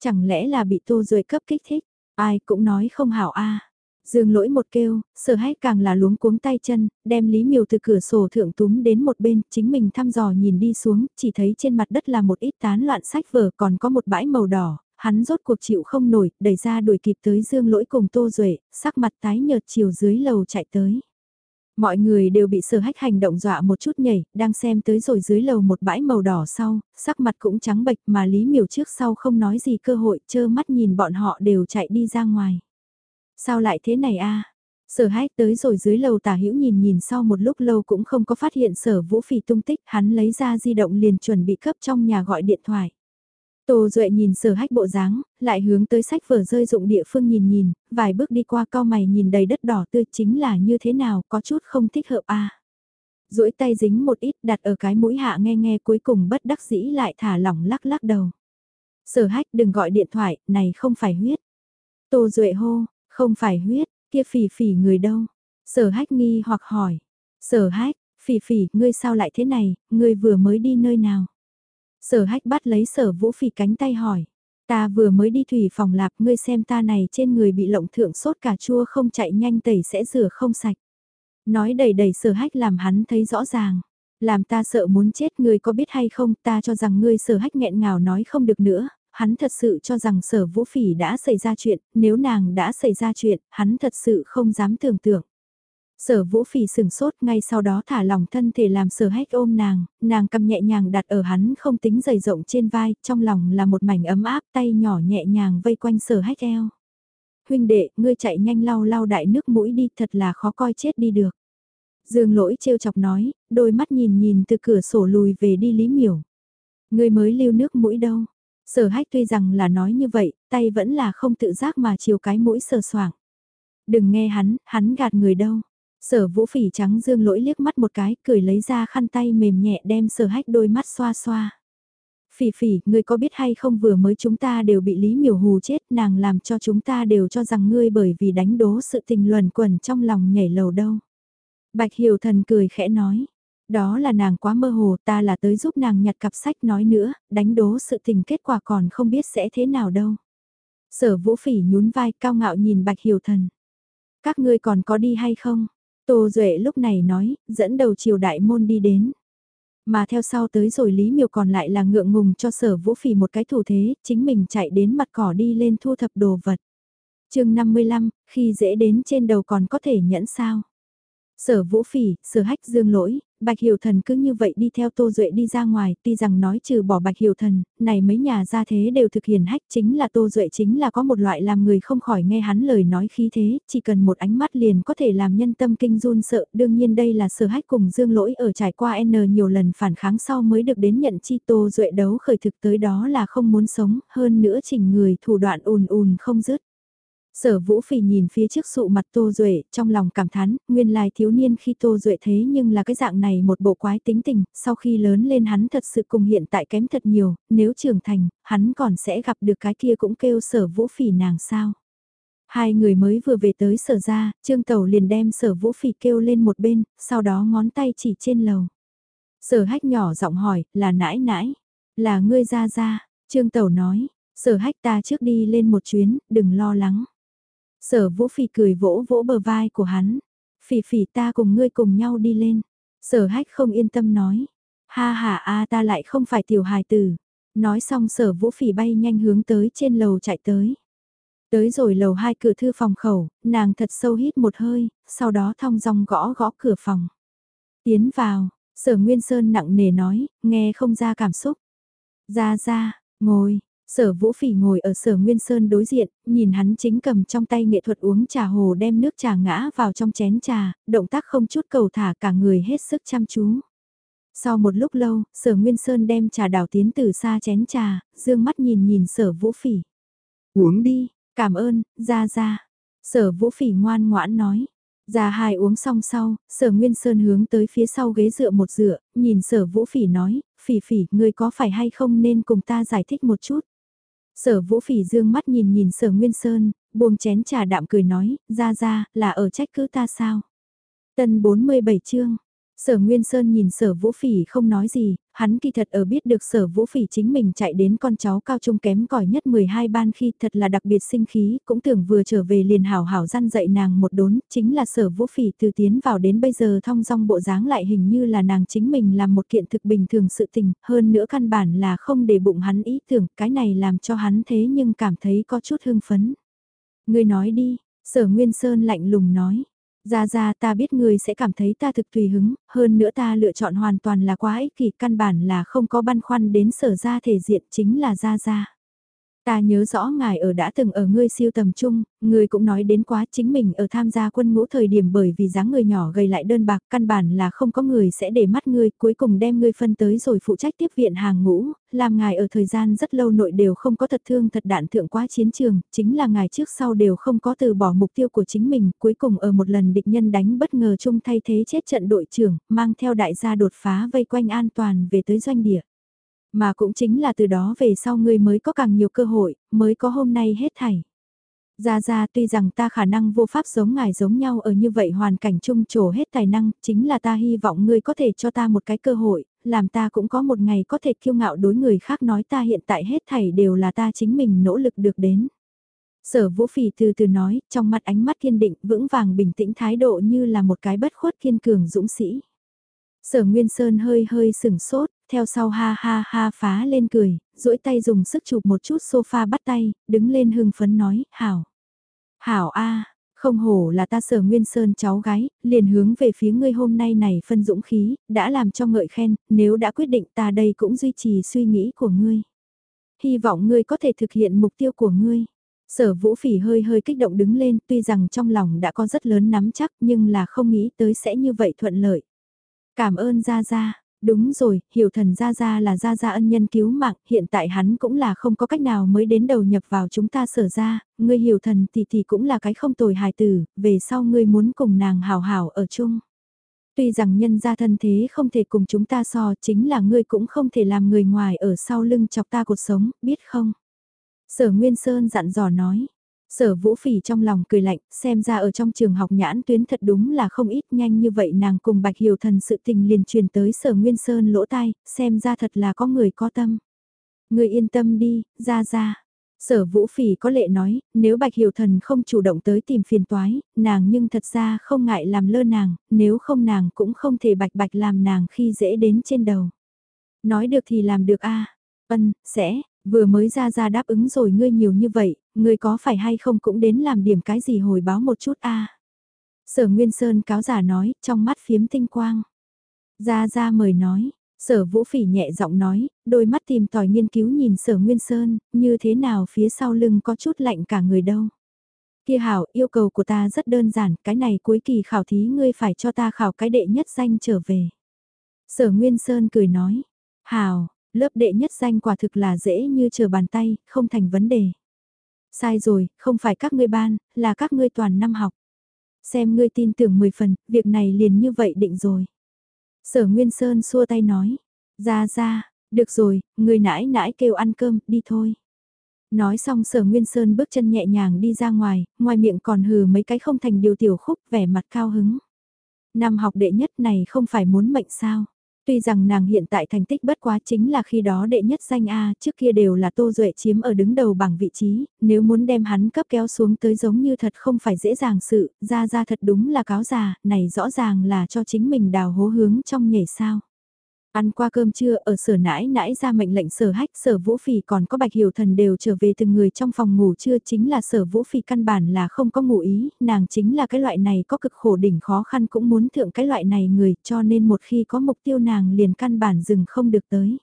Chẳng lẽ là bị tô rồi cấp kích thích, ai cũng nói không hảo A. Dương lỗi một kêu, sở hách càng là luống cuống tay chân, đem Lý Miều từ cửa sổ thượng túm đến một bên, chính mình thăm dò nhìn đi xuống, chỉ thấy trên mặt đất là một ít tán loạn sách vở còn có một bãi màu đỏ, hắn rốt cuộc chịu không nổi, đẩy ra đuổi kịp tới Dương lỗi cùng tô duệ sắc mặt tái nhợt chiều dưới lầu chạy tới. Mọi người đều bị sở hách hành động dọa một chút nhảy, đang xem tới rồi dưới lầu một bãi màu đỏ sau, sắc mặt cũng trắng bệch mà Lý Miểu trước sau không nói gì cơ hội, chơ mắt nhìn bọn họ đều chạy đi ra ngoài. Sao lại thế này a Sở hách tới rồi dưới lầu tả hữu nhìn nhìn sau một lúc lâu cũng không có phát hiện sở vũ phỉ tung tích, hắn lấy ra di động liền chuẩn bị cấp trong nhà gọi điện thoại. Tô Duệ nhìn sở hách bộ dáng, lại hướng tới sách vở rơi dụng địa phương nhìn nhìn, vài bước đi qua cao mày nhìn đầy đất đỏ tươi chính là như thế nào, có chút không thích hợp a à. duỗi tay dính một ít đặt ở cái mũi hạ nghe nghe cuối cùng bất đắc dĩ lại thả lỏng lắc lắc đầu. Sở hách đừng gọi điện thoại, này không phải huyết. Tô Duệ hô, không phải huyết, kia phỉ phỉ người đâu. Sở hách nghi hoặc hỏi. Sở hách, phỉ phỉ, ngươi sao lại thế này, ngươi vừa mới đi nơi nào? Sở hách bắt lấy sở vũ phỉ cánh tay hỏi. Ta vừa mới đi thủy phòng lạp ngươi xem ta này trên người bị lộng thượng sốt cà chua không chạy nhanh tẩy sẽ rửa không sạch. Nói đầy đầy sở hách làm hắn thấy rõ ràng. Làm ta sợ muốn chết ngươi có biết hay không ta cho rằng ngươi sở hách nghẹn ngào nói không được nữa. Hắn thật sự cho rằng sở vũ phỉ đã xảy ra chuyện, nếu nàng đã xảy ra chuyện, hắn thật sự không dám tưởng tượng. Sở vũ phỉ sừng sốt ngay sau đó thả lòng thân thể làm sở hách ôm nàng, nàng cầm nhẹ nhàng đặt ở hắn không tính dày rộng trên vai, trong lòng là một mảnh ấm áp tay nhỏ nhẹ nhàng vây quanh sở hách eo. Huynh đệ, ngươi chạy nhanh lau lau đại nước mũi đi thật là khó coi chết đi được. Dương lỗi trêu chọc nói, đôi mắt nhìn nhìn từ cửa sổ lùi về đi lý miểu. Ngươi mới lưu nước mũi đâu. Sở hách tuy rằng là nói như vậy, tay vẫn là không tự giác mà chiều cái mũi sờ soảng. Đừng nghe hắn, hắn gạt người đâu. Sở vũ phỉ trắng dương lỗi liếc mắt một cái, cười lấy ra khăn tay mềm nhẹ đem sở hách đôi mắt xoa xoa. Phỉ phỉ, ngươi có biết hay không vừa mới chúng ta đều bị Lý Miểu hù chết, nàng làm cho chúng ta đều cho rằng ngươi bởi vì đánh đố sự tình luẩn quẩn trong lòng nhảy lầu đâu. Bạch Hiểu Thần cười khẽ nói, đó là nàng quá mơ hồ ta là tới giúp nàng nhặt cặp sách nói nữa, đánh đố sự tình kết quả còn không biết sẽ thế nào đâu. Sở vũ phỉ nhún vai cao ngạo nhìn Bạch Hiểu Thần. Các ngươi còn có đi hay không? Tô Duệ lúc này nói, dẫn đầu triều đại môn đi đến. Mà theo sau tới rồi Lý Miều còn lại là ngượng ngùng cho sở vũ phỉ một cái thủ thế, chính mình chạy đến mặt cỏ đi lên thu thập đồ vật. chương 55, khi dễ đến trên đầu còn có thể nhẫn sao. Sở vũ phỉ, sở hách dương lỗi, Bạch Hiểu Thần cứ như vậy đi theo Tô Duệ đi ra ngoài, tuy rằng nói trừ bỏ Bạch Hiểu Thần, này mấy nhà gia thế đều thực hiện hách chính là Tô Duệ chính là có một loại làm người không khỏi nghe hắn lời nói khí thế, chỉ cần một ánh mắt liền có thể làm nhân tâm kinh run sợ, đương nhiên đây là sở hách cùng dương lỗi ở trải qua N nhiều lần phản kháng sau mới được đến nhận chi Tô Duệ đấu khởi thực tới đó là không muốn sống, hơn nữa chỉnh người thủ đoạn ùn ùn không dứt. Sở Vũ Phỉ nhìn phía trước sụ mặt Tô Duệ, trong lòng cảm thán, nguyên lai thiếu niên khi Tô Duệ thế nhưng là cái dạng này một bộ quái tính tình, sau khi lớn lên hắn thật sự cùng hiện tại kém thật nhiều, nếu trưởng thành, hắn còn sẽ gặp được cái kia cũng kêu Sở Vũ Phỉ nàng sao. Hai người mới vừa về tới sở ra, Trương Tẩu liền đem Sở Vũ Phỉ kêu lên một bên, sau đó ngón tay chỉ trên lầu. Sở hách nhỏ giọng hỏi, là nãi nãi, là ngươi ra ra, Trương Tẩu nói, sở hách ta trước đi lên một chuyến, đừng lo lắng. Sở vũ phỉ cười vỗ vỗ bờ vai của hắn. Phỉ phỉ ta cùng ngươi cùng nhau đi lên. Sở hách không yên tâm nói. Ha ha a ta lại không phải tiểu hài tử. Nói xong sở vũ phỉ bay nhanh hướng tới trên lầu chạy tới. Tới rồi lầu hai cửa thư phòng khẩu, nàng thật sâu hít một hơi, sau đó thong dong gõ gõ cửa phòng. Tiến vào, sở Nguyên Sơn nặng nề nói, nghe không ra cảm xúc. Ra ra, ngồi, Sở Vũ Phỉ ngồi ở Sở Nguyên Sơn đối diện, nhìn hắn chính cầm trong tay nghệ thuật uống trà hồ đem nước trà ngã vào trong chén trà, động tác không chút cầu thả cả người hết sức chăm chú. Sau một lúc lâu, Sở Nguyên Sơn đem trà đảo tiến từ xa chén trà, dương mắt nhìn nhìn Sở Vũ Phỉ. Uống đi, cảm ơn, ra ra. Sở Vũ Phỉ ngoan ngoãn nói. Già hai uống xong sau, sở Nguyên Sơn hướng tới phía sau ghế dựa một dựa, nhìn sở Vũ Phỉ nói, Phỉ Phỉ, ngươi có phải hay không nên cùng ta giải thích một chút. Sở vũ phỉ dương mắt nhìn nhìn sở Nguyên Sơn, buông chén trà đạm cười nói, ra ra, là ở trách cứ ta sao? Tần 47 chương, Sở Nguyên Sơn nhìn sở vũ phỉ không nói gì, hắn kỳ thật ở biết được sở vũ phỉ chính mình chạy đến con cháu cao trung kém cỏi nhất 12 ban khi thật là đặc biệt sinh khí, cũng tưởng vừa trở về liền hảo hảo răn dạy nàng một đốn, chính là sở vũ phỉ từ tiến vào đến bây giờ thong dong bộ dáng lại hình như là nàng chính mình làm một kiện thực bình thường sự tình, hơn nữa căn bản là không để bụng hắn ý tưởng, cái này làm cho hắn thế nhưng cảm thấy có chút hưng phấn. Người nói đi, sở Nguyên Sơn lạnh lùng nói. Ra ra ta biết người sẽ cảm thấy ta thực tùy hứng, hơn nữa ta lựa chọn hoàn toàn là quá ích kỷ căn bản là không có băn khoăn đến sở ra thể diện chính là ra ra. Ta nhớ rõ ngài ở đã từng ở ngươi siêu tầm chung, ngươi cũng nói đến quá chính mình ở tham gia quân ngũ thời điểm bởi vì dáng người nhỏ gầy lại đơn bạc căn bản là không có người sẽ để mắt ngươi cuối cùng đem ngươi phân tới rồi phụ trách tiếp viện hàng ngũ, làm ngài ở thời gian rất lâu nội đều không có thật thương thật đạn thượng quá chiến trường, chính là ngài trước sau đều không có từ bỏ mục tiêu của chính mình, cuối cùng ở một lần địch nhân đánh bất ngờ chung thay thế chết trận đội trưởng, mang theo đại gia đột phá vây quanh an toàn về tới doanh địa. Mà cũng chính là từ đó về sau ngươi mới có càng nhiều cơ hội, mới có hôm nay hết thảy. Ra ra tuy rằng ta khả năng vô pháp giống ngài giống nhau ở như vậy hoàn cảnh chung trổ hết tài năng, chính là ta hy vọng ngươi có thể cho ta một cái cơ hội, làm ta cũng có một ngày có thể kiêu ngạo đối người khác nói ta hiện tại hết thảy đều là ta chính mình nỗ lực được đến. Sở vũ phỉ từ từ nói, trong mắt ánh mắt kiên định, vững vàng bình tĩnh thái độ như là một cái bất khuất kiên cường dũng sĩ. Sở Nguyên Sơn hơi hơi sừng sốt, theo sau ha ha ha phá lên cười, duỗi tay dùng sức chụp một chút sofa bắt tay, đứng lên hưng phấn nói, hảo. Hảo a Không hổ là ta sở Nguyên Sơn cháu gái, liền hướng về phía ngươi hôm nay này phân dũng khí, đã làm cho ngợi khen, nếu đã quyết định ta đây cũng duy trì suy nghĩ của ngươi. Hy vọng ngươi có thể thực hiện mục tiêu của ngươi. Sở vũ phỉ hơi hơi kích động đứng lên tuy rằng trong lòng đã có rất lớn nắm chắc nhưng là không nghĩ tới sẽ như vậy thuận lợi. Cảm ơn Gia Gia, đúng rồi, hiểu thần Gia Gia là Gia Gia ân nhân cứu mạng, hiện tại hắn cũng là không có cách nào mới đến đầu nhập vào chúng ta sở ra, ngươi hiểu thần thì thì cũng là cái không tồi hài tử, về sau ngươi muốn cùng nàng hào hào ở chung. Tuy rằng nhân gia thân thế không thể cùng chúng ta so, chính là ngươi cũng không thể làm người ngoài ở sau lưng chọc ta cuộc sống, biết không? Sở Nguyên Sơn dặn dò nói. Sở Vũ Phỉ trong lòng cười lạnh, xem ra ở trong trường học nhãn tuyến thật đúng là không ít nhanh như vậy nàng cùng Bạch Hiểu Thần sự tình liền truyền tới Sở Nguyên Sơn lỗ tai, xem ra thật là có người có tâm. Người yên tâm đi, ra ra. Sở Vũ Phỉ có lệ nói, nếu Bạch Hiểu Thần không chủ động tới tìm phiền toái, nàng nhưng thật ra không ngại làm lơ nàng, nếu không nàng cũng không thể bạch bạch làm nàng khi dễ đến trên đầu. Nói được thì làm được a Ân, sẽ, Vừa mới ra ra đáp ứng rồi ngươi nhiều như vậy, ngươi có phải hay không cũng đến làm điểm cái gì hồi báo một chút a Sở Nguyên Sơn cáo giả nói, trong mắt phiếm tinh quang. Ra ra mời nói, sở vũ phỉ nhẹ giọng nói, đôi mắt tìm tòi nghiên cứu nhìn sở Nguyên Sơn, như thế nào phía sau lưng có chút lạnh cả người đâu. Kia hảo, yêu cầu của ta rất đơn giản, cái này cuối kỳ khảo thí ngươi phải cho ta khảo cái đệ nhất danh trở về. Sở Nguyên Sơn cười nói, hảo, Lớp đệ nhất danh quả thực là dễ như chờ bàn tay, không thành vấn đề. Sai rồi, không phải các ngươi ban, là các ngươi toàn năm học. Xem ngươi tin tưởng 10 phần, việc này liền như vậy định rồi. Sở Nguyên Sơn xua tay nói, ra ra, được rồi, người nãi nãi kêu ăn cơm, đi thôi. Nói xong sở Nguyên Sơn bước chân nhẹ nhàng đi ra ngoài, ngoài miệng còn hừ mấy cái không thành điều tiểu khúc vẻ mặt cao hứng. Năm học đệ nhất này không phải muốn mệnh sao. Tuy rằng nàng hiện tại thành tích bất quá chính là khi đó đệ nhất danh A, trước kia đều là Tô Duệ chiếm ở đứng đầu bảng vị trí, nếu muốn đem hắn cấp kéo xuống tới giống như thật không phải dễ dàng sự, ra ra thật đúng là cáo già, này rõ ràng là cho chính mình đào hố hướng trong nhảy sao. Ăn qua cơm trưa ở sở nãi nãi ra mệnh lệnh sở hách sở vũ phỉ còn có bạch hiểu thần đều trở về từng người trong phòng ngủ trưa chính là sở vũ phỉ căn bản là không có ngủ ý, nàng chính là cái loại này có cực khổ đỉnh khó khăn cũng muốn thượng cái loại này người cho nên một khi có mục tiêu nàng liền căn bản dừng không được tới.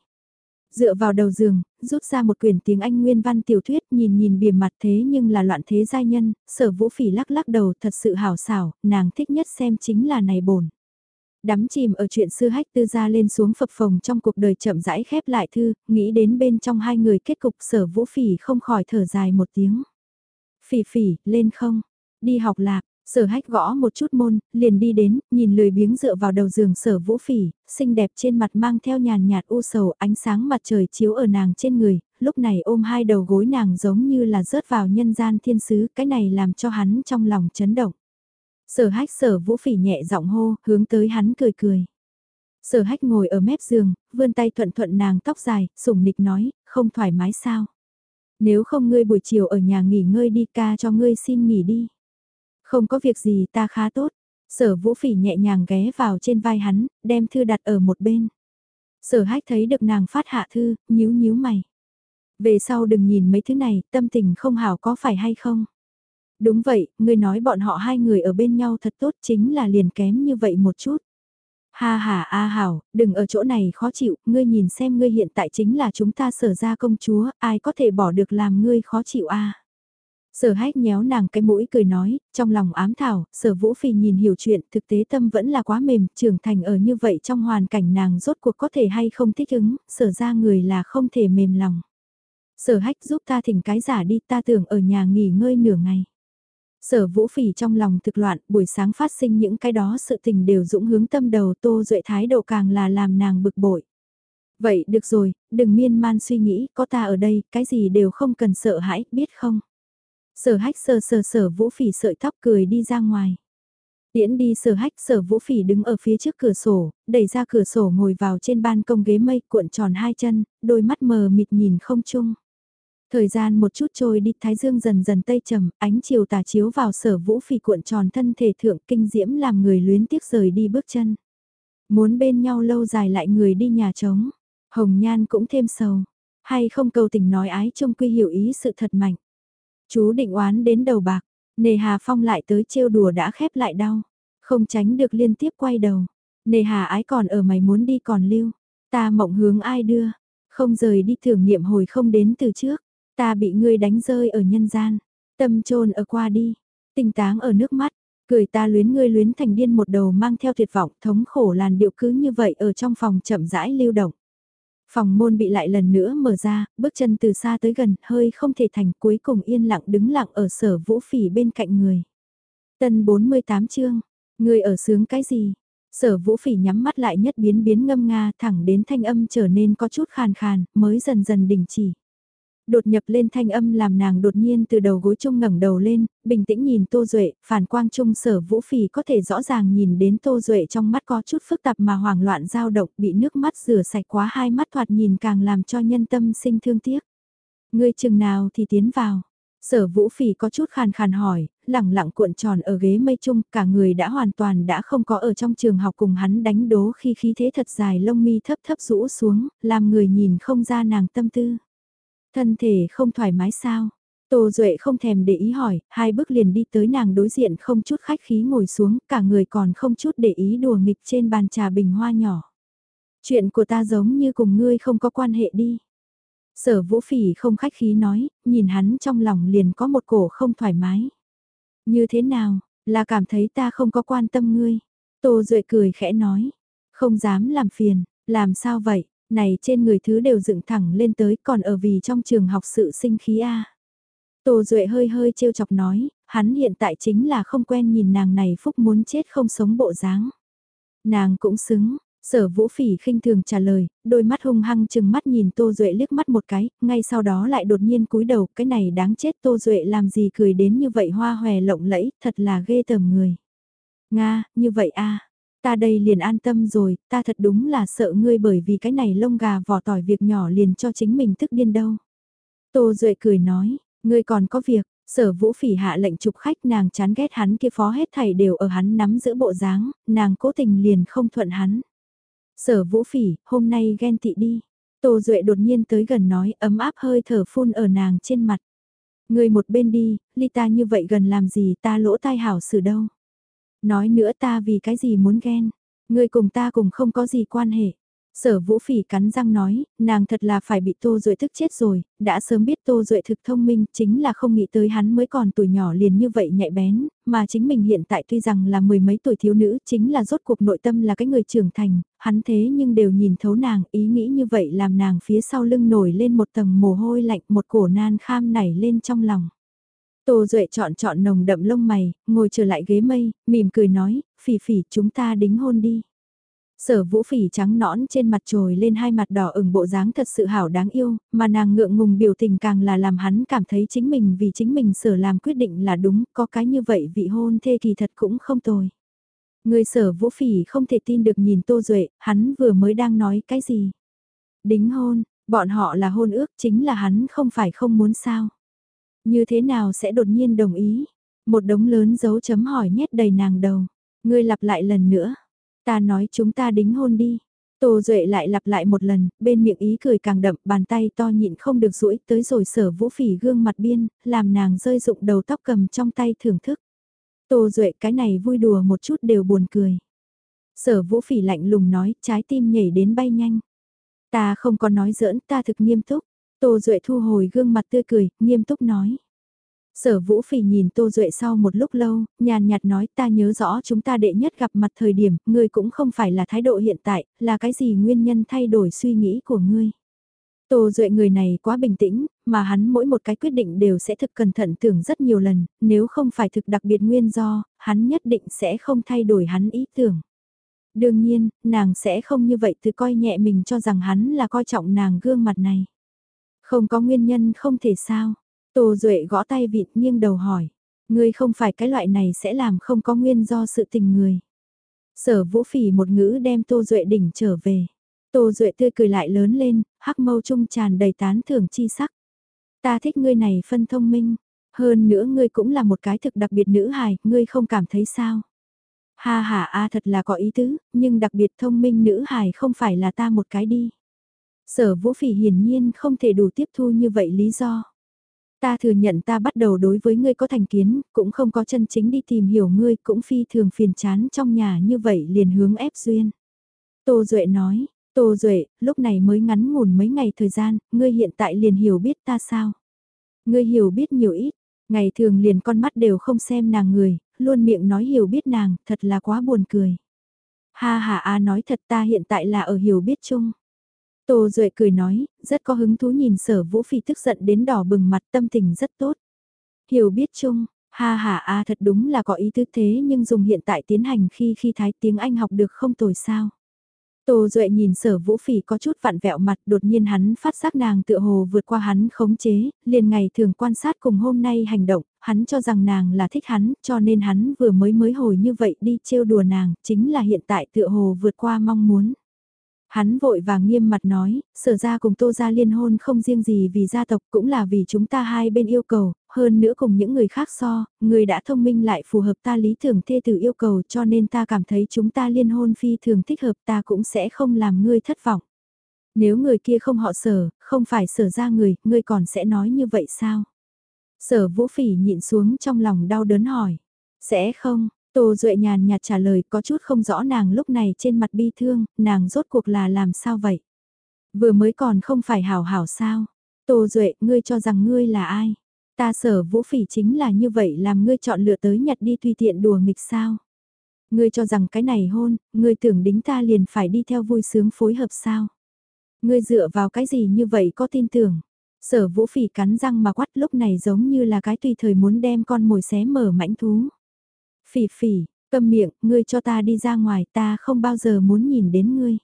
Dựa vào đầu giường, rút ra một quyển tiếng Anh nguyên văn tiểu thuyết nhìn nhìn bìa mặt thế nhưng là loạn thế giai nhân, sở vũ phỉ lắc lắc đầu thật sự hảo xảo, nàng thích nhất xem chính là này bổn. Đắm chìm ở chuyện sư hách tư gia lên xuống phập phồng trong cuộc đời chậm rãi khép lại thư, nghĩ đến bên trong hai người kết cục sở vũ phỉ không khỏi thở dài một tiếng. Phỉ phỉ, lên không? Đi học lạc, sở hách gõ một chút môn, liền đi đến, nhìn lười biếng dựa vào đầu giường sở vũ phỉ, xinh đẹp trên mặt mang theo nhàn nhạt u sầu ánh sáng mặt trời chiếu ở nàng trên người, lúc này ôm hai đầu gối nàng giống như là rớt vào nhân gian thiên sứ, cái này làm cho hắn trong lòng chấn động. Sở hách sở vũ phỉ nhẹ giọng hô, hướng tới hắn cười cười. Sở hách ngồi ở mép giường, vươn tay thuận thuận nàng tóc dài, sủng nịch nói, không thoải mái sao. Nếu không ngươi buổi chiều ở nhà nghỉ ngơi đi ca cho ngươi xin nghỉ đi. Không có việc gì ta khá tốt. Sở vũ phỉ nhẹ nhàng ghé vào trên vai hắn, đem thư đặt ở một bên. Sở hách thấy được nàng phát hạ thư, nhíu nhíu mày. Về sau đừng nhìn mấy thứ này, tâm tình không hảo có phải hay không? Đúng vậy, ngươi nói bọn họ hai người ở bên nhau thật tốt chính là liền kém như vậy một chút. Ha ha a hảo, đừng ở chỗ này khó chịu, ngươi nhìn xem ngươi hiện tại chính là chúng ta sở ra công chúa, ai có thể bỏ được làm ngươi khó chịu a Sở hách nhéo nàng cái mũi cười nói, trong lòng ám thảo, sở vũ phi nhìn hiểu chuyện, thực tế tâm vẫn là quá mềm, trưởng thành ở như vậy trong hoàn cảnh nàng rốt cuộc có thể hay không thích ứng, sở ra người là không thể mềm lòng. Sở hách giúp ta thỉnh cái giả đi ta tưởng ở nhà nghỉ ngơi nửa ngày. Sở vũ phỉ trong lòng thực loạn, buổi sáng phát sinh những cái đó sự tình đều dũng hướng tâm đầu tô duệ thái độ càng là làm nàng bực bội. Vậy được rồi, đừng miên man suy nghĩ, có ta ở đây, cái gì đều không cần sợ hãi, biết không? Sở hách sờ sờ sở vũ phỉ sợi tóc cười đi ra ngoài. Tiễn đi sở hách sở vũ phỉ đứng ở phía trước cửa sổ, đẩy ra cửa sổ ngồi vào trên ban công ghế mây cuộn tròn hai chân, đôi mắt mờ mịt nhìn không chung. Thời gian một chút trôi đi thái dương dần dần tây trầm, ánh chiều tà chiếu vào sở vũ phỉ cuộn tròn thân thể thượng kinh diễm làm người luyến tiếc rời đi bước chân. Muốn bên nhau lâu dài lại người đi nhà trống, hồng nhan cũng thêm sầu, hay không cầu tình nói ái trông quy hiểu ý sự thật mạnh. Chú định oán đến đầu bạc, Nề Hà Phong lại tới trêu đùa đã khép lại đau. Không tránh được liên tiếp quay đầu. Nề Hà ái còn ở mày muốn đi còn lưu. Ta mộng hướng ai đưa. Không rời đi thưởng nghiệm hồi không đến từ trước. Ta bị ngươi đánh rơi ở nhân gian. Tâm trồn ở qua đi. Tình táng ở nước mắt. Cười ta luyến ngươi luyến thành điên một đầu mang theo tuyệt vọng thống khổ làn điệu cứ như vậy ở trong phòng chậm rãi lưu động. Phòng môn bị lại lần nữa mở ra, bước chân từ xa tới gần, hơi không thể thành cuối cùng yên lặng đứng lặng ở sở vũ phỉ bên cạnh người. Tân 48 chương, người ở sướng cái gì? Sở vũ phỉ nhắm mắt lại nhất biến biến ngâm nga thẳng đến thanh âm trở nên có chút khàn khàn, mới dần dần đình chỉ. Đột nhập lên thanh âm làm nàng đột nhiên từ đầu gối chung ngẩng đầu lên, bình tĩnh nhìn Tô Duệ, phản quang trung sở vũ phì có thể rõ ràng nhìn đến Tô Duệ trong mắt có chút phức tạp mà hoảng loạn dao động bị nước mắt rửa sạch quá hai mắt thoạt nhìn càng làm cho nhân tâm sinh thương tiếc. Ngươi chừng nào thì tiến vào. Sở vũ phỉ có chút khàn khàn hỏi, lẳng lặng cuộn tròn ở ghế mây chung, cả người đã hoàn toàn đã không có ở trong trường học cùng hắn đánh đố khi khí thế thật dài lông mi thấp thấp rũ xuống, làm người nhìn không ra nàng tâm tư. Thân thể không thoải mái sao? Tô Duệ không thèm để ý hỏi, hai bước liền đi tới nàng đối diện không chút khách khí ngồi xuống, cả người còn không chút để ý đùa nghịch trên bàn trà bình hoa nhỏ. Chuyện của ta giống như cùng ngươi không có quan hệ đi. Sở vũ phỉ không khách khí nói, nhìn hắn trong lòng liền có một cổ không thoải mái. Như thế nào, là cảm thấy ta không có quan tâm ngươi. Tô Duệ cười khẽ nói, không dám làm phiền, làm sao vậy, này trên người thứ đều dựng thẳng lên tới còn ở vì trong trường học sự sinh khí A. Tô Duệ hơi hơi trêu chọc nói, hắn hiện tại chính là không quen nhìn nàng này phúc muốn chết không sống bộ dáng. Nàng cũng xứng, sở vũ phỉ khinh thường trả lời, đôi mắt hung hăng chừng mắt nhìn Tô Duệ liếc mắt một cái, ngay sau đó lại đột nhiên cúi đầu, cái này đáng chết Tô Duệ làm gì cười đến như vậy hoa hòe lộng lẫy, thật là ghê tởm người. Nga, như vậy a Ta đây liền an tâm rồi, ta thật đúng là sợ ngươi bởi vì cái này lông gà vỏ tỏi việc nhỏ liền cho chính mình thức điên đâu. Tô Duệ cười nói, ngươi còn có việc, sở vũ phỉ hạ lệnh chụp khách nàng chán ghét hắn kia phó hết thảy đều ở hắn nắm giữ bộ dáng, nàng cố tình liền không thuận hắn. Sở vũ phỉ, hôm nay ghen tị đi. Tô Duệ đột nhiên tới gần nói ấm áp hơi thở phun ở nàng trên mặt. Người một bên đi, ly ta như vậy gần làm gì ta lỗ tai hảo xử đâu. Nói nữa ta vì cái gì muốn ghen, ngươi cùng ta cùng không có gì quan hệ. Sở vũ phỉ cắn răng nói, nàng thật là phải bị Tô Duệ thức chết rồi, đã sớm biết Tô Duệ thực thông minh, chính là không nghĩ tới hắn mới còn tuổi nhỏ liền như vậy nhạy bén, mà chính mình hiện tại tuy rằng là mười mấy tuổi thiếu nữ, chính là rốt cuộc nội tâm là cái người trưởng thành, hắn thế nhưng đều nhìn thấu nàng, ý nghĩ như vậy làm nàng phía sau lưng nổi lên một tầng mồ hôi lạnh, một cổ nan kham nảy lên trong lòng. Tô Duệ chọn chọn nồng đậm lông mày, ngồi trở lại ghế mây, mỉm cười nói, phỉ phỉ chúng ta đính hôn đi. Sở vũ phỉ trắng nõn trên mặt trồi lên hai mặt đỏ ửng bộ dáng thật sự hảo đáng yêu, mà nàng ngượng ngùng biểu tình càng là làm hắn cảm thấy chính mình vì chính mình sở làm quyết định là đúng, có cái như vậy vị hôn thê kỳ thật cũng không tồi. Người sở vũ phỉ không thể tin được nhìn Tô Duệ, hắn vừa mới đang nói cái gì. Đính hôn, bọn họ là hôn ước chính là hắn không phải không muốn sao. Như thế nào sẽ đột nhiên đồng ý? Một đống lớn dấu chấm hỏi nhét đầy nàng đầu. Ngươi lặp lại lần nữa. Ta nói chúng ta đính hôn đi. Tô Duệ lại lặp lại một lần, bên miệng ý cười càng đậm, bàn tay to nhịn không được rũi tới rồi sở vũ phỉ gương mặt biên, làm nàng rơi rụng đầu tóc cầm trong tay thưởng thức. Tô Duệ cái này vui đùa một chút đều buồn cười. Sở vũ phỉ lạnh lùng nói, trái tim nhảy đến bay nhanh. Ta không có nói giỡn, ta thực nghiêm túc. Tô Duệ thu hồi gương mặt tươi cười, nghiêm túc nói. Sở Vũ Phỉ nhìn Tô Duệ sau một lúc lâu, nhàn nhạt nói ta nhớ rõ chúng ta đệ nhất gặp mặt thời điểm, ngươi cũng không phải là thái độ hiện tại, là cái gì nguyên nhân thay đổi suy nghĩ của ngươi. Tô Duệ người này quá bình tĩnh, mà hắn mỗi một cái quyết định đều sẽ thực cẩn thận tưởng rất nhiều lần, nếu không phải thực đặc biệt nguyên do, hắn nhất định sẽ không thay đổi hắn ý tưởng. Đương nhiên, nàng sẽ không như vậy từ coi nhẹ mình cho rằng hắn là coi trọng nàng gương mặt này. Không có nguyên nhân không thể sao. Tô Duệ gõ tay vịt nghiêng đầu hỏi. Ngươi không phải cái loại này sẽ làm không có nguyên do sự tình người. Sở vũ phỉ một ngữ đem Tô Duệ đỉnh trở về. Tô Duệ tươi cười lại lớn lên, hắc mâu trung tràn đầy tán thưởng chi sắc. Ta thích ngươi này phân thông minh. Hơn nữa ngươi cũng là một cái thực đặc biệt nữ hài, ngươi không cảm thấy sao? Ha ha a thật là có ý tứ, nhưng đặc biệt thông minh nữ hài không phải là ta một cái đi. Sở vũ phỉ hiển nhiên không thể đủ tiếp thu như vậy lý do. Ta thừa nhận ta bắt đầu đối với ngươi có thành kiến, cũng không có chân chính đi tìm hiểu ngươi, cũng phi thường phiền chán trong nhà như vậy liền hướng ép duyên. Tô Duệ nói, Tô Duệ, lúc này mới ngắn ngủn mấy ngày thời gian, ngươi hiện tại liền hiểu biết ta sao? Ngươi hiểu biết nhiều ít, ngày thường liền con mắt đều không xem nàng người, luôn miệng nói hiểu biết nàng, thật là quá buồn cười. Ha ha a nói thật ta hiện tại là ở hiểu biết chung. Tô Duệ cười nói, rất có hứng thú nhìn sở vũ phi tức giận đến đỏ bừng mặt tâm tình rất tốt. Hiểu biết chung, ha ha a thật đúng là có ý tứ thế nhưng dùng hiện tại tiến hành khi khi thái tiếng Anh học được không tồi sao. Tô Duệ nhìn sở vũ phỉ có chút vặn vẹo mặt đột nhiên hắn phát giác nàng tựa hồ vượt qua hắn khống chế, liền ngày thường quan sát cùng hôm nay hành động, hắn cho rằng nàng là thích hắn cho nên hắn vừa mới mới hồi như vậy đi trêu đùa nàng, chính là hiện tại tựa hồ vượt qua mong muốn. Hắn vội vàng nghiêm mặt nói, sở ra cùng tô ra liên hôn không riêng gì vì gia tộc cũng là vì chúng ta hai bên yêu cầu, hơn nữa cùng những người khác so, người đã thông minh lại phù hợp ta lý tưởng thê tử yêu cầu cho nên ta cảm thấy chúng ta liên hôn phi thường thích hợp ta cũng sẽ không làm ngươi thất vọng. Nếu người kia không họ sở, không phải sở ra người, ngươi còn sẽ nói như vậy sao? Sở vũ phỉ nhịn xuống trong lòng đau đớn hỏi. Sẽ không, Tô Duệ nhàn nhạt trả lời có chút không rõ nàng lúc này trên mặt bi thương, nàng rốt cuộc là làm sao vậy? Vừa mới còn không phải hảo hảo sao? Tô Duệ, ngươi cho rằng ngươi là ai? Ta sở vũ phỉ chính là như vậy làm ngươi chọn lựa tới nhặt đi tùy tiện đùa nghịch sao? Ngươi cho rằng cái này hôn, ngươi tưởng đính ta liền phải đi theo vui sướng phối hợp sao? Ngươi dựa vào cái gì như vậy có tin tưởng? Sở vũ phỉ cắn răng mà quát lúc này giống như là cái tùy thời muốn đem con mồi xé mở mãnh thú. Phỉ phỉ, câm miệng, ngươi cho ta đi ra ngoài ta không bao giờ muốn nhìn đến ngươi.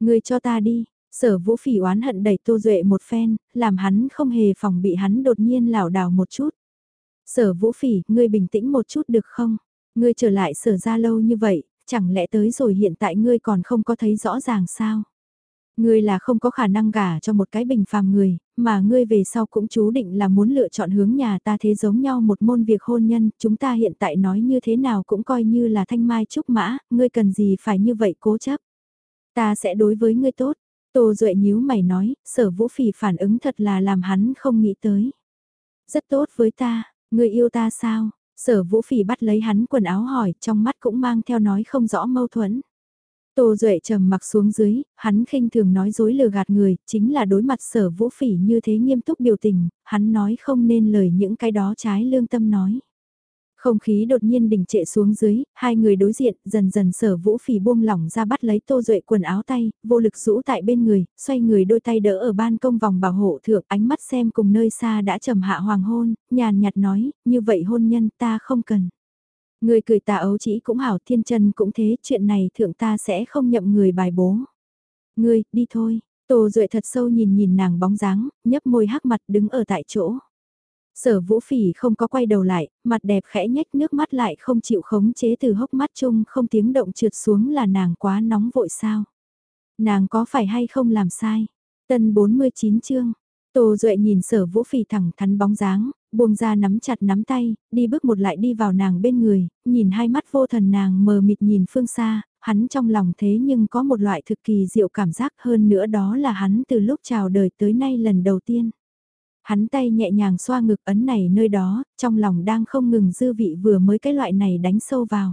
Ngươi cho ta đi, sở vũ phỉ oán hận đẩy tô duệ một phen, làm hắn không hề phòng bị hắn đột nhiên lảo đảo một chút. Sở vũ phỉ, ngươi bình tĩnh một chút được không? Ngươi trở lại sở ra lâu như vậy, chẳng lẽ tới rồi hiện tại ngươi còn không có thấy rõ ràng sao? Ngươi là không có khả năng gả cho một cái bình phàm người, mà ngươi về sau cũng chú định là muốn lựa chọn hướng nhà ta thế giống nhau một môn việc hôn nhân, chúng ta hiện tại nói như thế nào cũng coi như là thanh mai trúc mã, ngươi cần gì phải như vậy cố chấp. Ta sẽ đối với ngươi tốt, Tô Duệ nhíu mày nói, sở vũ phỉ phản ứng thật là làm hắn không nghĩ tới. Rất tốt với ta, ngươi yêu ta sao? Sở vũ phỉ bắt lấy hắn quần áo hỏi, trong mắt cũng mang theo nói không rõ mâu thuẫn. Tô Duệ trầm mặc xuống dưới, hắn khinh thường nói dối lừa gạt người, chính là đối mặt sở vũ phỉ như thế nghiêm túc biểu tình, hắn nói không nên lời những cái đó trái lương tâm nói. Không khí đột nhiên đình trệ xuống dưới, hai người đối diện, dần dần sở vũ phỉ buông lỏng ra bắt lấy tô duệ quần áo tay, vô lực rũ tại bên người, xoay người đôi tay đỡ ở ban công vòng bảo hộ thượng ánh mắt xem cùng nơi xa đã trầm hạ hoàng hôn, nhàn nhạt nói, như vậy hôn nhân ta không cần. Người cười tà ấu chỉ cũng hảo thiên chân cũng thế, chuyện này thượng ta sẽ không nhậm người bài bố. Ngươi, đi thôi. Tô Duệ thật sâu nhìn nhìn nàng bóng dáng, nhấp môi hắc mặt đứng ở tại chỗ. Sở vũ phỉ không có quay đầu lại, mặt đẹp khẽ nhách nước mắt lại không chịu khống chế từ hốc mắt chung không tiếng động trượt xuống là nàng quá nóng vội sao. Nàng có phải hay không làm sai? Tân 49 chương. Tô Duệ nhìn sở vũ phỉ thẳng thắn bóng dáng, buông ra nắm chặt nắm tay, đi bước một lại đi vào nàng bên người, nhìn hai mắt vô thần nàng mờ mịt nhìn phương xa, hắn trong lòng thế nhưng có một loại thực kỳ diệu cảm giác hơn nữa đó là hắn từ lúc chào đời tới nay lần đầu tiên. Hắn tay nhẹ nhàng xoa ngực ấn này nơi đó, trong lòng đang không ngừng dư vị vừa mới cái loại này đánh sâu vào.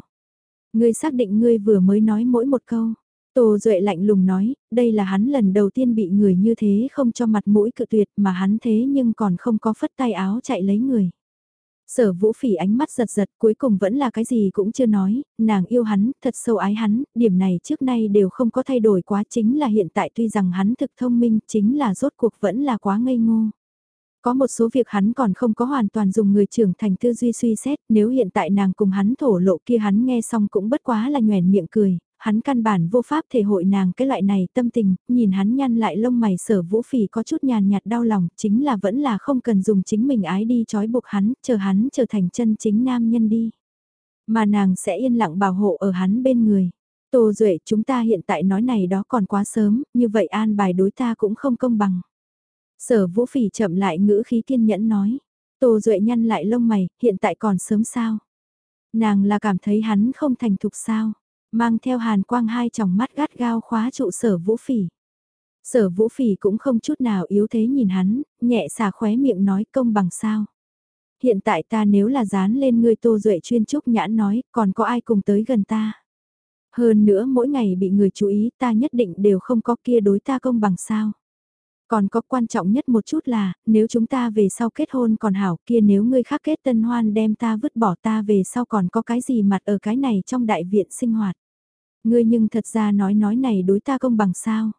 Ngươi xác định ngươi vừa mới nói mỗi một câu. Tô Duệ lạnh lùng nói, đây là hắn lần đầu tiên bị người như thế không cho mặt mũi cự tuyệt mà hắn thế nhưng còn không có phất tay áo chạy lấy người. Sở vũ phỉ ánh mắt giật giật cuối cùng vẫn là cái gì cũng chưa nói, nàng yêu hắn, thật sâu ái hắn, điểm này trước nay đều không có thay đổi quá chính là hiện tại tuy rằng hắn thực thông minh chính là rốt cuộc vẫn là quá ngây ngô. Có một số việc hắn còn không có hoàn toàn dùng người trưởng thành tư duy suy xét, nếu hiện tại nàng cùng hắn thổ lộ kia hắn nghe xong cũng bất quá là nhoèn miệng cười, hắn căn bản vô pháp thể hội nàng cái loại này tâm tình, nhìn hắn nhăn lại lông mày sở vũ phỉ có chút nhàn nhạt đau lòng, chính là vẫn là không cần dùng chính mình ái đi trói buộc hắn, chờ hắn trở thành chân chính nam nhân đi. Mà nàng sẽ yên lặng bảo hộ ở hắn bên người. Tô Duệ chúng ta hiện tại nói này đó còn quá sớm, như vậy an bài đối ta cũng không công bằng. Sở vũ phỉ chậm lại ngữ khí kiên nhẫn nói. Tô Duệ nhăn lại lông mày, hiện tại còn sớm sao? Nàng là cảm thấy hắn không thành thục sao? Mang theo hàn quang hai tròng mắt gắt gao khóa trụ sở vũ phỉ. Sở vũ phỉ cũng không chút nào yếu thế nhìn hắn, nhẹ xả khóe miệng nói công bằng sao. Hiện tại ta nếu là dán lên người tô duệ chuyên trúc nhãn nói, còn có ai cùng tới gần ta. Hơn nữa mỗi ngày bị người chú ý ta nhất định đều không có kia đối ta công bằng sao. Còn có quan trọng nhất một chút là, nếu chúng ta về sau kết hôn còn hảo kia nếu ngươi khác kết tân hoan đem ta vứt bỏ ta về sau còn có cái gì mặt ở cái này trong đại viện sinh hoạt. Ngươi nhưng thật ra nói nói này đối ta công bằng sao.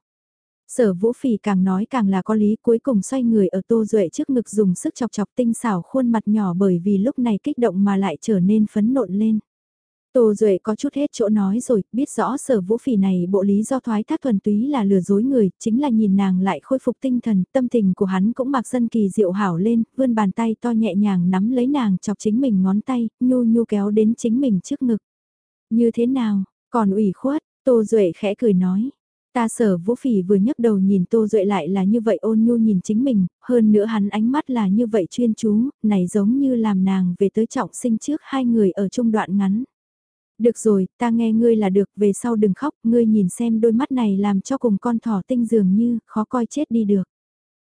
Sở vũ phỉ càng nói càng là có lý cuối cùng xoay người ở tô duệ trước ngực dùng sức chọc chọc tinh xảo khuôn mặt nhỏ bởi vì lúc này kích động mà lại trở nên phấn nộn lên. Tô Duệ có chút hết chỗ nói rồi, biết rõ sở vũ phỉ này bộ lý do thoái thác thuần túy là lừa dối người, chính là nhìn nàng lại khôi phục tinh thần, tâm tình của hắn cũng mặc dân kỳ diệu hảo lên, vươn bàn tay to nhẹ nhàng nắm lấy nàng chọc chính mình ngón tay, nhu nhu kéo đến chính mình trước ngực. Như thế nào, còn ủy khuất, Tô Duệ khẽ cười nói. Ta sở vũ phỉ vừa nhấc đầu nhìn Tô Duệ lại là như vậy ôn nhu nhìn chính mình, hơn nữa hắn ánh mắt là như vậy chuyên chú, này giống như làm nàng về tới trọng sinh trước hai người ở trung đoạn ngắn. Được rồi, ta nghe ngươi là được, về sau đừng khóc, ngươi nhìn xem đôi mắt này làm cho cùng con thỏ tinh dường như, khó coi chết đi được.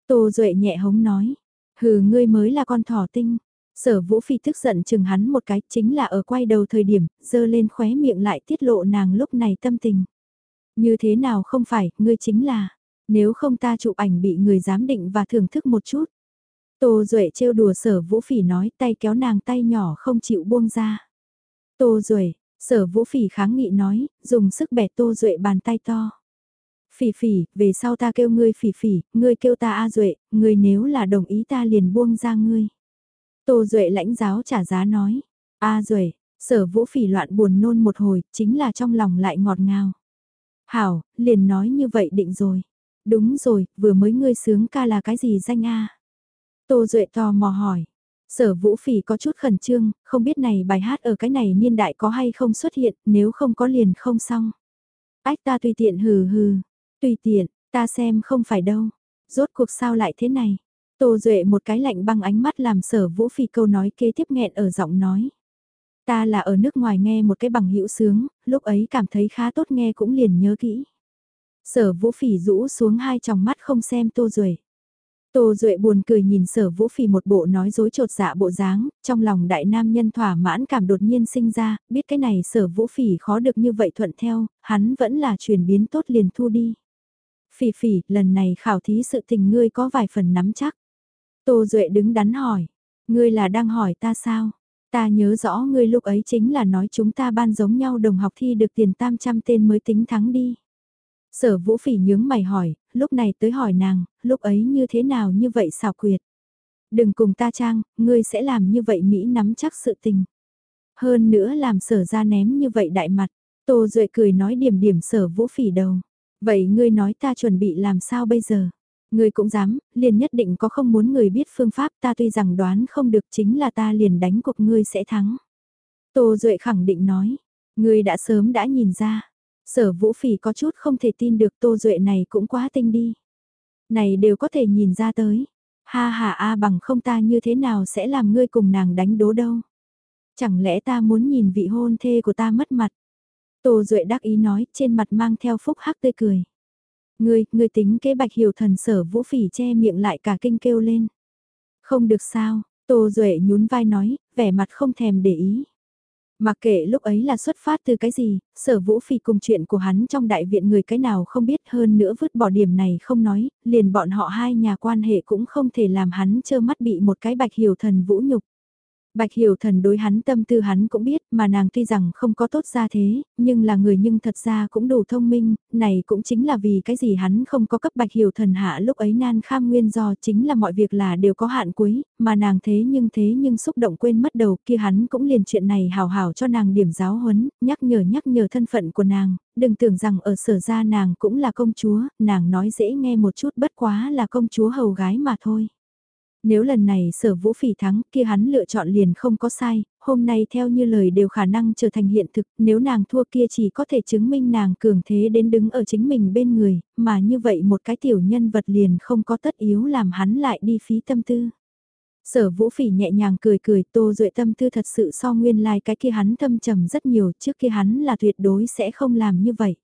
Tô Duệ nhẹ hống nói, hừ ngươi mới là con thỏ tinh. Sở Vũ Phi tức giận chừng hắn một cái, chính là ở quay đầu thời điểm, dơ lên khóe miệng lại tiết lộ nàng lúc này tâm tình. Như thế nào không phải, ngươi chính là, nếu không ta chụp ảnh bị người giám định và thưởng thức một chút. Tô Duệ trêu đùa sở Vũ Phỉ nói tay kéo nàng tay nhỏ không chịu buông ra. Tô Duệ, Sở vũ phỉ kháng nghị nói, dùng sức bẻ tô duệ bàn tay to. Phỉ phỉ, về sau ta kêu ngươi phỉ phỉ, ngươi kêu ta A duệ, ngươi nếu là đồng ý ta liền buông ra ngươi. Tô duệ lãnh giáo trả giá nói, A duệ, sở vũ phỉ loạn buồn nôn một hồi, chính là trong lòng lại ngọt ngào. Hảo, liền nói như vậy định rồi. Đúng rồi, vừa mới ngươi sướng ca là cái gì danh A? Tô Duệ tò mò hỏi. Sở Vũ Phỉ có chút khẩn trương, không biết này bài hát ở cái này niên đại có hay không xuất hiện, nếu không có liền không xong. Ách ta tùy tiện hừ hừ, tùy tiện, ta xem không phải đâu. Rốt cuộc sao lại thế này? Tô Duệ một cái lạnh băng ánh mắt làm sở Vũ Phỉ câu nói kế tiếp nghẹn ở giọng nói. Ta là ở nước ngoài nghe một cái bằng hữu sướng, lúc ấy cảm thấy khá tốt nghe cũng liền nhớ kỹ. Sở Vũ Phỉ rũ xuống hai tròng mắt không xem Tô Duệ. Tô Duệ buồn cười nhìn sở vũ phì một bộ nói dối trột dạ bộ dáng, trong lòng đại nam nhân thỏa mãn cảm đột nhiên sinh ra, biết cái này sở vũ phỉ khó được như vậy thuận theo, hắn vẫn là chuyển biến tốt liền thu đi. Phỉ phỉ, lần này khảo thí sự tình ngươi có vài phần nắm chắc. Tô Duệ đứng đắn hỏi, ngươi là đang hỏi ta sao? Ta nhớ rõ ngươi lúc ấy chính là nói chúng ta ban giống nhau đồng học thi được tiền tam trăm tên mới tính thắng đi. Sở vũ phỉ nhướng mày hỏi, lúc này tới hỏi nàng, lúc ấy như thế nào như vậy xảo quyệt. Đừng cùng ta trang, ngươi sẽ làm như vậy Mỹ nắm chắc sự tình. Hơn nữa làm sở ra ném như vậy đại mặt, Tô Duệ cười nói điểm điểm sở vũ phỉ đầu. Vậy ngươi nói ta chuẩn bị làm sao bây giờ? Ngươi cũng dám, liền nhất định có không muốn người biết phương pháp ta tuy rằng đoán không được chính là ta liền đánh cuộc ngươi sẽ thắng. Tô Duệ khẳng định nói, ngươi đã sớm đã nhìn ra, Sở Vũ Phỉ có chút không thể tin được Tô Duệ này cũng quá tinh đi. Này đều có thể nhìn ra tới. Ha ha a bằng không ta như thế nào sẽ làm ngươi cùng nàng đánh đố đâu. Chẳng lẽ ta muốn nhìn vị hôn thê của ta mất mặt. Tô Duệ đắc ý nói trên mặt mang theo phúc hắc tươi cười. Ngươi, ngươi tính kế bạch hiểu thần sở vũ phỉ che miệng lại cả kinh kêu lên. Không được sao, Tô Duệ nhún vai nói, vẻ mặt không thèm để ý. Mặc kệ lúc ấy là xuất phát từ cái gì, sở vũ phi cùng chuyện của hắn trong đại viện người cái nào không biết hơn nữa vứt bỏ điểm này không nói, liền bọn họ hai nhà quan hệ cũng không thể làm hắn trơ mắt bị một cái bạch hiểu thần vũ nhục. Bạch Hiểu Thần đối hắn tâm tư hắn cũng biết, mà nàng tuy rằng không có tốt ra thế, nhưng là người nhưng thật ra cũng đủ thông minh, này cũng chính là vì cái gì hắn không có cấp Bạch Hiểu Thần hạ lúc ấy nan kham nguyên do chính là mọi việc là đều có hạn cuối, mà nàng thế nhưng thế nhưng xúc động quên mất đầu kia hắn cũng liền chuyện này hào hào cho nàng điểm giáo huấn, nhắc nhở nhắc nhở thân phận của nàng, đừng tưởng rằng ở sở gia nàng cũng là công chúa, nàng nói dễ nghe một chút bất quá là công chúa hầu gái mà thôi. Nếu lần này sở vũ phỉ thắng kia hắn lựa chọn liền không có sai, hôm nay theo như lời đều khả năng trở thành hiện thực, nếu nàng thua kia chỉ có thể chứng minh nàng cường thế đến đứng ở chính mình bên người, mà như vậy một cái tiểu nhân vật liền không có tất yếu làm hắn lại đi phí tâm tư. Sở vũ phỉ nhẹ nhàng cười cười tô duệ tâm tư thật sự so nguyên lai like cái kia hắn thâm trầm rất nhiều trước kia hắn là tuyệt đối sẽ không làm như vậy.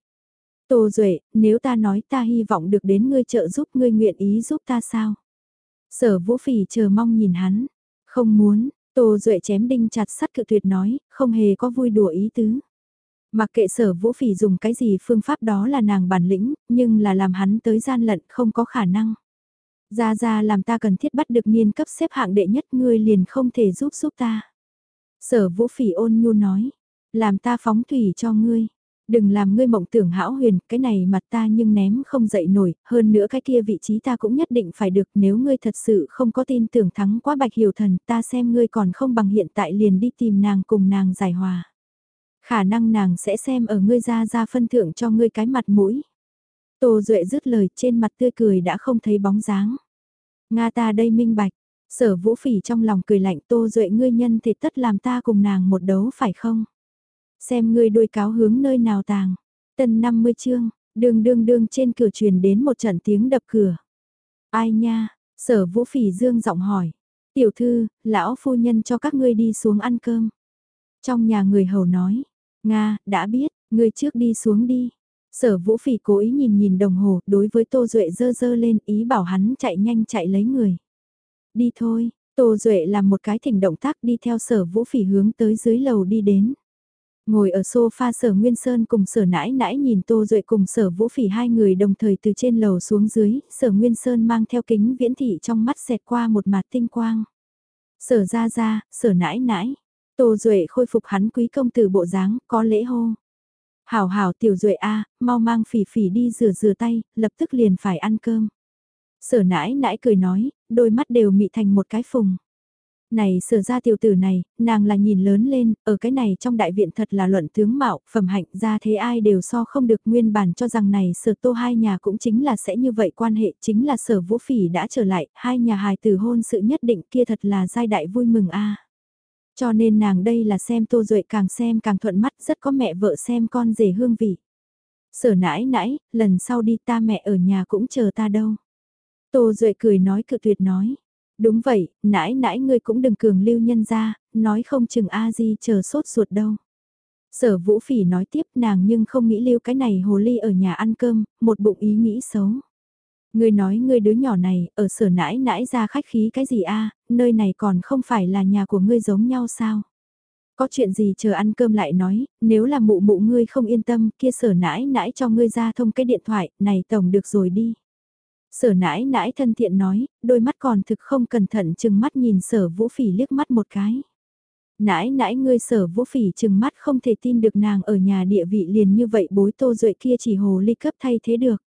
Tô Duệ, nếu ta nói ta hy vọng được đến ngươi trợ giúp ngươi nguyện ý giúp ta sao? Sở vũ phỉ chờ mong nhìn hắn. Không muốn, Tô Duệ chém đinh chặt sắt cự tuyệt nói, không hề có vui đùa ý tứ. Mặc kệ sở vũ phỉ dùng cái gì phương pháp đó là nàng bản lĩnh, nhưng là làm hắn tới gian lận không có khả năng. Ra ra làm ta cần thiết bắt được niên cấp xếp hạng đệ nhất ngươi liền không thể giúp giúp ta. Sở vũ phỉ ôn nhu nói, làm ta phóng thủy cho ngươi. Đừng làm ngươi mộng tưởng hão huyền, cái này mặt ta nhưng ném không dậy nổi, hơn nữa cái kia vị trí ta cũng nhất định phải được nếu ngươi thật sự không có tin tưởng thắng quá bạch hiểu thần ta xem ngươi còn không bằng hiện tại liền đi tìm nàng cùng nàng giải hòa. Khả năng nàng sẽ xem ở ngươi ra ra phân thưởng cho ngươi cái mặt mũi. Tô Duệ dứt lời trên mặt tươi cười đã không thấy bóng dáng. Nga ta đây minh bạch, sở vũ phỉ trong lòng cười lạnh Tô Duệ ngươi nhân thì tất làm ta cùng nàng một đấu phải không? Xem ngươi đuôi cáo hướng nơi nào tàng. Tần 50 chương, đường đương đương trên cửa truyền đến một trận tiếng đập cửa. Ai nha, sở vũ phỉ dương giọng hỏi. Tiểu thư, lão phu nhân cho các ngươi đi xuống ăn cơm. Trong nhà người hầu nói, Nga, đã biết, ngươi trước đi xuống đi. Sở vũ phỉ cố ý nhìn nhìn đồng hồ, đối với Tô Duệ dơ dơ lên ý bảo hắn chạy nhanh chạy lấy người. Đi thôi, Tô Duệ làm một cái thỉnh động tác đi theo sở vũ phỉ hướng tới dưới lầu đi đến. Ngồi ở sofa sở Nguyên Sơn cùng sở nãi nãi nhìn Tô Duệ cùng sở vũ phỉ hai người đồng thời từ trên lầu xuống dưới, sở Nguyên Sơn mang theo kính viễn thị trong mắt xẹt qua một mặt tinh quang. Sở ra ra, sở nãi nãi, Tô Duệ khôi phục hắn quý công tử bộ dáng, có lễ hô. Hảo hảo tiểu Duệ A, mau mang phỉ phỉ đi rửa rửa tay, lập tức liền phải ăn cơm. Sở nãi nãi cười nói, đôi mắt đều mị thành một cái phùng. Này sở ra tiểu tử này, nàng là nhìn lớn lên, ở cái này trong đại viện thật là luận tướng mạo, phẩm hạnh ra thế ai đều so không được nguyên bản cho rằng này sở tô hai nhà cũng chính là sẽ như vậy quan hệ chính là sở vũ phỉ đã trở lại, hai nhà hài tử hôn sự nhất định kia thật là giai đại vui mừng a Cho nên nàng đây là xem tô duệ càng xem càng thuận mắt rất có mẹ vợ xem con rể hương vị. Sở nãi nãi, lần sau đi ta mẹ ở nhà cũng chờ ta đâu. Tô duệ cười nói cự tuyệt nói Đúng vậy, nãi nãi ngươi cũng đừng cường lưu nhân ra, nói không chừng A-di chờ sốt ruột đâu. Sở vũ phỉ nói tiếp nàng nhưng không nghĩ lưu cái này hồ ly ở nhà ăn cơm, một bụng ý nghĩ xấu. Ngươi nói ngươi đứa nhỏ này, ở sở nãi nãi ra khách khí cái gì a nơi này còn không phải là nhà của ngươi giống nhau sao? Có chuyện gì chờ ăn cơm lại nói, nếu là mụ mụ ngươi không yên tâm, kia sở nãi nãi cho ngươi ra thông cái điện thoại, này tổng được rồi đi. Sở nãi nãi thân thiện nói, đôi mắt còn thực không cẩn thận chừng mắt nhìn sở vũ phỉ liếc mắt một cái. Nãi nãi ngươi sở vũ phỉ chừng mắt không thể tin được nàng ở nhà địa vị liền như vậy bối tô duệ kia chỉ hồ ly cấp thay thế được.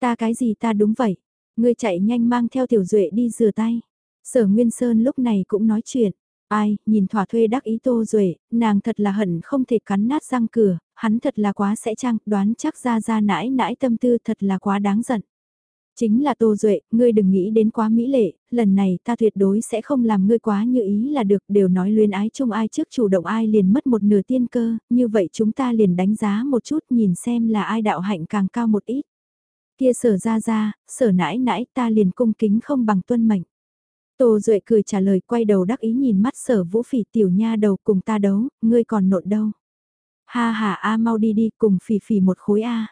Ta cái gì ta đúng vậy, ngươi chạy nhanh mang theo tiểu duệ đi rửa tay. Sở Nguyên Sơn lúc này cũng nói chuyện. Ai, nhìn thỏa thuê đắc ý tô duệ, nàng thật là hận không thể cắn nát răng cửa, hắn thật là quá sẽ chăng, đoán chắc ra ra nãi nãi tâm tư thật là quá đáng giận. Chính là Tô Duệ, ngươi đừng nghĩ đến quá mỹ lệ, lần này ta tuyệt đối sẽ không làm ngươi quá như ý là được, đều nói luyến ái chung ai trước chủ động ai liền mất một nửa tiên cơ, như vậy chúng ta liền đánh giá một chút nhìn xem là ai đạo hạnh càng cao một ít. Kia sở ra ra, sở nãi nãi ta liền cung kính không bằng tuân mệnh. Tô Duệ cười trả lời quay đầu đắc ý nhìn mắt sở vũ phỉ tiểu nha đầu cùng ta đấu, ngươi còn nộn đâu. Ha ha a mau đi đi cùng phỉ phỉ một khối a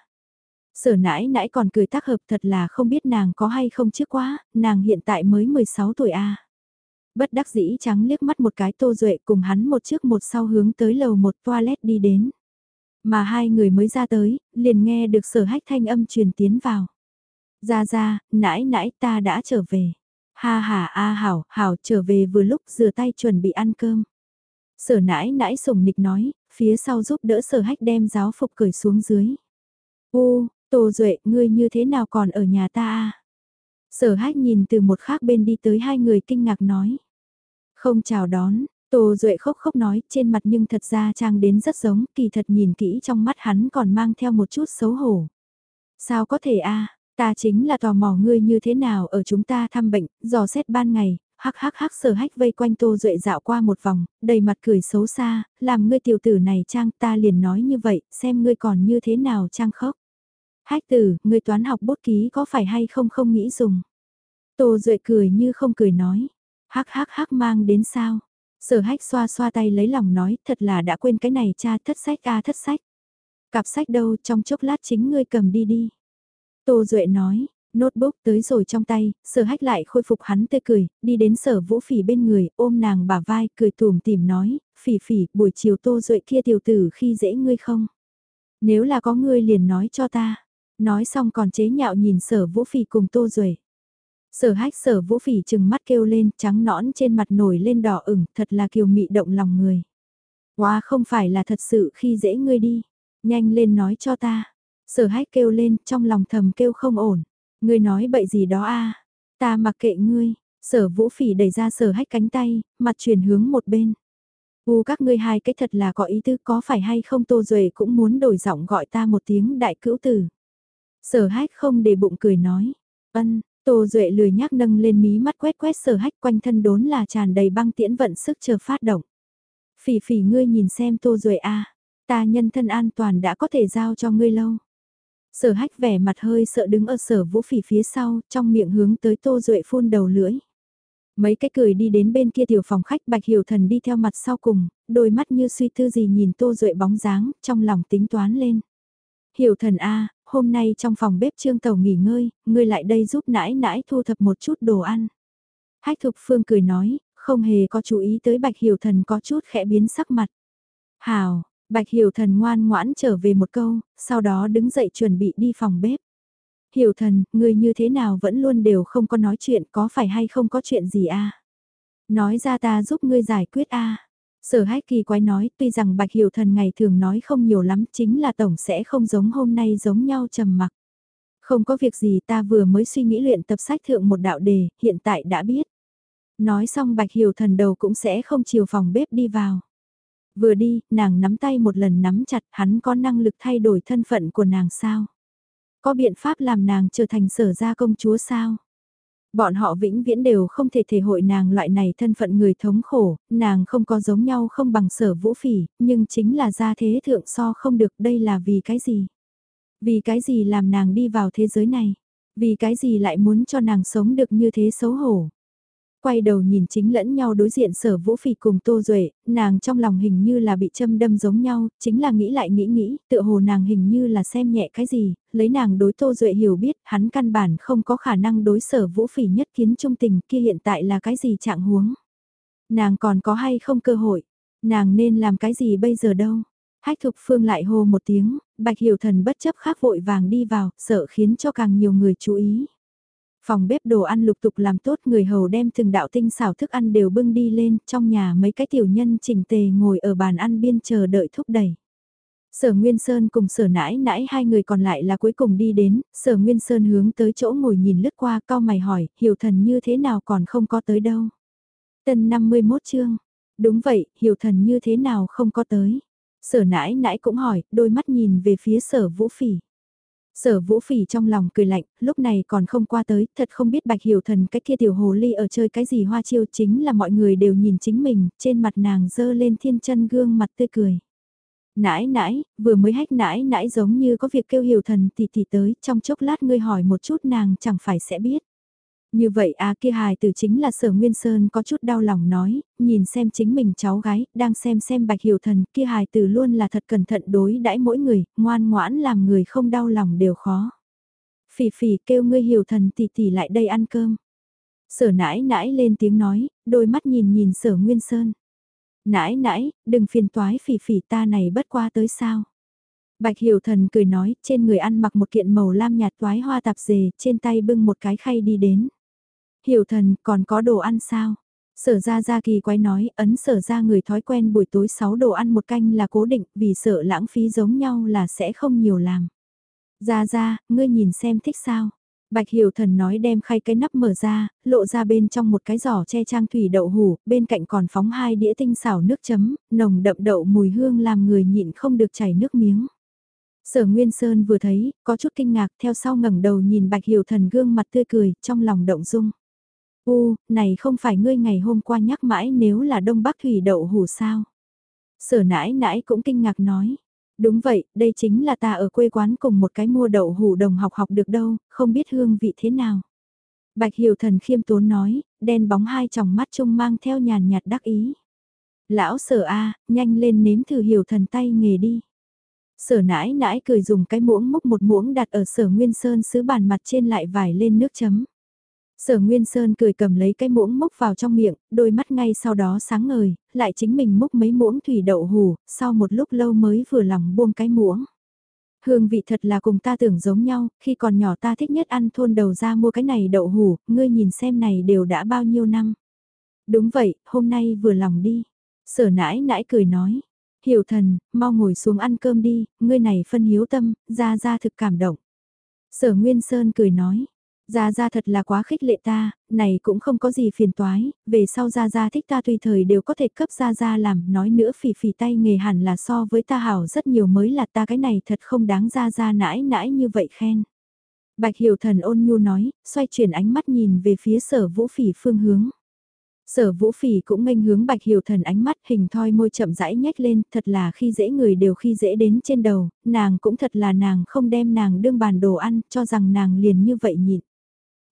Sở nãi nãi còn cười tác hợp thật là không biết nàng có hay không trước quá, nàng hiện tại mới 16 tuổi a. Bất đắc dĩ trắng liếc mắt một cái tô duệ cùng hắn một trước một sau hướng tới lầu một toilet đi đến. Mà hai người mới ra tới, liền nghe được sở hách thanh âm truyền tiến vào. Ra ra, nãi nãi ta đã trở về. Ha ha a hảo, hảo trở về vừa lúc rửa tay chuẩn bị ăn cơm. Sở nãi nãi sùng nịch nói, phía sau giúp đỡ sở hách đem giáo phục cởi xuống dưới. u. Tô Duệ, ngươi như thế nào còn ở nhà ta à? Sở hách nhìn từ một khác bên đi tới hai người kinh ngạc nói. Không chào đón, Tô Duệ khóc khóc nói trên mặt nhưng thật ra trang đến rất giống, kỳ thật nhìn kỹ trong mắt hắn còn mang theo một chút xấu hổ. Sao có thể a ta chính là tò mò ngươi như thế nào ở chúng ta thăm bệnh, dò xét ban ngày, hắc hắc hắc sở hách vây quanh Tô Duệ dạo qua một vòng, đầy mặt cười xấu xa, làm ngươi tiểu tử này trang ta liền nói như vậy, xem ngươi còn như thế nào trang khóc. Hách tử, người toán học bút ký có phải hay không không nghĩ dùng. Tô Duệ cười như không cười nói. Hắc hắc hắc mang đến sao. Sở hách xoa xoa tay lấy lòng nói thật là đã quên cái này cha thất sách a thất sách. Cặp sách đâu trong chốc lát chính ngươi cầm đi đi. Tô Duệ nói, notebook tới rồi trong tay, sở hách lại khôi phục hắn tươi cười, đi đến sở vũ phỉ bên người, ôm nàng bả vai, cười tùm tìm nói, phỉ phỉ, buổi chiều Tô Duệ kia tiểu tử khi dễ ngươi không? Nếu là có ngươi liền nói cho ta. Nói xong còn chế nhạo nhìn sở vũ phỉ cùng Tô Duệ. Sở hách sở vũ phỉ chừng mắt kêu lên, trắng nõn trên mặt nổi lên đỏ ửng, thật là kiều mị động lòng người. Wow không phải là thật sự khi dễ ngươi đi. Nhanh lên nói cho ta. Sở hách kêu lên, trong lòng thầm kêu không ổn. Ngươi nói bậy gì đó a Ta mặc kệ ngươi. Sở vũ phỉ đẩy ra sở hách cánh tay, mặt chuyển hướng một bên. U các ngươi hai cái thật là có ý tứ có phải hay không Tô Duệ cũng muốn đổi giọng gọi ta một tiếng đại cữu tử. Sở hách không để bụng cười nói. Ân, Tô Duệ lười nhác nâng lên mí mắt quét quét sở hách quanh thân đốn là tràn đầy băng tiễn vận sức chờ phát động. Phỉ phỉ ngươi nhìn xem Tô Duệ a ta nhân thân an toàn đã có thể giao cho ngươi lâu. Sở hách vẻ mặt hơi sợ đứng ở sở vũ phỉ phía sau, trong miệng hướng tới Tô Duệ phun đầu lưỡi. Mấy cái cười đi đến bên kia tiểu phòng khách Bạch Hiểu Thần đi theo mặt sau cùng, đôi mắt như suy tư gì nhìn Tô Duệ bóng dáng, trong lòng tính toán lên. Hiểu Thần A, hôm nay trong phòng bếp trương tàu nghỉ ngơi, ngươi lại đây giúp nãi nãi thu thập một chút đồ ăn. Hách Thục Phương cười nói, không hề có chú ý tới Bạch Hiểu Thần có chút khẽ biến sắc mặt. Hào, Bạch Hiểu Thần ngoan ngoãn trở về một câu, sau đó đứng dậy chuẩn bị đi phòng bếp. Hiểu Thần, ngươi như thế nào vẫn luôn đều không có nói chuyện có phải hay không có chuyện gì a? Nói ra ta giúp ngươi giải quyết a. Sở hách kỳ quái nói tuy rằng Bạch Hiểu Thần ngày thường nói không nhiều lắm chính là tổng sẽ không giống hôm nay giống nhau trầm mặc. Không có việc gì ta vừa mới suy nghĩ luyện tập sách thượng một đạo đề, hiện tại đã biết. Nói xong Bạch Hiểu Thần đầu cũng sẽ không chiều phòng bếp đi vào. Vừa đi, nàng nắm tay một lần nắm chặt hắn có năng lực thay đổi thân phận của nàng sao? Có biện pháp làm nàng trở thành sở gia công chúa sao? Bọn họ vĩnh viễn đều không thể thể hội nàng loại này thân phận người thống khổ, nàng không có giống nhau không bằng sở vũ phỉ, nhưng chính là gia thế thượng so không được đây là vì cái gì? Vì cái gì làm nàng đi vào thế giới này? Vì cái gì lại muốn cho nàng sống được như thế xấu hổ? Quay đầu nhìn chính lẫn nhau đối diện sở vũ phỉ cùng Tô Duệ, nàng trong lòng hình như là bị châm đâm giống nhau, chính là nghĩ lại nghĩ nghĩ, tựa hồ nàng hình như là xem nhẹ cái gì, lấy nàng đối Tô Duệ hiểu biết, hắn căn bản không có khả năng đối sở vũ phỉ nhất kiến trung tình kia hiện tại là cái gì trạng huống. Nàng còn có hay không cơ hội, nàng nên làm cái gì bây giờ đâu. Hách thục phương lại hô một tiếng, bạch hiểu thần bất chấp khác vội vàng đi vào, sợ khiến cho càng nhiều người chú ý. Phòng bếp đồ ăn lục tục làm tốt người hầu đem từng đạo tinh xảo thức ăn đều bưng đi lên, trong nhà mấy cái tiểu nhân chỉnh tề ngồi ở bàn ăn biên chờ đợi thúc đẩy. Sở Nguyên Sơn cùng sở nãi nãi hai người còn lại là cuối cùng đi đến, sở Nguyên Sơn hướng tới chỗ ngồi nhìn lướt qua cao mày hỏi, hiểu thần như thế nào còn không có tới đâu. Tân 51 chương, đúng vậy, hiểu thần như thế nào không có tới. Sở nãi nãi cũng hỏi, đôi mắt nhìn về phía sở vũ phỉ. Sở vũ phỉ trong lòng cười lạnh, lúc này còn không qua tới, thật không biết bạch hiểu thần cái kia tiểu hồ ly ở chơi cái gì hoa chiêu chính là mọi người đều nhìn chính mình, trên mặt nàng dơ lên thiên chân gương mặt tươi cười. Nãi nãi, vừa mới hách nãi nãi giống như có việc kêu hiểu thần tỷ tỷ tới, trong chốc lát ngươi hỏi một chút nàng chẳng phải sẽ biết. Như vậy à kia hài tử chính là sở Nguyên Sơn có chút đau lòng nói, nhìn xem chính mình cháu gái, đang xem xem bạch hiểu thần, kia hài tử luôn là thật cẩn thận đối đãi mỗi người, ngoan ngoãn làm người không đau lòng đều khó. Phỉ phỉ kêu ngươi hiểu thần tỷ tỷ lại đây ăn cơm. Sở nãi nãi lên tiếng nói, đôi mắt nhìn nhìn sở Nguyên Sơn. Nãi nãi, đừng phiền toái phỉ phỉ ta này bất qua tới sao. Bạch Hiểu Thần cười nói, trên người ăn mặc một kiện màu lam nhạt toái hoa tạp dề, trên tay bưng một cái khay đi đến. Hiểu thần, còn có đồ ăn sao? Sở ra ra kỳ quái nói, ấn sở ra người thói quen buổi tối 6 đồ ăn một canh là cố định, vì sợ lãng phí giống nhau là sẽ không nhiều làm. Ra ra, ngươi nhìn xem thích sao? Bạch Hiểu Thần nói đem khay cái nắp mở ra, lộ ra bên trong một cái giỏ che trang thủy đậu hủ, bên cạnh còn phóng hai đĩa tinh xảo nước chấm, nồng đậm đậu mùi hương làm người nhịn không được chảy nước miếng. Sở Nguyên Sơn vừa thấy, có chút kinh ngạc theo sau ngẩng đầu nhìn Bạch Hiểu Thần gương mặt tươi cười, trong lòng động dung. U, này không phải ngươi ngày hôm qua nhắc mãi nếu là Đông Bắc Thủy đậu hủ sao? Sở nãi nãi cũng kinh ngạc nói. Đúng vậy, đây chính là ta ở quê quán cùng một cái mua đậu hủ đồng học học được đâu, không biết hương vị thế nào. Bạch Hiểu Thần khiêm tốn nói, đen bóng hai tròng mắt trông mang theo nhàn nhạt đắc ý. Lão sở A, nhanh lên nếm thử Hiểu Thần tay nghề đi. Sở nãi nãi cười dùng cái muỗng múc một muỗng đặt ở sở Nguyên Sơn sứ bàn mặt trên lại vải lên nước chấm. Sở Nguyên Sơn cười cầm lấy cái muỗng múc vào trong miệng, đôi mắt ngay sau đó sáng ngời, lại chính mình múc mấy muỗng thủy đậu hủ, sau một lúc lâu mới vừa lòng buông cái muỗng. Hương vị thật là cùng ta tưởng giống nhau, khi còn nhỏ ta thích nhất ăn thôn đầu ra mua cái này đậu hủ, ngươi nhìn xem này đều đã bao nhiêu năm. Đúng vậy, hôm nay vừa lòng đi. Sở nãi nãi cười nói. Hiểu thần, mau ngồi xuống ăn cơm đi, ngươi này phân hiếu tâm, ra ra thực cảm động. Sở Nguyên Sơn cười nói. Gia Gia thật là quá khích lệ ta, này cũng không có gì phiền toái, về sau Gia Gia thích ta tùy thời đều có thể cấp Gia Gia làm, nói nữa phỉ phỉ tay nghề hẳn là so với ta hảo rất nhiều mới là ta cái này thật không đáng Gia Gia nãi nãi như vậy khen. Bạch Hiểu Thần ôn nhu nói, xoay chuyển ánh mắt nhìn về phía sở vũ phỉ phương hướng. Sở vũ phỉ cũng nghênh hướng bạch hiểu thần ánh mắt hình thoi môi chậm rãi nhếch lên, thật là khi dễ người đều khi dễ đến trên đầu, nàng cũng thật là nàng không đem nàng đương bàn đồ ăn, cho rằng nàng liền như vậy nhịn.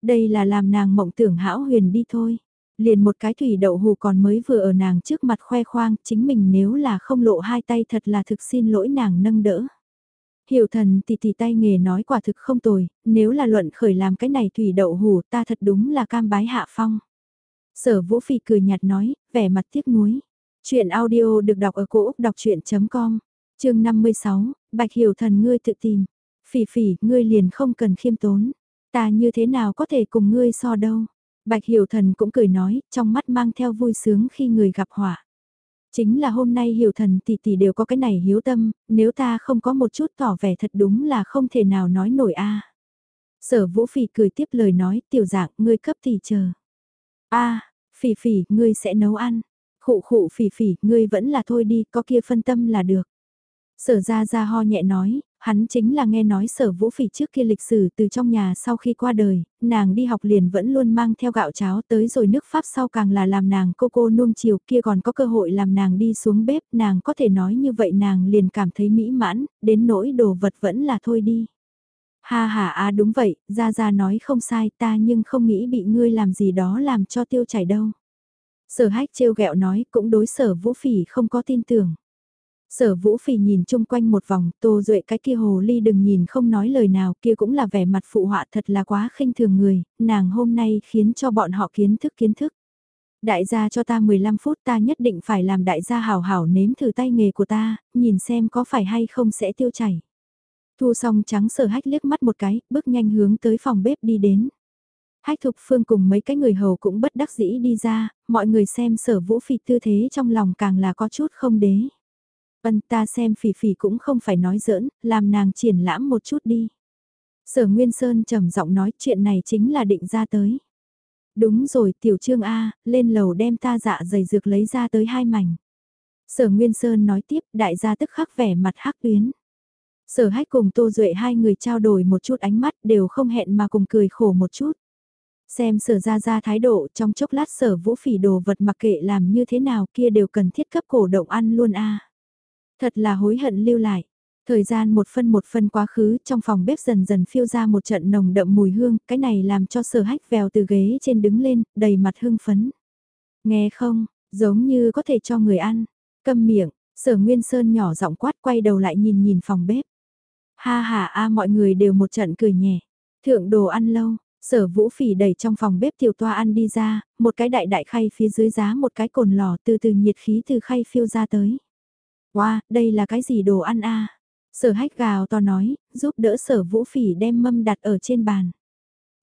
Đây là làm nàng mộng tưởng hão huyền đi thôi. Liền một cái thủy đậu hù còn mới vừa ở nàng trước mặt khoe khoang, chính mình nếu là không lộ hai tay thật là thực xin lỗi nàng nâng đỡ. Hiểu thần tỷ tỷ tay nghề nói quả thực không tồi, nếu là luận khởi làm cái này thủy đậu hù ta thật đúng là cam bái hạ phong. Sở Vũ Phi cười nhạt nói, vẻ mặt tiếc nuối. Chuyện audio được đọc ở cổ Úc đọc chuyện.com, chương 56, Bạch Hiểu Thần ngươi tự tìm. Phỉ phỉ, ngươi liền không cần khiêm tốn. Ta như thế nào có thể cùng ngươi so đâu. Bạch Hiểu Thần cũng cười nói, trong mắt mang theo vui sướng khi người gặp họa. Chính là hôm nay Hiểu Thần tỷ tỷ đều có cái này hiếu tâm, nếu ta không có một chút tỏ vẻ thật đúng là không thể nào nói nổi a. Sở Vũ Phỉ cười tiếp lời nói, tiểu dạng, ngươi cấp tỷ chờ. A, Phỉ phỉ, ngươi sẽ nấu ăn. Khụ khụ phỉ phỉ, ngươi vẫn là thôi đi, có kia phân tâm là được. Sở ra ra ho nhẹ nói, hắn chính là nghe nói sở vũ phỉ trước kia lịch sử từ trong nhà sau khi qua đời, nàng đi học liền vẫn luôn mang theo gạo cháo tới rồi nước Pháp sau càng là làm nàng cô cô nuông chiều kia còn có cơ hội làm nàng đi xuống bếp, nàng có thể nói như vậy nàng liền cảm thấy mỹ mãn, đến nỗi đồ vật vẫn là thôi đi. Ha ha à đúng vậy, Gia Gia nói không sai ta nhưng không nghĩ bị ngươi làm gì đó làm cho tiêu chảy đâu. Sở hách trêu ghẹo nói cũng đối sở vũ phỉ không có tin tưởng. Sở vũ phì nhìn chung quanh một vòng, tô duệ cái kia hồ ly đừng nhìn không nói lời nào kia cũng là vẻ mặt phụ họa thật là quá khinh thường người, nàng hôm nay khiến cho bọn họ kiến thức kiến thức. Đại gia cho ta 15 phút ta nhất định phải làm đại gia hảo hảo nếm thử tay nghề của ta, nhìn xem có phải hay không sẽ tiêu chảy. Thu xong trắng sở hách liếc mắt một cái, bước nhanh hướng tới phòng bếp đi đến. Hách thục phương cùng mấy cái người hầu cũng bất đắc dĩ đi ra, mọi người xem sở vũ phì tư thế trong lòng càng là có chút không đế. Vân ta xem phỉ phỉ cũng không phải nói giỡn, làm nàng triển lãm một chút đi. Sở Nguyên Sơn trầm giọng nói chuyện này chính là định ra tới. Đúng rồi tiểu trương A, lên lầu đem ta dạ dày dược lấy ra tới hai mảnh. Sở Nguyên Sơn nói tiếp đại gia tức khắc vẻ mặt hắc tuyến. Sở hách cùng Tô Duệ hai người trao đổi một chút ánh mắt đều không hẹn mà cùng cười khổ một chút. Xem sở ra ra thái độ trong chốc lát sở vũ phỉ đồ vật mặc kệ làm như thế nào kia đều cần thiết cấp cổ động ăn luôn a Thật là hối hận lưu lại. Thời gian một phân một phân quá khứ trong phòng bếp dần dần phiêu ra một trận nồng đậm mùi hương, cái này làm cho sở hách vèo từ ghế trên đứng lên, đầy mặt hương phấn. Nghe không, giống như có thể cho người ăn. Câm miệng, sở Nguyên Sơn nhỏ giọng quát quay đầu lại nhìn nhìn phòng bếp. Ha ha a mọi người đều một trận cười nhẹ. Thượng đồ ăn lâu, sở vũ phỉ đẩy trong phòng bếp tiểu toa ăn đi ra, một cái đại đại khay phía dưới giá một cái cồn lò từ từ nhiệt khí từ khay phiêu ra tới. Wow, đây là cái gì đồ ăn a Sở hách gào to nói, giúp đỡ sở vũ phỉ đem mâm đặt ở trên bàn.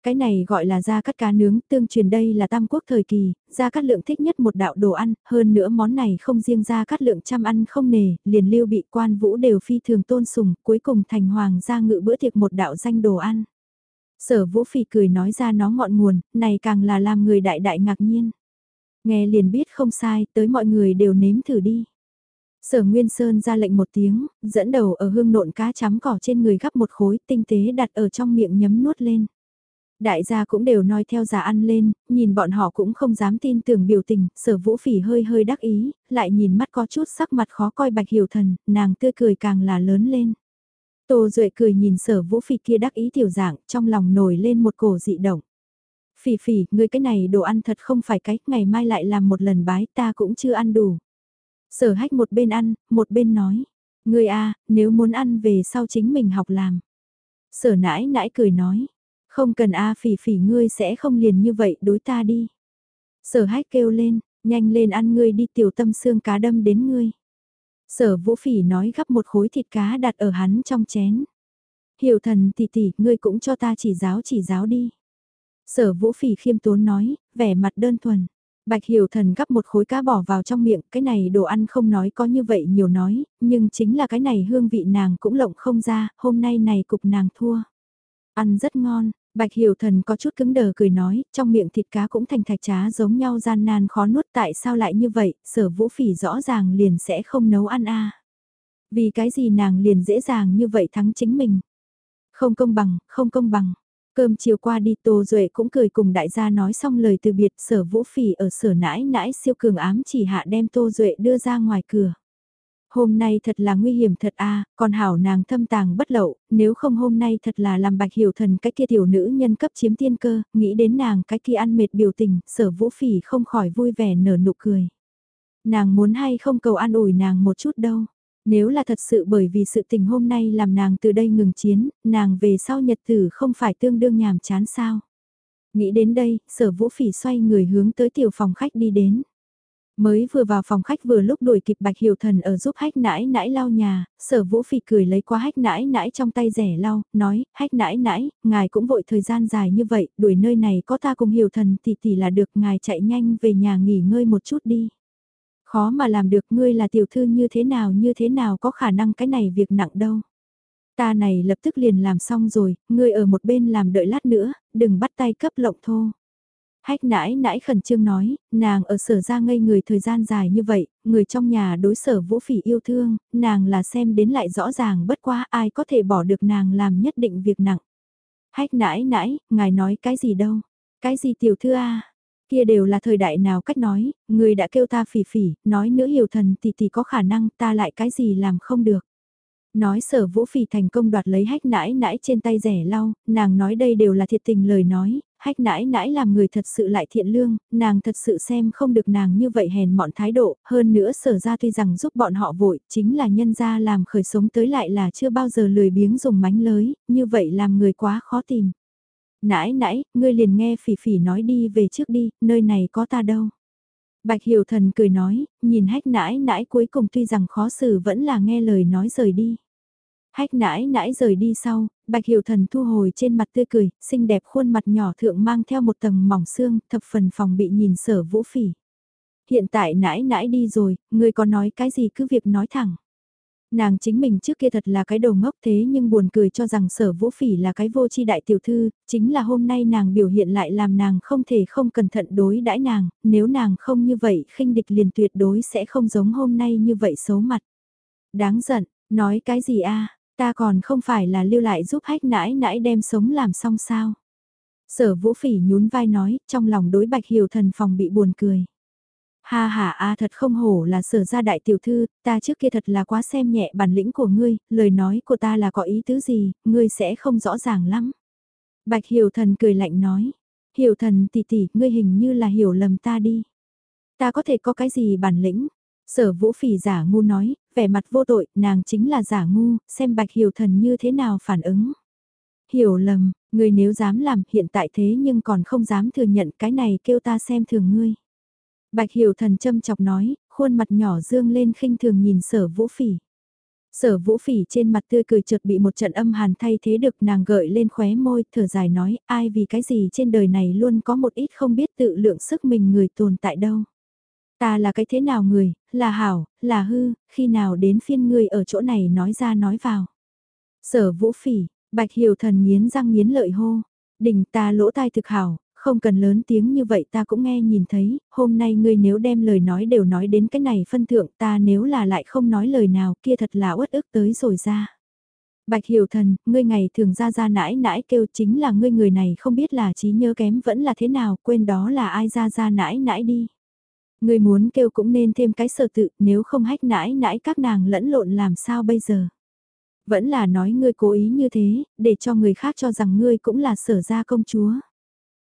Cái này gọi là da cắt cá nướng, tương truyền đây là tam quốc thời kỳ, da cắt lượng thích nhất một đạo đồ ăn, hơn nữa món này không riêng da cắt lượng chăm ăn không nề, liền lưu bị quan vũ đều phi thường tôn sùng, cuối cùng thành hoàng gia ngự bữa tiệc một đạo danh đồ ăn. Sở vũ phỉ cười nói ra nó ngọn nguồn, này càng là làm người đại đại ngạc nhiên. Nghe liền biết không sai, tới mọi người đều nếm thử đi. Sở Nguyên Sơn ra lệnh một tiếng, dẫn đầu ở hương nộn cá chấm cỏ trên người gắp một khối tinh tế đặt ở trong miệng nhấm nuốt lên. Đại gia cũng đều nói theo giả ăn lên, nhìn bọn họ cũng không dám tin tưởng biểu tình, sở vũ phỉ hơi hơi đắc ý, lại nhìn mắt có chút sắc mặt khó coi bạch hiểu thần, nàng tươi cười càng là lớn lên. Tô Duệ cười nhìn sở vũ phỉ kia đắc ý tiểu dạng, trong lòng nổi lên một cổ dị động. Phỉ phỉ, người cái này đồ ăn thật không phải cách, ngày mai lại làm một lần bái ta cũng chưa ăn đủ. Sở hách một bên ăn, một bên nói. Ngươi a, nếu muốn ăn về sau chính mình học làm. Sở nãi nãi cười nói, không cần a phỉ phỉ ngươi sẽ không liền như vậy đối ta đi. Sở hách kêu lên, nhanh lên ăn ngươi đi tiểu tâm xương cá đâm đến ngươi. Sở vũ phỉ nói gắp một khối thịt cá đặt ở hắn trong chén. Hiểu thần tỷ tỷ, ngươi cũng cho ta chỉ giáo chỉ giáo đi. Sở vũ phỉ khiêm tốn nói, vẻ mặt đơn thuần. Bạch Hiểu Thần gắp một khối cá bỏ vào trong miệng, cái này đồ ăn không nói có như vậy nhiều nói, nhưng chính là cái này hương vị nàng cũng lộng không ra, hôm nay này cục nàng thua. Ăn rất ngon, Bạch Hiểu Thần có chút cứng đờ cười nói, trong miệng thịt cá cũng thành thạch trá giống nhau gian nan khó nuốt tại sao lại như vậy, sở vũ phỉ rõ ràng liền sẽ không nấu ăn a Vì cái gì nàng liền dễ dàng như vậy thắng chính mình. Không công bằng, không công bằng. Cơm chiều qua đi Tô Duệ cũng cười cùng đại gia nói xong lời từ biệt sở vũ phỉ ở sở nãi nãi siêu cường ám chỉ hạ đem Tô Duệ đưa ra ngoài cửa. Hôm nay thật là nguy hiểm thật a à, còn hảo nàng thâm tàng bất lậu, nếu không hôm nay thật là làm bạch hiểu thần cái kia tiểu nữ nhân cấp chiếm tiên cơ, nghĩ đến nàng cái kia ăn mệt biểu tình, sở vũ phỉ không khỏi vui vẻ nở nụ cười. Nàng muốn hay không cầu an ủi nàng một chút đâu. Nếu là thật sự bởi vì sự tình hôm nay làm nàng từ đây ngừng chiến, nàng về sau nhật tử không phải tương đương nhàm chán sao. Nghĩ đến đây, sở vũ phỉ xoay người hướng tới tiểu phòng khách đi đến. Mới vừa vào phòng khách vừa lúc đuổi kịp bạch hiểu thần ở giúp hách nãi nãi lau nhà, sở vũ phỉ cười lấy qua hách nãi nãi trong tay rẻ lau, nói, hách nãi nãi, ngài cũng vội thời gian dài như vậy, đuổi nơi này có ta cùng hiểu thần thì tỷ là được, ngài chạy nhanh về nhà nghỉ ngơi một chút đi. Khó mà làm được ngươi là tiểu thư như thế nào như thế nào có khả năng cái này việc nặng đâu. Ta này lập tức liền làm xong rồi, ngươi ở một bên làm đợi lát nữa, đừng bắt tay cấp lộng thô. Hách nãi nãi khẩn trương nói, nàng ở sở ra ngây người thời gian dài như vậy, người trong nhà đối sở vũ phỉ yêu thương, nàng là xem đến lại rõ ràng bất quá ai có thể bỏ được nàng làm nhất định việc nặng. Hách nãi nãi, ngài nói cái gì đâu, cái gì tiểu thư a Kia đều là thời đại nào cách nói, người đã kêu ta phỉ phỉ, nói nữ hiểu thần thì thì có khả năng ta lại cái gì làm không được. Nói sở vũ phỉ thành công đoạt lấy hách nãi nãi trên tay rẻ lau, nàng nói đây đều là thiệt tình lời nói, hách nãi nãi làm người thật sự lại thiện lương, nàng thật sự xem không được nàng như vậy hèn mọn thái độ, hơn nữa sở ra tuy rằng giúp bọn họ vội, chính là nhân ra làm khởi sống tới lại là chưa bao giờ lười biếng dùng mánh lới, như vậy làm người quá khó tìm. Nãi nãi, ngươi liền nghe phỉ phỉ nói đi về trước đi, nơi này có ta đâu. Bạch Hiểu Thần cười nói, nhìn hách nãi nãi cuối cùng tuy rằng khó xử vẫn là nghe lời nói rời đi. Hách nãi nãi rời đi sau, Bạch Hiểu Thần thu hồi trên mặt tươi cười, xinh đẹp khuôn mặt nhỏ thượng mang theo một tầng mỏng xương, thập phần phòng bị nhìn sở vũ phỉ. Hiện tại nãi nãi đi rồi, ngươi có nói cái gì cứ việc nói thẳng. Nàng chính mình trước kia thật là cái đầu ngốc thế nhưng buồn cười cho rằng sở vũ phỉ là cái vô chi đại tiểu thư, chính là hôm nay nàng biểu hiện lại làm nàng không thể không cẩn thận đối đãi nàng, nếu nàng không như vậy khinh địch liền tuyệt đối sẽ không giống hôm nay như vậy xấu mặt. Đáng giận, nói cái gì a ta còn không phải là lưu lại giúp hách nãi nãi đem sống làm xong sao. Sở vũ phỉ nhún vai nói, trong lòng đối bạch hiểu thần phòng bị buồn cười. Ha ha a thật không hổ là sở ra đại tiểu thư, ta trước kia thật là quá xem nhẹ bản lĩnh của ngươi, lời nói của ta là có ý tứ gì, ngươi sẽ không rõ ràng lắm. Bạch hiểu thần cười lạnh nói, hiểu thần tỷ tỷ, ngươi hình như là hiểu lầm ta đi. Ta có thể có cái gì bản lĩnh? Sở vũ phỉ giả ngu nói, vẻ mặt vô tội, nàng chính là giả ngu, xem bạch hiểu thần như thế nào phản ứng. Hiểu lầm, ngươi nếu dám làm hiện tại thế nhưng còn không dám thừa nhận cái này kêu ta xem thường ngươi. Bạch Hiểu Thần châm chọc nói, khuôn mặt nhỏ dương lên khinh thường nhìn sở vũ phỉ. Sở vũ phỉ trên mặt tươi cười chợt bị một trận âm hàn thay thế được nàng gợi lên khóe môi, thở dài nói, ai vì cái gì trên đời này luôn có một ít không biết tự lượng sức mình người tồn tại đâu. Ta là cái thế nào người, là hảo, là hư, khi nào đến phiên người ở chỗ này nói ra nói vào. Sở vũ phỉ, bạch hiểu thần nghiến răng nghiến lợi hô, đỉnh ta lỗ tai thực hảo, không cần lớn tiếng như vậy ta cũng nghe nhìn thấy, hôm nay ngươi nếu đem lời nói đều nói đến cái này phân thượng ta nếu là lại không nói lời nào kia thật là uất ức tới rồi ra. Bạch hiểu thần, ngươi ngày thường ra ra nãi nãi kêu chính là ngươi người này không biết là trí nhớ kém vẫn là thế nào, quên đó là ai ra ra nãi nãi đi. Ngươi muốn kêu cũng nên thêm cái sở tự, nếu không hách nãi nãi các nàng lẫn lộn làm sao bây giờ. Vẫn là nói ngươi cố ý như thế, để cho người khác cho rằng ngươi cũng là sở gia công chúa.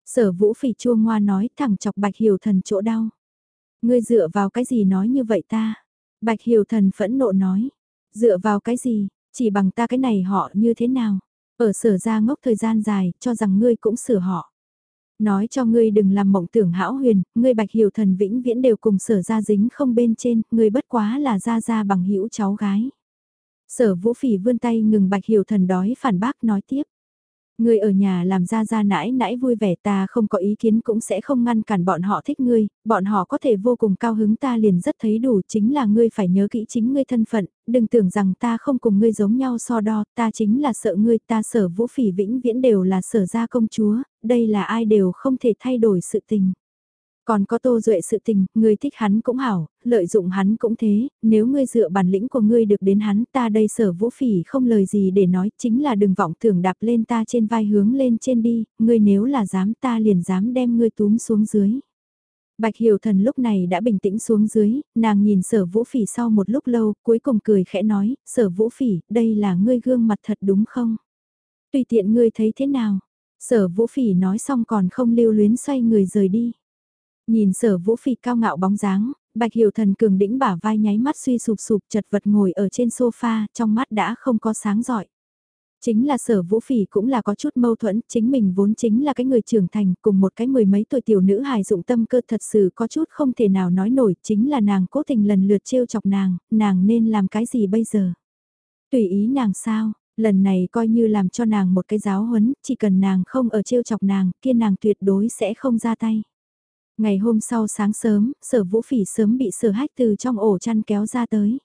Sở vũ phỉ chua ngoa nói thẳng chọc bạch hiểu thần chỗ đau. Ngươi dựa vào cái gì nói như vậy ta? Bạch hiểu thần phẫn nộ nói. Dựa vào cái gì, chỉ bằng ta cái này họ như thế nào? Ở sở ra ngốc thời gian dài, cho rằng ngươi cũng sửa họ. Nói cho ngươi đừng làm mộng tưởng hão huyền, ngươi bạch hiểu thần vĩnh viễn đều cùng sở ra dính không bên trên, ngươi bất quá là ra ra bằng hữu cháu gái. Sở vũ phỉ vươn tay ngừng bạch hiểu thần đói phản bác nói tiếp. Ngươi ở nhà làm ra ra nãi nãi vui vẻ ta không có ý kiến cũng sẽ không ngăn cản bọn họ thích ngươi, bọn họ có thể vô cùng cao hứng ta liền rất thấy đủ chính là ngươi phải nhớ kỹ chính ngươi thân phận, đừng tưởng rằng ta không cùng ngươi giống nhau so đo, ta chính là sợ ngươi, ta sở vũ phỉ vĩnh viễn đều là sở gia công chúa, đây là ai đều không thể thay đổi sự tình. Còn có tô duệ sự tình, ngươi thích hắn cũng hảo, lợi dụng hắn cũng thế, nếu ngươi dựa bản lĩnh của ngươi được đến hắn ta đây sở vũ phỉ không lời gì để nói, chính là đừng vọng tưởng đạp lên ta trên vai hướng lên trên đi, ngươi nếu là dám ta liền dám đem ngươi túm xuống dưới. Bạch Hiểu Thần lúc này đã bình tĩnh xuống dưới, nàng nhìn sở vũ phỉ sau một lúc lâu, cuối cùng cười khẽ nói, sở vũ phỉ, đây là ngươi gương mặt thật đúng không? Tùy tiện ngươi thấy thế nào? Sở vũ phỉ nói xong còn không lưu luyến xoay người rời đi. Nhìn sở vũ phì cao ngạo bóng dáng, bạch hiểu thần cường đĩnh bả vai nháy mắt suy sụp sụp chật vật ngồi ở trên sofa, trong mắt đã không có sáng giỏi. Chính là sở vũ phỉ cũng là có chút mâu thuẫn, chính mình vốn chính là cái người trưởng thành, cùng một cái mười mấy tuổi tiểu nữ hài dụng tâm cơ thật sự có chút không thể nào nói nổi, chính là nàng cố tình lần lượt trêu chọc nàng, nàng nên làm cái gì bây giờ? Tùy ý nàng sao, lần này coi như làm cho nàng một cái giáo huấn, chỉ cần nàng không ở trêu chọc nàng, kia nàng tuyệt đối sẽ không ra tay. Ngày hôm sau sáng sớm, sở vũ phỉ sớm bị sở hách từ trong ổ chăn kéo ra tới.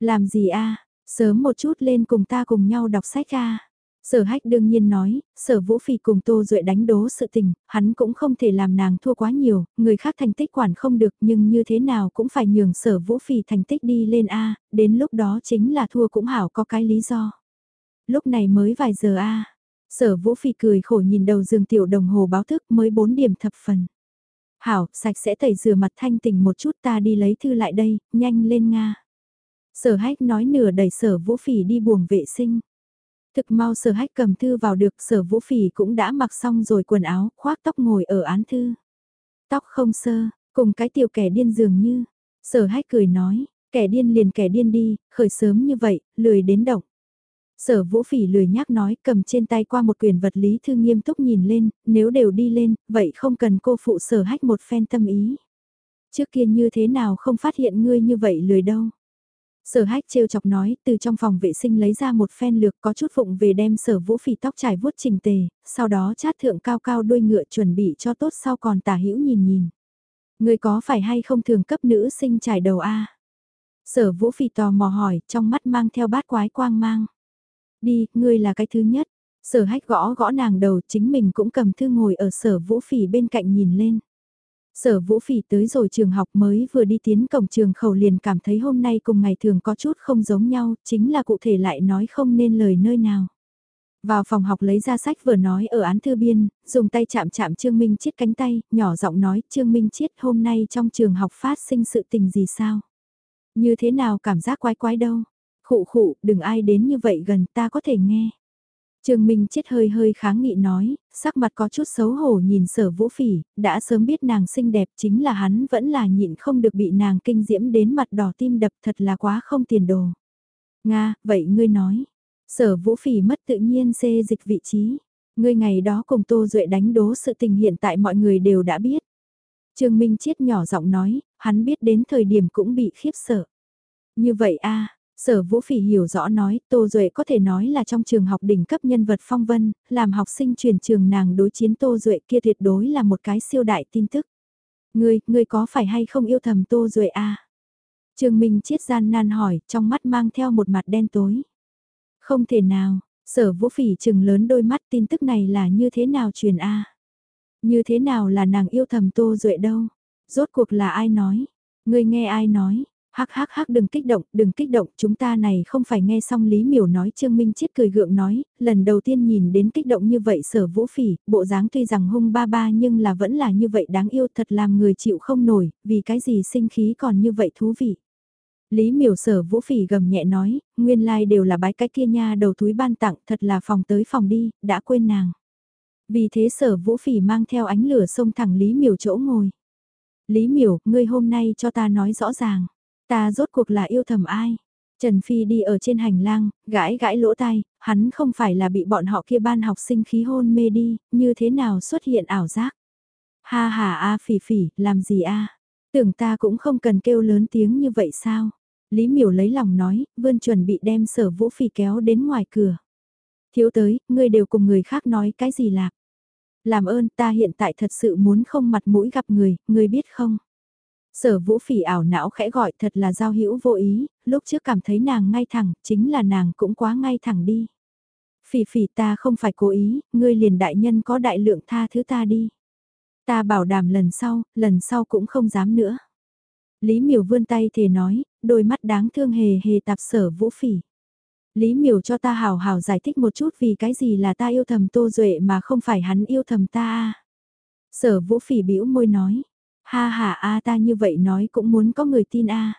Làm gì a sớm một chút lên cùng ta cùng nhau đọc sách a Sở hách đương nhiên nói, sở vũ phỉ cùng Tô Duệ đánh đố sự tình, hắn cũng không thể làm nàng thua quá nhiều, người khác thành tích quản không được nhưng như thế nào cũng phải nhường sở vũ phỉ thành tích đi lên A, đến lúc đó chính là thua cũng hảo có cái lý do. Lúc này mới vài giờ A, sở vũ phỉ cười khổ nhìn đầu giường tiểu đồng hồ báo thức mới 4 điểm thập phần. Hảo, sạch sẽ tẩy rửa mặt thanh tỉnh một chút ta đi lấy thư lại đây, nhanh lên Nga. Sở hách nói nửa đẩy sở vũ phỉ đi buồng vệ sinh. Thực mau sở hách cầm thư vào được sở vũ phỉ cũng đã mặc xong rồi quần áo, khoác tóc ngồi ở án thư. Tóc không sơ, cùng cái tiểu kẻ điên dường như. Sở hách cười nói, kẻ điên liền kẻ điên đi, khởi sớm như vậy, lười đến động. Sở vũ phỉ lười nhác nói cầm trên tay qua một quyển vật lý thư nghiêm túc nhìn lên, nếu đều đi lên, vậy không cần cô phụ sở hách một phen tâm ý. Trước kia như thế nào không phát hiện ngươi như vậy lười đâu. Sở hách trêu chọc nói, từ trong phòng vệ sinh lấy ra một phen lược có chút phụng về đem sở vũ phỉ tóc trải vuốt trình tề, sau đó chát thượng cao cao đuôi ngựa chuẩn bị cho tốt sau còn tả hữu nhìn nhìn. Người có phải hay không thường cấp nữ sinh trải đầu a Sở vũ phỉ tò mò hỏi, trong mắt mang theo bát quái quang mang. Đi, ngươi là cái thứ nhất. Sở hách gõ gõ nàng đầu chính mình cũng cầm thư ngồi ở sở vũ phỉ bên cạnh nhìn lên. Sở vũ phỉ tới rồi trường học mới vừa đi tiến cổng trường khẩu liền cảm thấy hôm nay cùng ngày thường có chút không giống nhau, chính là cụ thể lại nói không nên lời nơi nào. Vào phòng học lấy ra sách vừa nói ở án thư biên, dùng tay chạm chạm Trương Minh Chiết cánh tay, nhỏ giọng nói Trương Minh Chiết hôm nay trong trường học phát sinh sự tình gì sao? Như thế nào cảm giác quái quái đâu? Khụ khụ, đừng ai đến như vậy gần ta có thể nghe. Trương Minh chết hơi hơi kháng nghị nói, sắc mặt có chút xấu hổ nhìn sở vũ phỉ, đã sớm biết nàng xinh đẹp chính là hắn vẫn là nhịn không được bị nàng kinh diễm đến mặt đỏ tim đập thật là quá không tiền đồ. Nga, vậy ngươi nói, sở vũ phỉ mất tự nhiên xê dịch vị trí, ngươi ngày đó cùng Tô Duệ đánh đố sự tình hiện tại mọi người đều đã biết. Trương Minh Chiết nhỏ giọng nói, hắn biết đến thời điểm cũng bị khiếp sợ. Như vậy a Sở Vũ Phỉ hiểu rõ nói, Tô Duệ có thể nói là trong trường học đỉnh cấp nhân vật phong vân, làm học sinh truyền trường nàng đối chiến Tô Duệ kia tuyệt đối là một cái siêu đại tin tức. Ngươi, ngươi có phải hay không yêu thầm Tô Duệ a à? Trường Minh chiết gian nan hỏi, trong mắt mang theo một mặt đen tối. Không thể nào, sở vũ phỉ trừng lớn đôi mắt tin tức này là như thế nào truyền a Như thế nào là nàng yêu thầm Tô Duệ đâu? Rốt cuộc là ai nói? Ngươi nghe ai nói? Hắc hắc hắc đừng kích động, đừng kích động, chúng ta này không phải nghe xong Lý Miểu nói Trương Minh Chiết cười gượng nói, lần đầu tiên nhìn đến kích động như vậy sở vũ phỉ, bộ dáng tuy rằng hung ba ba nhưng là vẫn là như vậy đáng yêu thật làm người chịu không nổi, vì cái gì sinh khí còn như vậy thú vị. Lý miểu sở vũ phỉ gầm nhẹ nói, nguyên lai like đều là bái cái kia nha đầu túi ban tặng thật là phòng tới phòng đi, đã quên nàng. Vì thế sở vũ phỉ mang theo ánh lửa xông thẳng Lý miểu chỗ ngồi. Lý miểu, ngươi hôm nay cho ta nói rõ ràng. Ta rốt cuộc là yêu thầm ai? Trần Phi đi ở trên hành lang, gãi gãi lỗ tai, hắn không phải là bị bọn họ kia ban học sinh khí hôn mê đi, như thế nào xuất hiện ảo giác. Ha ha a phỉ phỉ, làm gì a? Tưởng ta cũng không cần kêu lớn tiếng như vậy sao? Lý miểu lấy lòng nói, vươn chuẩn bị đem sở vũ phỉ kéo đến ngoài cửa. Thiếu tới, ngươi đều cùng người khác nói cái gì lạc. Làm ơn ta hiện tại thật sự muốn không mặt mũi gặp người, ngươi biết không? Sở vũ phỉ ảo não khẽ gọi thật là giao hữu vô ý, lúc trước cảm thấy nàng ngay thẳng, chính là nàng cũng quá ngay thẳng đi. Phỉ phỉ ta không phải cố ý, ngươi liền đại nhân có đại lượng tha thứ ta đi. Ta bảo đảm lần sau, lần sau cũng không dám nữa. Lý miểu vươn tay thề nói, đôi mắt đáng thương hề hề tạp sở vũ phỉ. Lý miểu cho ta hào hào giải thích một chút vì cái gì là ta yêu thầm Tô Duệ mà không phải hắn yêu thầm ta. Sở vũ phỉ bĩu môi nói, ha ha a ta như vậy nói cũng muốn có người tin a.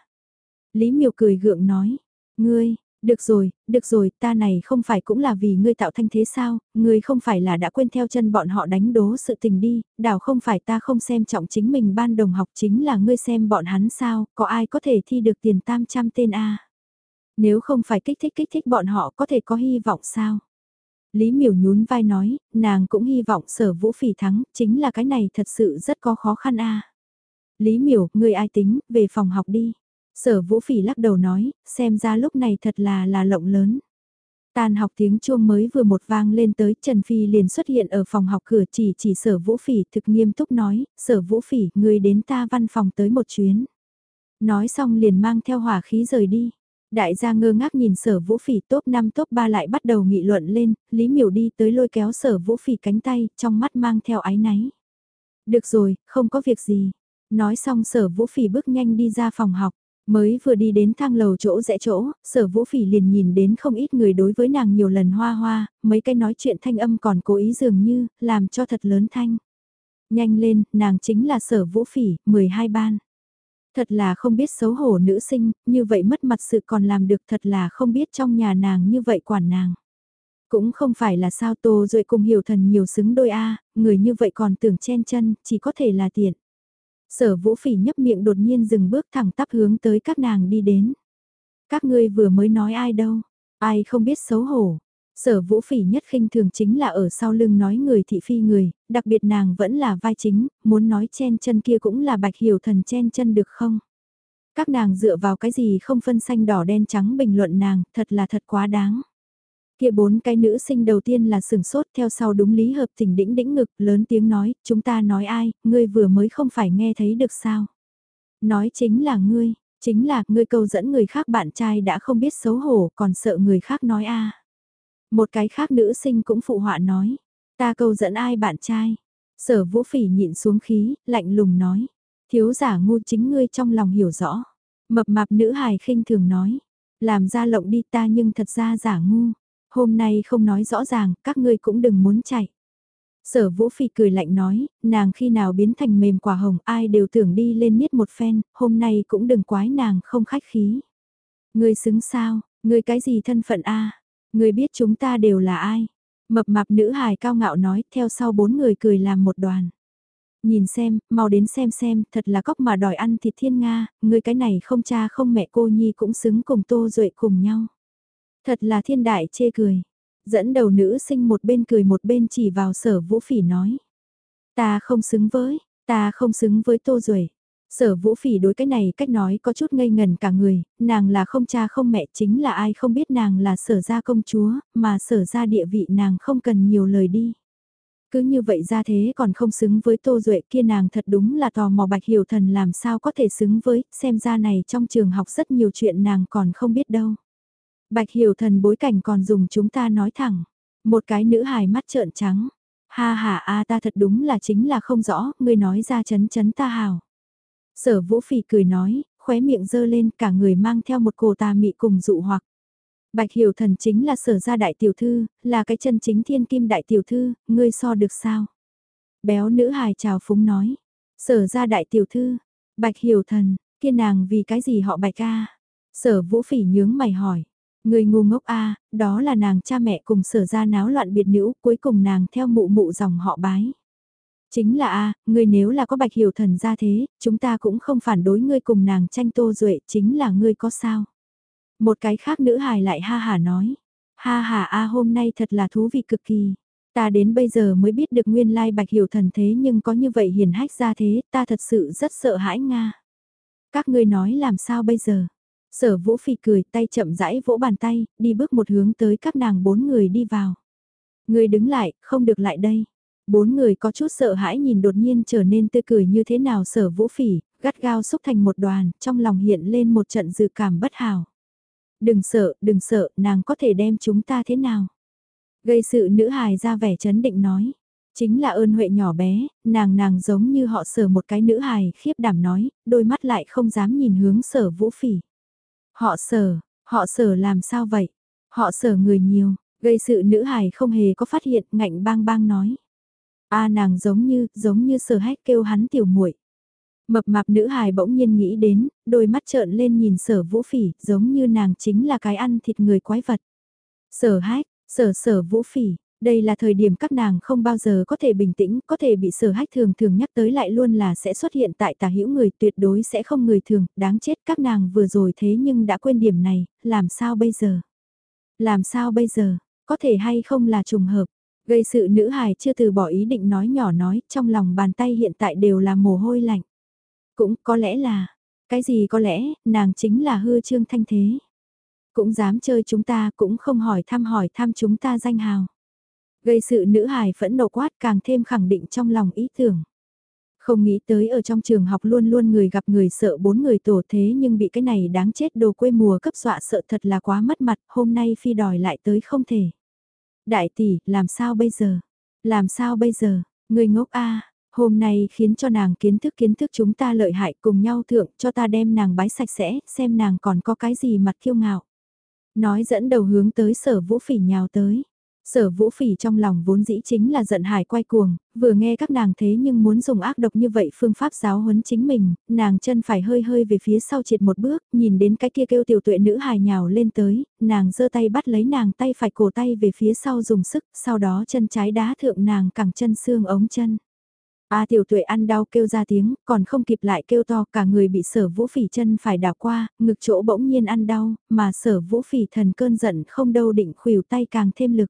Lý miểu cười gượng nói, ngươi, được rồi, được rồi, ta này không phải cũng là vì ngươi tạo thanh thế sao, ngươi không phải là đã quên theo chân bọn họ đánh đố sự tình đi, đảo không phải ta không xem trọng chính mình ban đồng học chính là ngươi xem bọn hắn sao, có ai có thể thi được tiền tam trăm tên A. Nếu không phải kích thích kích thích bọn họ có thể có hy vọng sao? Lý miểu nhún vai nói, nàng cũng hy vọng sở vũ phỉ thắng, chính là cái này thật sự rất có khó khăn a. Lý miểu, ngươi ai tính, về phòng học đi. Sở vũ phỉ lắc đầu nói, xem ra lúc này thật là là lộng lớn. Tàn học tiếng chuông mới vừa một vang lên tới Trần Phi liền xuất hiện ở phòng học cửa chỉ chỉ sở vũ phỉ thực nghiêm túc nói, sở vũ phỉ, người đến ta văn phòng tới một chuyến. Nói xong liền mang theo hỏa khí rời đi. Đại gia ngơ ngác nhìn sở vũ phỉ top 5 top 3 lại bắt đầu nghị luận lên, Lý Miểu đi tới lôi kéo sở vũ phỉ cánh tay, trong mắt mang theo ái náy. Được rồi, không có việc gì. Nói xong sở vũ phỉ bước nhanh đi ra phòng học. Mới vừa đi đến thang lầu chỗ rẽ chỗ, sở vũ phỉ liền nhìn đến không ít người đối với nàng nhiều lần hoa hoa, mấy cái nói chuyện thanh âm còn cố ý dường như, làm cho thật lớn thanh. Nhanh lên, nàng chính là sở vũ phỉ, 12 ban. Thật là không biết xấu hổ nữ sinh, như vậy mất mặt sự còn làm được thật là không biết trong nhà nàng như vậy quản nàng. Cũng không phải là sao tô rồi cùng hiểu thần nhiều xứng đôi A, người như vậy còn tưởng chen chân, chỉ có thể là tiện. Sở vũ phỉ nhấp miệng đột nhiên dừng bước thẳng tắp hướng tới các nàng đi đến. Các ngươi vừa mới nói ai đâu, ai không biết xấu hổ. Sở vũ phỉ nhất khinh thường chính là ở sau lưng nói người thị phi người, đặc biệt nàng vẫn là vai chính, muốn nói chen chân kia cũng là bạch hiểu thần chen chân được không? Các nàng dựa vào cái gì không phân xanh đỏ đen trắng bình luận nàng, thật là thật quá đáng. Kia bốn cái nữ sinh đầu tiên là sừng sốt theo sau đúng lý hợp tình đĩnh đĩnh ngực lớn tiếng nói, chúng ta nói ai, ngươi vừa mới không phải nghe thấy được sao. Nói chính là ngươi, chính là ngươi câu dẫn người khác bạn trai đã không biết xấu hổ còn sợ người khác nói a Một cái khác nữ sinh cũng phụ họa nói, ta câu dẫn ai bạn trai. Sở vũ phỉ nhịn xuống khí, lạnh lùng nói, thiếu giả ngu chính ngươi trong lòng hiểu rõ. Mập mạp nữ hài khinh thường nói, làm ra lộng đi ta nhưng thật ra giả ngu hôm nay không nói rõ ràng, các ngươi cũng đừng muốn chạy. Sở Vũ Phi cười lạnh nói, nàng khi nào biến thành mềm quả hồng ai đều tưởng đi lên miết một phen, hôm nay cũng đừng quái nàng không khách khí. Ngươi xứng sao, ngươi cái gì thân phận a? Ngươi biết chúng ta đều là ai? Mập mạp nữ hài cao ngạo nói, theo sau bốn người cười làm một đoàn. Nhìn xem, mau đến xem xem, thật là cóc mà đòi ăn thịt thiên Nga, ngươi cái này không cha không mẹ cô nhi cũng xứng cùng tô duệ cùng nhau. Thật là thiên đại chê cười. Dẫn đầu nữ sinh một bên cười một bên chỉ vào sở vũ phỉ nói. Ta không xứng với, ta không xứng với tô rồi. Sở vũ phỉ đối cái này cách nói có chút ngây ngần cả người, nàng là không cha không mẹ chính là ai không biết nàng là sở gia công chúa, mà sở gia địa vị nàng không cần nhiều lời đi. Cứ như vậy ra thế còn không xứng với tô duệ kia nàng thật đúng là tò mò bạch hiểu thần làm sao có thể xứng với, xem ra này trong trường học rất nhiều chuyện nàng còn không biết đâu. Bạch hiểu thần bối cảnh còn dùng chúng ta nói thẳng. Một cái nữ hài mắt trợn trắng. Ha ha a ta thật đúng là chính là không rõ, ngươi nói ra chấn chấn ta hào. Sở vũ phỉ cười nói, khóe miệng dơ lên cả người mang theo một cổ tà mị cùng dụ hoặc. Bạch hiểu thần chính là sở gia đại tiểu thư, là cái chân chính thiên kim đại tiểu thư, ngươi so được sao? Béo nữ hài chào phúng nói. Sở gia đại tiểu thư, bạch hiểu thần, kia nàng vì cái gì họ bạch ca? Sở vũ phỉ nhướng mày hỏi. Người ngu ngốc a đó là nàng cha mẹ cùng sở ra náo loạn biệt nữ, cuối cùng nàng theo mụ mụ dòng họ bái. Chính là a người nếu là có bạch hiểu thần ra thế, chúng ta cũng không phản đối ngươi cùng nàng tranh tô duệ chính là ngươi có sao. Một cái khác nữ hài lại ha hà nói. Ha hà a hôm nay thật là thú vị cực kỳ. Ta đến bây giờ mới biết được nguyên lai bạch hiểu thần thế nhưng có như vậy hiền hách ra thế, ta thật sự rất sợ hãi Nga. Các ngươi nói làm sao bây giờ? Sở vũ phì cười tay chậm rãi vỗ bàn tay, đi bước một hướng tới các nàng bốn người đi vào. Người đứng lại, không được lại đây. Bốn người có chút sợ hãi nhìn đột nhiên trở nên tươi cười như thế nào sở vũ phỉ, gắt gao xúc thành một đoàn, trong lòng hiện lên một trận dự cảm bất hảo. Đừng sợ, đừng sợ, nàng có thể đem chúng ta thế nào? Gây sự nữ hài ra vẻ chấn định nói. Chính là ơn huệ nhỏ bé, nàng nàng giống như họ sở một cái nữ hài khiếp đảm nói, đôi mắt lại không dám nhìn hướng sở vũ phỉ. Họ sở, họ sở làm sao vậy? Họ sở người nhiều, gây sự nữ hài không hề có phát hiện ngạnh bang bang nói. a nàng giống như, giống như sở hách kêu hắn tiểu muội Mập mạp nữ hài bỗng nhiên nghĩ đến, đôi mắt trợn lên nhìn sở vũ phỉ, giống như nàng chính là cái ăn thịt người quái vật. Sở hách, sở sở vũ phỉ, đây là thời điểm các nàng không bao giờ có thể bình tĩnh, có thể bị sở hách thường thường nhắc tới lại luôn là sẽ xuất hiện tại tà hữu người tuyệt đối sẽ không người thường, đáng chết các nàng vừa rồi thế nhưng đã quên điểm này, làm sao bây giờ? Làm sao bây giờ? Có thể hay không là trùng hợp? Gây sự nữ hài chưa từ bỏ ý định nói nhỏ nói, trong lòng bàn tay hiện tại đều là mồ hôi lạnh. Cũng có lẽ là, cái gì có lẽ, nàng chính là hư trương thanh thế. Cũng dám chơi chúng ta, cũng không hỏi thăm hỏi thăm chúng ta danh hào. Gây sự nữ hài phẫn nộ quát càng thêm khẳng định trong lòng ý tưởng. Không nghĩ tới ở trong trường học luôn luôn người gặp người sợ bốn người tổ thế nhưng bị cái này đáng chết đồ quê mùa cấp dọa sợ thật là quá mất mặt, hôm nay phi đòi lại tới không thể. Đại tỷ, làm sao bây giờ? Làm sao bây giờ? Người ngốc a hôm nay khiến cho nàng kiến thức kiến thức chúng ta lợi hại cùng nhau thượng cho ta đem nàng bái sạch sẽ, xem nàng còn có cái gì mặt kiêu ngạo. Nói dẫn đầu hướng tới sở vũ phỉ nhào tới. Sở vũ phỉ trong lòng vốn dĩ chính là giận hải quay cuồng, vừa nghe các nàng thế nhưng muốn dùng ác độc như vậy phương pháp giáo huấn chính mình, nàng chân phải hơi hơi về phía sau triệt một bước, nhìn đến cái kia kêu tiểu tuệ nữ hài nhào lên tới, nàng giơ tay bắt lấy nàng tay phải cổ tay về phía sau dùng sức, sau đó chân trái đá thượng nàng cẳng chân xương ống chân. A tiểu tuệ ăn đau kêu ra tiếng, còn không kịp lại kêu to cả người bị sở vũ phỉ chân phải đảo qua, ngực chỗ bỗng nhiên ăn đau, mà sở vũ phỉ thần cơn giận không đâu định khuỷu tay càng thêm lực.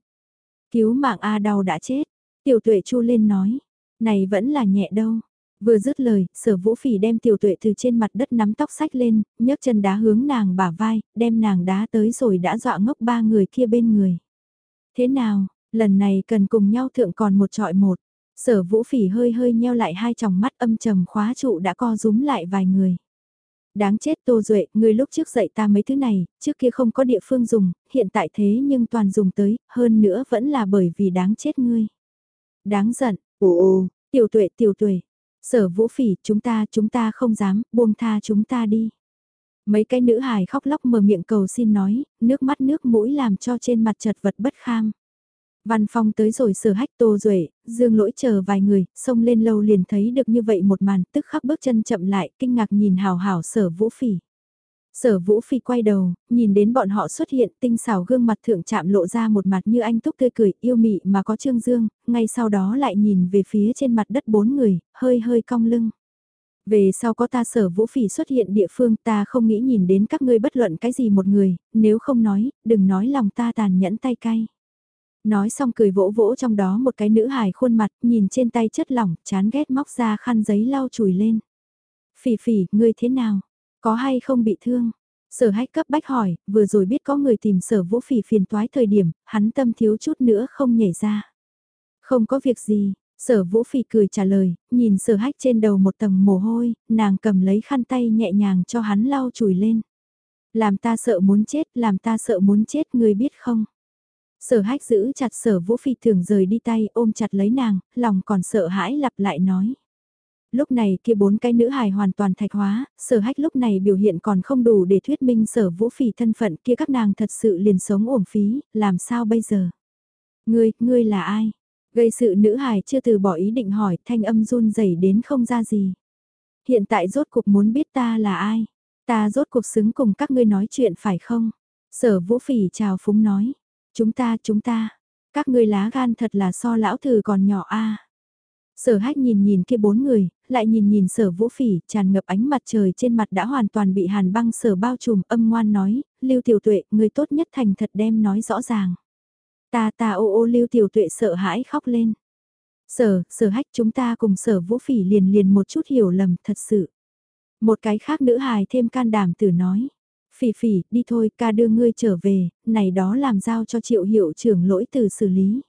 Cứu mạng A đau đã chết, tiểu tuệ chu lên nói, này vẫn là nhẹ đâu. Vừa dứt lời, sở vũ phỉ đem tiểu tuệ từ trên mặt đất nắm tóc sách lên, nhấc chân đá hướng nàng bả vai, đem nàng đá tới rồi đã dọa ngốc ba người kia bên người. Thế nào, lần này cần cùng nhau thượng còn một trọi một. Sở vũ phỉ hơi hơi nheo lại hai tròng mắt âm trầm khóa trụ đã co rúm lại vài người. Đáng chết Tô Duệ, người lúc trước dạy ta mấy thứ này, trước kia không có địa phương dùng, hiện tại thế nhưng toàn dùng tới, hơn nữa vẫn là bởi vì đáng chết ngươi. Đáng giận, ồ, tiểu tuệ tiểu tuệ, sở vũ phỉ, chúng ta, chúng ta không dám, buông tha chúng ta đi. Mấy cái nữ hài khóc lóc mở miệng cầu xin nói, nước mắt nước mũi làm cho trên mặt chật vật bất kham. Văn Phong tới rồi sở hách tô duệ dương lỗi chờ vài người, xông lên lâu liền thấy được như vậy một màn, tức khắc bước chân chậm lại, kinh ngạc nhìn hào hào sở vũ phỉ. Sở vũ phỉ quay đầu, nhìn đến bọn họ xuất hiện tinh xảo gương mặt thượng chạm lộ ra một mặt như anh túc tươi cười yêu mị mà có trương dương, ngay sau đó lại nhìn về phía trên mặt đất bốn người, hơi hơi cong lưng. Về sau có ta sở vũ phỉ xuất hiện địa phương ta không nghĩ nhìn đến các ngươi bất luận cái gì một người, nếu không nói, đừng nói lòng ta tàn nhẫn tay cay. Nói xong cười vỗ vỗ trong đó một cái nữ hài khuôn mặt, nhìn trên tay chất lỏng, chán ghét móc ra khăn giấy lau chùi lên. Phỉ phỉ, ngươi thế nào? Có hay không bị thương? Sở hách cấp bách hỏi, vừa rồi biết có người tìm sở vũ phỉ phiền toái thời điểm, hắn tâm thiếu chút nữa không nhảy ra. Không có việc gì, sở vũ phỉ cười trả lời, nhìn sở hách trên đầu một tầng mồ hôi, nàng cầm lấy khăn tay nhẹ nhàng cho hắn lau chùi lên. Làm ta sợ muốn chết, làm ta sợ muốn chết, ngươi biết không? Sở hách giữ chặt sở vũ phi thường rời đi tay ôm chặt lấy nàng, lòng còn sợ hãi lặp lại nói. Lúc này kia bốn cái nữ hài hoàn toàn thạch hóa, sở hách lúc này biểu hiện còn không đủ để thuyết minh sở vũ phỉ thân phận kia các nàng thật sự liền sống uổng phí, làm sao bây giờ? Ngươi, ngươi là ai? Gây sự nữ hài chưa từ bỏ ý định hỏi thanh âm run rẩy đến không ra gì. Hiện tại rốt cuộc muốn biết ta là ai? Ta rốt cuộc xứng cùng các ngươi nói chuyện phải không? Sở vũ phỉ chào phúng nói. Chúng ta, chúng ta, các ngươi lá gan thật là so lão thử còn nhỏ a. Sở hách nhìn nhìn kia bốn người, lại nhìn nhìn sở vũ phỉ, tràn ngập ánh mặt trời trên mặt đã hoàn toàn bị hàn băng sở bao trùm âm ngoan nói, lưu tiểu tuệ, người tốt nhất thành thật đem nói rõ ràng. Ta ta ô ô lưu tiểu tuệ sợ hãi khóc lên. Sở, sở hách chúng ta cùng sở vũ phỉ liền liền một chút hiểu lầm thật sự. Một cái khác nữ hài thêm can đảm tử nói. Phỉ phỉ, đi thôi, ca đưa ngươi trở về, này đó làm giao cho triệu hiệu trưởng lỗi từ xử lý.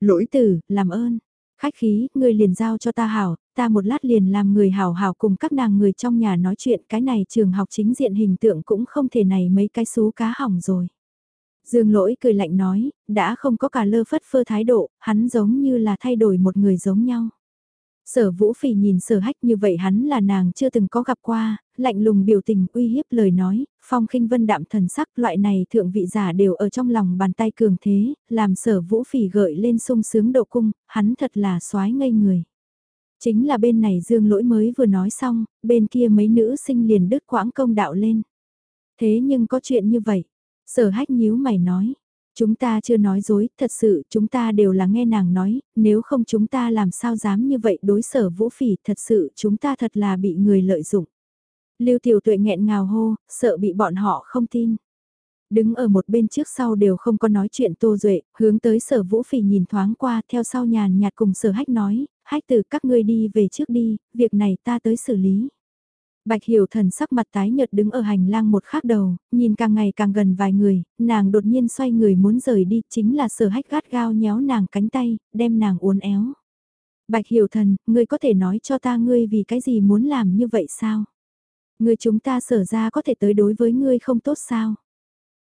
Lỗi từ, làm ơn. Khách khí, ngươi liền giao cho ta hảo, ta một lát liền làm người hảo hảo cùng các nàng người trong nhà nói chuyện cái này trường học chính diện hình tượng cũng không thể này mấy cái xú cá hỏng rồi. Dương lỗi cười lạnh nói, đã không có cả lơ phất phơ thái độ, hắn giống như là thay đổi một người giống nhau. Sở vũ phỉ nhìn sở hách như vậy hắn là nàng chưa từng có gặp qua, lạnh lùng biểu tình uy hiếp lời nói, phong khinh vân đạm thần sắc loại này thượng vị giả đều ở trong lòng bàn tay cường thế, làm sở vũ phỉ gợi lên sung sướng độ cung, hắn thật là soái ngây người. Chính là bên này dương lỗi mới vừa nói xong, bên kia mấy nữ sinh liền đứt quãng công đạo lên. Thế nhưng có chuyện như vậy, sở hách nhíu mày nói, Chúng ta chưa nói dối, thật sự chúng ta đều là nghe nàng nói, nếu không chúng ta làm sao dám như vậy đối sở vũ phỉ, thật sự chúng ta thật là bị người lợi dụng. Lưu tiểu tuệ nghẹn ngào hô, sợ bị bọn họ không tin. Đứng ở một bên trước sau đều không có nói chuyện tô duệ, hướng tới sở vũ phỉ nhìn thoáng qua theo sau nhàn nhạt cùng sở hách nói, hách từ các ngươi đi về trước đi, việc này ta tới xử lý. Bạch Hiểu Thần sắc mặt tái nhợt đứng ở hành lang một khác đầu, nhìn càng ngày càng gần vài người, nàng đột nhiên xoay người muốn rời đi, chính là sở hách gắt gao nhéo nàng cánh tay, đem nàng uốn éo. Bạch Hiểu Thần, ngươi có thể nói cho ta ngươi vì cái gì muốn làm như vậy sao? Ngươi chúng ta sở ra có thể tới đối với ngươi không tốt sao?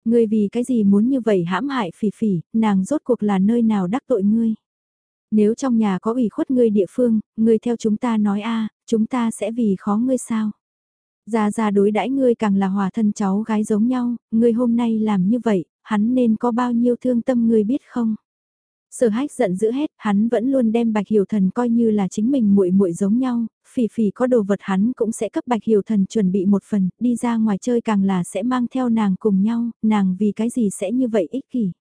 Ngươi vì cái gì muốn như vậy hãm hại phỉ phỉ, nàng rốt cuộc là nơi nào đắc tội ngươi? Nếu trong nhà có ủy khuất ngươi địa phương, ngươi theo chúng ta nói a chúng ta sẽ vì khó ngươi sao? Gia gia đối đãi ngươi càng là hòa thân cháu gái giống nhau, ngươi hôm nay làm như vậy, hắn nên có bao nhiêu thương tâm ngươi biết không? Sở hách giận dữ hết, hắn vẫn luôn đem Bạch Hiểu Thần coi như là chính mình muội muội giống nhau, phỉ phỉ có đồ vật hắn cũng sẽ cấp Bạch Hiểu Thần chuẩn bị một phần, đi ra ngoài chơi càng là sẽ mang theo nàng cùng nhau, nàng vì cái gì sẽ như vậy ích kỷ.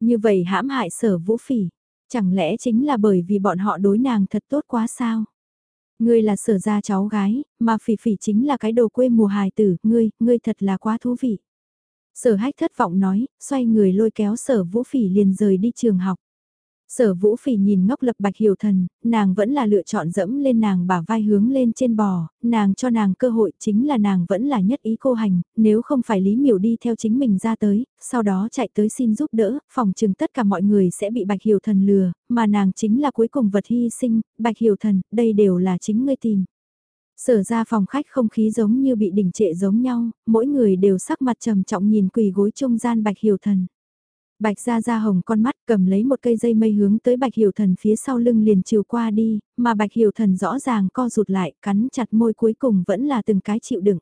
Như vậy hãm hại sở vũ phỉ, chẳng lẽ chính là bởi vì bọn họ đối nàng thật tốt quá sao? Ngươi là sở gia cháu gái, mà phỉ phỉ chính là cái đồ quê mùa hài tử, ngươi, ngươi thật là quá thú vị. Sở hách thất vọng nói, xoay người lôi kéo sở vũ phỉ liền rời đi trường học. Sở vũ phỉ nhìn ngốc lập bạch hiểu thần, nàng vẫn là lựa chọn dẫm lên nàng bả vai hướng lên trên bò, nàng cho nàng cơ hội chính là nàng vẫn là nhất ý cô hành, nếu không phải Lý Miểu đi theo chính mình ra tới, sau đó chạy tới xin giúp đỡ, phòng chừng tất cả mọi người sẽ bị bạch hiểu thần lừa, mà nàng chính là cuối cùng vật hy sinh, bạch hiểu thần, đây đều là chính ngươi tìm. Sở ra phòng khách không khí giống như bị đỉnh trệ giống nhau, mỗi người đều sắc mặt trầm trọng nhìn quỳ gối trung gian bạch hiểu thần. Bạch ra ra hồng con mắt cầm lấy một cây dây mây hướng tới bạch hiểu thần phía sau lưng liền chiều qua đi, mà bạch hiểu thần rõ ràng co rụt lại, cắn chặt môi cuối cùng vẫn là từng cái chịu đựng.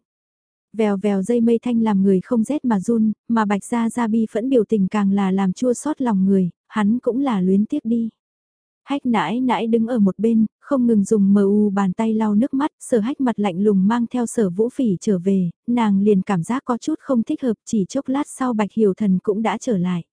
Vèo vèo dây mây thanh làm người không rét mà run, mà bạch ra ra bi phẫn biểu tình càng là làm chua xót lòng người, hắn cũng là luyến tiếc đi. Hách nãi nãi đứng ở một bên, không ngừng dùng mờ u bàn tay lau nước mắt, sở hách mặt lạnh lùng mang theo sở vũ phỉ trở về, nàng liền cảm giác có chút không thích hợp chỉ chốc lát sau bạch hiểu thần cũng đã trở lại.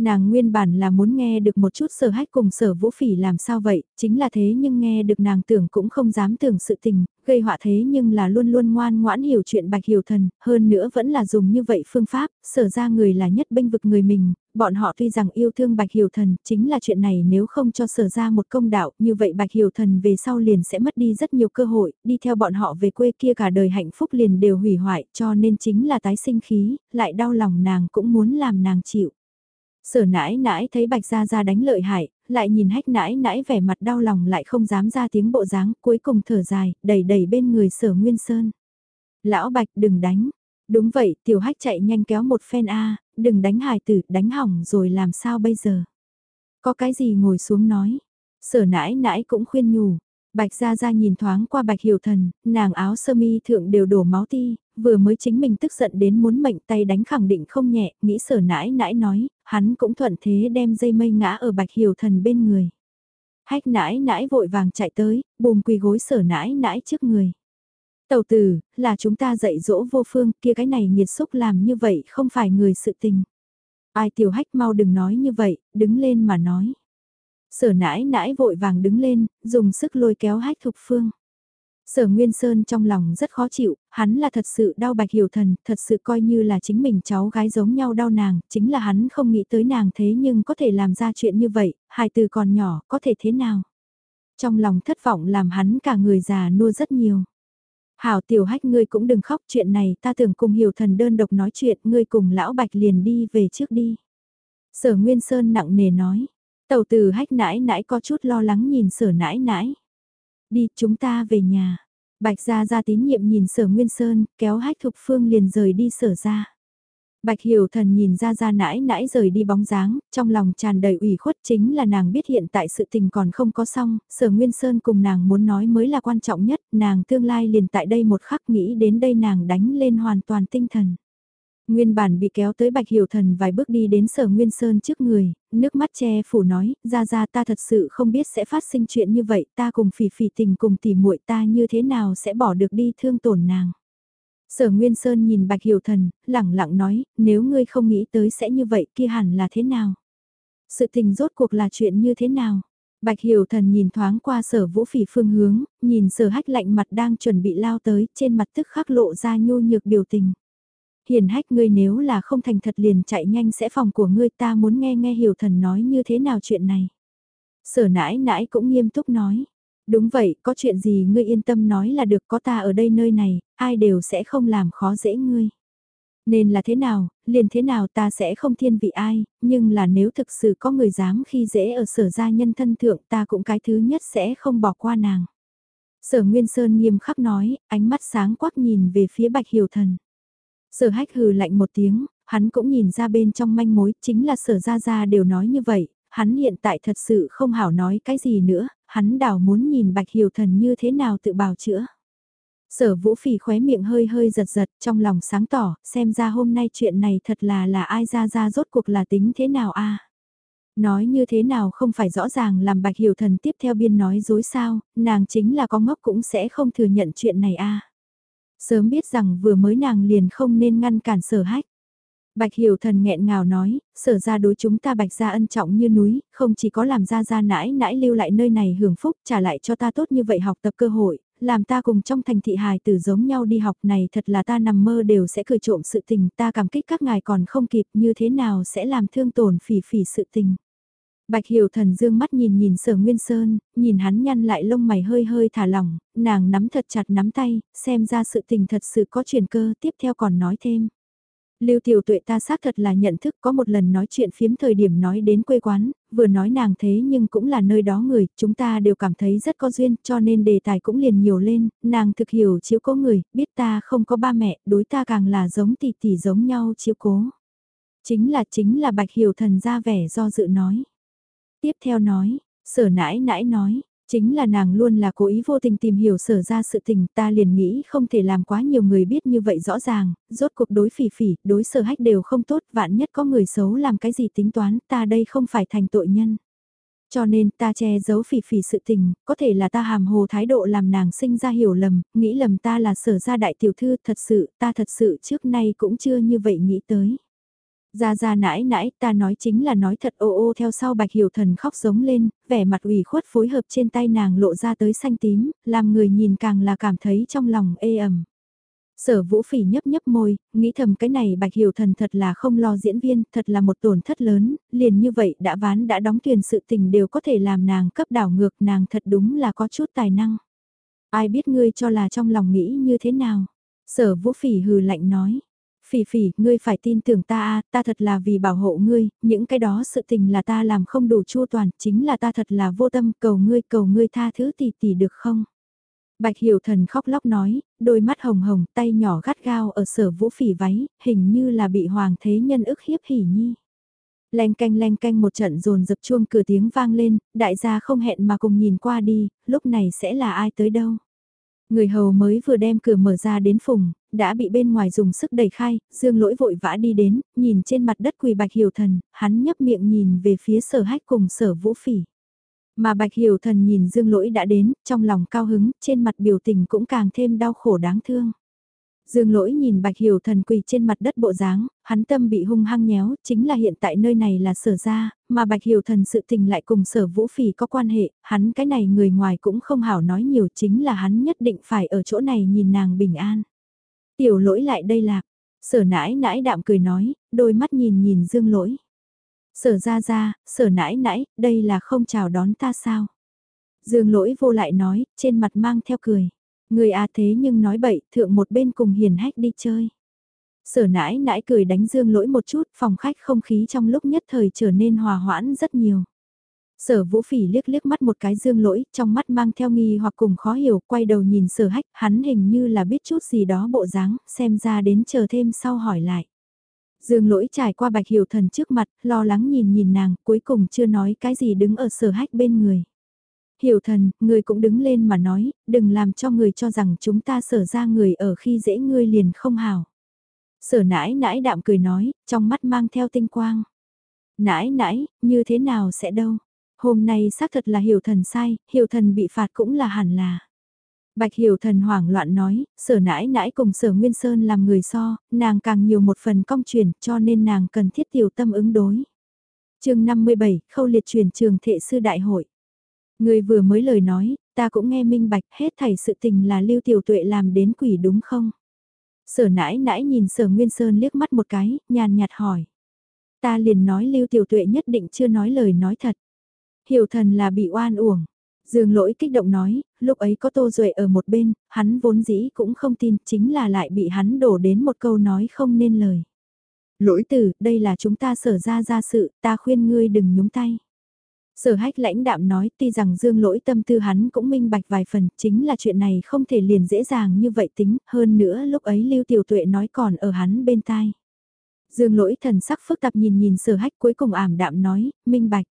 Nàng nguyên bản là muốn nghe được một chút sở hách cùng sở vũ phỉ làm sao vậy, chính là thế nhưng nghe được nàng tưởng cũng không dám tưởng sự tình, gây họa thế nhưng là luôn luôn ngoan ngoãn hiểu chuyện bạch hiểu thần, hơn nữa vẫn là dùng như vậy phương pháp, sở ra người là nhất bênh vực người mình, bọn họ tuy rằng yêu thương bạch hiểu thần, chính là chuyện này nếu không cho sở ra một công đạo, như vậy bạch hiểu thần về sau liền sẽ mất đi rất nhiều cơ hội, đi theo bọn họ về quê kia cả đời hạnh phúc liền đều hủy hoại, cho nên chính là tái sinh khí, lại đau lòng nàng cũng muốn làm nàng chịu. Sở nãi nãi thấy bạch gia gia đánh lợi hại, lại nhìn hách nãi nãi vẻ mặt đau lòng lại không dám ra tiếng bộ dáng, cuối cùng thở dài, đẩy đẩy bên người sở nguyên sơn. Lão bạch đừng đánh. Đúng vậy, tiểu hách chạy nhanh kéo một phen A, đừng đánh hài tử, đánh hỏng rồi làm sao bây giờ. Có cái gì ngồi xuống nói. Sở nãi nãi cũng khuyên nhủ, Bạch Gia Gia nhìn thoáng qua Bạch Hiểu Thần, nàng áo sơ mi thượng đều đổ máu ti, vừa mới chính mình tức giận đến muốn mệnh tay đánh khẳng định không nhẹ, nghĩ sở nãi nãi nói, hắn cũng thuận thế đem dây mây ngã ở Bạch Hiểu Thần bên người. Hách nãi nãi vội vàng chạy tới, bùm quỳ gối sở nãi nãi trước người. Tầu tử, là chúng ta dạy dỗ vô phương, kia cái này nhiệt xúc làm như vậy không phải người sự tình. Ai tiểu hách mau đừng nói như vậy, đứng lên mà nói. Sở nãi nãi vội vàng đứng lên, dùng sức lôi kéo hách thục phương. Sở Nguyên Sơn trong lòng rất khó chịu, hắn là thật sự đau bạch hiểu thần, thật sự coi như là chính mình cháu gái giống nhau đau nàng, chính là hắn không nghĩ tới nàng thế nhưng có thể làm ra chuyện như vậy, hai từ còn nhỏ, có thể thế nào. Trong lòng thất vọng làm hắn cả người già nua rất nhiều. Hảo tiểu hách ngươi cũng đừng khóc chuyện này ta tưởng cùng hiểu thần đơn độc nói chuyện ngươi cùng lão bạch liền đi về trước đi. Sở Nguyên Sơn nặng nề nói, tàu từ hách nãi nãi có chút lo lắng nhìn sở nãi nãi. Đi chúng ta về nhà. Bạch Gia Gia tín nhiệm nhìn sở Nguyên Sơn, kéo hách thục phương liền rời đi sở ra. Bạch Hiểu Thần nhìn ra ra nãi nãi rời đi bóng dáng, trong lòng tràn đầy ủy khuất chính là nàng biết hiện tại sự tình còn không có xong, Sở Nguyên Sơn cùng nàng muốn nói mới là quan trọng nhất, nàng tương lai liền tại đây một khắc nghĩ đến đây nàng đánh lên hoàn toàn tinh thần. Nguyên bản bị kéo tới Bạch Hiểu Thần vài bước đi đến Sở Nguyên Sơn trước người, nước mắt che phủ nói, ra ra ta thật sự không biết sẽ phát sinh chuyện như vậy, ta cùng phỉ phỉ tình cùng tỉ muội ta như thế nào sẽ bỏ được đi thương tổn nàng. Sở Nguyên Sơn nhìn Bạch Hiểu Thần, lẳng lặng nói, nếu ngươi không nghĩ tới sẽ như vậy kia hẳn là thế nào? Sự tình rốt cuộc là chuyện như thế nào? Bạch Hiểu Thần nhìn thoáng qua sở vũ phỉ phương hướng, nhìn sở hách lạnh mặt đang chuẩn bị lao tới, trên mặt tức khắc lộ ra nhô nhược biểu tình. Hiền hách ngươi nếu là không thành thật liền chạy nhanh sẽ phòng của ngươi ta muốn nghe nghe Hiểu Thần nói như thế nào chuyện này. Sở nãi nãi cũng nghiêm túc nói. Đúng vậy, có chuyện gì ngươi yên tâm nói là được có ta ở đây nơi này, ai đều sẽ không làm khó dễ ngươi. Nên là thế nào, liền thế nào ta sẽ không thiên vị ai, nhưng là nếu thực sự có người dám khi dễ ở sở gia nhân thân thượng ta cũng cái thứ nhất sẽ không bỏ qua nàng. Sở Nguyên Sơn nghiêm khắc nói, ánh mắt sáng quắc nhìn về phía Bạch Hiểu Thần. Sở hách hừ lạnh một tiếng, hắn cũng nhìn ra bên trong manh mối, chính là sở gia gia đều nói như vậy, hắn hiện tại thật sự không hảo nói cái gì nữa, hắn đảo muốn nhìn bạch hiểu thần như thế nào tự bào chữa. Sở vũ phỉ khóe miệng hơi hơi giật giật trong lòng sáng tỏ, xem ra hôm nay chuyện này thật là là ai ra ra rốt cuộc là tính thế nào a Nói như thế nào không phải rõ ràng làm bạch hiểu thần tiếp theo biên nói dối sao, nàng chính là có ngốc cũng sẽ không thừa nhận chuyện này a Sớm biết rằng vừa mới nàng liền không nên ngăn cản sở hách. Bạch Hiểu Thần nghẹn ngào nói, sở ra đối chúng ta bạch gia ân trọng như núi, không chỉ có làm ra ra nãi nãi lưu lại nơi này hưởng phúc, trả lại cho ta tốt như vậy học tập cơ hội, làm ta cùng trong thành thị hài tử giống nhau đi học này thật là ta nằm mơ đều sẽ cười trộm sự tình, ta cảm kích các ngài còn không kịp như thế nào sẽ làm thương tổn phỉ phỉ sự tình. Bạch Hiểu Thần dương mắt nhìn nhìn Sở Nguyên Sơn, nhìn hắn nhăn lại lông mày hơi hơi thả lỏng, nàng nắm thật chặt nắm tay, xem ra sự tình thật sự có chuyển cơ, tiếp theo còn nói thêm. Lưu tiểu tuệ ta xác thật là nhận thức có một lần nói chuyện phiếm thời điểm nói đến quê quán, vừa nói nàng thế nhưng cũng là nơi đó người, chúng ta đều cảm thấy rất có duyên cho nên đề tài cũng liền nhiều lên, nàng thực hiểu chiếu cố người, biết ta không có ba mẹ, đối ta càng là giống tỷ tỷ giống nhau chiếu cố. Chính là chính là bạch hiểu thần ra vẻ do dự nói. Tiếp theo nói, sở nãi nãi nói, chính là nàng luôn là cố ý vô tình tìm hiểu sở ra sự tình ta liền nghĩ không thể làm quá nhiều người biết như vậy rõ ràng, rốt cuộc đối phỉ phỉ, đối sở hách đều không tốt, vạn nhất có người xấu làm cái gì tính toán, ta đây không phải thành tội nhân. Cho nên ta che giấu phỉ phỉ sự tình, có thể là ta hàm hồ thái độ làm nàng sinh ra hiểu lầm, nghĩ lầm ta là sở gia đại tiểu thư, thật sự, ta thật sự trước nay cũng chưa như vậy nghĩ tới. Ra ra nãi nãi, ta nói chính là nói thật ô ô theo sau bạch hiểu thần khóc giống lên, vẻ mặt ủy khuất phối hợp trên tay nàng lộ ra tới xanh tím, làm người nhìn càng là cảm thấy trong lòng ê ẩm. Sở vũ phỉ nhấp nhấp môi, nghĩ thầm cái này bạch hiểu thần thật là không lo diễn viên, thật là một tổn thất lớn, liền như vậy đã ván đã đóng tiền sự tình đều có thể làm nàng cấp đảo ngược nàng thật đúng là có chút tài năng. Ai biết ngươi cho là trong lòng nghĩ như thế nào? Sở vũ phỉ hừ lạnh nói Phỉ phỉ, ngươi phải tin tưởng ta a, ta thật là vì bảo hộ ngươi, những cái đó sự tình là ta làm không đủ chua toàn, chính là ta thật là vô tâm, cầu ngươi, cầu ngươi tha thứ tỷ tỷ được không? Bạch Hiểu Thần khóc lóc nói, đôi mắt hồng hồng, tay nhỏ gắt gao ở sở vũ phỉ váy, hình như là bị hoàng thế nhân ức hiếp hỉ nhi. Leng canh leng canh một trận rồn dập chuông cửa tiếng vang lên, đại gia không hẹn mà cùng nhìn qua đi, lúc này sẽ là ai tới đâu. Người hầu mới vừa đem cửa mở ra đến phùng, đã bị bên ngoài dùng sức đẩy khai, dương lỗi vội vã đi đến, nhìn trên mặt đất quỳ bạch hiểu thần, hắn nhấp miệng nhìn về phía sở hách cùng sở vũ phỉ. Mà bạch hiểu thần nhìn dương lỗi đã đến, trong lòng cao hứng, trên mặt biểu tình cũng càng thêm đau khổ đáng thương. Dương lỗi nhìn bạch hiểu thần quỳ trên mặt đất bộ dáng, hắn tâm bị hung hăng nhéo, chính là hiện tại nơi này là sở ra, mà bạch hiểu thần sự tình lại cùng sở vũ phỉ có quan hệ, hắn cái này người ngoài cũng không hảo nói nhiều chính là hắn nhất định phải ở chỗ này nhìn nàng bình an. Tiểu lỗi lại đây lạc, sở nãi nãi đạm cười nói, đôi mắt nhìn nhìn dương lỗi. Sở ra ra, sở nãi nãi, đây là không chào đón ta sao? Dương lỗi vô lại nói, trên mặt mang theo cười. Người à thế nhưng nói bậy, thượng một bên cùng hiền hách đi chơi. Sở nãi nãi cười đánh dương lỗi một chút, phòng khách không khí trong lúc nhất thời trở nên hòa hoãn rất nhiều. Sở vũ phỉ liếc liếc mắt một cái dương lỗi, trong mắt mang theo nghi hoặc cùng khó hiểu, quay đầu nhìn sở hách, hắn hình như là biết chút gì đó bộ dáng, xem ra đến chờ thêm sau hỏi lại. Dương lỗi trải qua bạch hiểu thần trước mặt, lo lắng nhìn nhìn nàng, cuối cùng chưa nói cái gì đứng ở sở hách bên người. Hiểu thần, người cũng đứng lên mà nói, đừng làm cho người cho rằng chúng ta sở ra người ở khi dễ ngươi liền không hào. Sở nãi nãi đạm cười nói, trong mắt mang theo tinh quang. Nãi nãi, như thế nào sẽ đâu? Hôm nay xác thật là hiểu thần sai, hiểu thần bị phạt cũng là hẳn là. Bạch hiểu thần hoảng loạn nói, sở nãi nãi cùng sở Nguyên Sơn làm người so, nàng càng nhiều một phần công truyền cho nên nàng cần thiết tiểu tâm ứng đối. chương 57, khâu liệt truyền trường thệ sư đại hội. Người vừa mới lời nói, ta cũng nghe minh bạch hết thảy sự tình là lưu tiểu tuệ làm đến quỷ đúng không? Sở nãi nãi nhìn sở Nguyên Sơn liếc mắt một cái, nhàn nhạt hỏi. Ta liền nói lưu tiểu tuệ nhất định chưa nói lời nói thật. Hiểu thần là bị oan uổng. Dương lỗi kích động nói, lúc ấy có tô duệ ở một bên, hắn vốn dĩ cũng không tin, chính là lại bị hắn đổ đến một câu nói không nên lời. Lỗi tử, đây là chúng ta sở ra ra sự, ta khuyên ngươi đừng nhúng tay. Sở hách lãnh đạm nói tuy rằng dương lỗi tâm tư hắn cũng minh bạch vài phần, chính là chuyện này không thể liền dễ dàng như vậy tính, hơn nữa lúc ấy lưu tiểu tuệ nói còn ở hắn bên tai. Dương lỗi thần sắc phức tạp nhìn nhìn sở hách cuối cùng ảm đạm nói, minh bạch.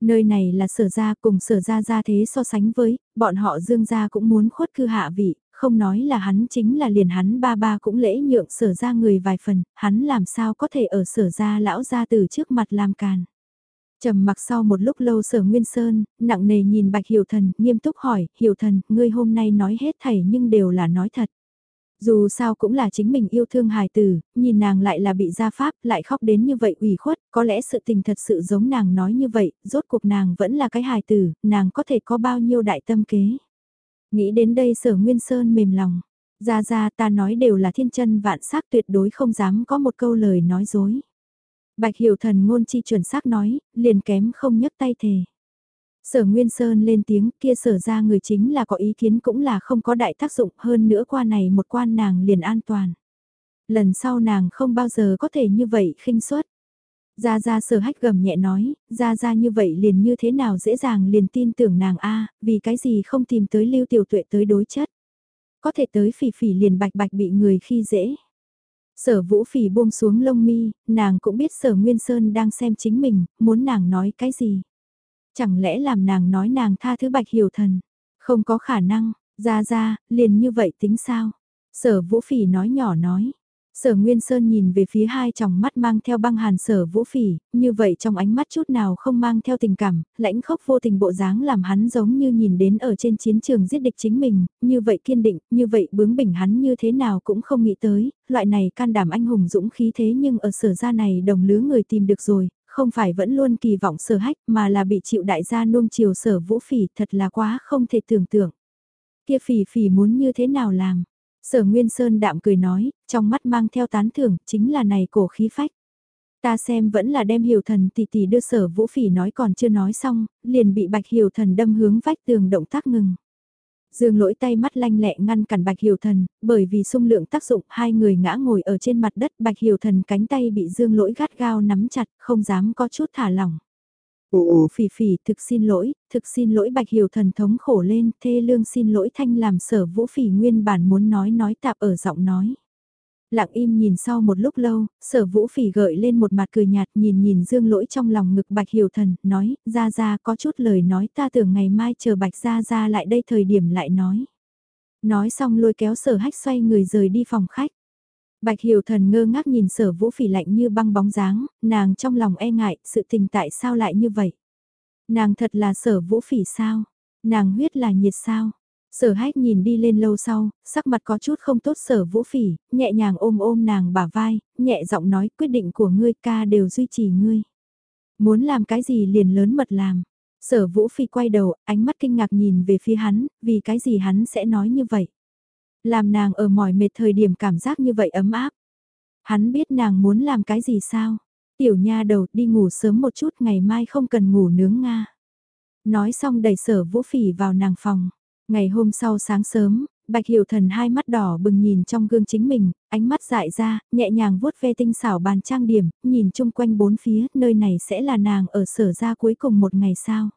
Nơi này là sở gia cùng sở gia gia thế so sánh với, bọn họ dương gia cũng muốn khuất cư hạ vị, không nói là hắn chính là liền hắn ba ba cũng lễ nhượng sở gia người vài phần, hắn làm sao có thể ở sở gia lão gia từ trước mặt làm càn. trầm mặc sau một lúc lâu sở Nguyên Sơn, nặng nề nhìn Bạch Hiểu Thần, nghiêm túc hỏi, Hiểu Thần, ngươi hôm nay nói hết thảy nhưng đều là nói thật. Dù sao cũng là chính mình yêu thương hài tử, nhìn nàng lại là bị gia pháp, lại khóc đến như vậy ủy khuất, có lẽ sự tình thật sự giống nàng nói như vậy, rốt cuộc nàng vẫn là cái hài tử, nàng có thể có bao nhiêu đại tâm kế. Nghĩ đến đây sở Nguyên Sơn mềm lòng, ra ra ta nói đều là thiên chân vạn sắc tuyệt đối không dám có một câu lời nói dối. Bạch hiểu thần ngôn chi chuẩn xác nói, liền kém không nhấc tay thề. Sở Nguyên Sơn lên tiếng kia sở ra người chính là có ý kiến cũng là không có đại tác dụng hơn nữa qua này một quan nàng liền an toàn. Lần sau nàng không bao giờ có thể như vậy khinh suất. Ra ra sở hách gầm nhẹ nói, ra ra như vậy liền như thế nào dễ dàng liền tin tưởng nàng a vì cái gì không tìm tới lưu tiểu tuệ tới đối chất. Có thể tới phỉ phỉ liền bạch bạch bị người khi dễ. Sở vũ phỉ buông xuống lông mi, nàng cũng biết sở Nguyên Sơn đang xem chính mình, muốn nàng nói cái gì. Chẳng lẽ làm nàng nói nàng tha thứ bạch hiểu thần? Không có khả năng, ra ra, liền như vậy tính sao? Sở vũ phỉ nói nhỏ nói. Sở Nguyên Sơn nhìn về phía hai tròng mắt mang theo băng hàn sở vũ phỉ, như vậy trong ánh mắt chút nào không mang theo tình cảm, lãnh khốc vô tình bộ dáng làm hắn giống như nhìn đến ở trên chiến trường giết địch chính mình, như vậy kiên định, như vậy bướng bỉnh hắn như thế nào cũng không nghĩ tới, loại này can đảm anh hùng dũng khí thế nhưng ở sở gia này đồng lứa người tìm được rồi, không phải vẫn luôn kỳ vọng sở hách mà là bị chịu đại gia nuông chiều sở vũ phỉ thật là quá không thể tưởng tượng. Kia phỉ phỉ muốn như thế nào làm? Sở Nguyên Sơn đạm cười nói, trong mắt mang theo tán thưởng, chính là này cổ khí phách. Ta xem vẫn là đem hiểu thần tỷ tỷ đưa sở vũ phỉ nói còn chưa nói xong, liền bị bạch hiểu thần đâm hướng vách tường động tác ngừng. Dương lỗi tay mắt lanh lẹ ngăn cản Bạch Hiểu Thần, bởi vì xung lượng tác dụng hai người ngã ngồi ở trên mặt đất Bạch Hiểu Thần cánh tay bị Dương lỗi gắt gao nắm chặt, không dám có chút thả lỏng. Ồ ồ phỉ phỉ thực xin lỗi, thực xin lỗi Bạch Hiểu Thần thống khổ lên, thê lương xin lỗi thanh làm sở vũ phỉ nguyên bản muốn nói nói tạp ở giọng nói. Lặng im nhìn sau một lúc lâu, sở vũ phỉ gợi lên một mặt cười nhạt nhìn nhìn dương lỗi trong lòng ngực bạch hiểu thần, nói, ra ra có chút lời nói ta tưởng ngày mai chờ bạch ra ra lại đây thời điểm lại nói. Nói xong lôi kéo sở hách xoay người rời đi phòng khách. Bạch hiểu thần ngơ ngác nhìn sở vũ phỉ lạnh như băng bóng dáng, nàng trong lòng e ngại, sự tình tại sao lại như vậy? Nàng thật là sở vũ phỉ sao? Nàng huyết là nhiệt sao? Sở hách nhìn đi lên lâu sau, sắc mặt có chút không tốt sở vũ phỉ, nhẹ nhàng ôm ôm nàng bả vai, nhẹ giọng nói quyết định của ngươi ca đều duy trì ngươi. Muốn làm cái gì liền lớn mật làm. Sở vũ phỉ quay đầu, ánh mắt kinh ngạc nhìn về phía hắn, vì cái gì hắn sẽ nói như vậy. Làm nàng ở mỏi mệt thời điểm cảm giác như vậy ấm áp. Hắn biết nàng muốn làm cái gì sao. Tiểu nha đầu đi ngủ sớm một chút ngày mai không cần ngủ nướng Nga. Nói xong đẩy sở vũ phỉ vào nàng phòng. Ngày hôm sau sáng sớm, Bạch Hiểu Thần hai mắt đỏ bừng nhìn trong gương chính mình, ánh mắt dại ra, nhẹ nhàng vuốt ve tinh xảo bàn trang điểm, nhìn chung quanh bốn phía, nơi này sẽ là nàng ở sở ra cuối cùng một ngày sao.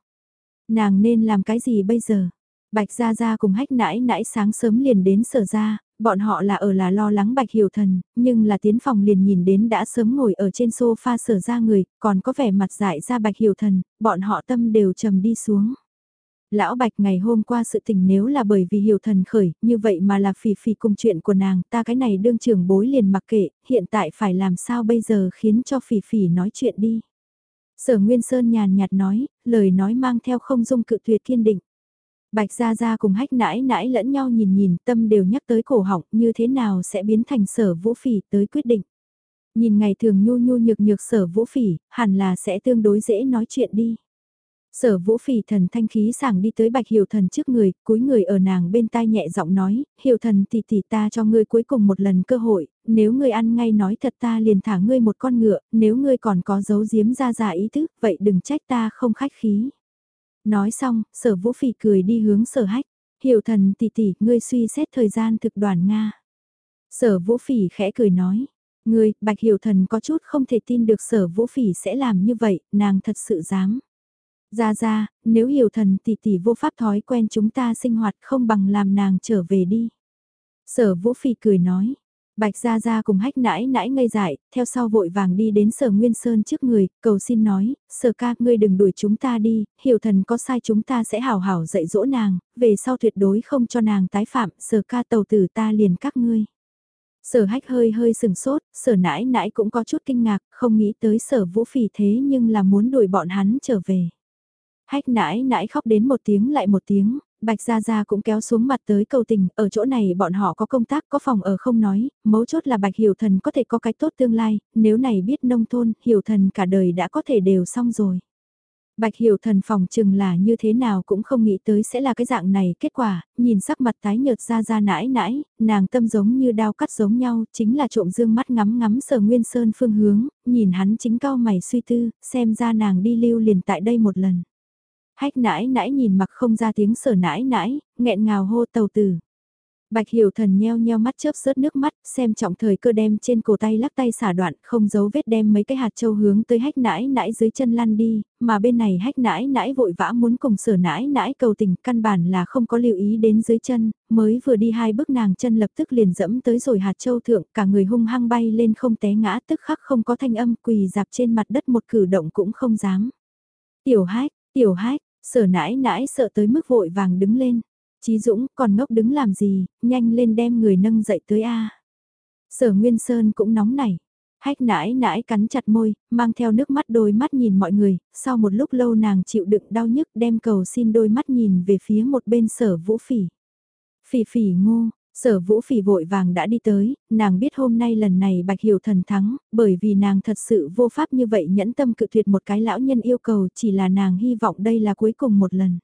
Nàng nên làm cái gì bây giờ? Bạch Gia Gia cùng hách nãi nãi sáng sớm liền đến sở ra, bọn họ là ở là lo lắng Bạch Hiểu Thần, nhưng là tiến phòng liền nhìn đến đã sớm ngồi ở trên sofa sở ra người, còn có vẻ mặt dại ra Bạch Hiểu Thần, bọn họ tâm đều trầm đi xuống. Lão Bạch ngày hôm qua sự tình nếu là bởi vì hiểu thần khởi, như vậy mà là phỉ phỉ cùng chuyện của nàng, ta cái này đương trưởng bối liền mặc kệ, hiện tại phải làm sao bây giờ khiến cho phỉ phỉ nói chuyện đi. Sở Nguyên Sơn nhàn nhạt nói, lời nói mang theo không dung cự tuyệt kiên định. Bạch Gia Gia cùng hách nãi nãi lẫn nhau nhìn nhìn tâm đều nhắc tới cổ họng như thế nào sẽ biến thành sở vũ phỉ tới quyết định. Nhìn ngày thường nhu nhu nhược nhược sở vũ phỉ, hẳn là sẽ tương đối dễ nói chuyện đi. Sở vũ phỉ thần thanh khí sảng đi tới bạch hiểu thần trước người, cúi người ở nàng bên tai nhẹ giọng nói, hiểu thần tỷ tỷ ta cho ngươi cuối cùng một lần cơ hội, nếu ngươi ăn ngay nói thật ta liền thả ngươi một con ngựa, nếu ngươi còn có dấu giếm ra giả ý thức, vậy đừng trách ta không khách khí. Nói xong, sở vũ phỉ cười đi hướng sở hách, hiểu thần tỷ tỷ, ngươi suy xét thời gian thực đoàn Nga. Sở vũ phỉ khẽ cười nói, ngươi, bạch hiểu thần có chút không thể tin được sở vũ phỉ sẽ làm như vậy, nàng thật sự dám. Ra ra, nếu hiểu thần tỷ tỷ vô pháp thói quen chúng ta sinh hoạt không bằng làm nàng trở về đi. Sở vũ phi cười nói. Bạch Gia Gia cùng hách nãi nãi ngây dại, theo sau vội vàng đi đến sở Nguyên Sơn trước người, cầu xin nói, sở ca ngươi đừng đuổi chúng ta đi, hiểu thần có sai chúng ta sẽ hảo hảo dạy dỗ nàng, về sau tuyệt đối không cho nàng tái phạm, sở ca tàu tử ta liền các ngươi. Sở hách hơi hơi sừng sốt, sở nãi nãi cũng có chút kinh ngạc, không nghĩ tới sở vũ phỉ thế nhưng là muốn đuổi bọn hắn trở về. Hách nãi nãi khóc đến một tiếng lại một tiếng, Bạch Gia Gia cũng kéo xuống mặt tới cầu tình, ở chỗ này bọn họ có công tác, có phòng ở không nói, mấu chốt là Bạch Hiểu Thần có thể có cái tốt tương lai, nếu này biết nông thôn, Hiểu Thần cả đời đã có thể đều xong rồi. Bạch Hiểu Thần phòng chừng là như thế nào cũng không nghĩ tới sẽ là cái dạng này, kết quả, nhìn sắc mặt tái nhợt ra ra nãi nãi, nàng tâm giống như đao cắt giống nhau, chính là trộm dương mắt ngắm ngắm sở nguyên sơn phương hướng, nhìn hắn chính cao mày suy tư, xem ra nàng đi lưu liền tại đây một lần. Hách nãi nãi nhìn mặc không ra tiếng sở nãi nãi, nghẹn ngào hô tàu tử. Bạch hiểu thần nheo nheo mắt chớp rớt nước mắt, xem trọng thời cơ đem trên cổ tay lắc tay xả đoạn, không giấu vết đem mấy cái hạt châu hướng tới hách nãi nãi dưới chân lăn đi, mà bên này hách nãi nãi vội vã muốn cùng sở nãi nãi cầu tình, căn bản là không có lưu ý đến dưới chân, mới vừa đi hai bước nàng chân lập tức liền dẫm tới rồi hạt châu thượng, cả người hung hăng bay lên không té ngã tức khắc không có thanh âm quỳ dạp trên mặt đất một cử động cũng không dám. Tiểu hách, tiểu hách, Sở nãi nãi sợ tới mức vội vàng đứng lên. Chí Dũng còn ngốc đứng làm gì, nhanh lên đem người nâng dậy tới A. Sở Nguyên Sơn cũng nóng nảy. Hách nãi nãi cắn chặt môi, mang theo nước mắt đôi mắt nhìn mọi người, sau một lúc lâu nàng chịu đựng đau nhức đem cầu xin đôi mắt nhìn về phía một bên sở vũ phỉ. Phỉ phỉ ngô, Sở vũ phỉ vội vàng đã đi tới, nàng biết hôm nay lần này bạch hiểu thần thắng, bởi vì nàng thật sự vô pháp như vậy nhẫn tâm cự tuyệt một cái lão nhân yêu cầu chỉ là nàng hy vọng đây là cuối cùng một lần.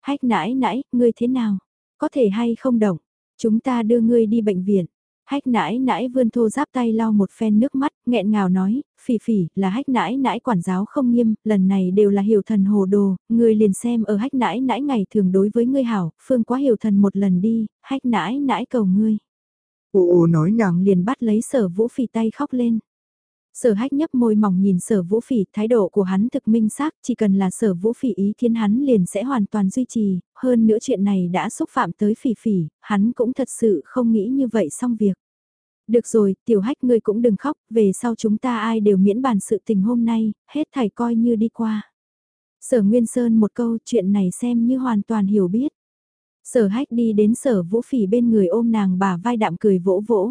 Hách nãi nãi, ngươi thế nào? Có thể hay không động? Chúng ta đưa ngươi đi bệnh viện. Hách nãi nãi vươn thô giáp tay lau một phen nước mắt, nghẹn ngào nói, phỉ phỉ, là hách nãi nãi quản giáo không nghiêm, lần này đều là hiểu thần hồ đồ, người liền xem ở hách nãi nãi ngày thường đối với ngươi hảo, phương quá hiểu thần một lần đi, hách nãi nãi cầu ngươi. Ô ô nói nàng liền bắt lấy sở vũ phỉ tay khóc lên. Sở hách nhấp môi mỏng nhìn sở vũ phỉ, thái độ của hắn thực minh xác, chỉ cần là sở vũ phỉ ý kiến hắn liền sẽ hoàn toàn duy trì, hơn nữa chuyện này đã xúc phạm tới phỉ phỉ, hắn cũng thật sự không nghĩ như vậy xong việc. Được rồi, tiểu hách ngươi cũng đừng khóc, về sau chúng ta ai đều miễn bàn sự tình hôm nay, hết thảy coi như đi qua. Sở Nguyên Sơn một câu chuyện này xem như hoàn toàn hiểu biết. Sở hách đi đến sở vũ phỉ bên người ôm nàng bà vai đạm cười vỗ vỗ.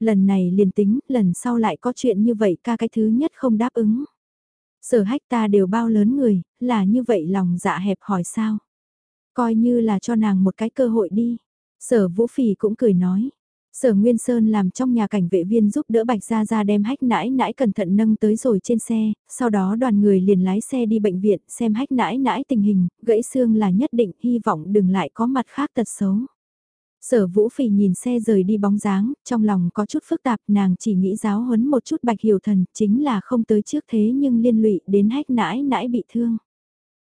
Lần này liền tính, lần sau lại có chuyện như vậy ca cái thứ nhất không đáp ứng. Sở hách ta đều bao lớn người, là như vậy lòng dạ hẹp hỏi sao. coi như là cho nàng một cái cơ hội đi. Sở Vũ phì cũng cười nói. Sở Nguyên Sơn làm trong nhà cảnh vệ viên giúp đỡ Bạch Gia Gia đem hách nãi nãi cẩn thận nâng tới rồi trên xe, sau đó đoàn người liền lái xe đi bệnh viện xem hách nãi nãi tình hình, gãy xương là nhất định, hy vọng đừng lại có mặt khác tật xấu. Sở Vũ Phỉ nhìn xe rời đi bóng dáng, trong lòng có chút phức tạp, nàng chỉ nghĩ giáo huấn một chút Bạch Hiểu Thần, chính là không tới trước thế nhưng liên lụy đến hách nãi nãi bị thương.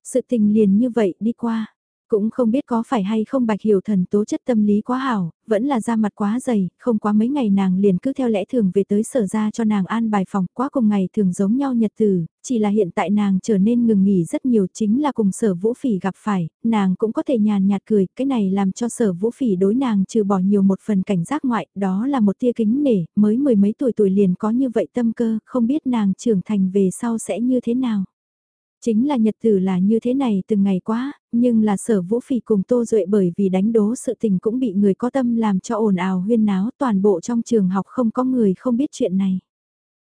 Sự tình liền như vậy đi qua. Cũng không biết có phải hay không bạch hiểu thần tố chất tâm lý quá hảo, vẫn là da mặt quá dày, không quá mấy ngày nàng liền cứ theo lẽ thường về tới sở ra cho nàng an bài phòng quá cùng ngày thường giống nhau nhật tử, chỉ là hiện tại nàng trở nên ngừng nghỉ rất nhiều chính là cùng sở vũ phỉ gặp phải, nàng cũng có thể nhàn nhạt cười, cái này làm cho sở vũ phỉ đối nàng trừ bỏ nhiều một phần cảnh giác ngoại, đó là một tia kính nể, mới mười mấy tuổi tuổi liền có như vậy tâm cơ, không biết nàng trưởng thành về sau sẽ như thế nào. Chính là nhật tử là như thế này từng ngày quá, nhưng là sở vũ phỉ cùng Tô Duệ bởi vì đánh đố sự tình cũng bị người có tâm làm cho ồn ào huyên náo toàn bộ trong trường học không có người không biết chuyện này.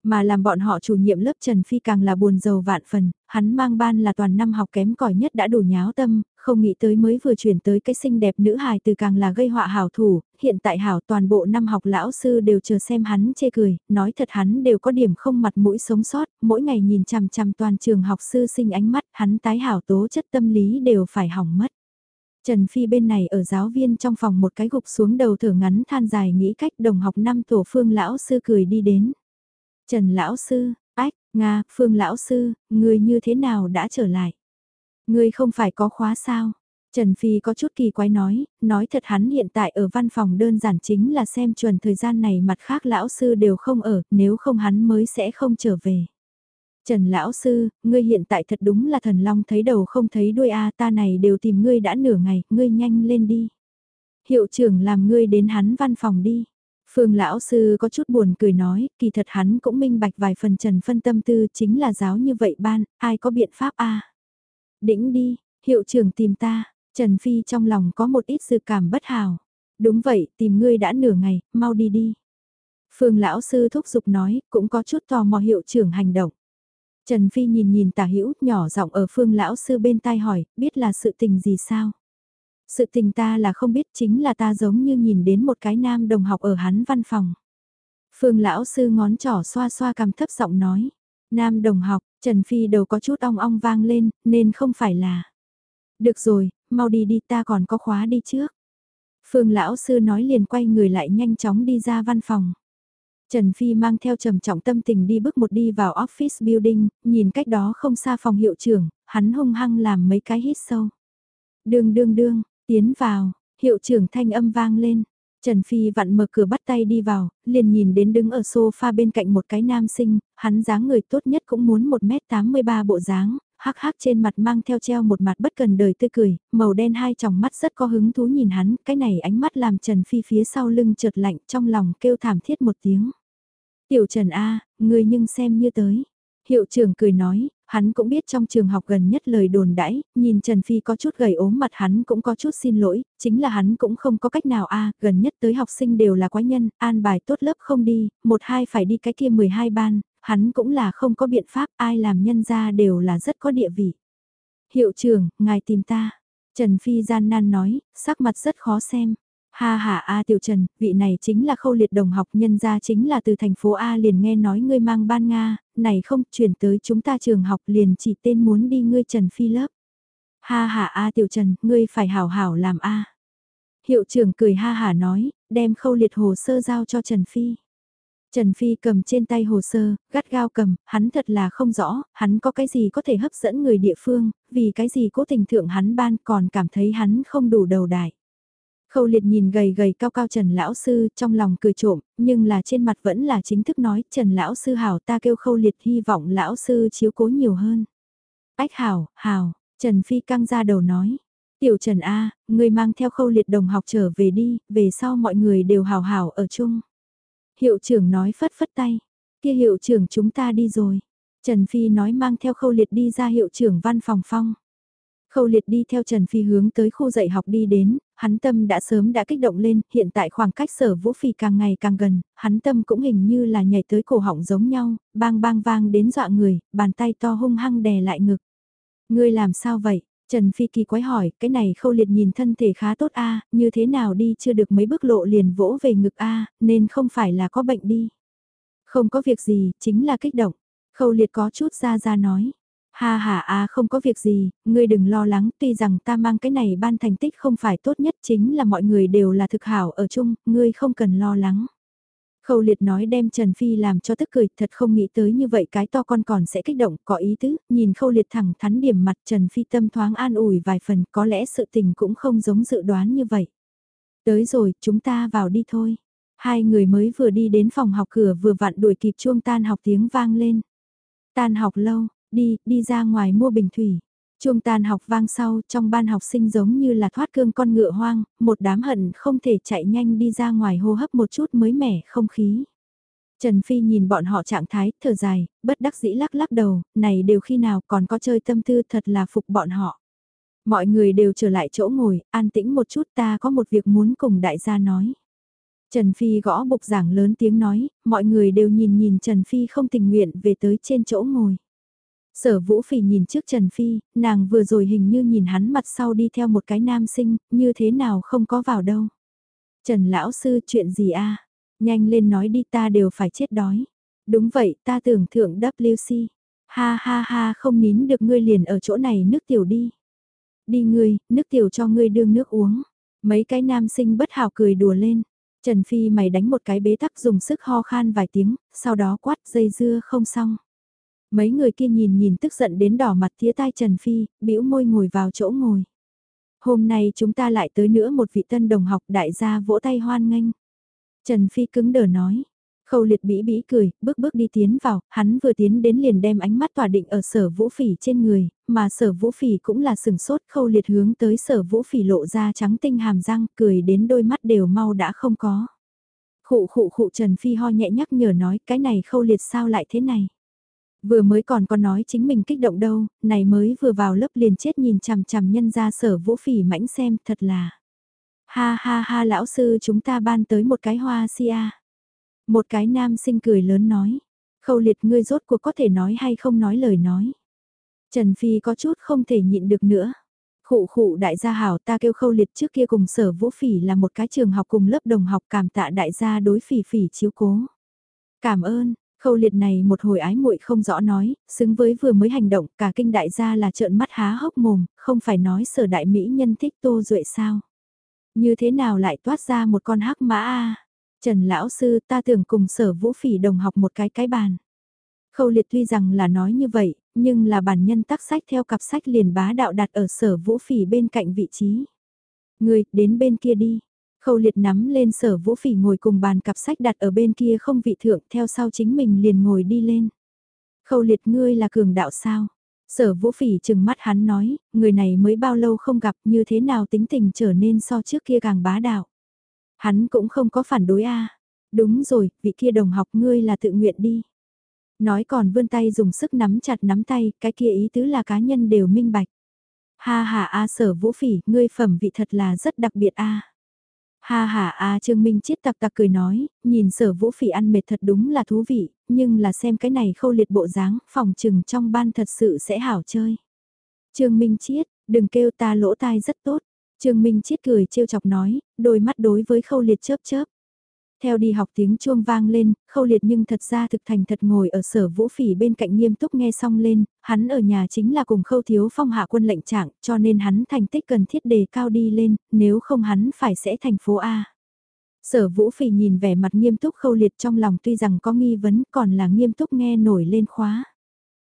Mà làm bọn họ chủ nhiệm lớp Trần Phi càng là buồn giàu vạn phần, hắn mang ban là toàn năm học kém cỏi nhất đã đủ nháo tâm, không nghĩ tới mới vừa chuyển tới cái xinh đẹp nữ hài từ càng là gây họa hảo thủ, hiện tại hảo toàn bộ năm học lão sư đều chờ xem hắn chê cười, nói thật hắn đều có điểm không mặt mũi sống sót, mỗi ngày nhìn chằm chằm toàn trường học sư sinh ánh mắt, hắn tái hảo tố chất tâm lý đều phải hỏng mất. Trần Phi bên này ở giáo viên trong phòng một cái gục xuống đầu thở ngắn than dài nghĩ cách đồng học năm tổ phương lão sư cười đi đến. Trần lão sư, ách, Nga, phương lão sư, người như thế nào đã trở lại? người không phải có khóa sao? Trần Phi có chút kỳ quái nói, nói thật hắn hiện tại ở văn phòng đơn giản chính là xem chuẩn thời gian này mặt khác lão sư đều không ở, nếu không hắn mới sẽ không trở về. Trần lão sư, ngươi hiện tại thật đúng là thần long thấy đầu không thấy đuôi a ta này đều tìm ngươi đã nửa ngày, ngươi nhanh lên đi. Hiệu trưởng làm ngươi đến hắn văn phòng đi. Phương lão sư có chút buồn cười nói, kỳ thật hắn cũng minh bạch vài phần trần phân tâm tư chính là giáo như vậy ban, ai có biện pháp a Đĩnh đi, hiệu trưởng tìm ta, Trần Phi trong lòng có một ít sự cảm bất hào. Đúng vậy, tìm ngươi đã nửa ngày, mau đi đi. Phương lão sư thúc giục nói, cũng có chút tò mò hiệu trưởng hành động. Trần Phi nhìn nhìn tả hữu nhỏ giọng ở phương lão sư bên tai hỏi, biết là sự tình gì sao? Sự tình ta là không biết chính là ta giống như nhìn đến một cái nam đồng học ở hắn văn phòng. Phương lão sư ngón trỏ xoa xoa cầm thấp giọng nói. Nam đồng học, Trần Phi đầu có chút ong ong vang lên, nên không phải là. Được rồi, mau đi đi ta còn có khóa đi trước. Phương lão sư nói liền quay người lại nhanh chóng đi ra văn phòng. Trần Phi mang theo trầm trọng tâm tình đi bước một đi vào office building, nhìn cách đó không xa phòng hiệu trưởng, hắn hung hăng làm mấy cái hít sâu. Đương đương đương, tiến vào, hiệu trưởng thanh âm vang lên, Trần Phi vặn mở cửa bắt tay đi vào, liền nhìn đến đứng ở sofa bên cạnh một cái nam sinh, hắn dáng người tốt nhất cũng muốn 1m83 bộ dáng, hắc hắc trên mặt mang theo treo một mặt bất cần đời tươi cười, màu đen hai tròng mắt rất có hứng thú nhìn hắn, cái này ánh mắt làm Trần Phi phía sau lưng chợt lạnh trong lòng kêu thảm thiết một tiếng. Tiểu Trần A, người nhưng xem như tới. Hiệu trưởng cười nói, hắn cũng biết trong trường học gần nhất lời đồn đãi, nhìn Trần Phi có chút gầy ốm mặt hắn cũng có chút xin lỗi, chính là hắn cũng không có cách nào a gần nhất tới học sinh đều là quái nhân, an bài tốt lớp không đi, một hai phải đi cái kia 12 ban, hắn cũng là không có biện pháp, ai làm nhân ra đều là rất có địa vị. Hiệu trưởng, ngài tìm ta. Trần Phi gian nan nói, sắc mặt rất khó xem. Ha ha A Tiểu Trần, vị này chính là khâu liệt đồng học nhân ra chính là từ thành phố A liền nghe nói ngươi mang ban Nga, này không chuyển tới chúng ta trường học liền chỉ tên muốn đi ngươi Trần Phi lớp. Ha ha A Tiểu Trần, ngươi phải hảo hảo làm A. Hiệu trưởng cười ha hả nói, đem khâu liệt hồ sơ giao cho Trần Phi. Trần Phi cầm trên tay hồ sơ, gắt gao cầm, hắn thật là không rõ, hắn có cái gì có thể hấp dẫn người địa phương, vì cái gì cố tình thượng hắn ban còn cảm thấy hắn không đủ đầu đại. Khâu liệt nhìn gầy gầy cao cao Trần Lão Sư trong lòng cười trộm, nhưng là trên mặt vẫn là chính thức nói Trần Lão Sư hảo ta kêu khâu liệt hy vọng Lão Sư chiếu cố nhiều hơn. Ách hảo, hảo, Trần Phi căng ra đầu nói. Tiểu Trần A, người mang theo khâu liệt đồng học trở về đi, về sau mọi người đều hào hảo ở chung. Hiệu trưởng nói phất phất tay, kia hiệu trưởng chúng ta đi rồi. Trần Phi nói mang theo khâu liệt đi ra hiệu trưởng văn phòng phong. Khâu liệt đi theo Trần Phi hướng tới khu dạy học đi đến, hắn tâm đã sớm đã kích động lên, hiện tại khoảng cách sở vũ phi càng ngày càng gần, hắn tâm cũng hình như là nhảy tới cổ họng giống nhau, bang bang vang đến dọa người, bàn tay to hung hăng đè lại ngực. Ngươi làm sao vậy? Trần Phi kỳ quái hỏi, cái này khâu liệt nhìn thân thể khá tốt a như thế nào đi chưa được mấy bước lộ liền vỗ về ngực a nên không phải là có bệnh đi. Không có việc gì, chính là kích động. Khâu liệt có chút ra ra nói. Ha ha a không có việc gì, ngươi đừng lo lắng, tuy rằng ta mang cái này ban thành tích không phải tốt nhất chính là mọi người đều là thực hảo ở chung, ngươi không cần lo lắng. Khâu liệt nói đem Trần Phi làm cho tức cười, thật không nghĩ tới như vậy cái to con còn sẽ kích động, có ý tứ, nhìn khâu liệt thẳng thắn điểm mặt Trần Phi tâm thoáng an ủi vài phần, có lẽ sự tình cũng không giống dự đoán như vậy. Tới rồi, chúng ta vào đi thôi. Hai người mới vừa đi đến phòng học cửa vừa vặn đuổi kịp chuông tan học tiếng vang lên. Tan học lâu, đi, đi ra ngoài mua bình thủy. Chuông tan học vang sau, trong ban học sinh giống như là thoát cương con ngựa hoang, một đám hận không thể chạy nhanh đi ra ngoài hô hấp một chút mới mẻ không khí. Trần Phi nhìn bọn họ trạng thái, thở dài, bất đắc dĩ lắc lắc đầu, này đều khi nào còn có chơi tâm tư thật là phục bọn họ. Mọi người đều trở lại chỗ ngồi, an tĩnh một chút ta có một việc muốn cùng đại gia nói. Trần Phi gõ bục giảng lớn tiếng nói, mọi người đều nhìn nhìn Trần Phi không tình nguyện về tới trên chỗ ngồi. Sở Vũ Phỉ nhìn trước Trần Phi, nàng vừa rồi hình như nhìn hắn mặt sau đi theo một cái nam sinh, như thế nào không có vào đâu. Trần Lão Sư chuyện gì a Nhanh lên nói đi ta đều phải chết đói. Đúng vậy ta tưởng thượng WC. Ha ha ha không nín được ngươi liền ở chỗ này nước tiểu đi. Đi ngươi, nước tiểu cho ngươi đương nước uống. Mấy cái nam sinh bất hảo cười đùa lên. Trần Phi mày đánh một cái bế tắc dùng sức ho khan vài tiếng, sau đó quát dây dưa không xong. Mấy người kia nhìn nhìn tức giận đến đỏ mặt tía tai Trần Phi, bĩu môi ngồi vào chỗ ngồi. Hôm nay chúng ta lại tới nữa một vị tân đồng học đại gia vỗ tay hoan nghênh. Trần Phi cứng đờ nói. Khâu liệt bĩ bĩ cười, bước bước đi tiến vào, hắn vừa tiến đến liền đem ánh mắt tỏa định ở sở vũ phỉ trên người, mà sở vũ phỉ cũng là sừng sốt khâu liệt hướng tới sở vũ phỉ lộ ra trắng tinh hàm răng, cười đến đôi mắt đều mau đã không có. Khụ khụ khụ Trần Phi ho nhẹ nhắc nhở nói cái này khâu liệt sao lại thế này. Vừa mới còn có nói chính mình kích động đâu, này mới vừa vào lớp liền chết nhìn chằm chằm nhân ra sở vũ phỉ mãnh xem thật là. Ha ha ha lão sư chúng ta ban tới một cái hoa si Một cái nam sinh cười lớn nói. Khâu liệt ngươi rốt cuộc có thể nói hay không nói lời nói. Trần Phi có chút không thể nhịn được nữa. Khụ khụ đại gia hảo ta kêu khâu liệt trước kia cùng sở vũ phỉ là một cái trường học cùng lớp đồng học cảm tạ đại gia đối phỉ phỉ chiếu cố. Cảm ơn, Khâu liệt này một hồi ái muội không rõ nói, xứng với vừa mới hành động, cả kinh đại gia là trợn mắt há hốc mồm, không phải nói sở đại mỹ nhân thích tô duệ sao. Như thế nào lại toát ra một con hắc mã a Trần lão sư ta tưởng cùng sở vũ phỉ đồng học một cái cái bàn. Khâu liệt tuy rằng là nói như vậy, nhưng là bản nhân tác sách theo cặp sách liền bá đạo đặt ở sở vũ phỉ bên cạnh vị trí. Người, đến bên kia đi. Khâu liệt nắm lên sở vũ phỉ ngồi cùng bàn cặp sách đặt ở bên kia không vị thượng theo sau chính mình liền ngồi đi lên. Khâu liệt ngươi là cường đạo sao? Sở vũ phỉ chừng mắt hắn nói, người này mới bao lâu không gặp như thế nào tính tình trở nên so trước kia càng bá đạo. Hắn cũng không có phản đối a Đúng rồi, vị kia đồng học ngươi là tự nguyện đi. Nói còn vươn tay dùng sức nắm chặt nắm tay, cái kia ý tứ là cá nhân đều minh bạch. Ha ha a sở vũ phỉ, ngươi phẩm vị thật là rất đặc biệt a Ha ha a Trương Minh Chiết tặc tặc cười nói, nhìn sở vũ phỉ ăn mệt thật đúng là thú vị, nhưng là xem cái này khâu liệt bộ dáng, phòng trừng trong ban thật sự sẽ hảo chơi. Trương Minh Chiết, đừng kêu ta lỗ tai rất tốt. Trương Minh Chiết cười trêu chọc nói, đôi mắt đối với khâu liệt chớp chớp. Theo đi học tiếng chuông vang lên, khâu liệt nhưng thật ra thực thành thật ngồi ở sở vũ phỉ bên cạnh nghiêm túc nghe xong lên, hắn ở nhà chính là cùng khâu thiếu phong hạ quân lệnh trạng cho nên hắn thành tích cần thiết đề cao đi lên, nếu không hắn phải sẽ thành phố A. Sở vũ phỉ nhìn vẻ mặt nghiêm túc khâu liệt trong lòng tuy rằng có nghi vấn còn là nghiêm túc nghe nổi lên khóa.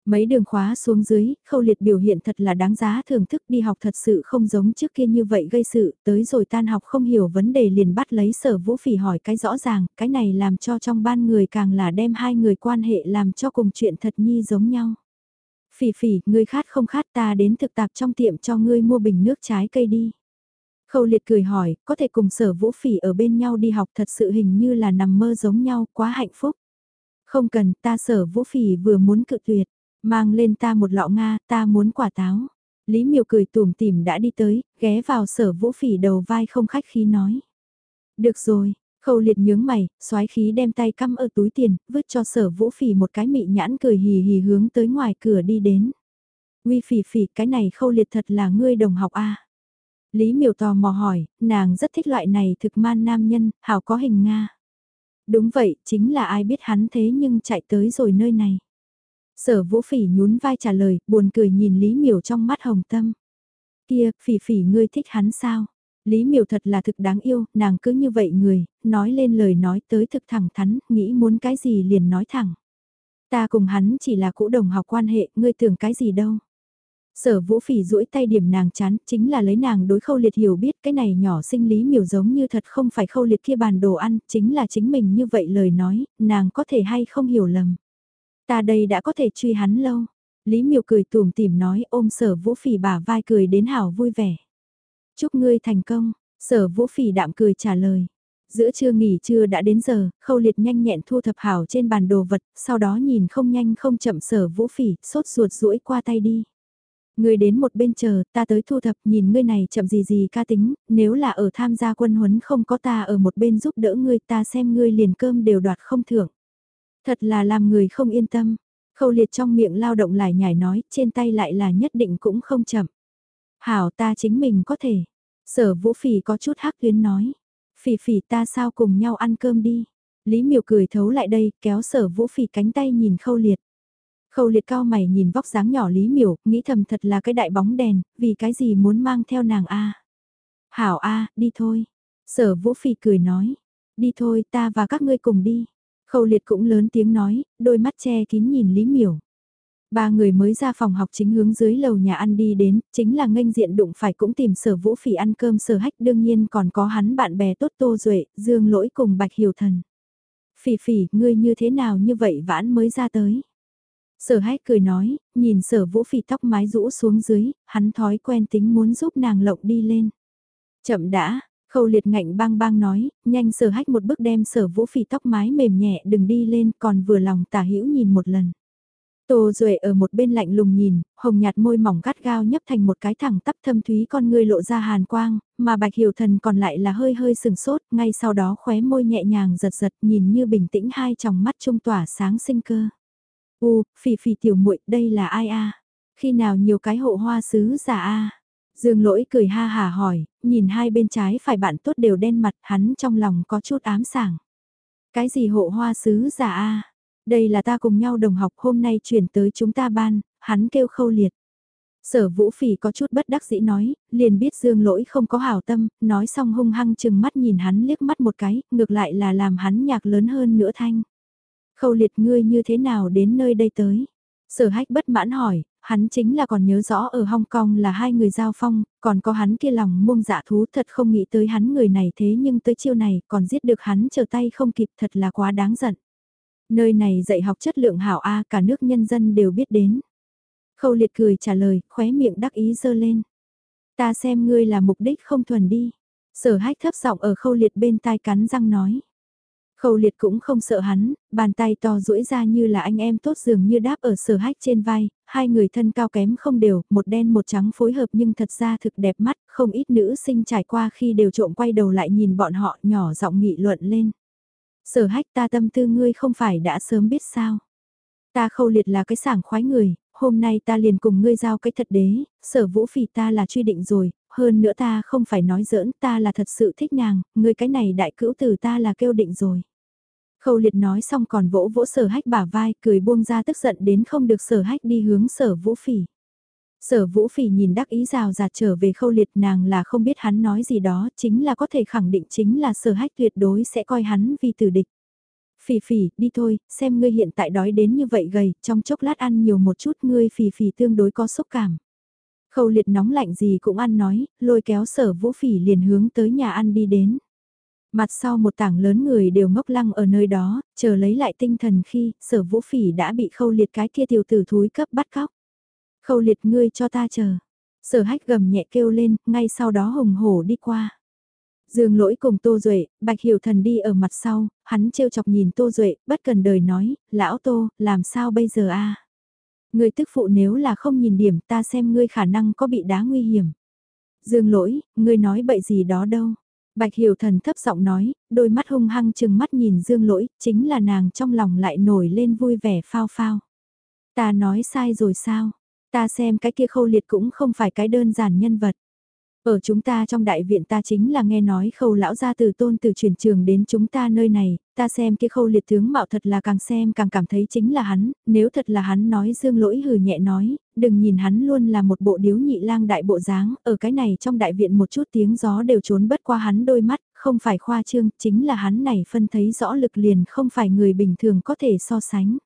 Mấy đường khóa xuống dưới, khâu liệt biểu hiện thật là đáng giá thưởng thức đi học thật sự không giống trước kia như vậy gây sự, tới rồi tan học không hiểu vấn đề liền bắt lấy sở vũ phỉ hỏi cái rõ ràng, cái này làm cho trong ban người càng là đem hai người quan hệ làm cho cùng chuyện thật nhi giống nhau. Phỉ phỉ, ngươi khát không khát ta đến thực tạp trong tiệm cho ngươi mua bình nước trái cây đi. Khâu liệt cười hỏi, có thể cùng sở vũ phỉ ở bên nhau đi học thật sự hình như là nằm mơ giống nhau, quá hạnh phúc. Không cần, ta sở vũ phỉ vừa muốn cự tuyệt. Mang lên ta một lọ Nga, ta muốn quả táo. Lý miều cười tủm tỉm đã đi tới, ghé vào sở vũ phỉ đầu vai không khách khí nói. Được rồi, khâu liệt nhướng mày, xoái khí đem tay căm ở túi tiền, vứt cho sở vũ phỉ một cái mị nhãn cười hì hì hướng tới ngoài cửa đi đến. Uy phỉ phỉ cái này khâu liệt thật là ngươi đồng học a Lý miều tò mò hỏi, nàng rất thích loại này thực man nam nhân, hảo có hình Nga. Đúng vậy, chính là ai biết hắn thế nhưng chạy tới rồi nơi này. Sở vũ phỉ nhún vai trả lời, buồn cười nhìn Lý miểu trong mắt hồng tâm. Kia, phỉ phỉ ngươi thích hắn sao? Lý miểu thật là thực đáng yêu, nàng cứ như vậy người, nói lên lời nói tới thực thẳng thắn, nghĩ muốn cái gì liền nói thẳng. Ta cùng hắn chỉ là cũ đồng học quan hệ, ngươi tưởng cái gì đâu. Sở vũ phỉ duỗi tay điểm nàng chán, chính là lấy nàng đối khâu liệt hiểu biết cái này nhỏ sinh lý miểu giống như thật không phải khâu liệt kia bàn đồ ăn, chính là chính mình như vậy lời nói, nàng có thể hay không hiểu lầm. Ta đây đã có thể truy hắn lâu. Lý miều cười tùm tìm nói ôm sở vũ phỉ bả vai cười đến hảo vui vẻ. Chúc ngươi thành công, sở vũ phỉ đạm cười trả lời. Giữa trưa nghỉ trưa đã đến giờ, khâu liệt nhanh nhẹn thu thập hảo trên bàn đồ vật, sau đó nhìn không nhanh không chậm sở vũ phỉ, sốt ruột rũi qua tay đi. Ngươi đến một bên chờ, ta tới thu thập nhìn ngươi này chậm gì gì ca tính, nếu là ở tham gia quân huấn không có ta ở một bên giúp đỡ ngươi ta xem ngươi liền cơm đều đoạt không thưởng. Thật là làm người không yên tâm. Khâu liệt trong miệng lao động lại nhảy nói, trên tay lại là nhất định cũng không chậm. Hảo ta chính mình có thể. Sở vũ phỉ có chút hắc tuyến nói. Phỉ phỉ ta sao cùng nhau ăn cơm đi. Lý miều cười thấu lại đây, kéo sở vũ phỉ cánh tay nhìn khâu liệt. Khâu liệt cao mày nhìn vóc dáng nhỏ Lý Miểu nghĩ thầm thật là cái đại bóng đèn, vì cái gì muốn mang theo nàng a Hảo a đi thôi. Sở vũ phỉ cười nói. Đi thôi ta và các ngươi cùng đi. Khâu liệt cũng lớn tiếng nói, đôi mắt che kín nhìn Lý Miểu. Ba người mới ra phòng học chính hướng dưới lầu nhà ăn đi đến, chính là nghênh diện đụng phải cũng tìm sở vũ phỉ ăn cơm sở hách đương nhiên còn có hắn bạn bè tốt tô duệ dương lỗi cùng bạch hiểu thần. Phỉ phỉ, ngươi như thế nào như vậy vãn mới ra tới. Sở hách cười nói, nhìn sở vũ phỉ tóc mái rũ xuống dưới, hắn thói quen tính muốn giúp nàng lộng đi lên. Chậm đã, khâu liệt ngạnh bang bang nói, nhanh sở hách một bước đem sở vũ phỉ tóc mái mềm nhẹ đừng đi lên còn vừa lòng tả hữu nhìn một lần. Tô Duệ ở một bên lạnh lùng nhìn, hồng nhạt môi mỏng gắt gao nhấp thành một cái thẳng tắp thâm thúy con ngươi lộ ra hàn quang, mà bạch hiểu thần còn lại là hơi hơi sừng sốt, ngay sau đó khóe môi nhẹ nhàng giật giật nhìn như bình tĩnh hai tròng mắt trung tỏa sáng sinh cơ. U, phì phì tiểu muội đây là ai a Khi nào nhiều cái hộ hoa sứ giả a Dương lỗi cười ha hà hỏi, nhìn hai bên trái phải bạn tốt đều đen mặt hắn trong lòng có chút ám sảng. Cái gì hộ hoa sứ giả a đây là ta cùng nhau đồng học hôm nay chuyển tới chúng ta ban, hắn kêu khâu liệt. Sở vũ phỉ có chút bất đắc dĩ nói, liền biết dương lỗi không có hảo tâm, nói xong hung hăng chừng mắt nhìn hắn liếc mắt một cái, ngược lại là làm hắn nhạc lớn hơn nữa thanh. Khâu liệt ngươi như thế nào đến nơi đây tới? Sở hách bất mãn hỏi, hắn chính là còn nhớ rõ ở Hong Kong là hai người giao phong, còn có hắn kia lòng muông dạ thú thật không nghĩ tới hắn người này thế nhưng tới chiêu này còn giết được hắn chờ tay không kịp thật là quá đáng giận. Nơi này dạy học chất lượng hảo A cả nước nhân dân đều biết đến. Khâu liệt cười trả lời, khóe miệng đắc ý dơ lên. Ta xem ngươi là mục đích không thuần đi. Sở hách thấp giọng ở khâu liệt bên tai cắn răng nói. Khâu liệt cũng không sợ hắn, bàn tay to duỗi ra như là anh em tốt dường như đáp ở sở hách trên vai, hai người thân cao kém không đều, một đen một trắng phối hợp nhưng thật ra thực đẹp mắt, không ít nữ sinh trải qua khi đều trộm quay đầu lại nhìn bọn họ nhỏ giọng nghị luận lên. Sở hách ta tâm tư ngươi không phải đã sớm biết sao. Ta khâu liệt là cái sảng khoái người, hôm nay ta liền cùng ngươi giao cái thật đế, sở vũ phỉ ta là truy định rồi, hơn nữa ta không phải nói giỡn ta là thật sự thích nàng, ngươi cái này đại cữu tử ta là kêu định rồi. Khâu liệt nói xong còn vỗ vỗ sở hách bả vai, cười buông ra tức giận đến không được sở hách đi hướng sở vũ phỉ. Sở vũ phỉ nhìn đắc ý rào rạt trở về khâu liệt nàng là không biết hắn nói gì đó, chính là có thể khẳng định chính là sở hách tuyệt đối sẽ coi hắn vì tử địch. Phỉ phỉ, đi thôi, xem ngươi hiện tại đói đến như vậy gầy, trong chốc lát ăn nhiều một chút ngươi phỉ phỉ tương đối có xúc cảm. Khâu liệt nóng lạnh gì cũng ăn nói, lôi kéo sở vũ phỉ liền hướng tới nhà ăn đi đến. Mặt sau một tảng lớn người đều ngốc lăng ở nơi đó, chờ lấy lại tinh thần khi sở vũ phỉ đã bị khâu liệt cái kia tiểu tử thúi cấp bắt cóc. Khâu liệt ngươi cho ta chờ. Sở hách gầm nhẹ kêu lên, ngay sau đó hồng hổ đi qua. Dương lỗi cùng Tô Duệ, Bạch Hiểu Thần đi ở mặt sau, hắn trêu chọc nhìn Tô Duệ, bất cần đời nói, lão Tô, làm sao bây giờ a Người tức phụ nếu là không nhìn điểm ta xem ngươi khả năng có bị đá nguy hiểm. Dương lỗi, ngươi nói bậy gì đó đâu. Bạch Hiểu Thần thấp giọng nói, đôi mắt hung hăng chừng mắt nhìn Dương lỗi, chính là nàng trong lòng lại nổi lên vui vẻ phao phao. Ta nói sai rồi sao? Ta xem cái kia khâu liệt cũng không phải cái đơn giản nhân vật. Ở chúng ta trong đại viện ta chính là nghe nói khâu lão gia từ tôn từ chuyển trường đến chúng ta nơi này, ta xem cái khâu liệt tướng mạo thật là càng xem càng cảm thấy chính là hắn, nếu thật là hắn nói dương lỗi hừ nhẹ nói, đừng nhìn hắn luôn là một bộ điếu nhị lang đại bộ dáng, ở cái này trong đại viện một chút tiếng gió đều trốn bất qua hắn đôi mắt, không phải khoa trương, chính là hắn này phân thấy rõ lực liền không phải người bình thường có thể so sánh.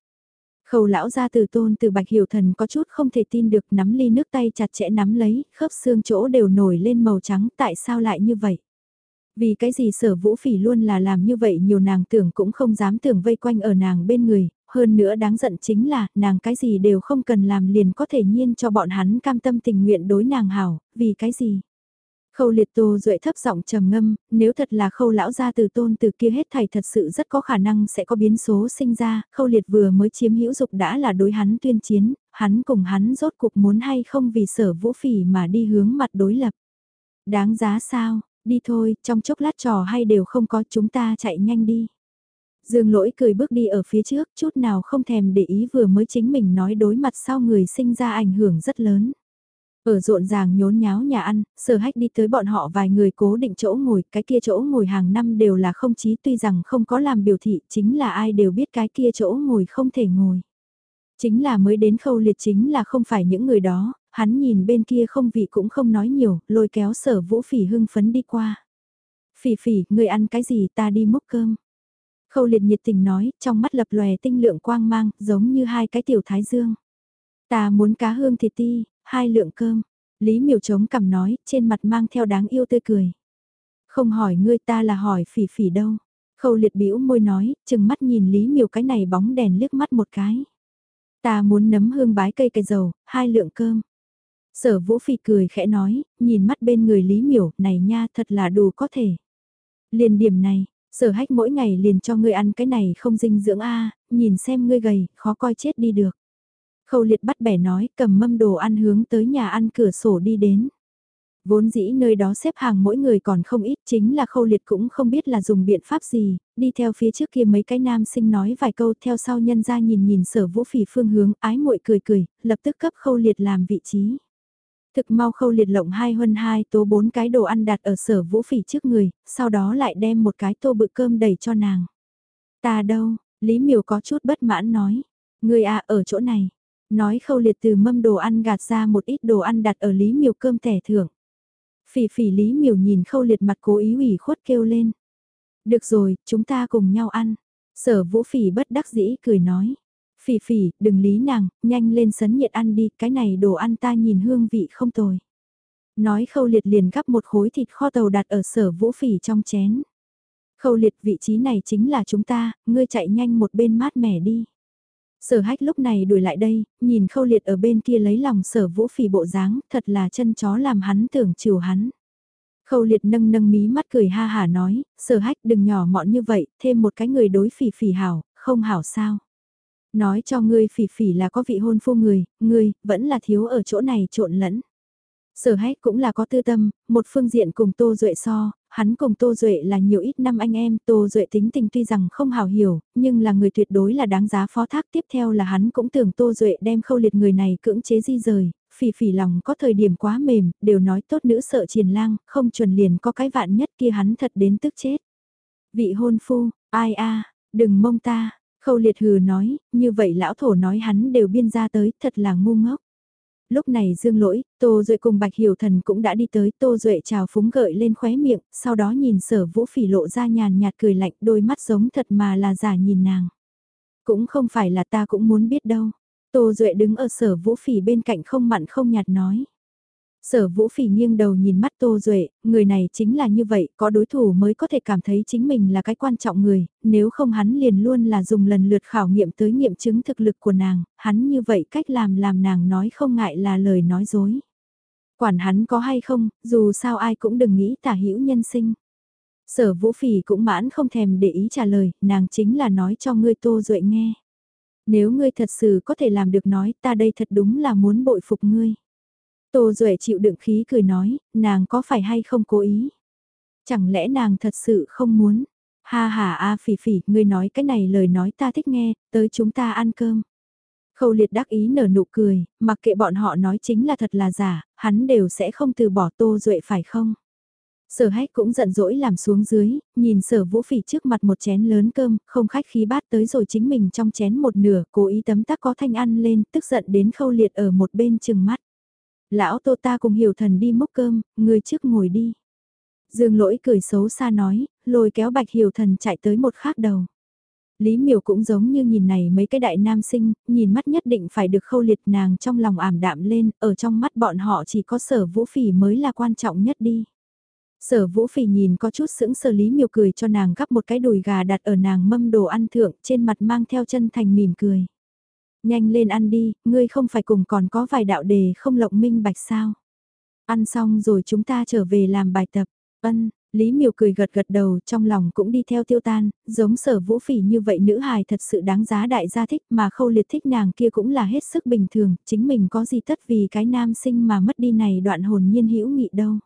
Khâu lão ra từ tôn từ bạch hiểu thần có chút không thể tin được nắm ly nước tay chặt chẽ nắm lấy, khớp xương chỗ đều nổi lên màu trắng tại sao lại như vậy. Vì cái gì sở vũ phỉ luôn là làm như vậy nhiều nàng tưởng cũng không dám tưởng vây quanh ở nàng bên người, hơn nữa đáng giận chính là nàng cái gì đều không cần làm liền có thể nhiên cho bọn hắn cam tâm tình nguyện đối nàng hảo, vì cái gì. Khâu liệt tô duệ thấp giọng trầm ngâm, nếu thật là khâu lão gia từ tôn từ kia hết thảy thật sự rất có khả năng sẽ có biến số sinh ra, khâu liệt vừa mới chiếm hữu dục đã là đối hắn tuyên chiến, hắn cùng hắn rốt cuộc muốn hay không vì sở vũ phỉ mà đi hướng mặt đối lập. Đáng giá sao, đi thôi, trong chốc lát trò hay đều không có chúng ta chạy nhanh đi. Dương lỗi cười bước đi ở phía trước, chút nào không thèm để ý vừa mới chính mình nói đối mặt sau người sinh ra ảnh hưởng rất lớn. Ở rộn ràng nhốn nháo nhà ăn, sở hách đi tới bọn họ vài người cố định chỗ ngồi, cái kia chỗ ngồi hàng năm đều là không chí tuy rằng không có làm biểu thị, chính là ai đều biết cái kia chỗ ngồi không thể ngồi. Chính là mới đến khâu liệt chính là không phải những người đó, hắn nhìn bên kia không vị cũng không nói nhiều, lôi kéo sở vũ phỉ hưng phấn đi qua. Phỉ phỉ, người ăn cái gì ta đi múc cơm. Khâu liệt nhiệt tình nói, trong mắt lập lòe tinh lượng quang mang, giống như hai cái tiểu thái dương. Ta muốn cá hương thịt ti, hai lượng cơm. Lý miểu chống cằm nói, trên mặt mang theo đáng yêu tươi cười. Không hỏi ngươi ta là hỏi phỉ phỉ đâu. Khâu liệt bĩu môi nói, chừng mắt nhìn Lý miểu cái này bóng đèn liếc mắt một cái. Ta muốn nấm hương bái cây cây dầu, hai lượng cơm. Sở vũ phỉ cười khẽ nói, nhìn mắt bên người Lý miểu, này nha thật là đủ có thể. Liền điểm này, sở hách mỗi ngày liền cho ngươi ăn cái này không dinh dưỡng a nhìn xem ngươi gầy, khó coi chết đi được. Khâu liệt bắt bẻ nói cầm mâm đồ ăn hướng tới nhà ăn cửa sổ đi đến. Vốn dĩ nơi đó xếp hàng mỗi người còn không ít chính là khâu liệt cũng không biết là dùng biện pháp gì, đi theo phía trước kia mấy cái nam sinh nói vài câu theo sau nhân ra nhìn nhìn sở vũ phỉ phương hướng ái muội cười cười, lập tức cấp khâu liệt làm vị trí. Thực mau khâu liệt lộng hai huân hai tố bốn cái đồ ăn đặt ở sở vũ phỉ trước người, sau đó lại đem một cái tô bự cơm đầy cho nàng. Ta đâu, Lý Miều có chút bất mãn nói, người à ở chỗ này. Nói khâu liệt từ mâm đồ ăn gạt ra một ít đồ ăn đặt ở Lý Miều cơm tẻ thưởng. Phỉ phỉ Lý Miều nhìn khâu liệt mặt cố ý ủy khuất kêu lên. Được rồi, chúng ta cùng nhau ăn. Sở vũ phỉ bất đắc dĩ cười nói. Phỉ phỉ, đừng lý nàng, nhanh lên sấn nhiệt ăn đi, cái này đồ ăn ta nhìn hương vị không tồi. Nói khâu liệt liền gắp một khối thịt kho tàu đặt ở sở vũ phỉ trong chén. Khâu liệt vị trí này chính là chúng ta, ngươi chạy nhanh một bên mát mẻ đi. Sở hách lúc này đuổi lại đây, nhìn khâu liệt ở bên kia lấy lòng sở vũ phỉ bộ dáng, thật là chân chó làm hắn tưởng chiều hắn. Khâu liệt nâng nâng mí mắt cười ha hà nói, sở hách đừng nhỏ mọn như vậy, thêm một cái người đối phỉ phỉ hảo, không hảo sao. Nói cho ngươi phỉ phỉ là có vị hôn phu người, ngươi, vẫn là thiếu ở chỗ này trộn lẫn. Sở hách cũng là có tư tâm, một phương diện cùng Tô Duệ so, hắn cùng Tô Duệ là nhiều ít năm anh em, Tô Duệ tính tình tuy rằng không hào hiểu, nhưng là người tuyệt đối là đáng giá phó thác. Tiếp theo là hắn cũng tưởng Tô Duệ đem khâu liệt người này cưỡng chế di rời, phỉ phỉ lòng có thời điểm quá mềm, đều nói tốt nữ sợ triền lang, không chuẩn liền có cái vạn nhất kia hắn thật đến tức chết. Vị hôn phu, ai a đừng mông ta, khâu liệt hừ nói, như vậy lão thổ nói hắn đều biên ra tới, thật là ngu ngốc lúc này dương lỗi, Tô Duệ cùng Bạch Hiểu Thần cũng đã đi tới, Tô Duệ chào phúng gợi lên khóe miệng, sau đó nhìn sở vũ phỉ lộ ra nhàn nhạt cười lạnh đôi mắt giống thật mà là giả nhìn nàng. Cũng không phải là ta cũng muốn biết đâu. Tô Duệ đứng ở sở vũ phỉ bên cạnh không mặn không nhạt nói. Sở vũ phỉ nghiêng đầu nhìn mắt Tô Duệ, người này chính là như vậy, có đối thủ mới có thể cảm thấy chính mình là cái quan trọng người, nếu không hắn liền luôn là dùng lần lượt khảo nghiệm tới nghiệm chứng thực lực của nàng, hắn như vậy cách làm làm nàng nói không ngại là lời nói dối. Quản hắn có hay không, dù sao ai cũng đừng nghĩ tả hữu nhân sinh. Sở vũ phỉ cũng mãn không thèm để ý trả lời, nàng chính là nói cho ngươi Tô Duệ nghe. Nếu ngươi thật sự có thể làm được nói ta đây thật đúng là muốn bội phục ngươi. Tô Duệ chịu đựng khí cười nói, nàng có phải hay không cố ý? Chẳng lẽ nàng thật sự không muốn? Ha ha a phỉ phỉ, ngươi nói cái này lời nói ta thích nghe, tới chúng ta ăn cơm. Khâu liệt đắc ý nở nụ cười, mặc kệ bọn họ nói chính là thật là giả, hắn đều sẽ không từ bỏ tô duệ phải không? Sở hách cũng giận dỗi làm xuống dưới, nhìn sở vũ phỉ trước mặt một chén lớn cơm, không khách khí bát tới rồi chính mình trong chén một nửa, cố ý tấm tắc có thanh ăn lên, tức giận đến khâu liệt ở một bên chừng mắt. Lão tô ta cùng hiểu thần đi múc cơm, người trước ngồi đi. Dương lỗi cười xấu xa nói, lôi kéo bạch hiểu thần chạy tới một khác đầu. Lý miểu cũng giống như nhìn này mấy cái đại nam sinh, nhìn mắt nhất định phải được khâu liệt nàng trong lòng ảm đạm lên, ở trong mắt bọn họ chỉ có sở vũ phỉ mới là quan trọng nhất đi. Sở vũ phỉ nhìn có chút sững sờ Lý miều cười cho nàng gắp một cái đùi gà đặt ở nàng mâm đồ ăn thượng trên mặt mang theo chân thành mỉm cười. Nhanh lên ăn đi, ngươi không phải cùng còn có vài đạo đề không lộng minh bạch sao. Ăn xong rồi chúng ta trở về làm bài tập. Ân, Lý Miều cười gật gật đầu trong lòng cũng đi theo tiêu tan, giống sở vũ phỉ như vậy nữ hài thật sự đáng giá đại gia thích mà khâu liệt thích nàng kia cũng là hết sức bình thường, chính mình có gì tất vì cái nam sinh mà mất đi này đoạn hồn nhiên hữu nghị đâu.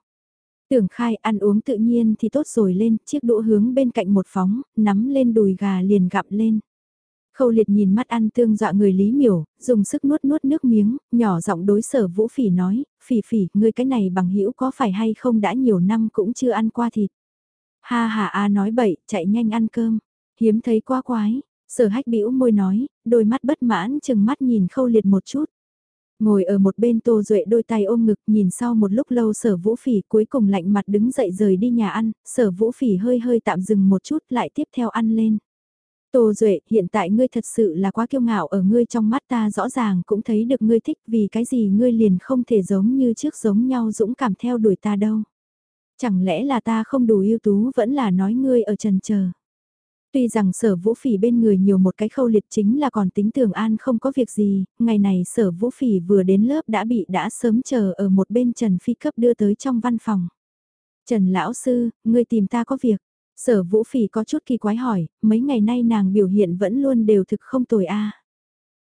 Tưởng khai ăn uống tự nhiên thì tốt rồi lên, chiếc đũa hướng bên cạnh một phóng, nắm lên đùi gà liền gặm lên. Khâu liệt nhìn mắt ăn tương dọa người Lý Miểu, dùng sức nuốt nuốt nước miếng, nhỏ giọng đối sở vũ phỉ nói, phỉ phỉ, ngươi cái này bằng hữu có phải hay không đã nhiều năm cũng chưa ăn qua thịt. Ha ha a nói bậy, chạy nhanh ăn cơm, hiếm thấy quá quái, sở hách bĩu môi nói, đôi mắt bất mãn chừng mắt nhìn khâu liệt một chút. Ngồi ở một bên Tô Duệ đôi tay ôm ngực nhìn sau một lúc lâu sở vũ phỉ cuối cùng lạnh mặt đứng dậy rời đi nhà ăn, sở vũ phỉ hơi hơi tạm dừng một chút lại tiếp theo ăn lên. Tô Duệ, hiện tại ngươi thật sự là quá kiêu ngạo ở ngươi trong mắt ta rõ ràng cũng thấy được ngươi thích vì cái gì ngươi liền không thể giống như trước giống nhau dũng cảm theo đuổi ta đâu. Chẳng lẽ là ta không đủ ưu tú vẫn là nói ngươi ở trần chờ Tuy rằng sở vũ phỉ bên người nhiều một cái khâu liệt chính là còn tính tưởng an không có việc gì, ngày này sở vũ phỉ vừa đến lớp đã bị đã sớm chờ ở một bên Trần Phi cấp đưa tới trong văn phòng. Trần Lão Sư, ngươi tìm ta có việc. Sở Vũ Phỉ có chút kỳ quái hỏi, mấy ngày nay nàng biểu hiện vẫn luôn đều thực không tồi a.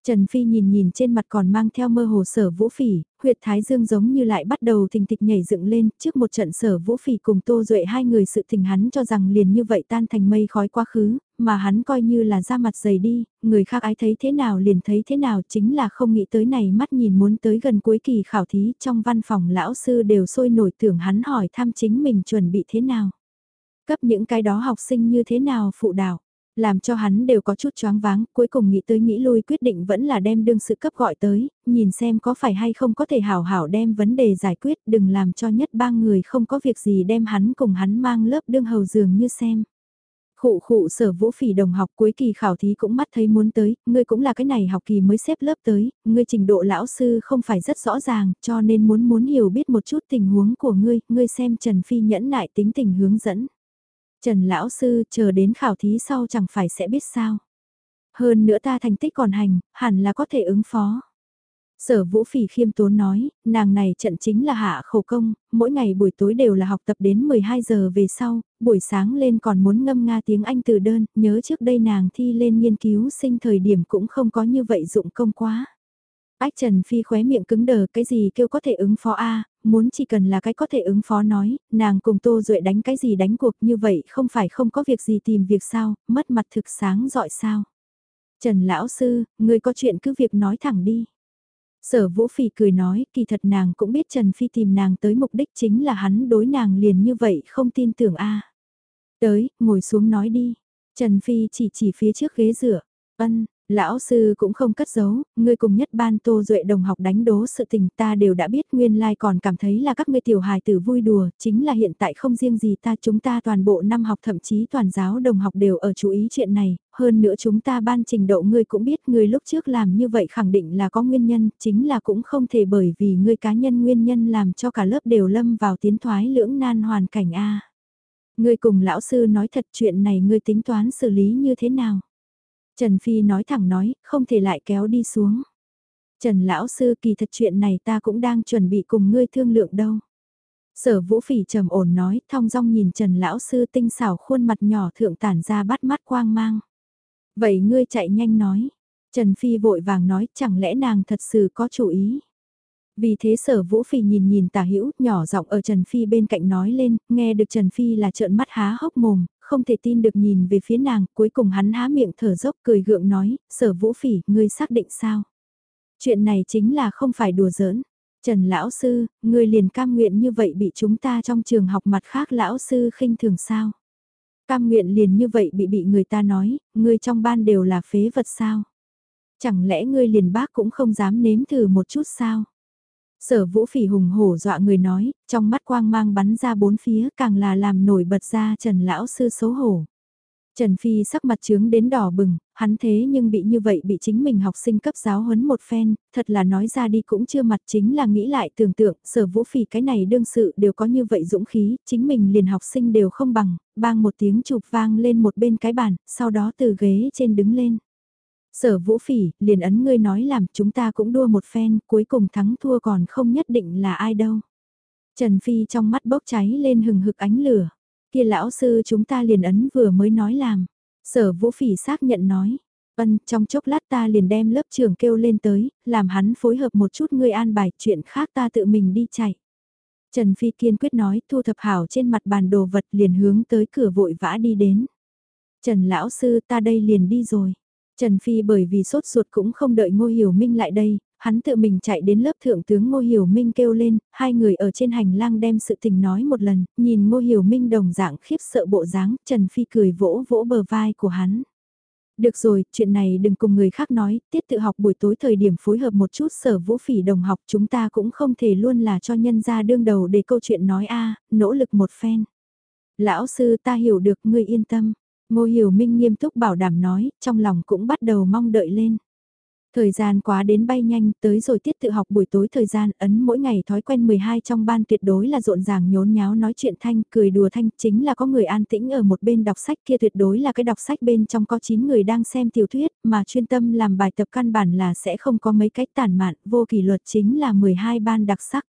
Trần Phi nhìn nhìn trên mặt còn mang theo mơ hồ sở vũ phỉ, huyệt thái dương giống như lại bắt đầu thình thịch nhảy dựng lên, trước một trận sở vũ phỉ cùng tô duệ hai người sự tình hắn cho rằng liền như vậy tan thành mây khói quá khứ, mà hắn coi như là ra mặt dày đi, người khác ái thấy thế nào liền thấy thế nào chính là không nghĩ tới này mắt nhìn muốn tới gần cuối kỳ khảo thí trong văn phòng lão sư đều sôi nổi tưởng hắn hỏi thăm chính mình chuẩn bị thế nào. Cấp những cái đó học sinh như thế nào phụ đạo, làm cho hắn đều có chút choáng váng, cuối cùng nghĩ tới nghĩ lui quyết định vẫn là đem đương sự cấp gọi tới, nhìn xem có phải hay không có thể hảo hảo đem vấn đề giải quyết, đừng làm cho nhất ba người không có việc gì đem hắn cùng hắn mang lớp đương hầu dường như xem. Khụ khụ sở vũ phỉ đồng học cuối kỳ khảo thí cũng mắt thấy muốn tới, ngươi cũng là cái này học kỳ mới xếp lớp tới, ngươi trình độ lão sư không phải rất rõ ràng, cho nên muốn muốn hiểu biết một chút tình huống của ngươi, ngươi xem Trần Phi nhẫn nại tính tình hướng dẫn. Trần Lão Sư chờ đến khảo thí sau chẳng phải sẽ biết sao. Hơn nữa ta thành tích còn hành, hẳn là có thể ứng phó. Sở Vũ Phỉ khiêm tốn nói, nàng này trận chính là hạ khổ công, mỗi ngày buổi tối đều là học tập đến 12 giờ về sau, buổi sáng lên còn muốn ngâm nga tiếng Anh từ đơn, nhớ trước đây nàng thi lên nghiên cứu sinh thời điểm cũng không có như vậy dụng công quá. Ách Trần Phi khóe miệng cứng đờ cái gì kêu có thể ứng phó A, muốn chỉ cần là cái có thể ứng phó nói, nàng cùng Tô Duệ đánh cái gì đánh cuộc như vậy không phải không có việc gì tìm việc sao, mất mặt thực sáng dọi sao. Trần Lão Sư, người có chuyện cứ việc nói thẳng đi. Sở Vũ Phỉ cười nói, kỳ thật nàng cũng biết Trần Phi tìm nàng tới mục đích chính là hắn đối nàng liền như vậy không tin tưởng a Tới, ngồi xuống nói đi. Trần Phi chỉ chỉ phía trước ghế rửa. Ân, Lão sư cũng không cất giấu, ngươi cùng nhất ban tô duệ đồng học đánh đố sự tình ta đều đã biết nguyên lai like còn cảm thấy là các ngươi tiểu hài tử vui đùa, chính là hiện tại không riêng gì ta chúng ta toàn bộ năm học thậm chí toàn giáo đồng học đều ở chú ý chuyện này, hơn nữa chúng ta ban trình độ ngươi cũng biết ngươi lúc trước làm như vậy khẳng định là có nguyên nhân, chính là cũng không thể bởi vì ngươi cá nhân nguyên nhân làm cho cả lớp đều lâm vào tiến thoái lưỡng nan hoàn cảnh A. Ngươi cùng lão sư nói thật chuyện này ngươi tính toán xử lý như thế nào? Trần Phi nói thẳng nói, không thể lại kéo đi xuống. Trần Lão Sư kỳ thật chuyện này ta cũng đang chuẩn bị cùng ngươi thương lượng đâu. Sở Vũ Phỉ trầm ổn nói, thong dong nhìn Trần Lão Sư tinh xảo khuôn mặt nhỏ thượng tản ra bắt mắt quang mang. Vậy ngươi chạy nhanh nói. Trần Phi vội vàng nói, chẳng lẽ nàng thật sự có chủ ý. Vì thế sở vũ phì nhìn nhìn tả hữu nhỏ giọng ở Trần Phi bên cạnh nói lên, nghe được Trần Phi là trợn mắt há hốc mồm, không thể tin được nhìn về phía nàng, cuối cùng hắn há miệng thở dốc cười gượng nói, sở vũ phỉ, ngươi xác định sao? Chuyện này chính là không phải đùa giỡn. Trần Lão Sư, ngươi liền cam nguyện như vậy bị chúng ta trong trường học mặt khác Lão Sư khinh thường sao? Cam nguyện liền như vậy bị bị người ta nói, ngươi trong ban đều là phế vật sao? Chẳng lẽ ngươi liền bác cũng không dám nếm thử một chút sao? Sở vũ phỉ hùng hổ dọa người nói, trong mắt quang mang bắn ra bốn phía càng là làm nổi bật ra Trần Lão Sư xấu hổ. Trần Phi sắc mặt trướng đến đỏ bừng, hắn thế nhưng bị như vậy bị chính mình học sinh cấp giáo huấn một phen, thật là nói ra đi cũng chưa mặt chính là nghĩ lại tưởng tượng, sở vũ phỉ cái này đương sự đều có như vậy dũng khí, chính mình liền học sinh đều không bằng, bang một tiếng chụp vang lên một bên cái bàn, sau đó từ ghế trên đứng lên. Sở vũ phỉ, liền ấn ngươi nói làm chúng ta cũng đua một phen, cuối cùng thắng thua còn không nhất định là ai đâu. Trần Phi trong mắt bốc cháy lên hừng hực ánh lửa. Kia lão sư chúng ta liền ấn vừa mới nói làm. Sở vũ phỉ xác nhận nói. Ân, trong chốc lát ta liền đem lớp trưởng kêu lên tới, làm hắn phối hợp một chút ngươi an bài, chuyện khác ta tự mình đi chạy. Trần Phi kiên quyết nói, thu thập hảo trên mặt bàn đồ vật liền hướng tới cửa vội vã đi đến. Trần lão sư ta đây liền đi rồi. Trần Phi bởi vì sốt ruột cũng không đợi Ngô Hiểu Minh lại đây, hắn tự mình chạy đến lớp thượng tướng Ngô Hiểu Minh kêu lên, hai người ở trên hành lang đem sự tình nói một lần, nhìn Ngô Hiểu Minh đồng dạng khiếp sợ bộ dáng, Trần Phi cười vỗ vỗ bờ vai của hắn. Được rồi, chuyện này đừng cùng người khác nói, tiết tự học buổi tối thời điểm phối hợp một chút sở vũ phỉ đồng học chúng ta cũng không thể luôn là cho nhân ra đương đầu để câu chuyện nói a nỗ lực một phen. Lão sư ta hiểu được ngươi yên tâm, Ngô Hiểu Minh nghiêm túc bảo đảm nói, trong lòng cũng bắt đầu mong đợi lên. Thời gian quá đến bay nhanh, tới rồi tiết tự học buổi tối thời gian ấn mỗi ngày thói quen 12 trong ban tuyệt đối là rộn ràng nhốn nháo nói chuyện thanh, cười đùa thanh, chính là có người an tĩnh ở một bên đọc sách kia tuyệt đối là cái đọc sách bên trong có 9 người đang xem tiểu thuyết, mà chuyên tâm làm bài tập căn bản là sẽ không có mấy cách tản mạn, vô kỷ luật chính là 12 ban đặc sắc.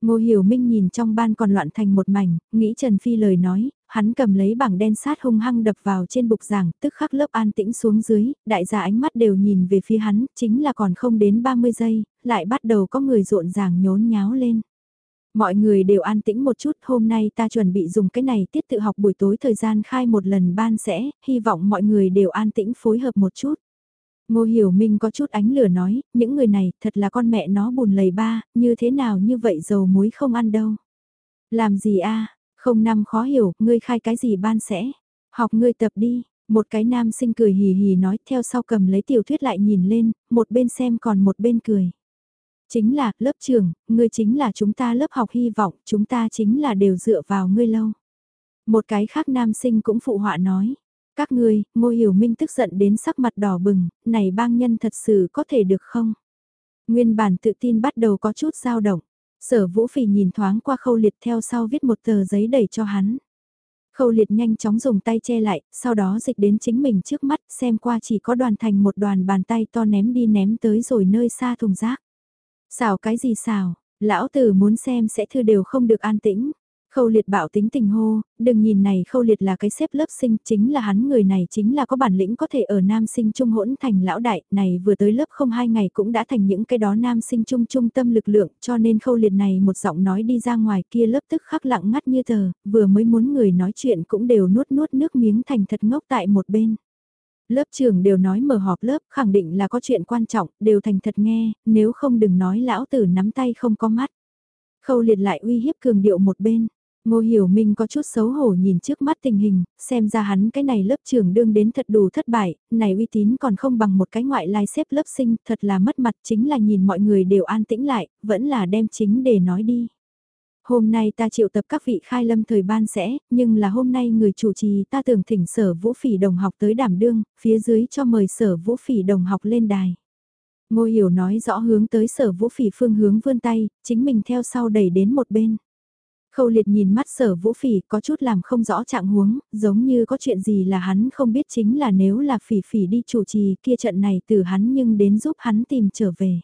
Ngô Hiểu Minh nhìn trong ban còn loạn thành một mảnh, nghĩ Trần Phi lời nói, hắn cầm lấy bảng đen sát hung hăng đập vào trên bục giảng, tức khắc lớp an tĩnh xuống dưới, đại gia ánh mắt đều nhìn về phía hắn, chính là còn không đến 30 giây, lại bắt đầu có người rộn ràng nhốn nháo lên. Mọi người đều an tĩnh một chút, hôm nay ta chuẩn bị dùng cái này tiết tự học buổi tối thời gian khai một lần ban sẽ, hy vọng mọi người đều an tĩnh phối hợp một chút. Ngô Hiểu Minh có chút ánh lửa nói, những người này thật là con mẹ nó buồn lầy ba, như thế nào như vậy dầu muối không ăn đâu. Làm gì a không năm khó hiểu, ngươi khai cái gì ban sẽ. Học ngươi tập đi, một cái nam sinh cười hì hì nói theo sau cầm lấy tiểu thuyết lại nhìn lên, một bên xem còn một bên cười. Chính là, lớp trưởng ngươi chính là chúng ta lớp học hy vọng, chúng ta chính là đều dựa vào ngươi lâu. Một cái khác nam sinh cũng phụ họa nói. Các ngươi, ngô hiểu minh tức giận đến sắc mặt đỏ bừng, này bang nhân thật sự có thể được không? Nguyên bản tự tin bắt đầu có chút dao động. Sở vũ phỉ nhìn thoáng qua khâu liệt theo sau viết một tờ giấy đẩy cho hắn. Khâu liệt nhanh chóng dùng tay che lại, sau đó dịch đến chính mình trước mắt xem qua chỉ có đoàn thành một đoàn bàn tay to ném đi ném tới rồi nơi xa thùng rác. Xào cái gì xào, lão tử muốn xem sẽ thư đều không được an tĩnh. Khâu liệt bảo tính tình hô, đừng nhìn này khâu liệt là cái xếp lớp sinh, chính là hắn người này chính là có bản lĩnh có thể ở nam sinh trung hỗn thành lão đại, này vừa tới lớp không hai ngày cũng đã thành những cái đó nam sinh trung trung tâm lực lượng, cho nên khâu liệt này một giọng nói đi ra ngoài kia lớp tức khắc lặng ngắt như tờ, vừa mới muốn người nói chuyện cũng đều nuốt nuốt nước miếng thành thật ngốc tại một bên. Lớp trường đều nói mở họp lớp, khẳng định là có chuyện quan trọng, đều thành thật nghe, nếu không đừng nói lão tử nắm tay không có mắt. Khâu liệt lại uy hiếp cường điệu một bên. Ngô Hiểu Minh có chút xấu hổ nhìn trước mắt tình hình, xem ra hắn cái này lớp trưởng đương đến thật đủ thất bại, này uy tín còn không bằng một cái ngoại lai xếp lớp sinh, thật là mất mặt chính là nhìn mọi người đều an tĩnh lại, vẫn là đem chính để nói đi. Hôm nay ta triệu tập các vị khai lâm thời ban sẽ, nhưng là hôm nay người chủ trì ta tưởng thỉnh sở vũ phỉ đồng học tới đảm đương, phía dưới cho mời sở vũ phỉ đồng học lên đài. Ngô Hiểu nói rõ hướng tới sở vũ phỉ phương hướng vươn tay, chính mình theo sau đẩy đến một bên. Khâu liệt nhìn mắt sở vũ phỉ có chút làm không rõ trạng huống, giống như có chuyện gì là hắn không biết chính là nếu là phỉ phỉ đi chủ trì kia trận này từ hắn nhưng đến giúp hắn tìm trở về.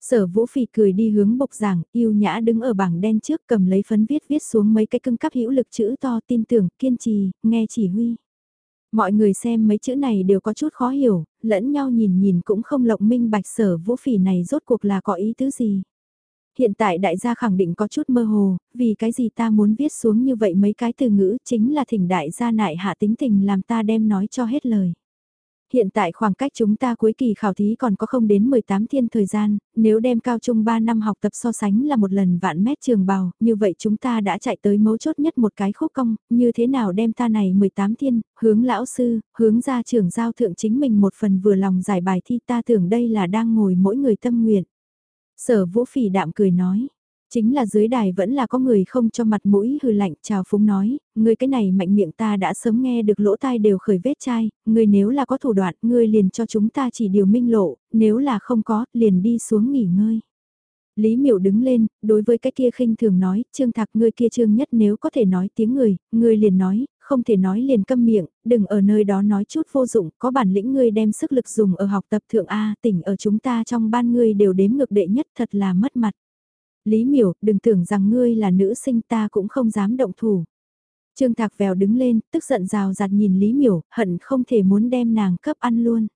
Sở vũ phỉ cười đi hướng bục giảng, yêu nhã đứng ở bảng đen trước cầm lấy phấn viết viết xuống mấy cái cưng cắp hữu lực chữ to tin tưởng, kiên trì, nghe chỉ huy. Mọi người xem mấy chữ này đều có chút khó hiểu, lẫn nhau nhìn nhìn cũng không lộng minh bạch sở vũ phỉ này rốt cuộc là có ý tứ gì. Hiện tại đại gia khẳng định có chút mơ hồ, vì cái gì ta muốn viết xuống như vậy mấy cái từ ngữ chính là thỉnh đại gia nại hạ tính tình làm ta đem nói cho hết lời. hiện tại khoảng cách chúng ta cuối kỳ khảo thí còn có không đến 18 thiên thời gian, nếu đem cao trung 3 năm học tập so sánh là một lần vạn mét trường bào, như vậy chúng ta đã chạy tới mấu chốt nhất một cái khúc cong, như thế nào đem ta này 18 thiên, hướng lão sư, hướng ra trường giao thượng chính mình một phần vừa lòng giải bài thi ta tưởng đây là đang ngồi mỗi người tâm nguyện. Sở vũ phỉ đạm cười nói. Chính là dưới đài vẫn là có người không cho mặt mũi hư lạnh chào phúng nói, người cái này mạnh miệng ta đã sớm nghe được lỗ tai đều khởi vết chai, người nếu là có thủ đoạn, người liền cho chúng ta chỉ điều minh lộ, nếu là không có, liền đi xuống nghỉ ngơi. Lý miệu đứng lên, đối với cái kia khinh thường nói, trương thạc người kia trương nhất nếu có thể nói tiếng người, người liền nói, không thể nói liền câm miệng, đừng ở nơi đó nói chút vô dụng, có bản lĩnh ngươi đem sức lực dùng ở học tập thượng A, tỉnh ở chúng ta trong ban ngươi đều đếm ngược đệ nhất thật là mất mặt. Lý miểu, đừng tưởng rằng ngươi là nữ sinh ta cũng không dám động thủ. Trương Thạc Vèo đứng lên, tức giận rào rạt nhìn Lý miểu, hận không thể muốn đem nàng cấp ăn luôn.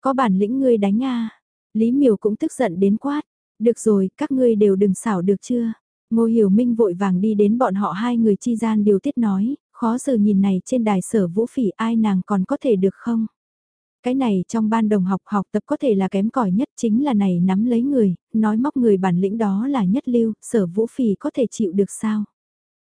Có bản lĩnh ngươi đánh a Lý miểu cũng tức giận đến quát. Được rồi, các ngươi đều đừng xảo được chưa? Ngô Hiểu Minh vội vàng đi đến bọn họ hai người chi gian điều tiết nói, khó xử nhìn này trên đài sở vũ phỉ ai nàng còn có thể được không? Cái này trong ban đồng học học tập có thể là kém cỏi nhất chính là này nắm lấy người, nói móc người bản lĩnh đó là nhất lưu, sở vũ phỉ có thể chịu được sao?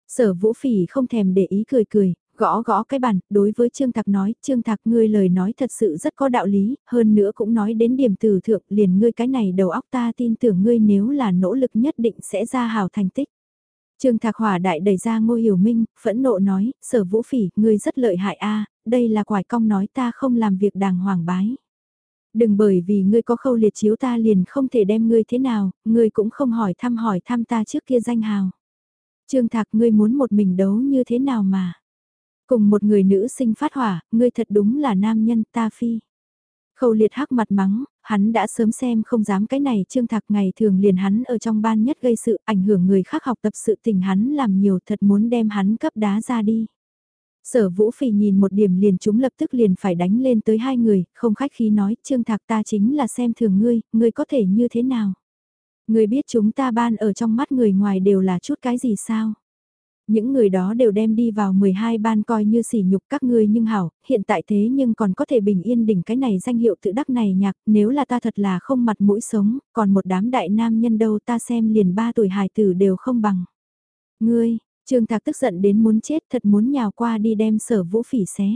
Sở vũ phỉ không thèm để ý cười cười, gõ gõ cái bàn, đối với Trương Thạc nói, Trương Thạc ngươi lời nói thật sự rất có đạo lý, hơn nữa cũng nói đến điểm từ thượng, liền ngươi cái này đầu óc ta tin tưởng ngươi nếu là nỗ lực nhất định sẽ ra hào thành tích. Trương Thạc Hỏa đại đẩy ra Ngô Hiểu Minh, phẫn nộ nói, sở vũ phỉ, ngươi rất lợi hại a đây là quải cong nói ta không làm việc đàng hoàng bái. Đừng bởi vì ngươi có khâu liệt chiếu ta liền không thể đem ngươi thế nào, ngươi cũng không hỏi thăm hỏi thăm ta trước kia danh hào. Trương Thạc ngươi muốn một mình đấu như thế nào mà. Cùng một người nữ sinh phát hỏa, ngươi thật đúng là nam nhân ta phi. Khâu liệt hắc mặt mắng, hắn đã sớm xem không dám cái này trương thạc ngày thường liền hắn ở trong ban nhất gây sự ảnh hưởng người khác học tập sự tình hắn làm nhiều thật muốn đem hắn cấp đá ra đi. Sở vũ phì nhìn một điểm liền chúng lập tức liền phải đánh lên tới hai người, không khách khí nói, trương thạc ta chính là xem thường ngươi, ngươi có thể như thế nào. Ngươi biết chúng ta ban ở trong mắt người ngoài đều là chút cái gì sao? Những người đó đều đem đi vào 12 ban coi như sỉ nhục các ngươi nhưng hảo, hiện tại thế nhưng còn có thể bình yên đỉnh cái này danh hiệu tự đắc này nhạc, nếu là ta thật là không mặt mũi sống, còn một đám đại nam nhân đâu ta xem liền ba tuổi hài tử đều không bằng. Ngươi, Trương Thạc tức giận đến muốn chết thật muốn nhào qua đi đem sở vũ phỉ xé.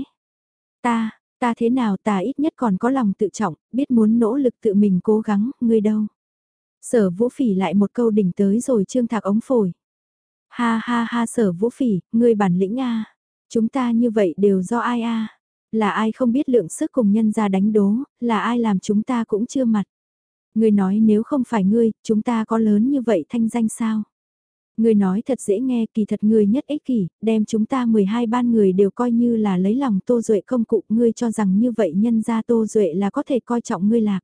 Ta, ta thế nào ta ít nhất còn có lòng tự trọng, biết muốn nỗ lực tự mình cố gắng, ngươi đâu. Sở vũ phỉ lại một câu đỉnh tới rồi Trương Thạc ống phổi. Ha ha ha sở vũ phỉ, người bản lĩnh a Chúng ta như vậy đều do ai a Là ai không biết lượng sức cùng nhân ra đánh đố, là ai làm chúng ta cũng chưa mặt. người nói nếu không phải ngươi, chúng ta có lớn như vậy thanh danh sao? người nói thật dễ nghe, kỳ thật người nhất ích kỷ, đem chúng ta 12 ban người đều coi như là lấy lòng Tô Duệ công cụ, ngươi cho rằng như vậy nhân ra Tô Duệ là có thể coi trọng ngươi lạc.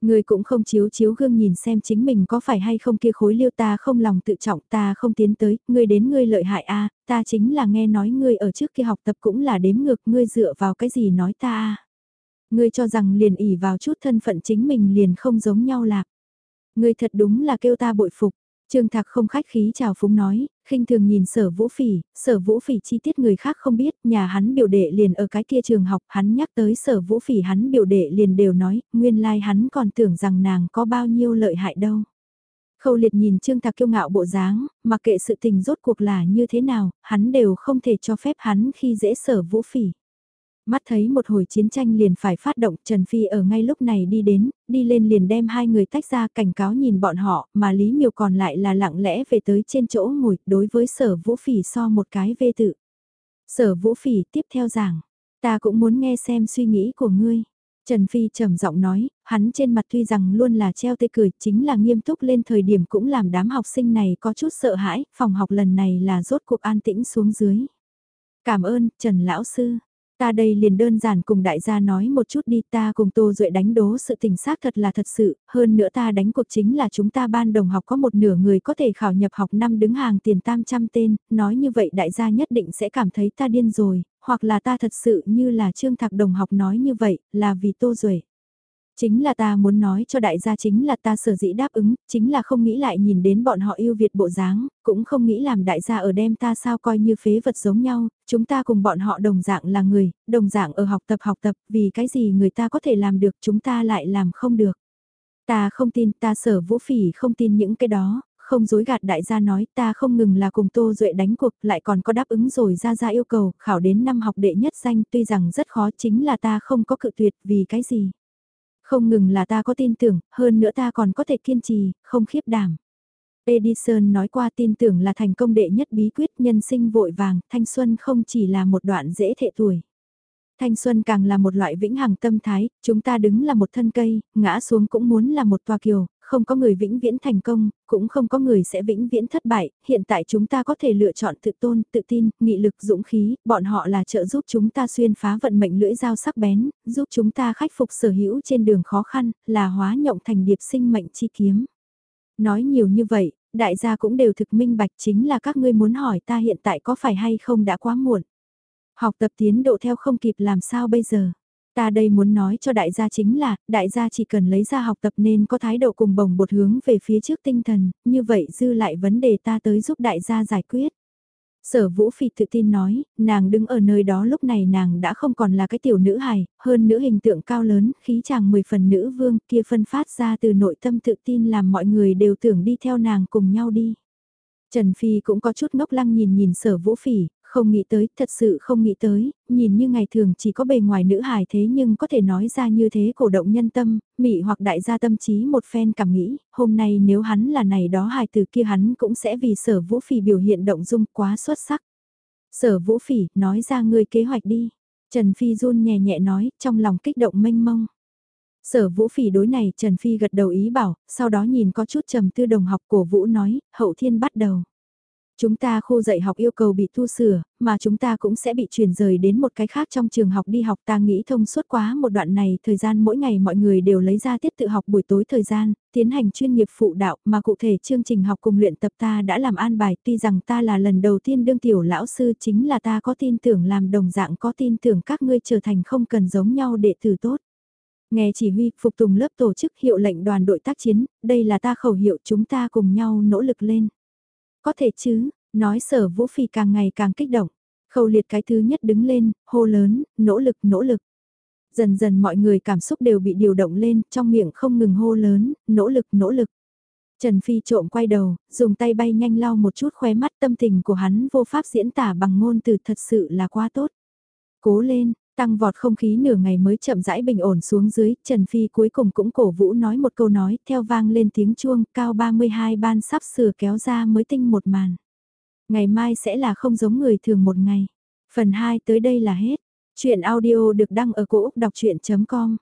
Người cũng không chiếu chiếu gương nhìn xem chính mình có phải hay không kia khối liêu ta không lòng tự trọng ta không tiến tới, ngươi đến ngươi lợi hại a ta chính là nghe nói ngươi ở trước kia học tập cũng là đếm ngược ngươi dựa vào cái gì nói ta a Ngươi cho rằng liền ỉ vào chút thân phận chính mình liền không giống nhau lạc. Ngươi thật đúng là kêu ta bội phục, Trương Thạc không khách khí chào phúng nói, khinh thường nhìn sở vũ phỉ, sở vũ phỉ chi tiết người khác không biết, nhà hắn biểu đệ liền ở cái kia trường học, hắn nhắc tới sở vũ phỉ hắn biểu đệ liền đều nói, nguyên lai like hắn còn tưởng rằng nàng có bao nhiêu lợi hại đâu. Khâu liệt nhìn Trương Thạc kiêu ngạo bộ dáng, mà kệ sự tình rốt cuộc là như thế nào, hắn đều không thể cho phép hắn khi dễ sở vũ phỉ. Mắt thấy một hồi chiến tranh liền phải phát động Trần Phi ở ngay lúc này đi đến, đi lên liền đem hai người tách ra cảnh cáo nhìn bọn họ mà Lý Miều còn lại là lặng lẽ về tới trên chỗ ngồi đối với sở vũ phỉ so một cái vê tự. Sở vũ phỉ tiếp theo giảng, ta cũng muốn nghe xem suy nghĩ của ngươi. Trần Phi trầm giọng nói, hắn trên mặt tuy rằng luôn là treo tê cười, chính là nghiêm túc lên thời điểm cũng làm đám học sinh này có chút sợ hãi, phòng học lần này là rốt cuộc an tĩnh xuống dưới. Cảm ơn, Trần Lão Sư. Ta đây liền đơn giản cùng đại gia nói một chút đi ta cùng Tô Duệ đánh đố sự tình xác thật là thật sự, hơn nữa ta đánh cuộc chính là chúng ta ban đồng học có một nửa người có thể khảo nhập học năm đứng hàng tiền tam trăm tên, nói như vậy đại gia nhất định sẽ cảm thấy ta điên rồi, hoặc là ta thật sự như là Trương Thạc đồng học nói như vậy, là vì Tô Duệ. Chính là ta muốn nói cho đại gia chính là ta sở dĩ đáp ứng, chính là không nghĩ lại nhìn đến bọn họ yêu Việt bộ dáng, cũng không nghĩ làm đại gia ở đem ta sao coi như phế vật giống nhau, chúng ta cùng bọn họ đồng dạng là người, đồng dạng ở học tập học tập, vì cái gì người ta có thể làm được chúng ta lại làm không được. Ta không tin, ta sở vũ phỉ không tin những cái đó, không dối gạt đại gia nói ta không ngừng là cùng Tô Duệ đánh cuộc lại còn có đáp ứng rồi ra ra yêu cầu khảo đến năm học đệ nhất danh tuy rằng rất khó chính là ta không có cự tuyệt vì cái gì. Không ngừng là ta có tin tưởng, hơn nữa ta còn có thể kiên trì, không khiếp đảm. Edison nói qua tin tưởng là thành công đệ nhất bí quyết nhân sinh vội vàng, thanh xuân không chỉ là một đoạn dễ thệ tuổi. Thanh xuân càng là một loại vĩnh hằng tâm thái, chúng ta đứng là một thân cây, ngã xuống cũng muốn là một tòa kiều, không có người vĩnh viễn thành công, cũng không có người sẽ vĩnh viễn thất bại, hiện tại chúng ta có thể lựa chọn tự tôn, tự tin, nghị lực, dũng khí, bọn họ là trợ giúp chúng ta xuyên phá vận mệnh lưỡi dao sắc bén, giúp chúng ta khắc phục sở hữu trên đường khó khăn, là hóa nhộng thành điệp sinh mệnh chi kiếm. Nói nhiều như vậy, đại gia cũng đều thực minh bạch chính là các ngươi muốn hỏi ta hiện tại có phải hay không đã quá muộn. Học tập tiến độ theo không kịp làm sao bây giờ. Ta đây muốn nói cho đại gia chính là, đại gia chỉ cần lấy ra học tập nên có thái độ cùng bồng bột hướng về phía trước tinh thần, như vậy dư lại vấn đề ta tới giúp đại gia giải quyết. Sở Vũ phi tự tin nói, nàng đứng ở nơi đó lúc này nàng đã không còn là cái tiểu nữ hài, hơn nữ hình tượng cao lớn, khí chàng mười phần nữ vương kia phân phát ra từ nội tâm tự tin làm mọi người đều tưởng đi theo nàng cùng nhau đi. Trần Phi cũng có chút ngốc lăng nhìn nhìn sở vũ phỉ, không nghĩ tới, thật sự không nghĩ tới, nhìn như ngày thường chỉ có bề ngoài nữ hài thế nhưng có thể nói ra như thế cổ động nhân tâm, mị hoặc đại gia tâm trí một phen cảm nghĩ, hôm nay nếu hắn là này đó hài từ kia hắn cũng sẽ vì sở vũ phỉ biểu hiện động dung quá xuất sắc. Sở vũ phỉ, nói ra ngươi kế hoạch đi. Trần Phi run nhẹ nhẹ nói, trong lòng kích động mênh mông. Sở vũ phỉ đối này Trần Phi gật đầu ý bảo, sau đó nhìn có chút trầm tư đồng học của vũ nói, hậu thiên bắt đầu. Chúng ta khu dạy học yêu cầu bị thu sửa, mà chúng ta cũng sẽ bị chuyển rời đến một cái khác trong trường học đi học ta nghĩ thông suốt quá một đoạn này thời gian mỗi ngày mọi người đều lấy ra tiết tự học buổi tối thời gian, tiến hành chuyên nghiệp phụ đạo mà cụ thể chương trình học cùng luyện tập ta đã làm an bài tuy rằng ta là lần đầu tiên đương tiểu lão sư chính là ta có tin tưởng làm đồng dạng có tin tưởng các ngươi trở thành không cần giống nhau đệ tử tốt. Nghe chỉ huy, phục tùng lớp tổ chức hiệu lệnh đoàn đội tác chiến, đây là ta khẩu hiệu chúng ta cùng nhau nỗ lực lên. Có thể chứ, nói sở vũ phi càng ngày càng kích động. Khâu liệt cái thứ nhất đứng lên, hô lớn, nỗ lực, nỗ lực. Dần dần mọi người cảm xúc đều bị điều động lên, trong miệng không ngừng hô lớn, nỗ lực, nỗ lực. Trần Phi trộm quay đầu, dùng tay bay nhanh lau một chút khóe mắt tâm tình của hắn vô pháp diễn tả bằng ngôn từ thật sự là quá tốt. Cố lên, Tăng vọt không khí nửa ngày mới chậm rãi bình ổn xuống dưới, Trần Phi cuối cùng cũng cổ vũ nói một câu nói, theo vang lên tiếng chuông, cao 32 ban sắp sửa kéo ra mới tinh một màn. Ngày mai sẽ là không giống người thường một ngày. Phần 2 tới đây là hết. Chuyện audio được đăng ở cổ Úc đọc chuyện.com